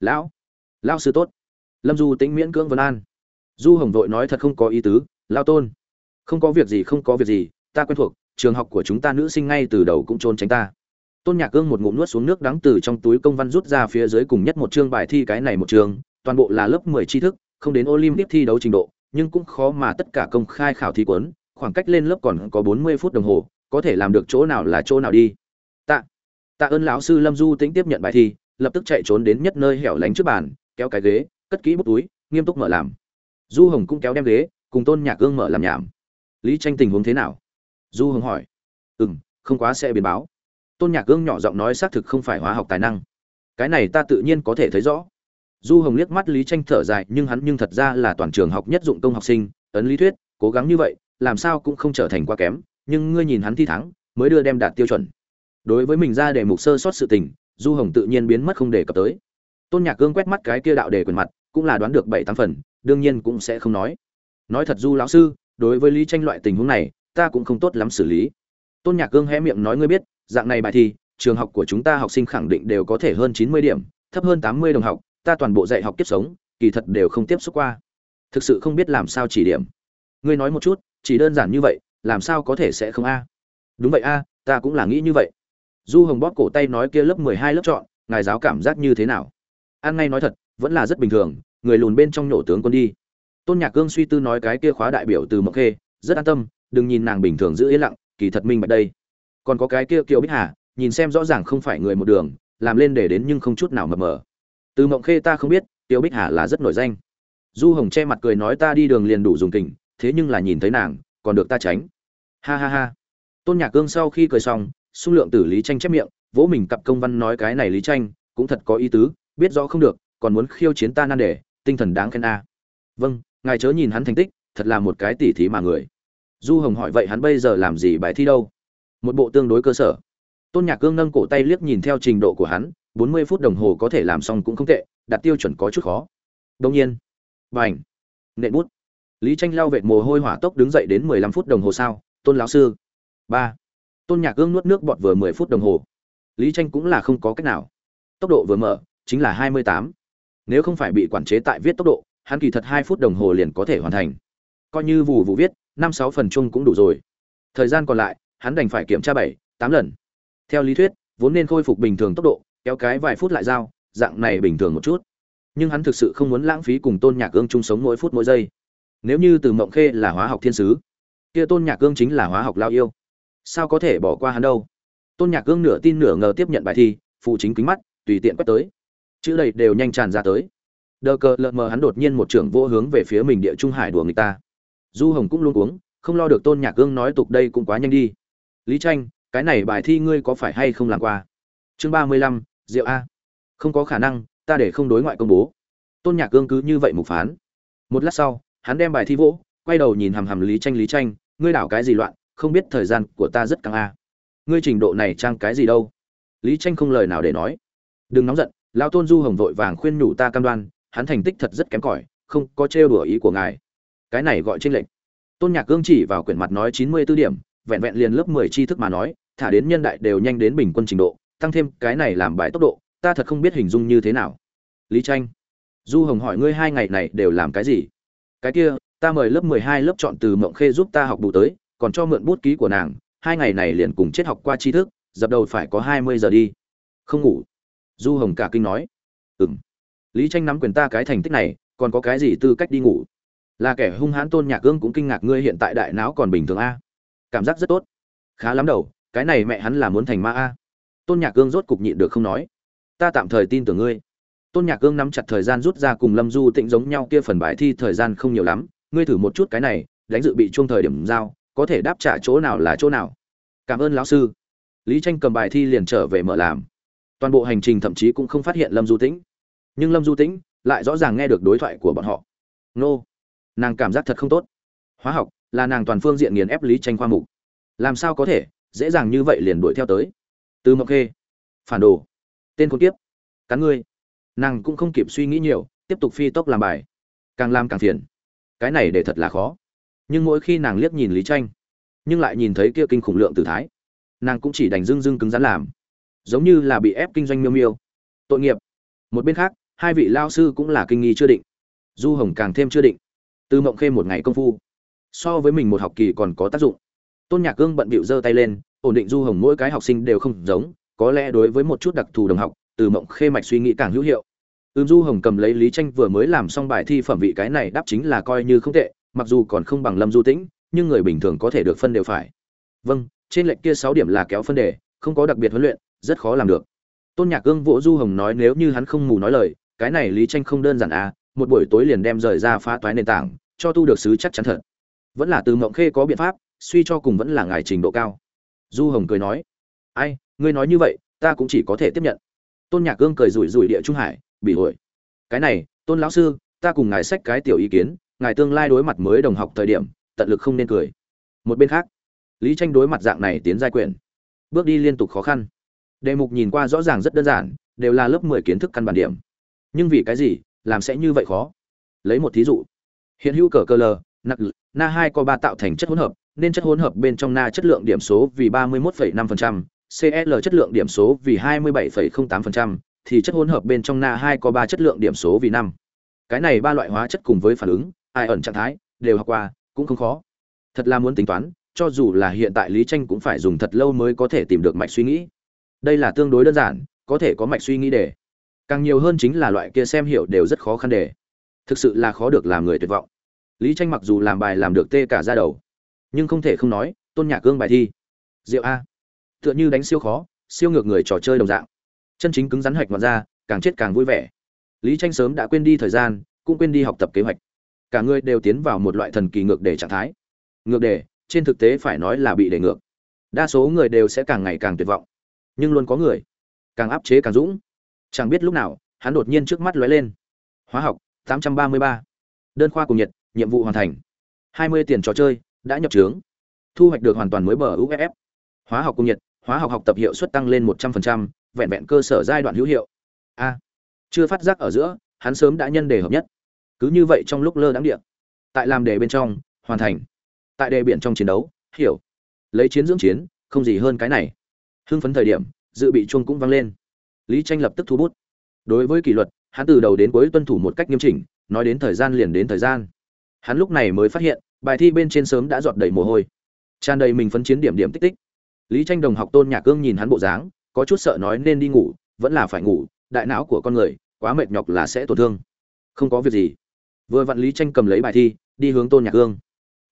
Lão, lao sư tốt. Lâm du tĩnh miễn cưỡng vân an. Du hồng vội nói thật không có ý tứ, lao tôn, không có việc gì, không có việc gì, ta quen thuộc, trường học của chúng ta nữ sinh ngay từ đầu cũng trốn tránh ta. Tôn nhạc cương một ngụm nuốt xuống nước đắng từ trong túi công văn rút ra phía dưới cùng nhất một chương bài thi cái này một trường. toàn bộ là lớp mười tri thức, không đến olympic thi đấu trình độ, nhưng cũng khó mà tất cả công khai khảo thí quấn khoảng cách lên lớp còn có bốn mươi phút đồng hồ, có thể làm được chỗ nào là chỗ nào đi. Tạ tạ ơn lão sư lâm du tĩnh tiếp nhận bài thi, lập tức chạy trốn đến nhất nơi hẻo lánh trước bàn, kéo cái ghế, cất kỹ bút túi, nghiêm túc mở làm. Du hồng cũng kéo đem ghế, cùng tôn nhạc gương mở làm nhảm. Lý tranh tình huống thế nào? Du hồng hỏi. Ừ m không quá sẽ biến báo. Tôn nhạc gương nhỏ giọng nói xác thực không phải hóa học tài năng. Cái này ta tự nhiên có thể thấy rõ. Du hồng liếc mắt lý tranh thở dài, nhưng hắn nhưng thật ra là toàn trường học nhất dụng công học sinh, ấn lý thuyết, cố gắng như vậy làm sao cũng không trở thành quá kém, nhưng ngươi nhìn hắn thi thắng, mới đưa đem đạt tiêu chuẩn. Đối với mình ra để mục sơ sót sự tình, du hồng tự nhiên biến mất không để cập tới. Tôn nhạc Cương quét mắt cái kia đạo đề quyền mặt, cũng là đoán được bảy tám phần, đương nhiên cũng sẽ không nói. Nói thật du lão sư, đối với lý tranh loại tình huống này, ta cũng không tốt lắm xử lý. Tôn nhạc Cương hé miệng nói ngươi biết, dạng này bài thi, trường học của chúng ta học sinh khẳng định đều có thể hơn chín mươi điểm, thấp hơn tám mươi đồng học, ta toàn bộ dạy học kiếp sống, kỳ thật đều không tiếp xúc qua. Thực sự không biết làm sao chỉ điểm ngươi nói một chút, chỉ đơn giản như vậy, làm sao có thể sẽ không a? Đúng vậy a, ta cũng là nghĩ như vậy. Du hồng bóp cổ tay nói kia lớp mười hai lớp chọn, ngài giáo cảm giác như thế nào? An ngay nói thật, vẫn là rất bình thường, người lùn bên trong nhổ tướng quân đi. Tôn nhạc cương suy tư nói cái kia khóa đại biểu từ mộc khê, rất an tâm, đừng nhìn nàng bình thường giữ yên lặng, kỳ thật minh bạch đây. Còn có cái kia kiều bích hà, nhìn xem rõ ràng không phải người một đường, làm lên để đến nhưng không chút nào mập mờ. Từ mộng khê ta không biết Tiêu bích hà là rất nổi danh. Du hồng che mặt cười nói ta đi đường liền đủ dùng kình thế nhưng là nhìn thấy nàng, còn được ta tránh. Ha ha ha. Tôn nhạc cương sau khi cười xong, xung lượng tử lý tranh chép miệng, vỗ mình cặp công văn nói cái này lý tranh, cũng thật có ý tứ, biết rõ không được, còn muốn khiêu chiến ta nan đề, tinh thần đáng khen a. Vâng ngài chớ nhìn hắn thành tích, thật là một cái tỉ thí mà người. Du hồng hỏi vậy hắn bây giờ làm gì bài thi đâu? Một bộ tương đối cơ sở. Tôn nhạc cương nâng cổ tay liếc nhìn theo trình độ của hắn, bốn mươi phút đồng hồ có thể làm xong cũng không tệ, đặt tiêu chuẩn có chút khó. Đông nhiên. Bảnh à nện bút lý tranh lao vệt mồ hôi hỏa tốc đứng dậy đến mười lăm phút đồng hồ sao? Tôn lão sư. Ba. Tôn nhạc gương nuốt nước bọt vừa mười phút đồng hồ. Lý tranh cũng là không có cách nào. Tốc độ vừa mở, chính là hai mươi tám. Nếu không phải bị quản chế tại viết tốc độ, hắn kỳ thật hai phút đồng hồ liền có thể hoàn thành. Coi như vụ vụ viết, năm sáu phần chung cũng đủ rồi. Thời gian còn lại, hắn đành phải kiểm tra bảy, tám lần. Theo lý thuyết, vốn nên khôi phục bình thường tốc độ, kéo cái vài phút lại giao, dạng này bình thường một chút. Nhưng hắn thực sự không muốn lãng phí cùng tôn nhạc ương chung sống mỗi phút mỗi giây nếu như từ mộng khê là hóa học thiên sứ, kia tôn nhạc cương chính là hóa học lao yêu. Sao có thể bỏ qua hắn đâu? Tôn nhạc cương nửa tin nửa ngờ tiếp nhận bài thi phụ chính kính mắt, tùy tiện quét tới. Chữ đầy đều nhanh tràn ra tới. Đờ cờ lợn mờ hắn đột nhiên một trưởng vô hướng về phía mình địa trung hải đùa người ta. Du hồng cũng luôn uống không lo được tôn nhạc cương nói tục đây cũng quá nhanh đi. Lý tranh, cái này bài thi ngươi có phải hay không làm qua? Chương ba mươi lăm rượu a. Không có khả năng, ta để không đối ngoại công bố. Tôn nhạc cương cứ như vậy mục phán. Một lát sau hắn đem bài thi vỗ, quay đầu nhìn hằm hằm lý tranh lý tranh ngươi đảo cái gì loạn, không biết thời gian của ta rất căng a. Ngươi trình độ này trang cái gì đâu? Lý tranh không lời nào để nói. Đừng nóng giận, lão tôn du hồng vội vàng khuyên nhủ ta cam đoan, hắn thành tích thật rất kém cỏi, không có trêu đùa ý của ngài. Cái này gọi trên lệnh tôn nhạc gương chỉ vào quyển mặt nói chín mươi 94 điểm, vẹn vẹn liền lớp mười tri thức mà nói, thả đến nhân đại đều nhanh đến bình quân trình độ, tăng thêm cái này làm bài tốc độ, ta thật không biết hình dung như thế nào. Lý tranh du hồng hỏi ngươi hai ngày này đều làm cái gì? Cái kia, ta mời lớp mười hai lớp chọn từ mộng khê giúp ta học bù tới, còn cho mượn bút ký của nàng, hai ngày này liền cùng chết học qua tri thức, dập đầu phải có hai mươi giờ đi. Không ngủ. Du hồng cả kinh nói. Ừm. Lý tranh nắm quyền ta cái thành tích này, còn có cái gì tư cách đi ngủ? Là kẻ hung hãn tôn nhạc gương cũng kinh ngạc ngươi hiện tại đại não còn bình thường a. Cảm giác rất tốt. Khá lắm đầu, cái này mẹ hắn là muốn thành ma a. Tôn nhạc gương rốt cục nhịn được không nói. Ta tạm thời tin tưởng ngươi tôn nhạc Cương nắm chặt thời gian rút ra cùng lâm du tịnh giống nhau kia phần bài thi thời gian không nhiều lắm, ngươi thử một chút cái này, đánh dự bị chung thời điểm giao, có thể đáp trả chỗ nào là chỗ nào. Cảm ơn lão sư. Lý tranh cầm bài thi liền trở về mở làm. Toàn bộ hành trình thậm chí cũng không phát hiện lâm du tĩnh. Nhưng lâm du tĩnh lại rõ ràng nghe được đối thoại của bọn họ. Nô, nàng cảm giác thật không tốt. Hóa học là nàng toàn phương diện nghiền ép lý tranh khoa mục. Làm sao có thể? Dễ dàng như vậy liền đuổi theo tới. Từ mộc khê. Phản đồ. Tên con tiếp cắn ngươi nàng cũng không kịp suy nghĩ nhiều, tiếp tục phi tốc làm bài. Càng làm càng phiền. Cái này để thật là khó. Nhưng mỗi khi nàng liếc nhìn lý tranh nhưng lại nhìn thấy kia kinh khủng lượng tử thái, nàng cũng chỉ đành dưng dưng cứng rắn làm. Giống như là bị ép kinh doanh miêu miêu. Tội nghiệp. Một bên khác, hai vị lao sư cũng là kinh nghi chưa định. Du hồng càng thêm chưa định. Từ mộng khê một ngày công phu, so với mình một học kỳ còn có tác dụng. Tôn nhạc gương bận bịu giơ tay lên, ổn định du hồng mỗi cái học sinh đều không giống, có lẽ đối với một chút đặc thù đồng học từ mộng khê mạch suy nghĩ càng hữu hiệu ưm du hồng cầm lấy lý tranh vừa mới làm xong bài thi phẩm vị cái này đáp chính là coi như không tệ, mặc dù còn không bằng lâm du tĩnh, nhưng người bình thường có thể được phân đều phải. Vâng trên lệnh kia sáu điểm là kéo phân đề, không có đặc biệt huấn luyện, rất khó làm được. Tôn nhạc ương vỗ du hồng nói nếu như hắn không mù nói lời, cái này lý tranh không đơn giản à một buổi tối liền đem rời ra phá toái nền tảng, cho tu được sứ chắc chắn thật. Vẫn là từ mộng khê có biện pháp, suy cho cùng vẫn là ngài trình độ cao. Du hồng cười nói, ai, ngươi nói như vậy, ta cũng chỉ có thể tiếp nhận. Tôn nhạc Cương cười rủi rủi địa trung hải bị ổi cái này tôn lão sư ta cùng ngài sách cái tiểu ý kiến ngài tương lai đối mặt mới đồng học thời điểm tận lực không nên cười. Một bên khác lý tranh đối mặt dạng này tiến giai quyển bước đi liên tục khó khăn. Đề mục nhìn qua rõ ràng rất đơn giản đều là lớp mười kiến thức căn bản điểm. Nhưng vì cái gì làm sẽ như vậy khó? Lấy một thí dụ. Hiện hữu cờ cơ lờ nặc na hai có ba tạo thành chất hỗn hợp nên chất hỗn hợp bên trong na chất lượng điểm số vì ba mươi 31,5%, cl chất lượng điểm số vì hai mươi 27,08%, thì chất hỗn hợp bên trong na hai có ba chất lượng điểm số vì năm. Cái này ba loại hóa chất cùng với phản ứng, ai ẩn trạng thái, đều học qua, cũng không khó. Thật là muốn tính toán, cho dù là hiện tại lý tranh cũng phải dùng thật lâu mới có thể tìm được mạch suy nghĩ. Đây là tương đối đơn giản, có thể có mạch suy nghĩ để. Càng nhiều hơn chính là loại kia xem hiểu đều rất khó khăn để. Thực sự là khó được làm người tuyệt vọng. Lý tranh mặc dù làm bài làm được tê cả ra đầu, nhưng không thể không nói, tôn nhạc cương bài thi. Diệu a. Tựa như đánh siêu khó, siêu ngược người trò chơi đồng dạng chân chính cứng rắn hoạch ngoạn ra càng chết càng vui vẻ. Lý tranh sớm đã quên đi thời gian cũng quên đi học tập kế hoạch. Cả người đều tiến vào một loại thần kỳ ngược đề trạng thái. Ngược đề trên thực tế phải nói là bị đề ngược. Đa số người đều sẽ càng ngày càng tuyệt vọng. Nhưng luôn có người càng áp chế càng dũng. Chẳng biết lúc nào hắn đột nhiên trước mắt lóe lên. Hóa học 833. đơn khoa cùng nhiệt nhiệm vụ hoàn thành. 20 tiền trò chơi đã nhập trướng. Thu hoạch được hoàn toàn mới bờ uff hóa học cùng nhiệt hóa học học tập hiệu suất tăng lên 100%, vẹn vẹn cơ sở giai đoạn hữu hiệu. A, chưa phát giác ở giữa, hắn sớm đã nhân đề hợp nhất. Cứ như vậy trong lúc lơ đáng điện tại làm đề bên trong, hoàn thành. Tại đề biển trong chiến đấu, hiểu. Lấy chiến dưỡng chiến, không gì hơn cái này. Hưng phấn thời điểm, dự bị chuông cũng vang lên. Lý tranh lập tức thu bút. Đối với kỷ luật, hắn từ đầu đến cuối tuân thủ một cách nghiêm chỉnh, nói đến thời gian liền đến thời gian. Hắn lúc này mới phát hiện, bài thi bên trên sớm đã giọt đầy mồ hôi. Tràn đầy mình phấn chiến điểm điểm tích tích. Lý tranh đồng học tôn nhạc cương nhìn hắn bộ dáng có chút sợ nói nên đi ngủ, vẫn là phải ngủ, đại não của con người, quá mệt nhọc là sẽ tổn thương. Không có việc gì. Vừa vạn lý tranh cầm lấy bài thi, đi hướng tôn nhạc hương.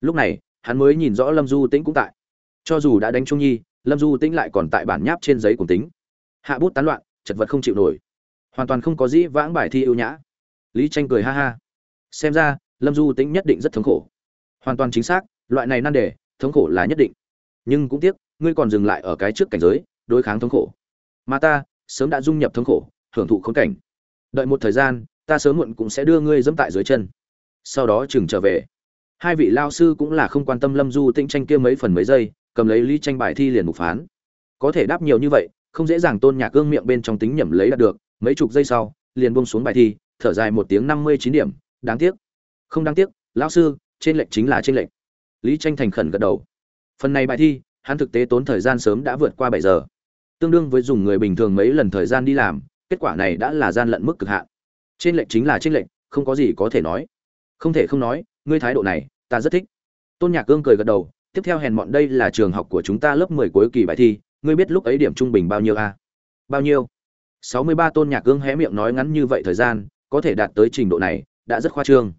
Lúc này, hắn mới nhìn rõ lâm du tĩnh cũng tại. Cho dù đã đánh trung nhi, lâm du tĩnh lại còn tại bản nháp trên giấy cùng tính. Hạ bút tán loạn, chật vật không chịu nổi. Hoàn toàn không có dĩ vãng bài thi ưu nhã. Lý tranh cười ha ha. Xem ra, lâm du tĩnh nhất định rất thống khổ. Hoàn toàn chính xác, loại này nan đề, thống khổ là nhất định. Nhưng cũng tiếc, ngươi còn dừng lại ở cái trước cảnh giới đối kháng thống khổ. Mà ta, sớm đã dung nhập thống khổ, hưởng thụ khốn cảnh. Đợi một thời gian, ta sớm muộn cũng sẽ đưa ngươi dẫm tại dưới chân. Sau đó chừng trở về. Hai vị lao sư cũng là không quan tâm lâm du tĩnh tranh kia mấy phần mấy giây, cầm lấy lý tranh bài thi liền mục phán. Có thể đáp nhiều như vậy, không dễ dàng tôn nhạc gương miệng bên trong tính nhẩm lấy đạt được, mấy chục giây sau, liền buông xuống bài thi, thở dài một tiếng năm mươi chín điểm, đáng tiếc. Không đáng tiếc, lão sư, trên lệnh chính là trên lệnh lý tranh thành khẩn gật đầu. Phần này bài thi, hắn thực tế tốn thời gian sớm đã vượt qua bảy giờ tương đương với dùng người bình thường mấy lần thời gian đi làm, kết quả này đã là gian lận mức cực hạn. Trên lệnh chính là trên lệnh không có gì có thể nói. Không thể không nói, ngươi thái độ này, ta rất thích. Tôn nhạc cương cười gật đầu, tiếp theo hèn mọn đây là trường học của chúng ta lớp mười cuối kỳ bài thi, ngươi biết lúc ấy điểm trung bình bao nhiêu a bao nhiêu? Sáu mươi ba, tôn nhạc cương hé miệng nói ngắn như vậy thời gian, có thể đạt tới trình độ này, đã rất khoa trương.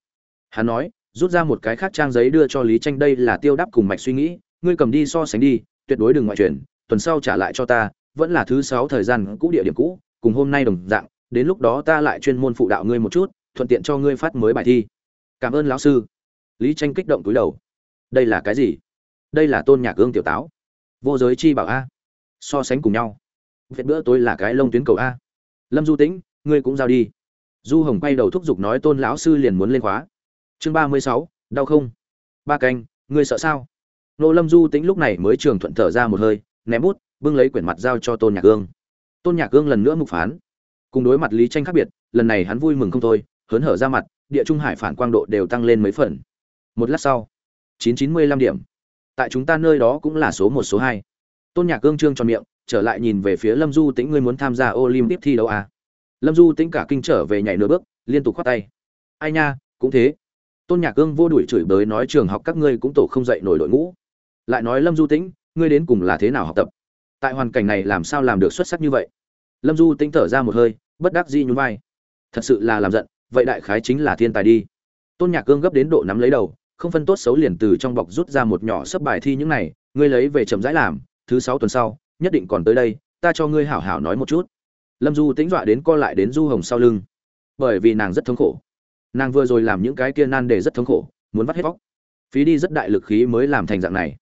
Hắn nói, rút ra một cái khác trang giấy đưa cho lý tranh đây là tiêu đáp cùng mạch suy nghĩ, ngươi cầm đi so sánh đi, tuyệt đối đừng ngoại chuyển tuần sau trả lại cho ta vẫn là thứ sáu thời gian cũ địa điểm cũ, cùng hôm nay đồng dạng, đến lúc đó ta lại chuyên môn phụ đạo ngươi một chút, thuận tiện cho ngươi phát mới bài thi. Cảm ơn lão sư. Lý tranh kích động túi đầu. Đây là cái gì? Đây là tôn nhạc gương tiểu táo. Vô giới chi bảo a. So sánh cùng nhau. Việt bữa tối là cái lông tuyến cầu a. Lâm du tĩnh, ngươi cũng giao đi. Du hồng quay đầu thúc giục nói tôn lão sư liền muốn lên khóa. Chương ba mươi sáu, đau không? Ba canh, ngươi sợ sao? Nô lâm du tĩnh lúc này mới trường thuận thở ra một hơi, ném bút bưng lấy quyển mặt giao cho tôn nhạc ương. Tôn nhạc ương lần nữa mục phán. Cùng đối mặt lý tranh khác biệt, lần này hắn vui mừng không thôi, hớn hở ra mặt, địa trung hải phản quang độ đều tăng lên mấy phần. Một lát sau, chín chín mươi lăm điểm. Tại chúng ta nơi đó cũng là số một, số hai. Tôn nhạc ương trương tròn miệng, trở lại nhìn về phía lâm du tĩnh, ngươi muốn tham gia olympic thi đấu à? lâm du tĩnh cả kinh trở về nhảy nửa bước, liên tục khoát tay. Ai nha, cũng thế. Tôn nhạc ương vô đuổi chửi bới nói trường học các ngươi cũng tổ không dậy nổi đội ngũ. Lại nói lâm du tĩnh, ngươi đến cùng là thế nào học tập? Tại hoàn cảnh này làm sao làm được xuất sắc như vậy? Lâm du tính thở ra một hơi, bất đắc dĩ nhún vai. Thật sự là làm giận, vậy đại khái chính là thiên tài đi. Tôn nhạc cương gấp đến độ nắm lấy đầu, không phân tốt xấu liền từ trong bọc rút ra một nhỏ sấp bài thi những này, ngươi lấy về chậm rãi làm, thứ sáu tuần sau, nhất định còn tới đây, ta cho ngươi hảo hảo nói một chút. Lâm du tính dọa đến co lại đến du hồng sau lưng. Bởi vì nàng rất thống khổ. Nàng vừa rồi làm những cái kia nan đề rất thống khổ, muốn vắt hết vóc phí đi rất đại lực khí mới làm thành dạng này.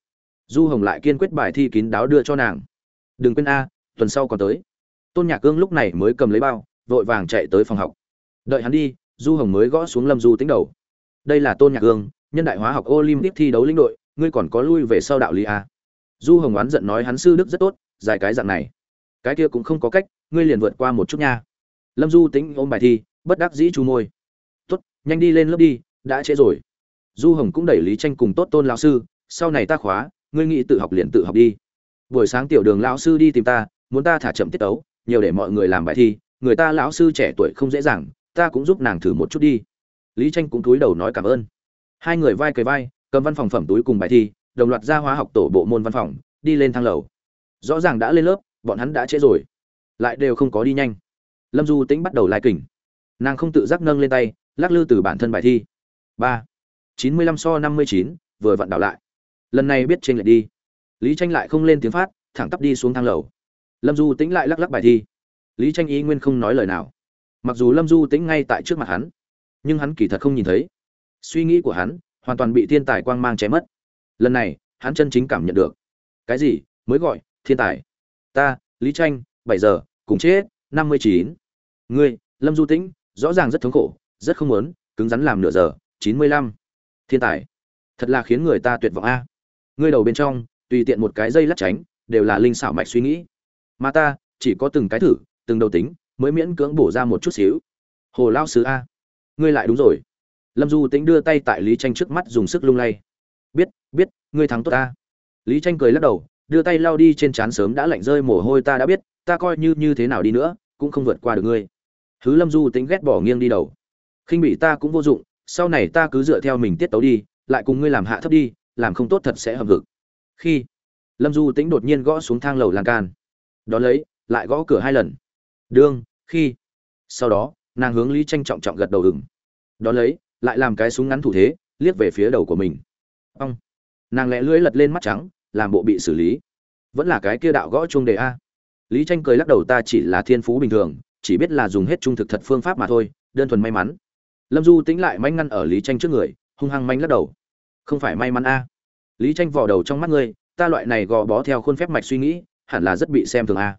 Du hồng lại kiên quyết bài thi kín đáo đưa cho nàng đừng quên a, tuần sau còn tới. Tôn nhạc cương lúc này mới cầm lấy bao, vội vàng chạy tới phòng học. Đợi hắn đi, du hồng mới gõ xuống lâm du tính đầu. Đây là tôn nhạc cương, nhân đại hóa học olympic thi đấu lĩnh đội, ngươi còn có lui về sau đạo lý a. Du hồng oán giận nói hắn sư đức rất tốt dài cái dạng này. Cái kia cũng không có cách, ngươi liền vượt qua một chút nha. Lâm du tính ôm bài thi, bất đắc dĩ chu môi. Tốt, nhanh đi lên lớp đi, đã trễ rồi. Du hồng cũng đẩy lý tranh cùng tốt tôn lão sư, sau này ta khóa, ngươi nghĩ tự học liền tự học đi buổi sáng tiểu đường lão sư đi tìm ta, muốn ta thả chậm tiết tấu, nhiều để mọi người làm bài thi, người ta lão sư trẻ tuổi không dễ dàng, ta cũng giúp nàng thử một chút đi. Lý tranh cũng cúi đầu nói cảm ơn. Hai người vai cười vai, cầm văn phòng phẩm túi cùng bài thi, đồng loạt ra hóa học tổ bộ môn văn phòng, đi lên thang lầu. Rõ ràng đã lên lớp, bọn hắn đã trễ rồi. Lại đều không có đi nhanh. Lâm du tĩnh bắt đầu lai kình. Nàng không tự giác nâng lên tay, lắc lư từ bản thân bài thi. Ba. Chín mươi lăm so năm mươi chín, vừa vặn đảo lại. Lần này biết trên lại đi lý tranh lại không lên tiếng phát, thẳng tắp đi xuống thang lầu. Lâm du tĩnh lại lắc lắc bài thi. Lý tranh ý nguyên không nói lời nào. Mặc dù lâm du tĩnh ngay tại trước mặt hắn, nhưng hắn kỳ thật không nhìn thấy. Suy nghĩ của hắn hoàn toàn bị thiên tài quang mang chém mất. Lần này, hắn chân chính cảm nhận được. Cái gì? Mới gọi, thiên tài. Ta, lý tranh bảy giờ, cùng chết, năm mươi chín. Ngươi, lâm du tĩnh, rõ ràng rất thống khổ, rất không muốn, cứng rắn làm nửa giờ, chín mươi lăm. Thiên tài. Thật là khiến người ta tuyệt vọng a. Ngươi đầu bên trong tùy tiện một cái dây lắc tránh, đều là linh xảo mạch suy nghĩ. Mà ta, chỉ có từng cái thử, từng đầu tính, mới miễn cưỡng bổ ra một chút xíu. Hồ lao sứ a, ngươi lại đúng rồi. Lâm du tĩnh đưa tay tại lý tranh trước mắt dùng sức lung lay. Biết biết, ngươi thắng tốt ta. Lý tranh cười lắc đầu, đưa tay lao đi trên trán sớm đã lạnh rơi mồ hôi ta đã biết, ta coi như như thế nào đi nữa, cũng không vượt qua được ngươi. Thứ lâm du tính ghét bỏ nghiêng đi đầu. Khinh bị ta cũng vô dụng, sau này ta cứ dựa theo mình tiết tấu đi, lại cùng ngươi làm hạ thấp đi, làm không tốt thật sẽ hầm vực khi lâm du Tĩnh đột nhiên gõ xuống thang lầu lan can đón lấy lại gõ cửa hai lần đương khi sau đó nàng hướng lý tranh trọng trọng gật đầu ừng đón lấy lại làm cái súng ngắn thủ thế liếc về phía đầu của mình ông nàng lẹ lưỡi lật lên mắt trắng làm bộ bị xử lý vẫn là cái kia đạo gõ chuông đề a lý tranh cười lắc đầu ta chỉ là thiên phú bình thường chỉ biết là dùng hết trung thực thật phương pháp mà thôi đơn thuần may mắn lâm du tính lại manh ngăn ở lý tranh trước người hung hăng manh lắc đầu không phải may mắn a lý tranh vò đầu trong mắt ngươi, ta loại này gò bó theo khuôn phép mạch suy nghĩ, hẳn là rất bị xem thường a.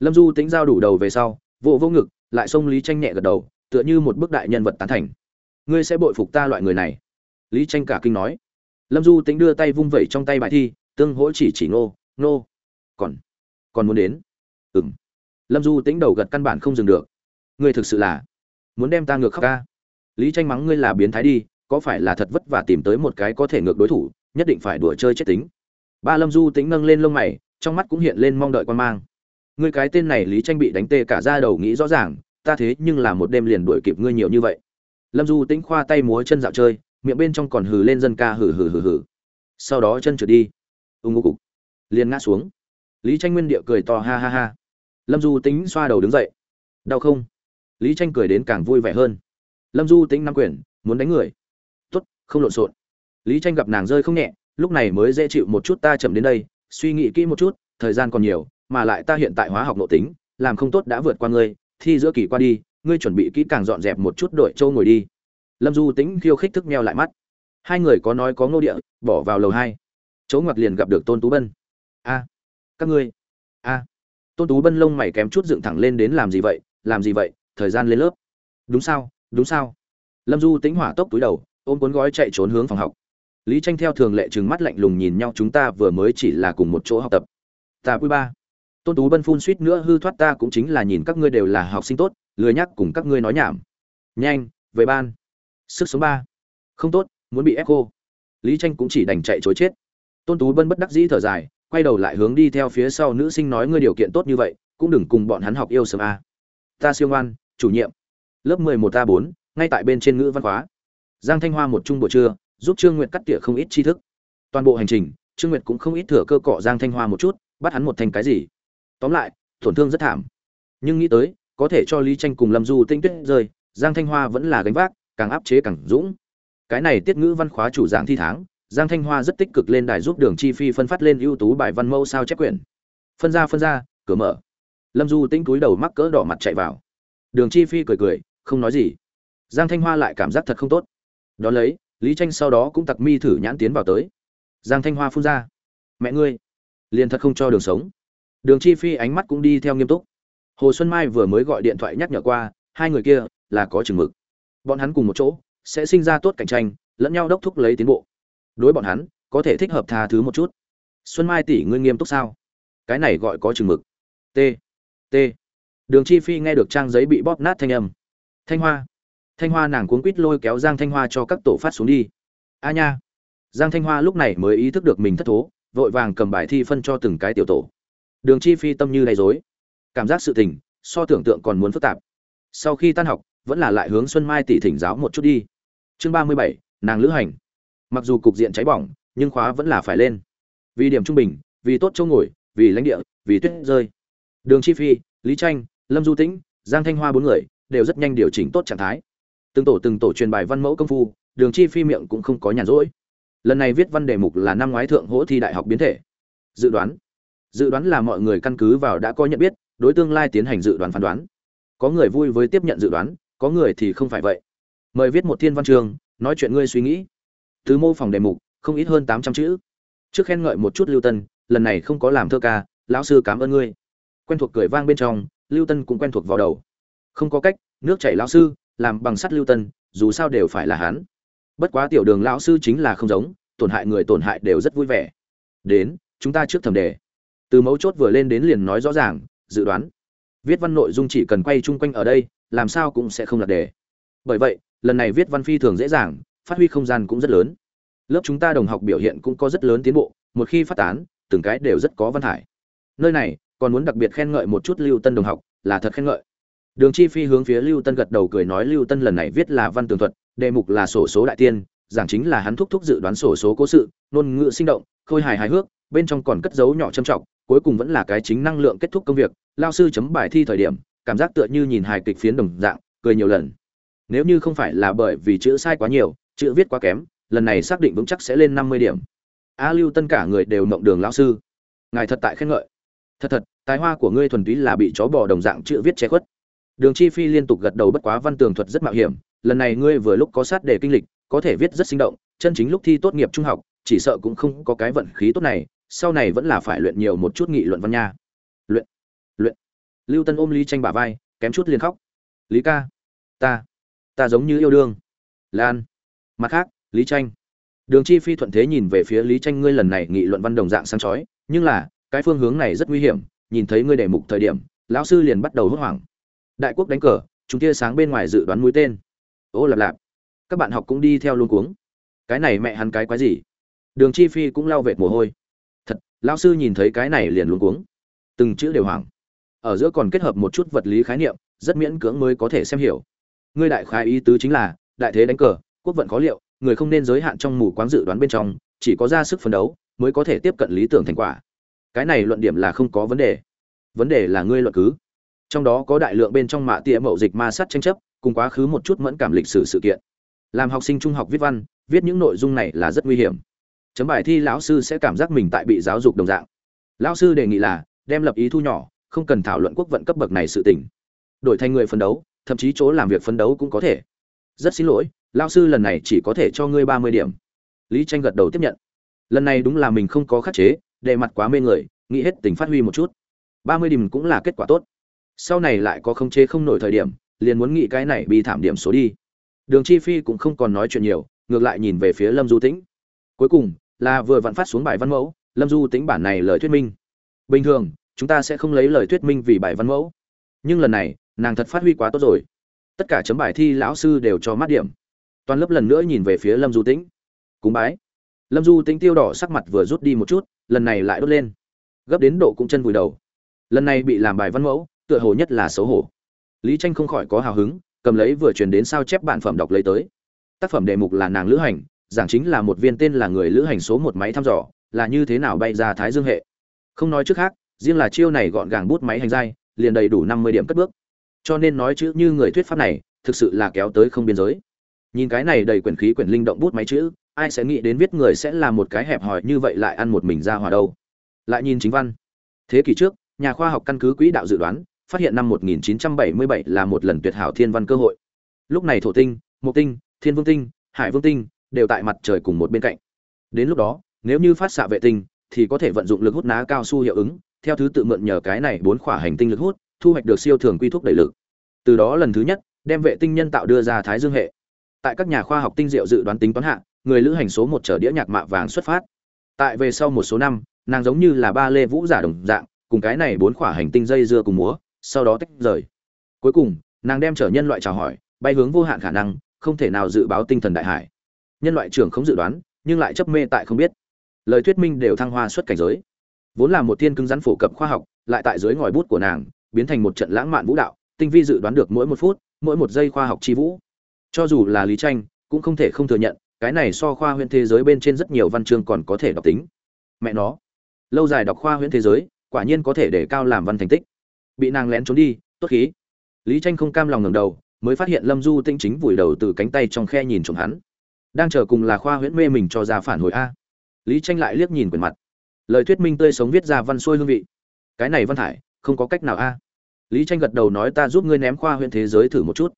Lâm du tính giao đủ đầu về sau, vỗ vỗ ngực, lại xông lý tranh nhẹ gật đầu, tựa như một bức đại nhân vật tán thành. Ngươi sẽ bội phục ta loại người này. Lý tranh cả kinh nói. Lâm du tính đưa tay vung vẩy trong tay bài thi, tương hỗ chỉ chỉ nô nô còn còn muốn đến? Ừng lâm du tính đầu gật căn bản không dừng được. Ngươi thực sự là muốn đem ta ngược khóc ca? Lý tranh mắng ngươi là biến thái đi, có phải là thật vất vả tìm tới một cái có thể ngược đối thủ nhất định phải đùa chơi chết tính. Ba lâm du tính nâng lên lông mày, trong mắt cũng hiện lên mong đợi quan mang. Ngươi cái tên này lý tranh bị đánh tê cả ra đầu nghĩ rõ ràng, ta thế nhưng là một đêm liền đuổi kịp ngươi nhiều như vậy. Lâm du tĩnh khoa tay múa chân dạo chơi, miệng bên trong còn hừ lên dân ca hừ hừ hừ hừ. Sau đó chân trượt đi. Ưng ngô cục. Liền ngã xuống. Lý tranh nguyên địa cười to ha ha ha. Lâm du tính xoa đầu đứng dậy. Đau không? Lý tranh cười đến càng vui vẻ hơn. Lâm du tính nắm quyền, muốn đánh người. Tốt, không lộn xộn lý tranh gặp nàng rơi không nhẹ, lúc này mới dễ chịu một chút ta chậm đến đây, suy nghĩ kỹ một chút, thời gian còn nhiều, mà lại ta hiện tại hóa học nội tính, làm không tốt đã vượt qua ngươi, thi giữa kỳ qua đi, ngươi chuẩn bị kỹ càng dọn dẹp một chút đội châu ngồi đi. Lâm du tính khiêu khích thức meo lại mắt. Hai người có nói có ngô địa, bỏ vào lầu hai. Chỗ ngoặt liền gặp được tôn tú bân. A, các ngươi, a. Tôn tú bân lông mày kém chút dựng thẳng lên đến làm gì vậy, làm gì vậy, thời gian lên lớp. Đúng sao đúng sao. Lâm du tính hỏa tốc túi đầu, ôm cuốn gói chạy trốn hướng phòng học lý tranh theo thường lệ trừng mắt lạnh lùng nhìn nhau, chúng ta vừa mới chỉ là cùng một chỗ học tập. Ta quý ba. Tôn tú bân phun suýt nữa hư thoát, ta cũng chính là nhìn các ngươi đều là học sinh tốt, lười nhắc cùng các ngươi nói nhảm. Nhanh, về ban. Sức sống ba. Không tốt, muốn bị ép cô. Lý tranh cũng chỉ đành chạy chối chết. Tôn tú bân bất đắc dĩ thở dài, quay đầu lại hướng đi theo phía sau nữ sinh nói, ngươi điều kiện tốt như vậy, cũng đừng cùng bọn hắn học yêu sớm a. Ta siêu ngoan, chủ nhiệm. Lớp mười một a bốn, ngay tại bên trên ngữ văn hóa giang thanh hoa một trung buổi trưa giúp trương nguyệt cắt tỉa không ít tri thức. Toàn bộ hành trình, trương nguyệt cũng không ít thừa cơ cọ giang thanh hoa một chút, bắt hắn một thành cái gì. Tóm lại, tổn thương rất thảm. Nhưng nghĩ tới, có thể cho lý tranh cùng lâm du tinh tuyết rơi, giang thanh hoa vẫn là gánh vác, càng áp chế càng dũng. Cái này tiết ngữ văn khóa chủ giảng thi tháng, giang thanh hoa rất tích cực lên đài giúp đường chi phi phân phát lên ưu tú bài văn mẫu sao chép quyển. Phân ra phân ra, cửa mở. Lâm du tinh túi đầu mắc cỡ đỏ mặt chạy vào. Đường chi phi cười cười, không nói gì. Giang thanh hoa lại cảm giác thật không tốt. Đ ó lấy lý tranh sau đó cũng tặc mi thử nhãn tiến vào tới. Giang thanh hoa phun ra. Mẹ ngươi, liền thật không cho đường sống. Đường chi phi ánh mắt cũng đi theo nghiêm túc. Hồ xuân mai vừa mới gọi điện thoại nhắc nhở qua, hai người kia là có chừng mực. Bọn hắn cùng một chỗ, sẽ sinh ra tốt cạnh tranh, lẫn nhau đốc thúc lấy tiến bộ. Đối bọn hắn, có thể thích hợp tha thứ một chút. Xuân mai tỷ ngươi nghiêm túc sao? Cái này gọi có chừng mực. T t. Đường chi phi nghe được trang giấy bị bóp nát thanh âm. Thanh hoa thanh hoa nàng cuốn quít lôi kéo giang thanh hoa cho các tổ phát xuống đi. A nha. Giang thanh hoa lúc này mới ý thức được mình thất thố, vội vàng cầm bài thi phân cho từng cái tiểu tổ. Đường chi phi tâm như đầy dối cảm giác sự tình, so tưởng tượng còn muốn phức tạp. Sau khi tan học, vẫn là lại hướng xuân mai tỷ thỉnh giáo một chút đi. Chương ba mươi bảy, nàng lữ hành. Mặc dù cục diện cháy bỏng, nhưng khóa vẫn là phải lên. Vì điểm trung bình, vì tốt chỗ ngồi, vì lãnh địa, vì tuyết rơi. Đường chi phi, lý tranh, lâm du tĩnh, giang thanh hoa bốn người đều rất nhanh điều chỉnh tốt trạng thái từng tổ từng tổ truyền bài văn mẫu công phu, đường chi phi miệng cũng không có nhàn rỗi. Lần này viết văn đề mục là năm ngoái thượng hỗ thi đại học biến thể. Dự đoán. Dự đoán là mọi người căn cứ vào đã có nhận biết, đối tương lai tiến hành dự đoán phán đoán. Có người vui với tiếp nhận dự đoán, có người thì không phải vậy. Mời viết một thiên văn trường, nói chuyện ngươi suy nghĩ. Từ mô phỏng đề mục, không ít hơn tám trăm chữ. Trước khen ngợi một chút lưu tân, lần này không có làm thơ ca, lão sư cảm ơn ngươi. Quen thuộc cười vang bên trong, lưu tân cũng quen thuộc vào đầu. Không có cách, nước chảy lão sư làm bằng sắt lưu tân, dù sao đều phải là hắn. Bất quá tiểu đường lão sư chính là không giống, tổn hại người tổn hại đều rất vui vẻ. Đến, chúng ta trước thẩm đề. Từ mấu chốt vừa lên đến liền nói rõ ràng, dự đoán. Viết văn nội dung chỉ cần quay chung quanh ở đây, làm sao cũng sẽ không lạc đề. Bởi vậy, lần này viết văn phi thường dễ dàng, phát huy không gian cũng rất lớn. Lớp chúng ta đồng học biểu hiện cũng có rất lớn tiến bộ, một khi phát tán, từng cái đều rất có văn hải nơi này, còn muốn đặc biệt khen ngợi một chút lưu tân đồng học, là thật khen ngợi đường chi phi hướng phía lưu tân gật đầu cười nói lưu tân lần này viết là văn tường thuật, đề mục là sổ số đại tiên, giảng chính là hắn thúc thúc dự đoán sổ số cố sự, ngôn ngữ sinh động, khôi hài hài hước, bên trong còn cất dấu nhỏ trầm trọng, cuối cùng vẫn là cái chính năng lượng kết thúc công việc. Lao sư chấm bài thi thời điểm, cảm giác tựa như nhìn hài kịch phiến đồng dạng, cười nhiều lần. Nếu như không phải là bởi vì chữ sai quá nhiều, chữ viết quá kém, lần này xác định vững chắc sẽ lên năm mươi điểm. A lưu tân cả người đều mộng đường lão sư. Ngài thật tại khen ngợi. Thật thật, tài hoa của ngươi thuần túy là bị chó bò đồng dạng chữ viết che khuất đường chi phi liên tục gật đầu bất quá văn tường thuật rất mạo hiểm, lần này ngươi vừa lúc có sát đề kinh lịch, có thể viết rất sinh động, chân chính lúc thi tốt nghiệp trung học, chỉ sợ cũng không có cái vận khí tốt này, sau này vẫn là phải luyện nhiều một chút nghị luận văn nha. Luyện luyện. Lưu tân ôm lý tranh bả vai, kém chút liền khóc. Lý ca, ta ta giống như yêu đương. Lan. Mặt khác, lý tranh. Đường chi phi thuận thế nhìn về phía lý tranh, ngươi lần này nghị luận văn đồng dạng sáng chói, nhưng là, cái phương hướng này rất nguy hiểm, nhìn thấy ngươi đề mục thời điểm, lão sư liền bắt đầu hốt hoảng đại quốc đánh cờ, chúng tia sáng bên ngoài dự đoán mũi tên. Ô lạp lạp. Các bạn học cũng đi theo luôn cuống. Cái này mẹ hắn cái quái gì? Đường chi phi cũng lau vệt mồ hôi. Thật lao sư nhìn thấy cái này liền luôn cuống. Từng chữ đều hoảng. Ở giữa còn kết hợp một chút vật lý khái niệm, rất miễn cưỡng mới có thể xem hiểu. Ngươi đại khái ý tứ chính là, đại thế đánh cờ, quốc vận khó liệu, người không nên giới hạn trong mù quáng dự đoán bên trong, chỉ có ra sức phấn đấu, mới có thể tiếp cận lý tưởng thành quả. Cái này luận điểm là không có vấn đề. Vấn đề là ngươi luận cứ trong đó có đại lượng bên trong mạ tỉa mậu dịch ma sát tranh chấp, cùng quá khứ một chút mẫn cảm lịch sử sự kiện. Làm học sinh trung học viết văn, viết những nội dung này là rất nguy hiểm. Chấm bài thi lão sư sẽ cảm giác mình tại bị giáo dục đồng dạng. Lão sư đề nghị là, đem lập ý thu nhỏ, không cần thảo luận quốc vận cấp bậc này sự tình. Đổi thành người phấn đấu, thậm chí chỗ làm việc phấn đấu cũng có thể. Rất xin lỗi, lão sư lần này chỉ có thể cho ngươi ba mươi điểm. Lý tranh gật đầu tiếp nhận. Lần này đúng là mình không có khắc chế đề mặt quá mê người, nghĩ hết tình phát huy một chút. ba mươi điểm cũng là kết quả tốt sau này lại có không chế không nổi thời điểm, liền muốn nghĩ cái này bị thảm điểm số đi. Đường chi phi cũng không còn nói chuyện nhiều, ngược lại nhìn về phía lâm du tĩnh. Cuối cùng, là vừa vặn phát xuống bài văn mẫu, lâm du tĩnh bản này lời thuyết minh. Bình thường, chúng ta sẽ không lấy lời thuyết minh vì bài văn mẫu. Nhưng lần này, nàng thật phát huy quá tốt rồi. Tất cả chấm bài thi lão sư đều cho mắt điểm. Toàn lớp lần nữa nhìn về phía lâm du tĩnh. Cúng bái. Lâm du tĩnh tiêu đỏ sắc mặt vừa rút đi một chút, lần này lại đốt lên. Gấp đến độ cũng chân vùi đầu. Lần này bị làm bài văn mẫu tựa hồ nhất là xấu hổ. Lý tranh không khỏi có hào hứng, cầm lấy vừa truyền đến sao chép bản phẩm đọc lấy tới. Tác phẩm đề mục là nàng lữ hành, giảng chính là một viên tên là người lữ hành số một máy thăm dò, là như thế nào bay ra thái dương hệ. Không nói trước khác, riêng là chiêu này gọn gàng bút máy hành dai liền đầy đủ năm mươi điểm cất bước. Cho nên nói chữ như người thuyết pháp này, thực sự là kéo tới không biên giới. Nhìn cái này đầy quyển khí quyển linh động bút máy chữ, ai sẽ nghĩ đến viết người sẽ là một cái hẹp hòi như vậy lại ăn một mình ra hòa đâu. Lại nhìn chính văn. Thế kỷ trước, nhà khoa học căn cứ quỹ đạo dự đoán phát hiện năm 1977 là một lần tuyệt hảo thiên văn cơ hội. Lúc này thổ tinh mộc tinh, thiên vương tinh, hải vương tinh đều tại mặt trời cùng một bên cạnh. Đến lúc đó, nếu như phát xạ vệ tinh thì có thể vận dụng lực hút ná cao su hiệu ứng, theo thứ tự mượn nhờ cái này bốn khỏa hành tinh lực hút, thu hoạch được siêu thường quy thúc đẩy lực. Từ đó lần thứ nhất, đem vệ tinh nhân tạo đưa ra thái dương hệ. Tại các nhà khoa học tinh diệu dự đoán tính toán hạ, người lữ hành số một trở đĩa nhạc mạ vàng xuất phát. Tại về sau một số năm, nàng giống như là ba lê vũ giả đồng dạng, cùng cái này bốn khỏa hành tinh dây dưa cùng múa sau đó tách rời. Cuối cùng, nàng đem trở nhân loại chào hỏi, bay hướng vô hạn khả năng, không thể nào dự báo tinh thần đại hải. Nhân loại trưởng không dự đoán, nhưng lại chấp mê tại không biết. Lời thuyết minh đều thăng hoa xuất cảnh giới. Vốn là một thiên cứng rắn phổ cập khoa học, lại tại dưới ngòi bút của nàng, biến thành một trận lãng mạn vũ đạo, tinh vi dự đoán được mỗi một phút, mỗi một giây khoa học chi vũ. Cho dù là lý tranh cũng không thể không thừa nhận, cái này so khoa huyễn thế giới bên trên rất nhiều văn chương còn có thể đọc tính. Mẹ nó, lâu dài đọc khoa huyễn thế giới, quả nhiên có thể để cao làm văn thành tích bị nàng lén trốn đi, tốt khí. Lý tranh không cam lòng ngẩng đầu, mới phát hiện lâm du tinh chính vùi đầu từ cánh tay trong khe nhìn trộm hắn. Đang chờ cùng là khoa huyễn mê mình cho ra phản hồi a. Lý tranh lại liếc nhìn quyển mặt. Lời thuyết minh tươi sống viết ra văn xuôi hương vị. Cái này văn thải, không có cách nào a. Lý tranh gật đầu nói ta giúp ngươi ném khoa Huyễn thế giới thử một chút.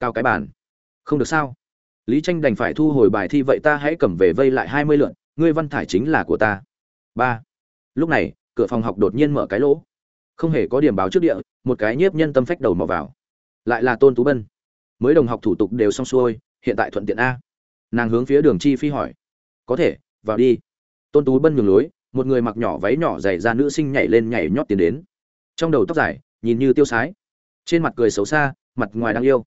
Cao cái bản không được sao? Lý tranh đành phải thu hồi bài thi vậy ta hãy cầm về vây lại hai mươi lượn, ngươi văn thải chính là của ta. Ba. Lúc này, cửa phòng học đột nhiên mở cái lỗ không hề có điểm báo trước địa, một cái nhiếp nhân tâm phách đầu mò vào. Lại là tôn tú bân. Mới đồng học thủ tục đều xong xuôi, hiện tại thuận tiện a. Nàng hướng phía đường chi phi hỏi. Có thể, vào đi. Tôn tú bân nhường lối, một người mặc nhỏ váy nhỏ dày ra nữ sinh nhảy lên nhảy nhót tiến đến. Trong đầu tóc dài, nhìn như tiêu sái. Trên mặt cười xấu xa, mặt ngoài đang yêu.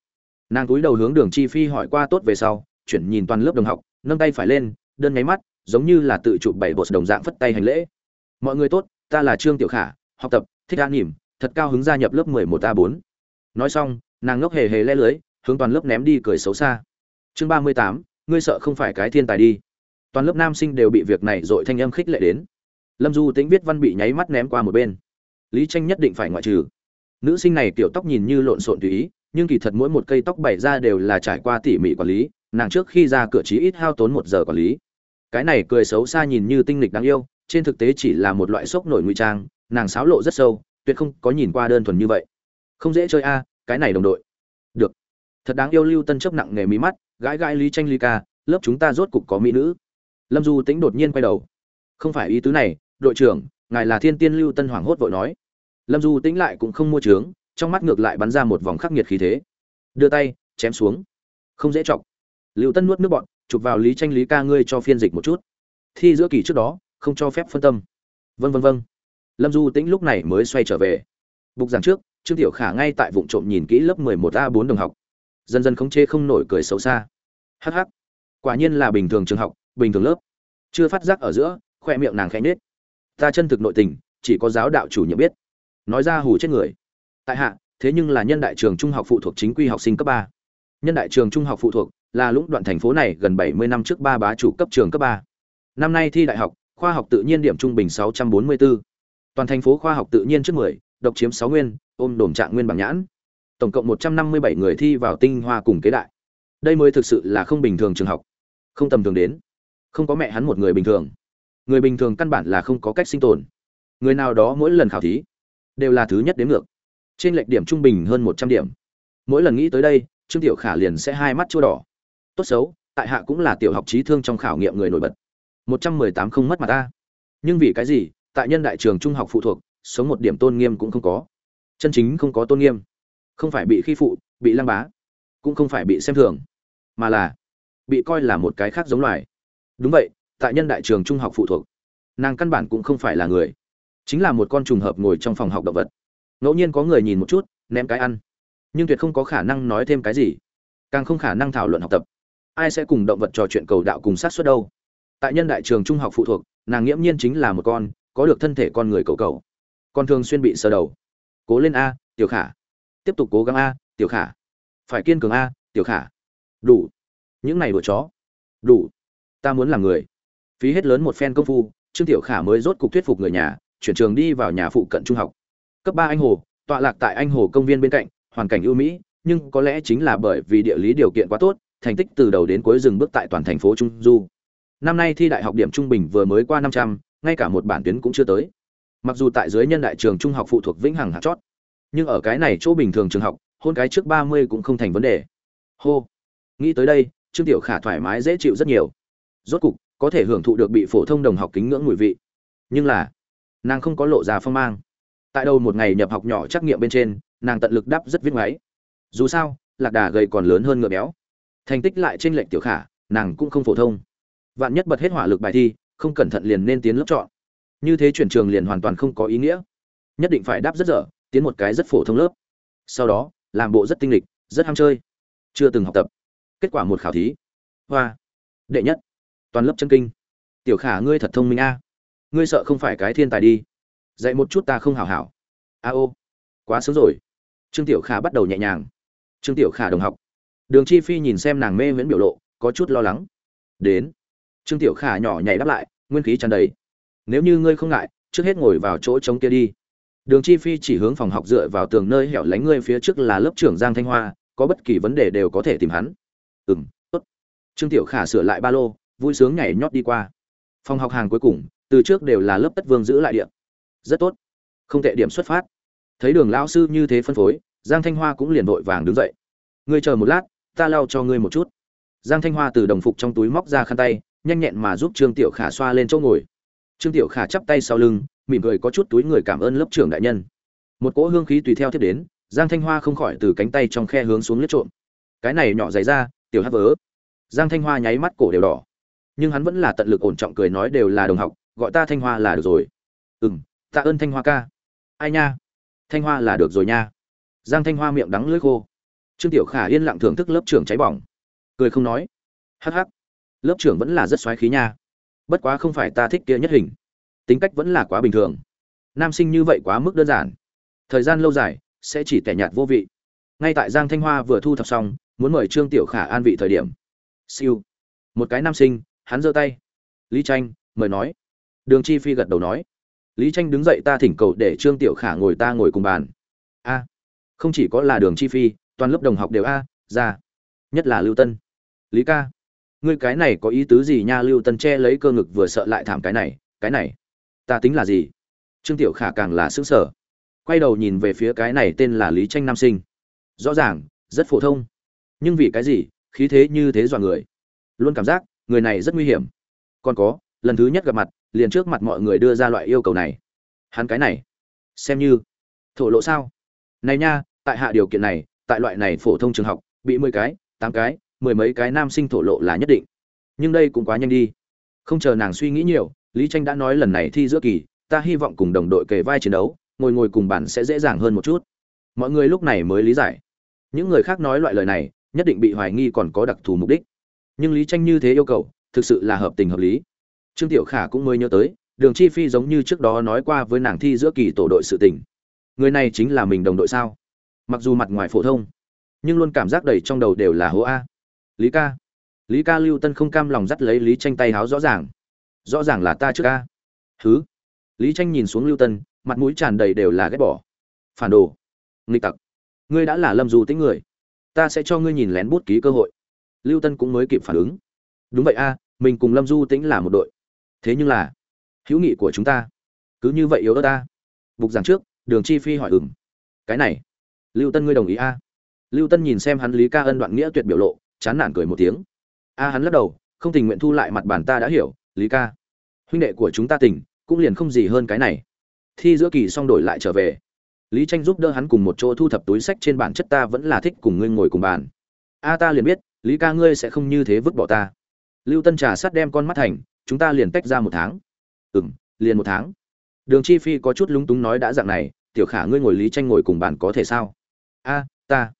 Nàng cúi đầu hướng đường chi phi hỏi qua tốt về sau, chuyển nhìn toàn lớp đồng học, nâng tay phải lên, đơn nháy mắt, giống như là tự chụp bảy bột đồng dạng phất tay hành lễ. Mọi người tốt, ta là trương tiểu khả, học tập thích an nỉm thật cao hứng gia nhập lớp mười một a bốn. Nói xong, nàng ngốc hề hề le lưới, hướng toàn lớp ném đi cười xấu xa. Chương ba mươi tám, ngươi sợ không phải cái thiên tài đi. Toàn lớp nam sinh đều bị việc này dội thanh âm khích lệ đến. Lâm du tĩnh viết văn bị nháy mắt ném qua một bên. Lý tranh nhất định phải ngoại trừ. Nữ sinh này kiểu tóc nhìn như lộn xộn tùy ý, nhưng kỳ thật mỗi một cây tóc bày ra đều là trải qua tỉ mỉ quản lý, nàng trước khi ra cửa trí ít hao tốn một giờ quản lý. Cái này cười xấu xa nhìn như tinh lịch đáng yêu, trên thực tế chỉ là một loại sốc nổi nguy trang nàng sáo lộ rất sâu, tuyệt không có nhìn qua đơn thuần như vậy. Không dễ chơi a, cái này đồng đội. Được. Thật đáng yêu lưu tân chấp nặng nghề mí mắt, gãi gãi lý tranh ly ca, lớp chúng ta rốt cục có mỹ nữ. Lâm du tĩnh đột nhiên quay đầu. Không phải ý tứ này, đội trưởng, ngài là thiên tiên lưu tân hoàng hốt vội nói. Lâm du tĩnh lại cũng không mua trướng trong mắt ngược lại bắn ra một vòng khắc nghiệt khí thế. Đưa tay, chém xuống. Không dễ chọc. Lưu tân nuốt nước bọn chụp vào lý tranh lý ca ngươi cho phiên dịch một chút. Thi giữa kỳ trước đó, không cho phép phân tâm. Vân vân vân lâm du tĩnh lúc này mới xoay trở về. Bục giảng trước, trương tiểu khả ngay tại vụ trộm nhìn kỹ lớp mười một a bốn đồng học. Dần dần không chê không nổi cười xấu xa. Hh quả nhiên là bình thường trường học, bình thường lớp. Chưa phát giác ở giữa, khoe miệng nàng khẽ nết ta chân thực nội tình, chỉ có giáo đạo chủ nhiệm biết. Nói ra hù chết người. Tại hạ, thế nhưng là nhân đại trường trung học phụ thuộc chính quy học sinh cấp ba. Nhân đại trường trung học phụ thuộc là lũng đoạn thành phố này gần bảy mươi năm trước ba bá chủ cấp trường cấp ba. Năm nay thi đại học, khoa học tự nhiên điểm trung bình sáu trăm bốn mươi 644 toàn thành phố khoa học tự nhiên trước mười, độc chiếm sáu nguyên, ôm đồn trạng nguyên bằng nhãn. Tổng cộng một trăm năm mươi bảy người thi vào tinh hoa cùng kế đại. Đây mới thực sự là không bình thường trường học. Không tầm thường đến. Không có mẹ hắn một người bình thường. Người bình thường căn bản là không có cách sinh tồn. Người nào đó mỗi lần khảo thí, đều là thứ nhất đến ngược. Trên lệch điểm trung bình hơn một trăm điểm. Mỗi lần nghĩ tới đây, trương tiểu khả liền sẽ hai mắt chua đỏ. Tốt xấu, tại hạ cũng là tiểu học trí thương trong khảo nghiệm người nổi bật. Một trăm mười tám không mất mà ta. Nhưng vì cái gì tại nhân đại trường trung học phụ thuộc, sống một điểm tôn nghiêm cũng không có. Chân chính không có tôn nghiêm. Không phải bị khi phụ, bị lăng bá, cũng không phải bị xem thường, mà là bị coi là một cái khác giống loài. Đúng vậy, tại nhân đại trường trung học phụ thuộc, nàng căn bản cũng không phải là người. Chính là một con trùng hợp ngồi trong phòng học động vật. Ngẫu nhiên có người nhìn một chút, ném cái ăn. Nhưng tuyệt không có khả năng nói thêm cái gì. Càng không khả năng thảo luận học tập. Ai sẽ cùng động vật trò chuyện cầu đạo cùng sát xuất đâu? Tại nhân đại trường trung học phụ thuộc, nàng nghiễm nhiên chính là một con có được thân thể con người cầu cầu còn thường xuyên bị sờ đầu. Cố lên a, tiểu khả. Tiếp tục cố gắng a, tiểu khả. Phải kiên cường a, tiểu khả. Đủ. Những này đùa chó. Đủ. Ta muốn làm người. Phí hết lớn một phen công phu, trương tiểu khả mới rốt cục thuyết phục người nhà, chuyển trường đi vào nhà phụ cận trung học. Cấp ba anh hồ, tọa lạc tại anh hồ công viên bên cạnh, hoàn cảnh ưu mỹ, nhưng có lẽ chính là bởi vì địa lý điều kiện quá tốt, thành tích từ đầu đến cuối dừng bước tại toàn thành phố trung du. Năm nay thi đại học điểm trung bình vừa mới qua năm trăm ngay cả một bản tuyến cũng chưa tới. Mặc dù tại dưới nhân đại trường trung học phụ thuộc vĩnh hằng hạt chót, nhưng ở cái này chỗ bình thường trường học, hôn cái trước ba mươi cũng không thành vấn đề. Hô. Nghĩ tới đây, trương tiểu khả thoải mái dễ chịu rất nhiều. Rốt cục, có thể hưởng thụ được bị phổ thông đồng học kính ngưỡng mùi vị. Nhưng là, nàng không có lộ ra phong mang. Tại đâu một ngày nhập học nhỏ trắc nghiệm bên trên, nàng tận lực đắp rất viết máy dù sao, lạc đà gầy còn lớn hơn ngựa béo. Thành tích lại trên lệnh tiểu khả, nàng cũng không phổ thông. Vạn nhất bật hết hỏa lực bài thi không cẩn thận liền nên tiến lớp chọn. Như thế chuyển trường liền hoàn toàn không có ý nghĩa. Nhất định phải đáp rất dở, tiến một cái rất phổ thông lớp. Sau đó, làm bộ rất tinh lịch, rất ham chơi. Chưa từng học tập. Kết quả một khảo thí. Hoa. Đệ nhất. Toàn lớp chân kinh. Tiểu khả ngươi thật thông minh a. Ngươi sợ không phải cái thiên tài đi. Dạy một chút ta không hảo hảo. A ô. Quá sớm rồi. Trương tiểu khả bắt đầu nhẹ nhàng. Trương tiểu khả đồng học. Đường chi phi nhìn xem nàng mê miễn biểu lộ, có chút lo lắng. Đến trương tiểu khả nhỏ nhảy đáp lại, nguyên khí tràn đầy. Nếu như ngươi không ngại, trước hết ngồi vào chỗ trống kia đi. Đường chi phi chỉ hướng phòng học dựa vào tường nơi hẻo lánh ngươi phía trước là lớp trưởng giang thanh hoa, có bất kỳ vấn đề đều có thể tìm hắn. Ừ m tốt. Trương tiểu khả sửa lại ba lô, vui sướng nhảy nhót đi qua. Phòng học hàng cuối cùng, từ trước đều là lớp tất vương giữ lại điện rất tốt. Không tệ điểm xuất phát. Thấy đường lão sư như thế phân phối, giang thanh hoa cũng liền vội vàng đứng dậy. Ngươi chờ một lát, ta lau cho ngươi một chút. Giang thanh hoa từ đồng phục trong túi móc ra khăn tay nhanh nhẹn mà giúp trương tiểu khả xoa lên chỗ ngồi. Trương tiểu khả chắp tay sau lưng, mỉm cười có chút túi người cảm ơn lớp trưởng đại nhân. Một cỗ hương khí tùy theo tiếp đến, giang thanh hoa không khỏi từ cánh tay trong khe hướng xuống liếc trộm. Cái này nhỏ dày ra, tiểu hát vớ. Giang thanh hoa nháy mắt cổ đều đỏ. Nhưng hắn vẫn là tận lực ổn trọng cười nói đều là đồng học, gọi ta thanh hoa là được rồi. Ừ m tạ ơn thanh hoa ca. Ai nha? Thanh hoa là được rồi nha. Giang thanh hoa miệng đắng lưỡi khô. Trương tiểu khả yên lặng thưởng thức lớp trưởng cháy bỏng. Cười không nói. Hắc hắc lớp trưởng vẫn là rất xoáy khí nha. Bất quá không phải ta thích kia nhất hình. Tính cách vẫn là quá bình thường. Nam sinh như vậy quá mức đơn giản. Thời gian lâu dài, sẽ chỉ tẻ nhạt vô vị. Ngay tại giang thanh hoa vừa thu thập xong, muốn mời trương tiểu khả an vị thời điểm. Siêu. Một cái nam sinh, hắn giơ tay. Lý tranh, mời nói. Đường chi phi gật đầu nói. Lý tranh đứng dậy ta thỉnh cầu để trương tiểu khả ngồi ta ngồi cùng bàn. A. Không chỉ có là đường chi phi, toàn lớp đồng học đều a, ra. Nhất là lưu tân. Lý ca ngươi cái này có ý tứ gì nha, lưu tân che lấy cơ ngực vừa sợ lại thảm cái này cái này. Ta tính là gì? Trương tiểu khả càng là xứng sở quay đầu nhìn về phía cái này tên là lý tranh nam sinh. Rõ ràng, rất phổ thông. Nhưng vì cái gì? Khí thế như thế dọa người. Luôn cảm giác, người này rất nguy hiểm. Còn có, lần thứ nhất gặp mặt, liền trước mặt mọi người đưa ra loại yêu cầu này. Hắn cái này, xem như thổ lộ sao? Này nha, tại hạ điều kiện này, tại loại này phổ thông trường học, bị mười cái, tám cái mười mấy cái nam sinh thổ lộ là nhất định. Nhưng đây cũng quá nhanh đi. Không chờ nàng suy nghĩ nhiều, lý tranh đã nói lần này thi giữa kỳ, ta hy vọng cùng đồng đội kề vai chiến đấu, ngồi ngồi cùng bàn sẽ dễ dàng hơn một chút. Mọi người lúc này mới lý giải. Những người khác nói loại lời này, nhất định bị hoài nghi còn có đặc thù mục đích. Nhưng lý tranh như thế yêu cầu, thực sự là hợp tình hợp lý. Trương tiểu khả cũng mới nhớ tới, đường chi phi giống như trước đó nói qua với nàng thi giữa kỳ tổ đội sự tình. Người này chính là mình đồng đội sao? Mặc dù mặt ngoài phổ thông, nhưng luôn cảm giác đầy trong đầu đều là hố a lý ca. Lý ca lưu tân không cam lòng dắt lấy lý tranh tay háo rõ ràng. Rõ ràng là ta trước ca. Thứ lý tranh nhìn xuống lưu tân, mặt mũi tràn đầy đều là ghét bỏ. Phản đồ. Nghịch tặc. Ngươi đã là lâm du tính người. Ta sẽ cho ngươi nhìn lén bút ký cơ hội. Lưu tân cũng mới kịp phản ứng. Đúng vậy a, mình cùng lâm du tĩnh là một đội. Thế nhưng là, hữu nghị của chúng ta cứ như vậy yếu ớt ta. Bục giảng trước, đường chi phi hỏi ừng cái này, lưu tân ngươi đồng ý a? Lưu tân nhìn xem hắn lý ca ân đoạn nghĩa tuyệt biểu lộ chán nản cười một tiếng. A hắn lắc đầu, không tình nguyện thu lại mặt bàn ta đã hiểu, lý ca. Huynh đệ của chúng ta tình cũng liền không gì hơn cái này. Thi giữa kỳ xong đổi lại trở về. Lý tranh giúp đỡ hắn cùng một chỗ thu thập túi sách trên bản chất ta vẫn là thích cùng ngươi ngồi cùng bàn. A ta liền biết, lý ca ngươi sẽ không như thế vứt bỏ ta. Lưu tân trà sắt đem con mắt thành, chúng ta liền tách ra một tháng. Ừ m liền một tháng. Đường chi phi có chút lúng túng nói đã dạng này, tiểu khả ngươi ngồi lý tranh ngồi cùng bàn có thể sao? A, ta.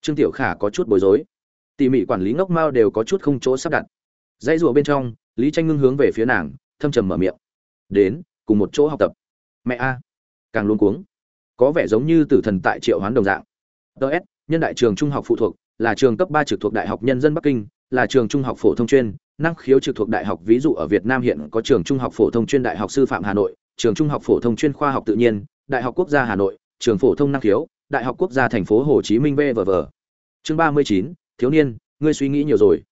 Trương tiểu khả có chút bối rối tỉ mỉ quản lý ngốc mao đều có chút không chỗ sắp đặt. Dãy rùa bên trong, lý tranh ngưng hướng về phía nàng, thâm trầm mở miệng. Đến, cùng một chỗ học tập. Mẹ a, càng luôn cuống. Có vẻ giống như tử thần tại triệu hoán đồng dạng. Ts nhân đại trường trung học phụ thuộc, là trường cấp ba trực thuộc đại học nhân dân bắc kinh, là trường trung học phổ thông chuyên, năng khiếu trực thuộc đại học ví dụ ở việt nam hiện có trường trung học phổ thông chuyên đại học sư phạm hà nội, trường trung học phổ thông chuyên khoa học tự nhiên, đại học quốc gia hà nội, trường phổ thông năng khiếu, đại học quốc gia thành phố hồ chí minh vv chương ba mươi chín thiếu niên, ngươi suy nghĩ nhiều rồi.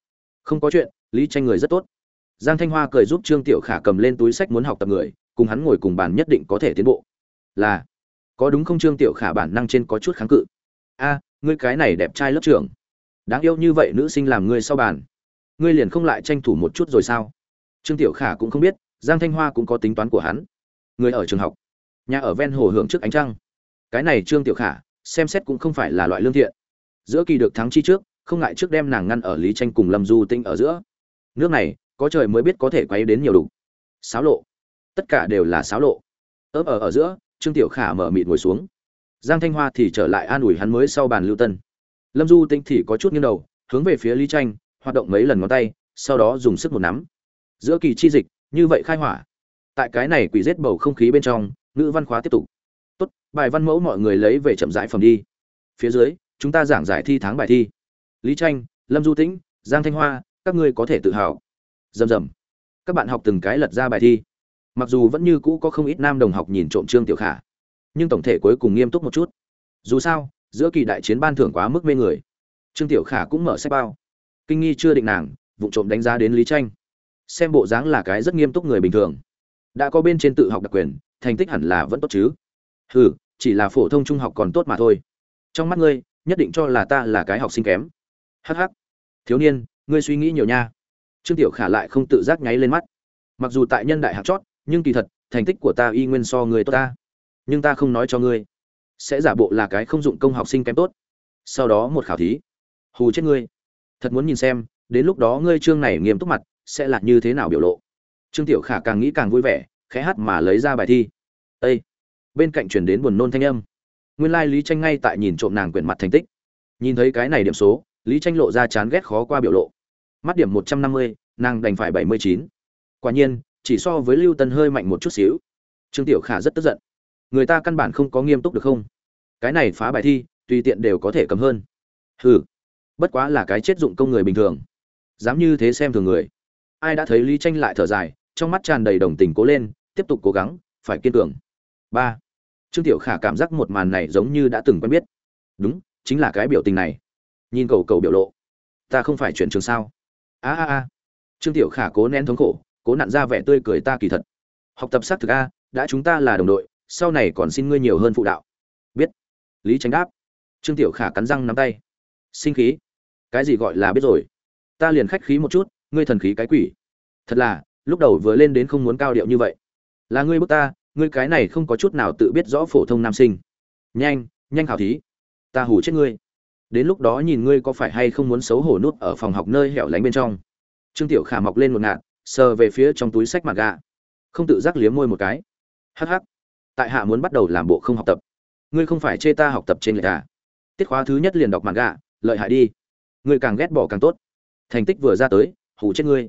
Không có chuyện, lý tranh người rất tốt. Giang thanh hoa cười giúp trương tiểu khả cầm lên túi sách muốn học tập người, cùng hắn ngồi cùng bàn nhất định có thể tiến bộ. Là, có đúng không trương tiểu khả bản năng trên có chút kháng cự. A, ngươi cái này đẹp trai lớp trưởng. Đáng yêu như vậy nữ sinh làm ngươi sau bàn. Ngươi liền không lại tranh thủ một chút rồi sao? Trương tiểu khả cũng không biết, giang thanh hoa cũng có tính toán của hắn. Người ở trường học, nhà ở ven hồ hưởng trước ánh trăng. Cái này trương tiểu khả, xem xét cũng không phải là loại lương thiện. Giữa kỳ được thắng chi trước không ngại trước đem nàng ngăn ở lý tranh cùng lâm du tinh ở giữa. Nước này, có trời mới biết có thể quay đến nhiều đủ sáo lộ. Tất cả đều là sáo lộ. Ấp ở ở giữa, trương tiểu khả mở mịt ngồi xuống. Giang thanh hoa thì trở lại an ủi hắn mới sau bàn lưu tân. Lâm du tinh thì có chút nghiêng đầu, hướng về phía lý tranh, hoạt động mấy lần ngón tay, sau đó dùng sức một nắm. Giữa kỳ chi dịch, như vậy khai hỏa. Tại cái này quỷ rết bầu không khí bên trong, ngữ văn khóa tiếp tục. Tốt, bài văn mẫu mọi người lấy về chậm rãi phẩm đi. Phía dưới, chúng ta giảng giải thi tháng bài thi lý tranh, lâm du tĩnh, giang thanh hoa, các ngươi có thể tự hào. Rầm rầm. Các bạn học từng cái lật ra bài thi. Mặc dù vẫn như cũ có không ít nam đồng học nhìn trộm trương tiểu khả, nhưng tổng thể cuối cùng nghiêm túc một chút. Dù sao, giữa kỳ đại chiến ban thưởng quá mức mê người. Trương tiểu khả cũng mở sách bao. Kinh nghi chưa định nàng, vụ trộm đánh giá đến lý tranh. Xem bộ dáng là cái rất nghiêm túc người bình thường. Đã có bên trên tự học đặc quyền, thành tích hẳn là vẫn tốt chứ. Hừ, chỉ là phổ thông trung học còn tốt mà thôi. Trong mắt ngươi, nhất định cho là ta là cái học sinh kém hh thiếu niên, ngươi suy nghĩ nhiều nha. Trương tiểu khả lại không tự giác nháy lên mắt. Mặc dù tại nhân đại hạt chót, nhưng kỳ thật, thành tích của ta y nguyên so người tốt ta. Nhưng ta không nói cho ngươi. Sẽ giả bộ là cái không dụng công học sinh kém tốt. Sau đó một khảo thí. Hù chết ngươi. Thật muốn nhìn xem, đến lúc đó ngươi trương này nghiêm túc mặt, sẽ là như thế nào biểu lộ. Trương tiểu khả càng nghĩ càng vui vẻ, khẽ hát mà lấy ra bài thi. Ây bên cạnh chuyển đến buồn nôn thanh âm. Nguyên lai lý tranh ngay tại nhìn trộm nàng quyển mặt thành tích. Nhìn thấy cái này điểm số lý tranh lộ ra chán ghét khó qua biểu lộ. Mắt điểm một trăm năm mươi, nàng đành phải bảy mươi chín. Quả nhiên, chỉ so với lưu tân hơi mạnh một chút xíu. Trương tiểu khả rất tức giận. Người ta căn bản không có nghiêm túc được không? Cái này phá bài thi, tùy tiện đều có thể cầm hơn. Hừ, bất quá là cái chết dụng công người bình thường. Dám như thế xem thường người. Ai đã thấy lý tranh lại thở dài, trong mắt tràn đầy đồng tình cố lên, tiếp tục cố gắng, phải kiên cường. Ba, trương tiểu khả cảm giác một màn này giống như đã từng quen biết. Đúng, chính là cái biểu tình này nhìn cầu cầu biểu lộ. Ta không phải chuyển trường sao? A a a. Trương tiểu khả cố nén thống khổ, cố nặn ra vẻ tươi cười ta kỳ thật. Học tập xác thực a, đã chúng ta là đồng đội, sau này còn xin ngươi nhiều hơn phụ đạo. Biết. Lý tránh đáp. Trương tiểu khả cắn răng nắm tay. Sinh khí. Cái gì gọi là biết rồi? Ta liền khách khí một chút, ngươi thần khí cái quỷ. Thật là, lúc đầu vừa lên đến không muốn cao điệu như vậy. Là ngươi bước ta, ngươi cái này không có chút nào tự biết rõ phổ thông nam sinh. Nhanh nhanh khảo thí. Ta hù chết ngươi đến lúc đó nhìn ngươi có phải hay không muốn xấu hổ nút ở phòng học nơi hẻo lánh bên trong. Trương tiểu khả mọc lên một ngạn sờ về phía trong túi sách mặt gà. Không tự giác liếm môi một cái. Hắc hắc. Tại hạ muốn bắt đầu làm bộ không học tập. Ngươi không phải chê ta học tập trên lệch à? Tiết khóa thứ nhất liền đọc mặt gà, lợi hại đi. Ngươi càng ghét bỏ càng tốt. Thành tích vừa ra tới hủ chết ngươi.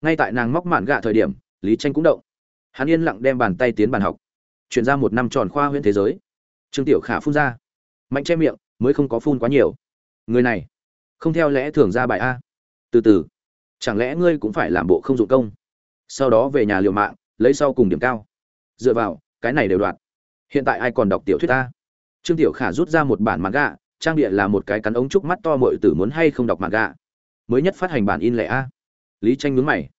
Ngay tại nàng móc mạn gạ thời điểm, lý tranh cũng động. Hắn yên lặng đem bàn tay tiến bàn học. Chuyển ra một năm tròn khoa huyện thế giới. Trương tiểu khả phun ra. Mạnh che miệng, mới không có phun quá nhiều người này, không theo lẽ thường ra bài a. Từ từ, chẳng lẽ ngươi cũng phải làm bộ không dụng công? Sau đó về nhà liều mạng, lấy sau cùng điểm cao. Dựa vào, cái này đều đoạn. Hiện tại ai còn đọc tiểu thuyết ta trương tiểu khả rút ra một bản mặt gạ trang địa là một cái cắn ống trúc mắt to mội tử muốn hay không đọc mặt gạ mới nhất phát hành bản in lẻ a. Lý tranh nhướng mày.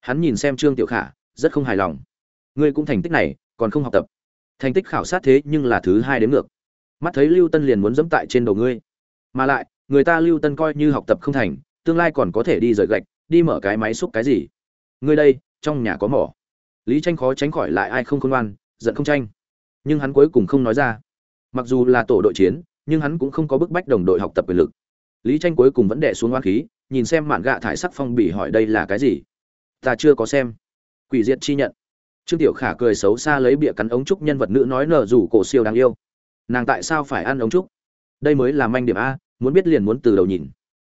Hắn nhìn xem trương tiểu khả, rất không hài lòng. Ngươi cũng thành tích này, còn không học tập. Thành tích khảo sát thế nhưng là thứ hai đến ngược. Mắt thấy lưu tân liền muốn dẫm tại trên đầu ngươi. Mà lại người ta lưu tân coi như học tập không thành, tương lai còn có thể đi rời gạch, đi mở cái máy xúc cái gì? Ngươi đây, trong nhà có mỏ. Lý tranh khó tránh khỏi lại ai không khôn ngoan, giận không tranh. Nhưng hắn cuối cùng không nói ra. Mặc dù là tổ đội chiến, nhưng hắn cũng không có bức bách đồng đội học tập quyền lực. Lý tranh cuối cùng vẫn đè xuống oan khí, nhìn xem mạn gạ thải sắc phong bỉ hỏi đây là cái gì? Ta chưa có xem. Quỷ diệt chi nhận. Trương tiểu khả cười xấu xa lấy bịa cắn ống trúc nhân vật nữ nói nở rủ cổ siêu đáng yêu. Nàng tại sao phải ăn ống trúc? Đây mới là manh điểm a muốn biết liền muốn từ đầu nhìn.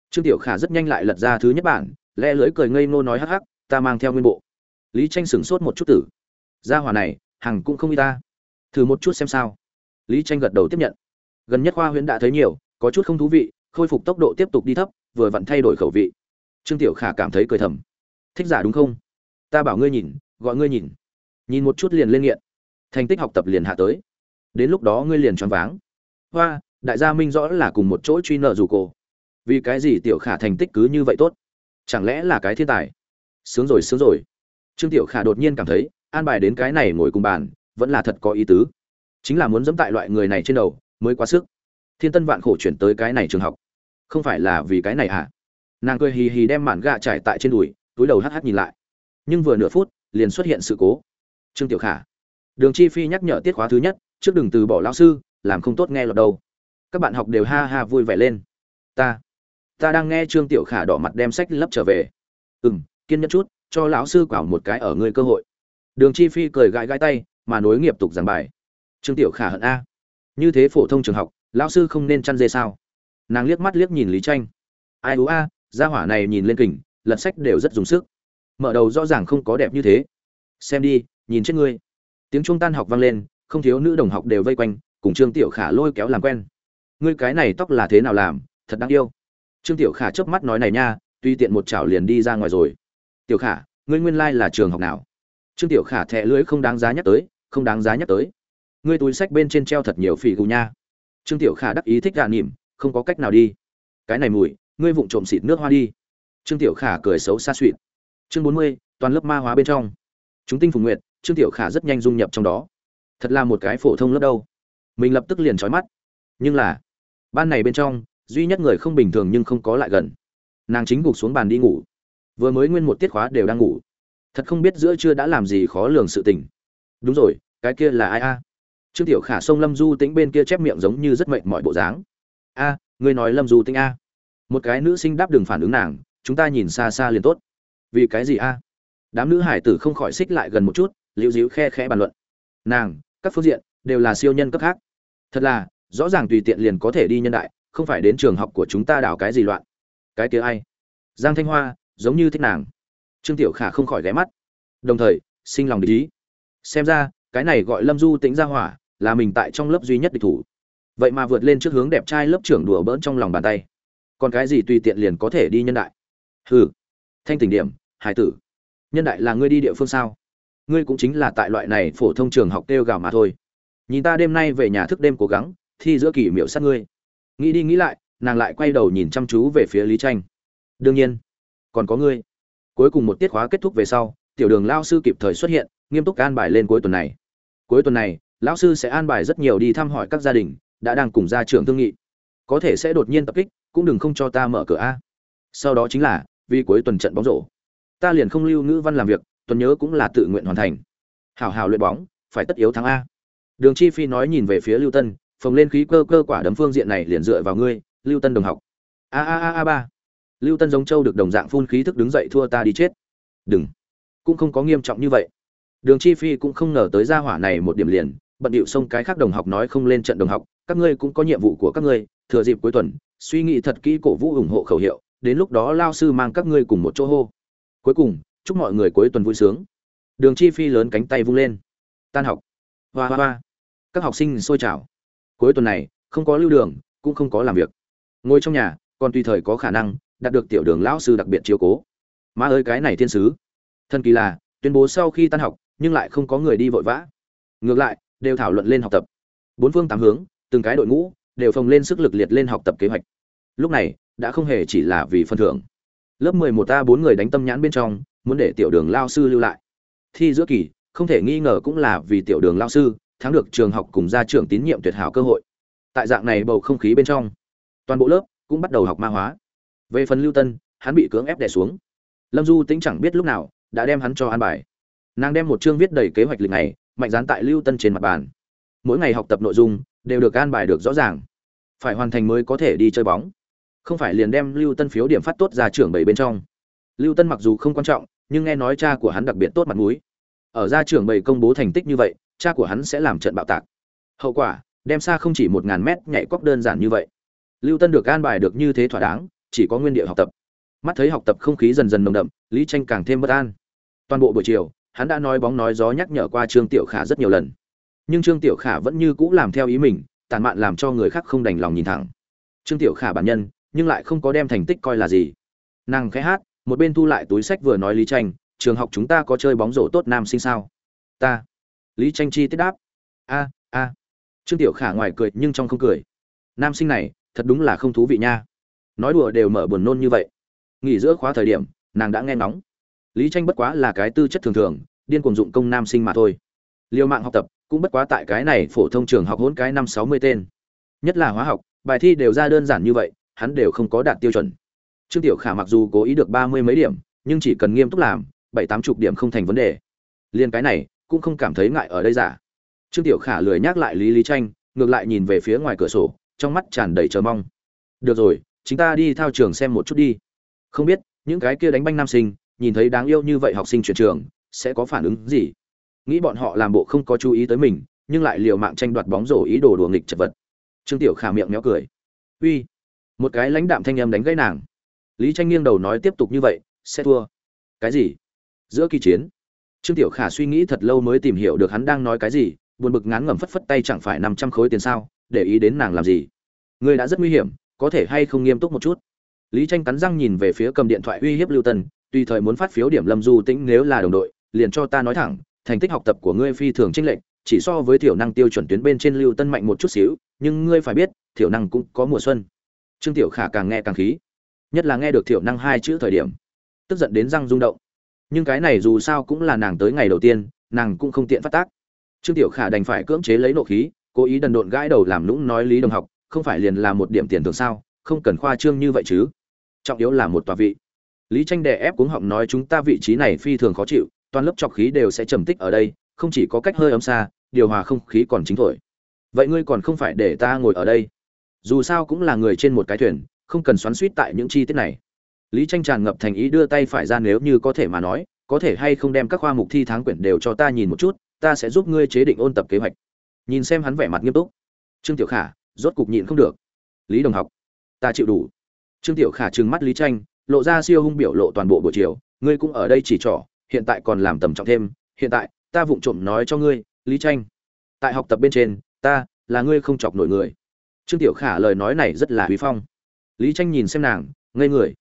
Trương tiểu khả rất nhanh lại lật ra thứ nhất bản, lẽ lưới cười ngây ngô nói hắc hắc, ta mang theo nguyên bộ. Lý tranh sửng sốt một chút tử. Gia hỏa này, hằng cũng không y ta. Thử một chút xem sao. Lý tranh gật đầu tiếp nhận. Gần nhất khoa huyễn đã thấy nhiều, có chút không thú vị, khôi phục tốc độ tiếp tục đi thấp, vừa vặn thay đổi khẩu vị. Trương tiểu khả cảm thấy cười thầm. Thích giả đúng không? Ta bảo ngươi nhìn, gọi ngươi nhìn. Nhìn một chút liền lên nghiện. Thành tích học tập liền hạ tới. Đến lúc đó ngươi liền choáng váng. Hoa đại gia minh rõ là cùng một chỗ truy nợ dù cổ. Vì cái gì tiểu khả thành tích cứ như vậy tốt? Chẳng lẽ là cái thiên tài? Sướng rồi sướng rồi. Trương tiểu khả đột nhiên cảm thấy, an bài đến cái này ngồi cùng bàn, vẫn là thật có ý tứ. Chính là muốn dẫm tại loại người này trên đầu, mới quá sức. Thiên tân vạn khổ chuyển tới cái này trường học. Không phải là vì cái này à nàng cười hì hì đem mạn gạ trải tại trên đùi, túi đầu hắt hắt nhìn lại. Nhưng vừa nửa phút, liền xuất hiện sự cố. Trương tiểu khả. Đường chi phi nhắc nhở tiết khóa thứ nhất, trước đừng từ bỏ lão sư, làm không tốt nghe lọt đâu các bạn học đều ha ha vui vẻ lên. Ta ta đang nghe trương tiểu khả đỏ mặt đem sách lấp trở về. Ừ m kiên nhẫn chút, cho lão sư quảo một cái ở ngươi cơ hội. Đường chi phi cười gãi gãi tay, mà nối nghiệp tục giảng bài. Trương tiểu khả hận a. Như thế phổ thông trường học, lão sư không nên chăn dê sao? Nàng liếc mắt liếc nhìn lý tranh. Ai ú a, gia hỏa này nhìn lên kình, lật sách đều rất dùng sức. Mở đầu rõ ràng không có đẹp như thế. Xem đi, nhìn chết ngươi. Tiếng trung tan học vang lên, không thiếu nữ đồng học đều vây quanh, cùng trương tiểu khả lôi kéo làm quen ngươi cái này tóc là thế nào làm, thật đáng yêu. Trương tiểu khả chớp mắt nói này nha, tuy tiện một chảo liền đi ra ngoài rồi. Tiểu khả, ngươi nguyên lai là trường học nào? Trương tiểu khả thẹ lưới không đáng giá nhắc tới, không đáng giá nhắc tới. Ngươi túi sách bên trên treo thật nhiều phỉ gù nha. Trương tiểu khả đắc ý thích gà nỉm, không có cách nào đi. Cái này mùi, ngươi vụng trộm xịt nước hoa đi. Trương tiểu khả cười xấu xa suỵt chương bốn mươi, toàn lớp ma hóa bên trong. Chúng tinh phùng nguyệt, trương tiểu khả rất nhanh dung nhập trong đó. Thật là một cái phổ thông lớp đâu. Mình lập tức liền trói mắt. Nhưng là ban này bên trong duy nhất người không bình thường nhưng không có lại gần. Nàng chính gục xuống bàn đi ngủ. Vừa mới nguyên một tiết khóa đều đang ngủ. Thật không biết giữa chưa đã làm gì khó lường sự tình. Đúng rồi cái kia là ai a? Trương tiểu khả sông lâm du tính bên kia chép miệng giống như rất mệnh mọi bộ dáng. A à, ngươi nói lâm du tính a. Một cái nữ sinh đáp đường phản ứng nàng chúng ta nhìn xa xa liền tốt. Vì cái gì a? Đám nữ hải tử không khỏi xích lại gần một chút liễu díu khe khẽ bàn luận. Nàng các phương diện đều là siêu nhân cấp khác. Thật là rõ ràng tùy tiện liền có thể đi nhân đại, không phải đến trường học của chúng ta đào cái gì loạn. Cái kia ai? Giang thanh hoa, giống như thích nàng. Trương tiểu khả không khỏi ghé mắt. Đồng thời, sinh lòng để ý. Xem ra, cái này gọi lâm du tĩnh ra hỏa, là mình tại trong lớp duy nhất địch thủ. Vậy mà vượt lên trước hướng đẹp trai lớp trưởng đùa bỡn trong lòng bàn tay. Còn cái gì tùy tiện liền có thể đi nhân đại? Hừ. Thanh tỉnh điểm, hải tử. Nhân đại là ngươi đi địa phương sao? Ngươi cũng chính là tại loại này phổ thông trường học kêu gào mà thôi. Nhìn ta đêm nay về nhà thức đêm cố gắng thi giữa kỷ miệu sát ngươi. Nghĩ đi nghĩ lại, nàng lại quay đầu nhìn chăm chú về phía lý tranh. Đương nhiên, còn có ngươi. Cuối cùng một tiết khóa kết thúc về sau, tiểu đường lao sư kịp thời xuất hiện, nghiêm túc an bài lên cuối tuần này. Cuối tuần này, lão sư sẽ an bài rất nhiều đi thăm hỏi các gia đình, đã đang cùng ra trường thương nghị. Có thể sẽ đột nhiên tập kích, cũng đừng không cho ta mở cửa a. Sau đó chính là, vì cuối tuần trận bóng rổ. Ta liền không lưu ngữ văn làm việc, tuần nhớ cũng là tự nguyện hoàn thành. Hảo hảo luyện bóng, phải tất yếu thắng a. Đường chi phi nói nhìn về phía lưu tân phồng lên khí cơ cơ quả đấm phương diện này liền dựa vào ngươi, lưu tân đồng học. A a a a ba. Lưu tân giống châu được đồng dạng phun khí thức đứng dậy thua ta đi chết. Đừng. Cũng không có nghiêm trọng như vậy. Đường chi phi cũng không ngờ tới gia hỏa này một điểm liền, bận điệu xông cái khác đồng học nói không lên trận đồng học, các ngươi cũng có nhiệm vụ của các ngươi, thừa dịp cuối tuần, suy nghĩ thật kỹ cổ vũ ủng hộ khẩu hiệu, đến lúc đó lao sư mang các ngươi cùng một chỗ hô. Cuối cùng, chúc mọi người cuối tuần vui sướng. Đường chi phi lớn cánh tay vung lên. Tan học. Hoa hoa hoa. Các học sinh sôi trào cuối tuần này, không có lưu đường, cũng không có làm việc. Ngồi trong nhà, còn tùy thời có khả năng đạt được tiểu đường lão sư đặc biệt chiếu cố. Má ơi, cái này thiên sứ. Thần kỳ là, tuyên bố sau khi tan học, nhưng lại không có người đi vội vã. Ngược lại, đều thảo luận lên học tập. Bốn phương tám hướng, từng cái đội ngũ đều phồng lên sức lực liệt lên học tập kế hoạch. Lúc này, đã không hề chỉ là vì phần thưởng. Lớp 11 a bốn người đánh tâm nhãn bên trong, muốn để tiểu đường lao sư lưu lại. Thi giữa kỳ, không thể nghi ngờ cũng là vì tiểu đường lao sư thắng được trường học cùng gia trưởng tín nhiệm tuyệt hảo cơ hội. Tại dạng này bầu không khí bên trong, toàn bộ lớp cũng bắt đầu học ma hóa. Về phần lưu tân, hắn bị cưỡng ép đè xuống. Lâm du tính chẳng biết lúc nào đã đem hắn cho an bài. Nàng đem một chương viết đầy kế hoạch lịch này, mạnh dán tại lưu tân trên mặt bàn. Mỗi ngày học tập nội dung đều được an bài được rõ ràng. Phải hoàn thành mới có thể đi chơi bóng. Không phải liền đem lưu tân phiếu điểm phát tốt ra trưởng bảy bên trong. Lưu tân mặc dù không quan trọng, nhưng nghe nói cha của hắn đặc biệt tốt mặt mũi. Ở gia trưởng bảy công bố thành tích như vậy cha của hắn sẽ làm trận bạo tạc. Hậu quả, đem xa không chỉ một ngàn mét nhảy cóc đơn giản như vậy. Lưu tân được an bài được như thế thỏa đáng, chỉ có nguyên địa học tập. Mắt thấy học tập không khí dần dần nồng đậm, lý tranh càng thêm bất an. Toàn bộ buổi chiều, hắn đã nói bóng nói gió nhắc nhở qua trương tiểu khả rất nhiều lần. Nhưng trương tiểu khả vẫn như cũ làm theo ý mình, tàn mạn làm cho người khác không đành lòng nhìn thẳng. Trương tiểu khả bản nhân, nhưng lại không có đem thành tích coi là gì. Nàng khẽ hát, một bên thu lại túi sách vừa nói lý tranh, trường học chúng ta có chơi bóng rổ tốt nam sinh sao? Ta lý tranh chi tiết đáp. A a. Trương tiểu khả ngoài cười nhưng trong không cười. Nam sinh này, thật đúng là không thú vị nha. Nói đùa đều mở buồn nôn như vậy. Nghỉ giữa khóa thời điểm, nàng đã nghe ngóng. Lý tranh bất quá là cái tư chất thường thường, điên cuồng dụng công nam sinh mà thôi. Liều mạng học tập, cũng bất quá tại cái này phổ thông trường học hỗn cái năm sáu mươi tên. Nhất là hóa học, bài thi đều ra đơn giản như vậy, hắn đều không có đạt tiêu chuẩn. Trương tiểu khả mặc dù cố ý được ba mươi mấy điểm, nhưng chỉ cần nghiêm túc làm, bảy tám chục điểm không thành vấn đề. Liên cái này cũng không cảm thấy ngại ở đây giả. Trương tiểu khả lười nhắc lại lý lý tranh ngược lại nhìn về phía ngoài cửa sổ, trong mắt tràn đầy chờ mong. Được rồi, chúng ta đi thao trường xem một chút đi. Không biết, những cái kia đánh banh nam sinh, nhìn thấy đáng yêu như vậy học sinh chuyển trường, sẽ có phản ứng gì? Nghĩ bọn họ làm bộ không có chú ý tới mình, nhưng lại liều mạng tranh đoạt bóng rổ ý đồ đùa nghịch chật vật. Trương tiểu khả miệng méo cười. Uy! Một cái lãnh đạm thanh âm đánh gãy nàng. Lý tranh nghiêng đầu nói tiếp tục như vậy, sẽ thua. Cái gì? Giữa kỳ chiến trương tiểu khả suy nghĩ thật lâu mới tìm hiểu được hắn đang nói cái gì buồn bực ngán ngẩm phất phất tay chẳng phải năm trăm khối tiền sao để ý đến nàng làm gì. Người đã rất nguy hiểm có thể hay không nghiêm túc một chút. Lý tranh cắn răng nhìn về phía cầm điện thoại uy hiếp lưu Tần, tùy thời muốn phát phiếu điểm lâm du tĩnh nếu là đồng đội liền cho ta nói thẳng thành tích học tập của ngươi phi thường chênh lệch chỉ so với Tiểu năng tiêu chuẩn tuyến bên trên lưu tân mạnh một chút xíu nhưng ngươi phải biết Tiểu năng cũng có mùa xuân. Trương tiểu khả càng nghe càng khí nhất là nghe được Tiểu năng hai chữ thời điểm tức giận đến răng rung động nhưng cái này dù sao cũng là nàng tới ngày đầu tiên, nàng cũng không tiện phát tác. Trương tiểu khả đành phải cưỡng chế lấy nộ khí, cố ý đần độn gãi đầu làm lũng nói lý đồng học, không phải liền là một điểm tiền thường sao, không cần khoa trương như vậy chứ. Trọng yếu là một tòa vị. Lý tranh đè ép cuống họng nói chúng ta vị trí này phi thường khó chịu, toàn lớp trọc khí đều sẽ trầm tích ở đây, không chỉ có cách hơi ấm xa, điều hòa không khí còn chính thổi. Vậy ngươi còn không phải để ta ngồi ở đây. Dù sao cũng là người trên một cái thuyền, không cần xoắn suýt tại những chi tiết này lý tranh tràn ngập thành ý đưa tay phải ra nếu như có thể mà nói, có thể hay không đem các khoa mục thi tháng quyển đều cho ta nhìn một chút, ta sẽ giúp ngươi chế định ôn tập kế hoạch. Nhìn xem hắn vẻ mặt nghiêm túc. Trương tiểu khả, rốt cục nhịn không được. Lý đồng học, ta chịu đủ. Trương tiểu khả trừng mắt lý tranh, lộ ra siêu hung biểu lộ toàn bộ buổi chiều, ngươi cũng ở đây chỉ trỏ, hiện tại còn làm tầm trọng thêm, hiện tại, ta vụng trộm nói cho ngươi, lý tranh, tại học tập bên trên, ta là ngươi không chọc nổi người. Trương tiểu khả lời nói này rất là huy phong. Lý tranh nhìn xem nàng, ngây người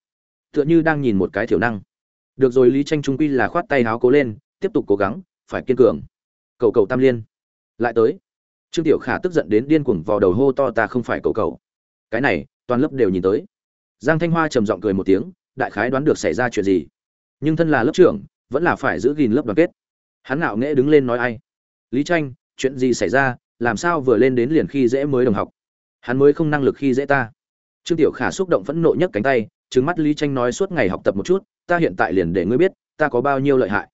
tựa như đang nhìn một cái thiểu năng. Được rồi, lý tranh trung quy là khoát tay háo cố lên, tiếp tục cố gắng, phải kiên cường. Cầu cầu tam liên. Lại tới. Trương tiểu khả tức giận đến điên cuồng vào đầu hô to, ta không phải cầu cầu. Cái này, toàn lớp đều nhìn tới. Giang thanh hoa trầm giọng cười một tiếng, đại khái đoán được xảy ra chuyện gì. Nhưng thân là lớp trưởng, vẫn là phải giữ gìn lớp đoàn kết. Hắn ngạo nghễ đứng lên nói ai? Lý tranh, chuyện gì xảy ra? Làm sao vừa lên đến liền khi dễ mới đồng học? Hắn mới không năng lực khi dễ ta. Trương tiểu khả xúc động phẫn nộ nhất cánh tay trừng mắt lý tranh nói suốt ngày học tập một chút, ta hiện tại liền để ngươi biết, ta có bao nhiêu lợi hại.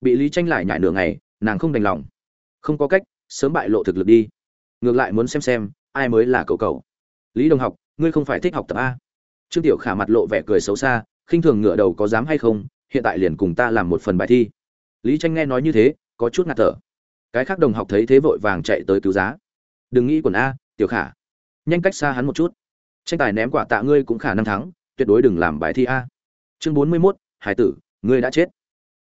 Bị lý tranh lại nhại nửa ngày, nàng không đành lòng. Không có cách, sớm bại lộ thực lực đi. Ngược lại muốn xem xem, ai mới là cậu cậu lý đồng học, ngươi không phải thích học tập a. Trương tiểu khả mặt lộ vẻ cười xấu xa, khinh thường ngửa đầu có dám hay không, hiện tại liền cùng ta làm một phần bài thi. Lý tranh nghe nói như thế, có chút ngạt thở. Cái khác đồng học thấy thế vội vàng chạy tới cứu giá. Đừng nghĩ quần a, tiểu khả. Nhanh cách xa hắn một chút. Tranh tài ném quả tạ ngươi cũng khả năng thắng tuyệt đối đừng làm bài thi a. Chương bốn mươi mốt, hải tử, ngươi đã chết.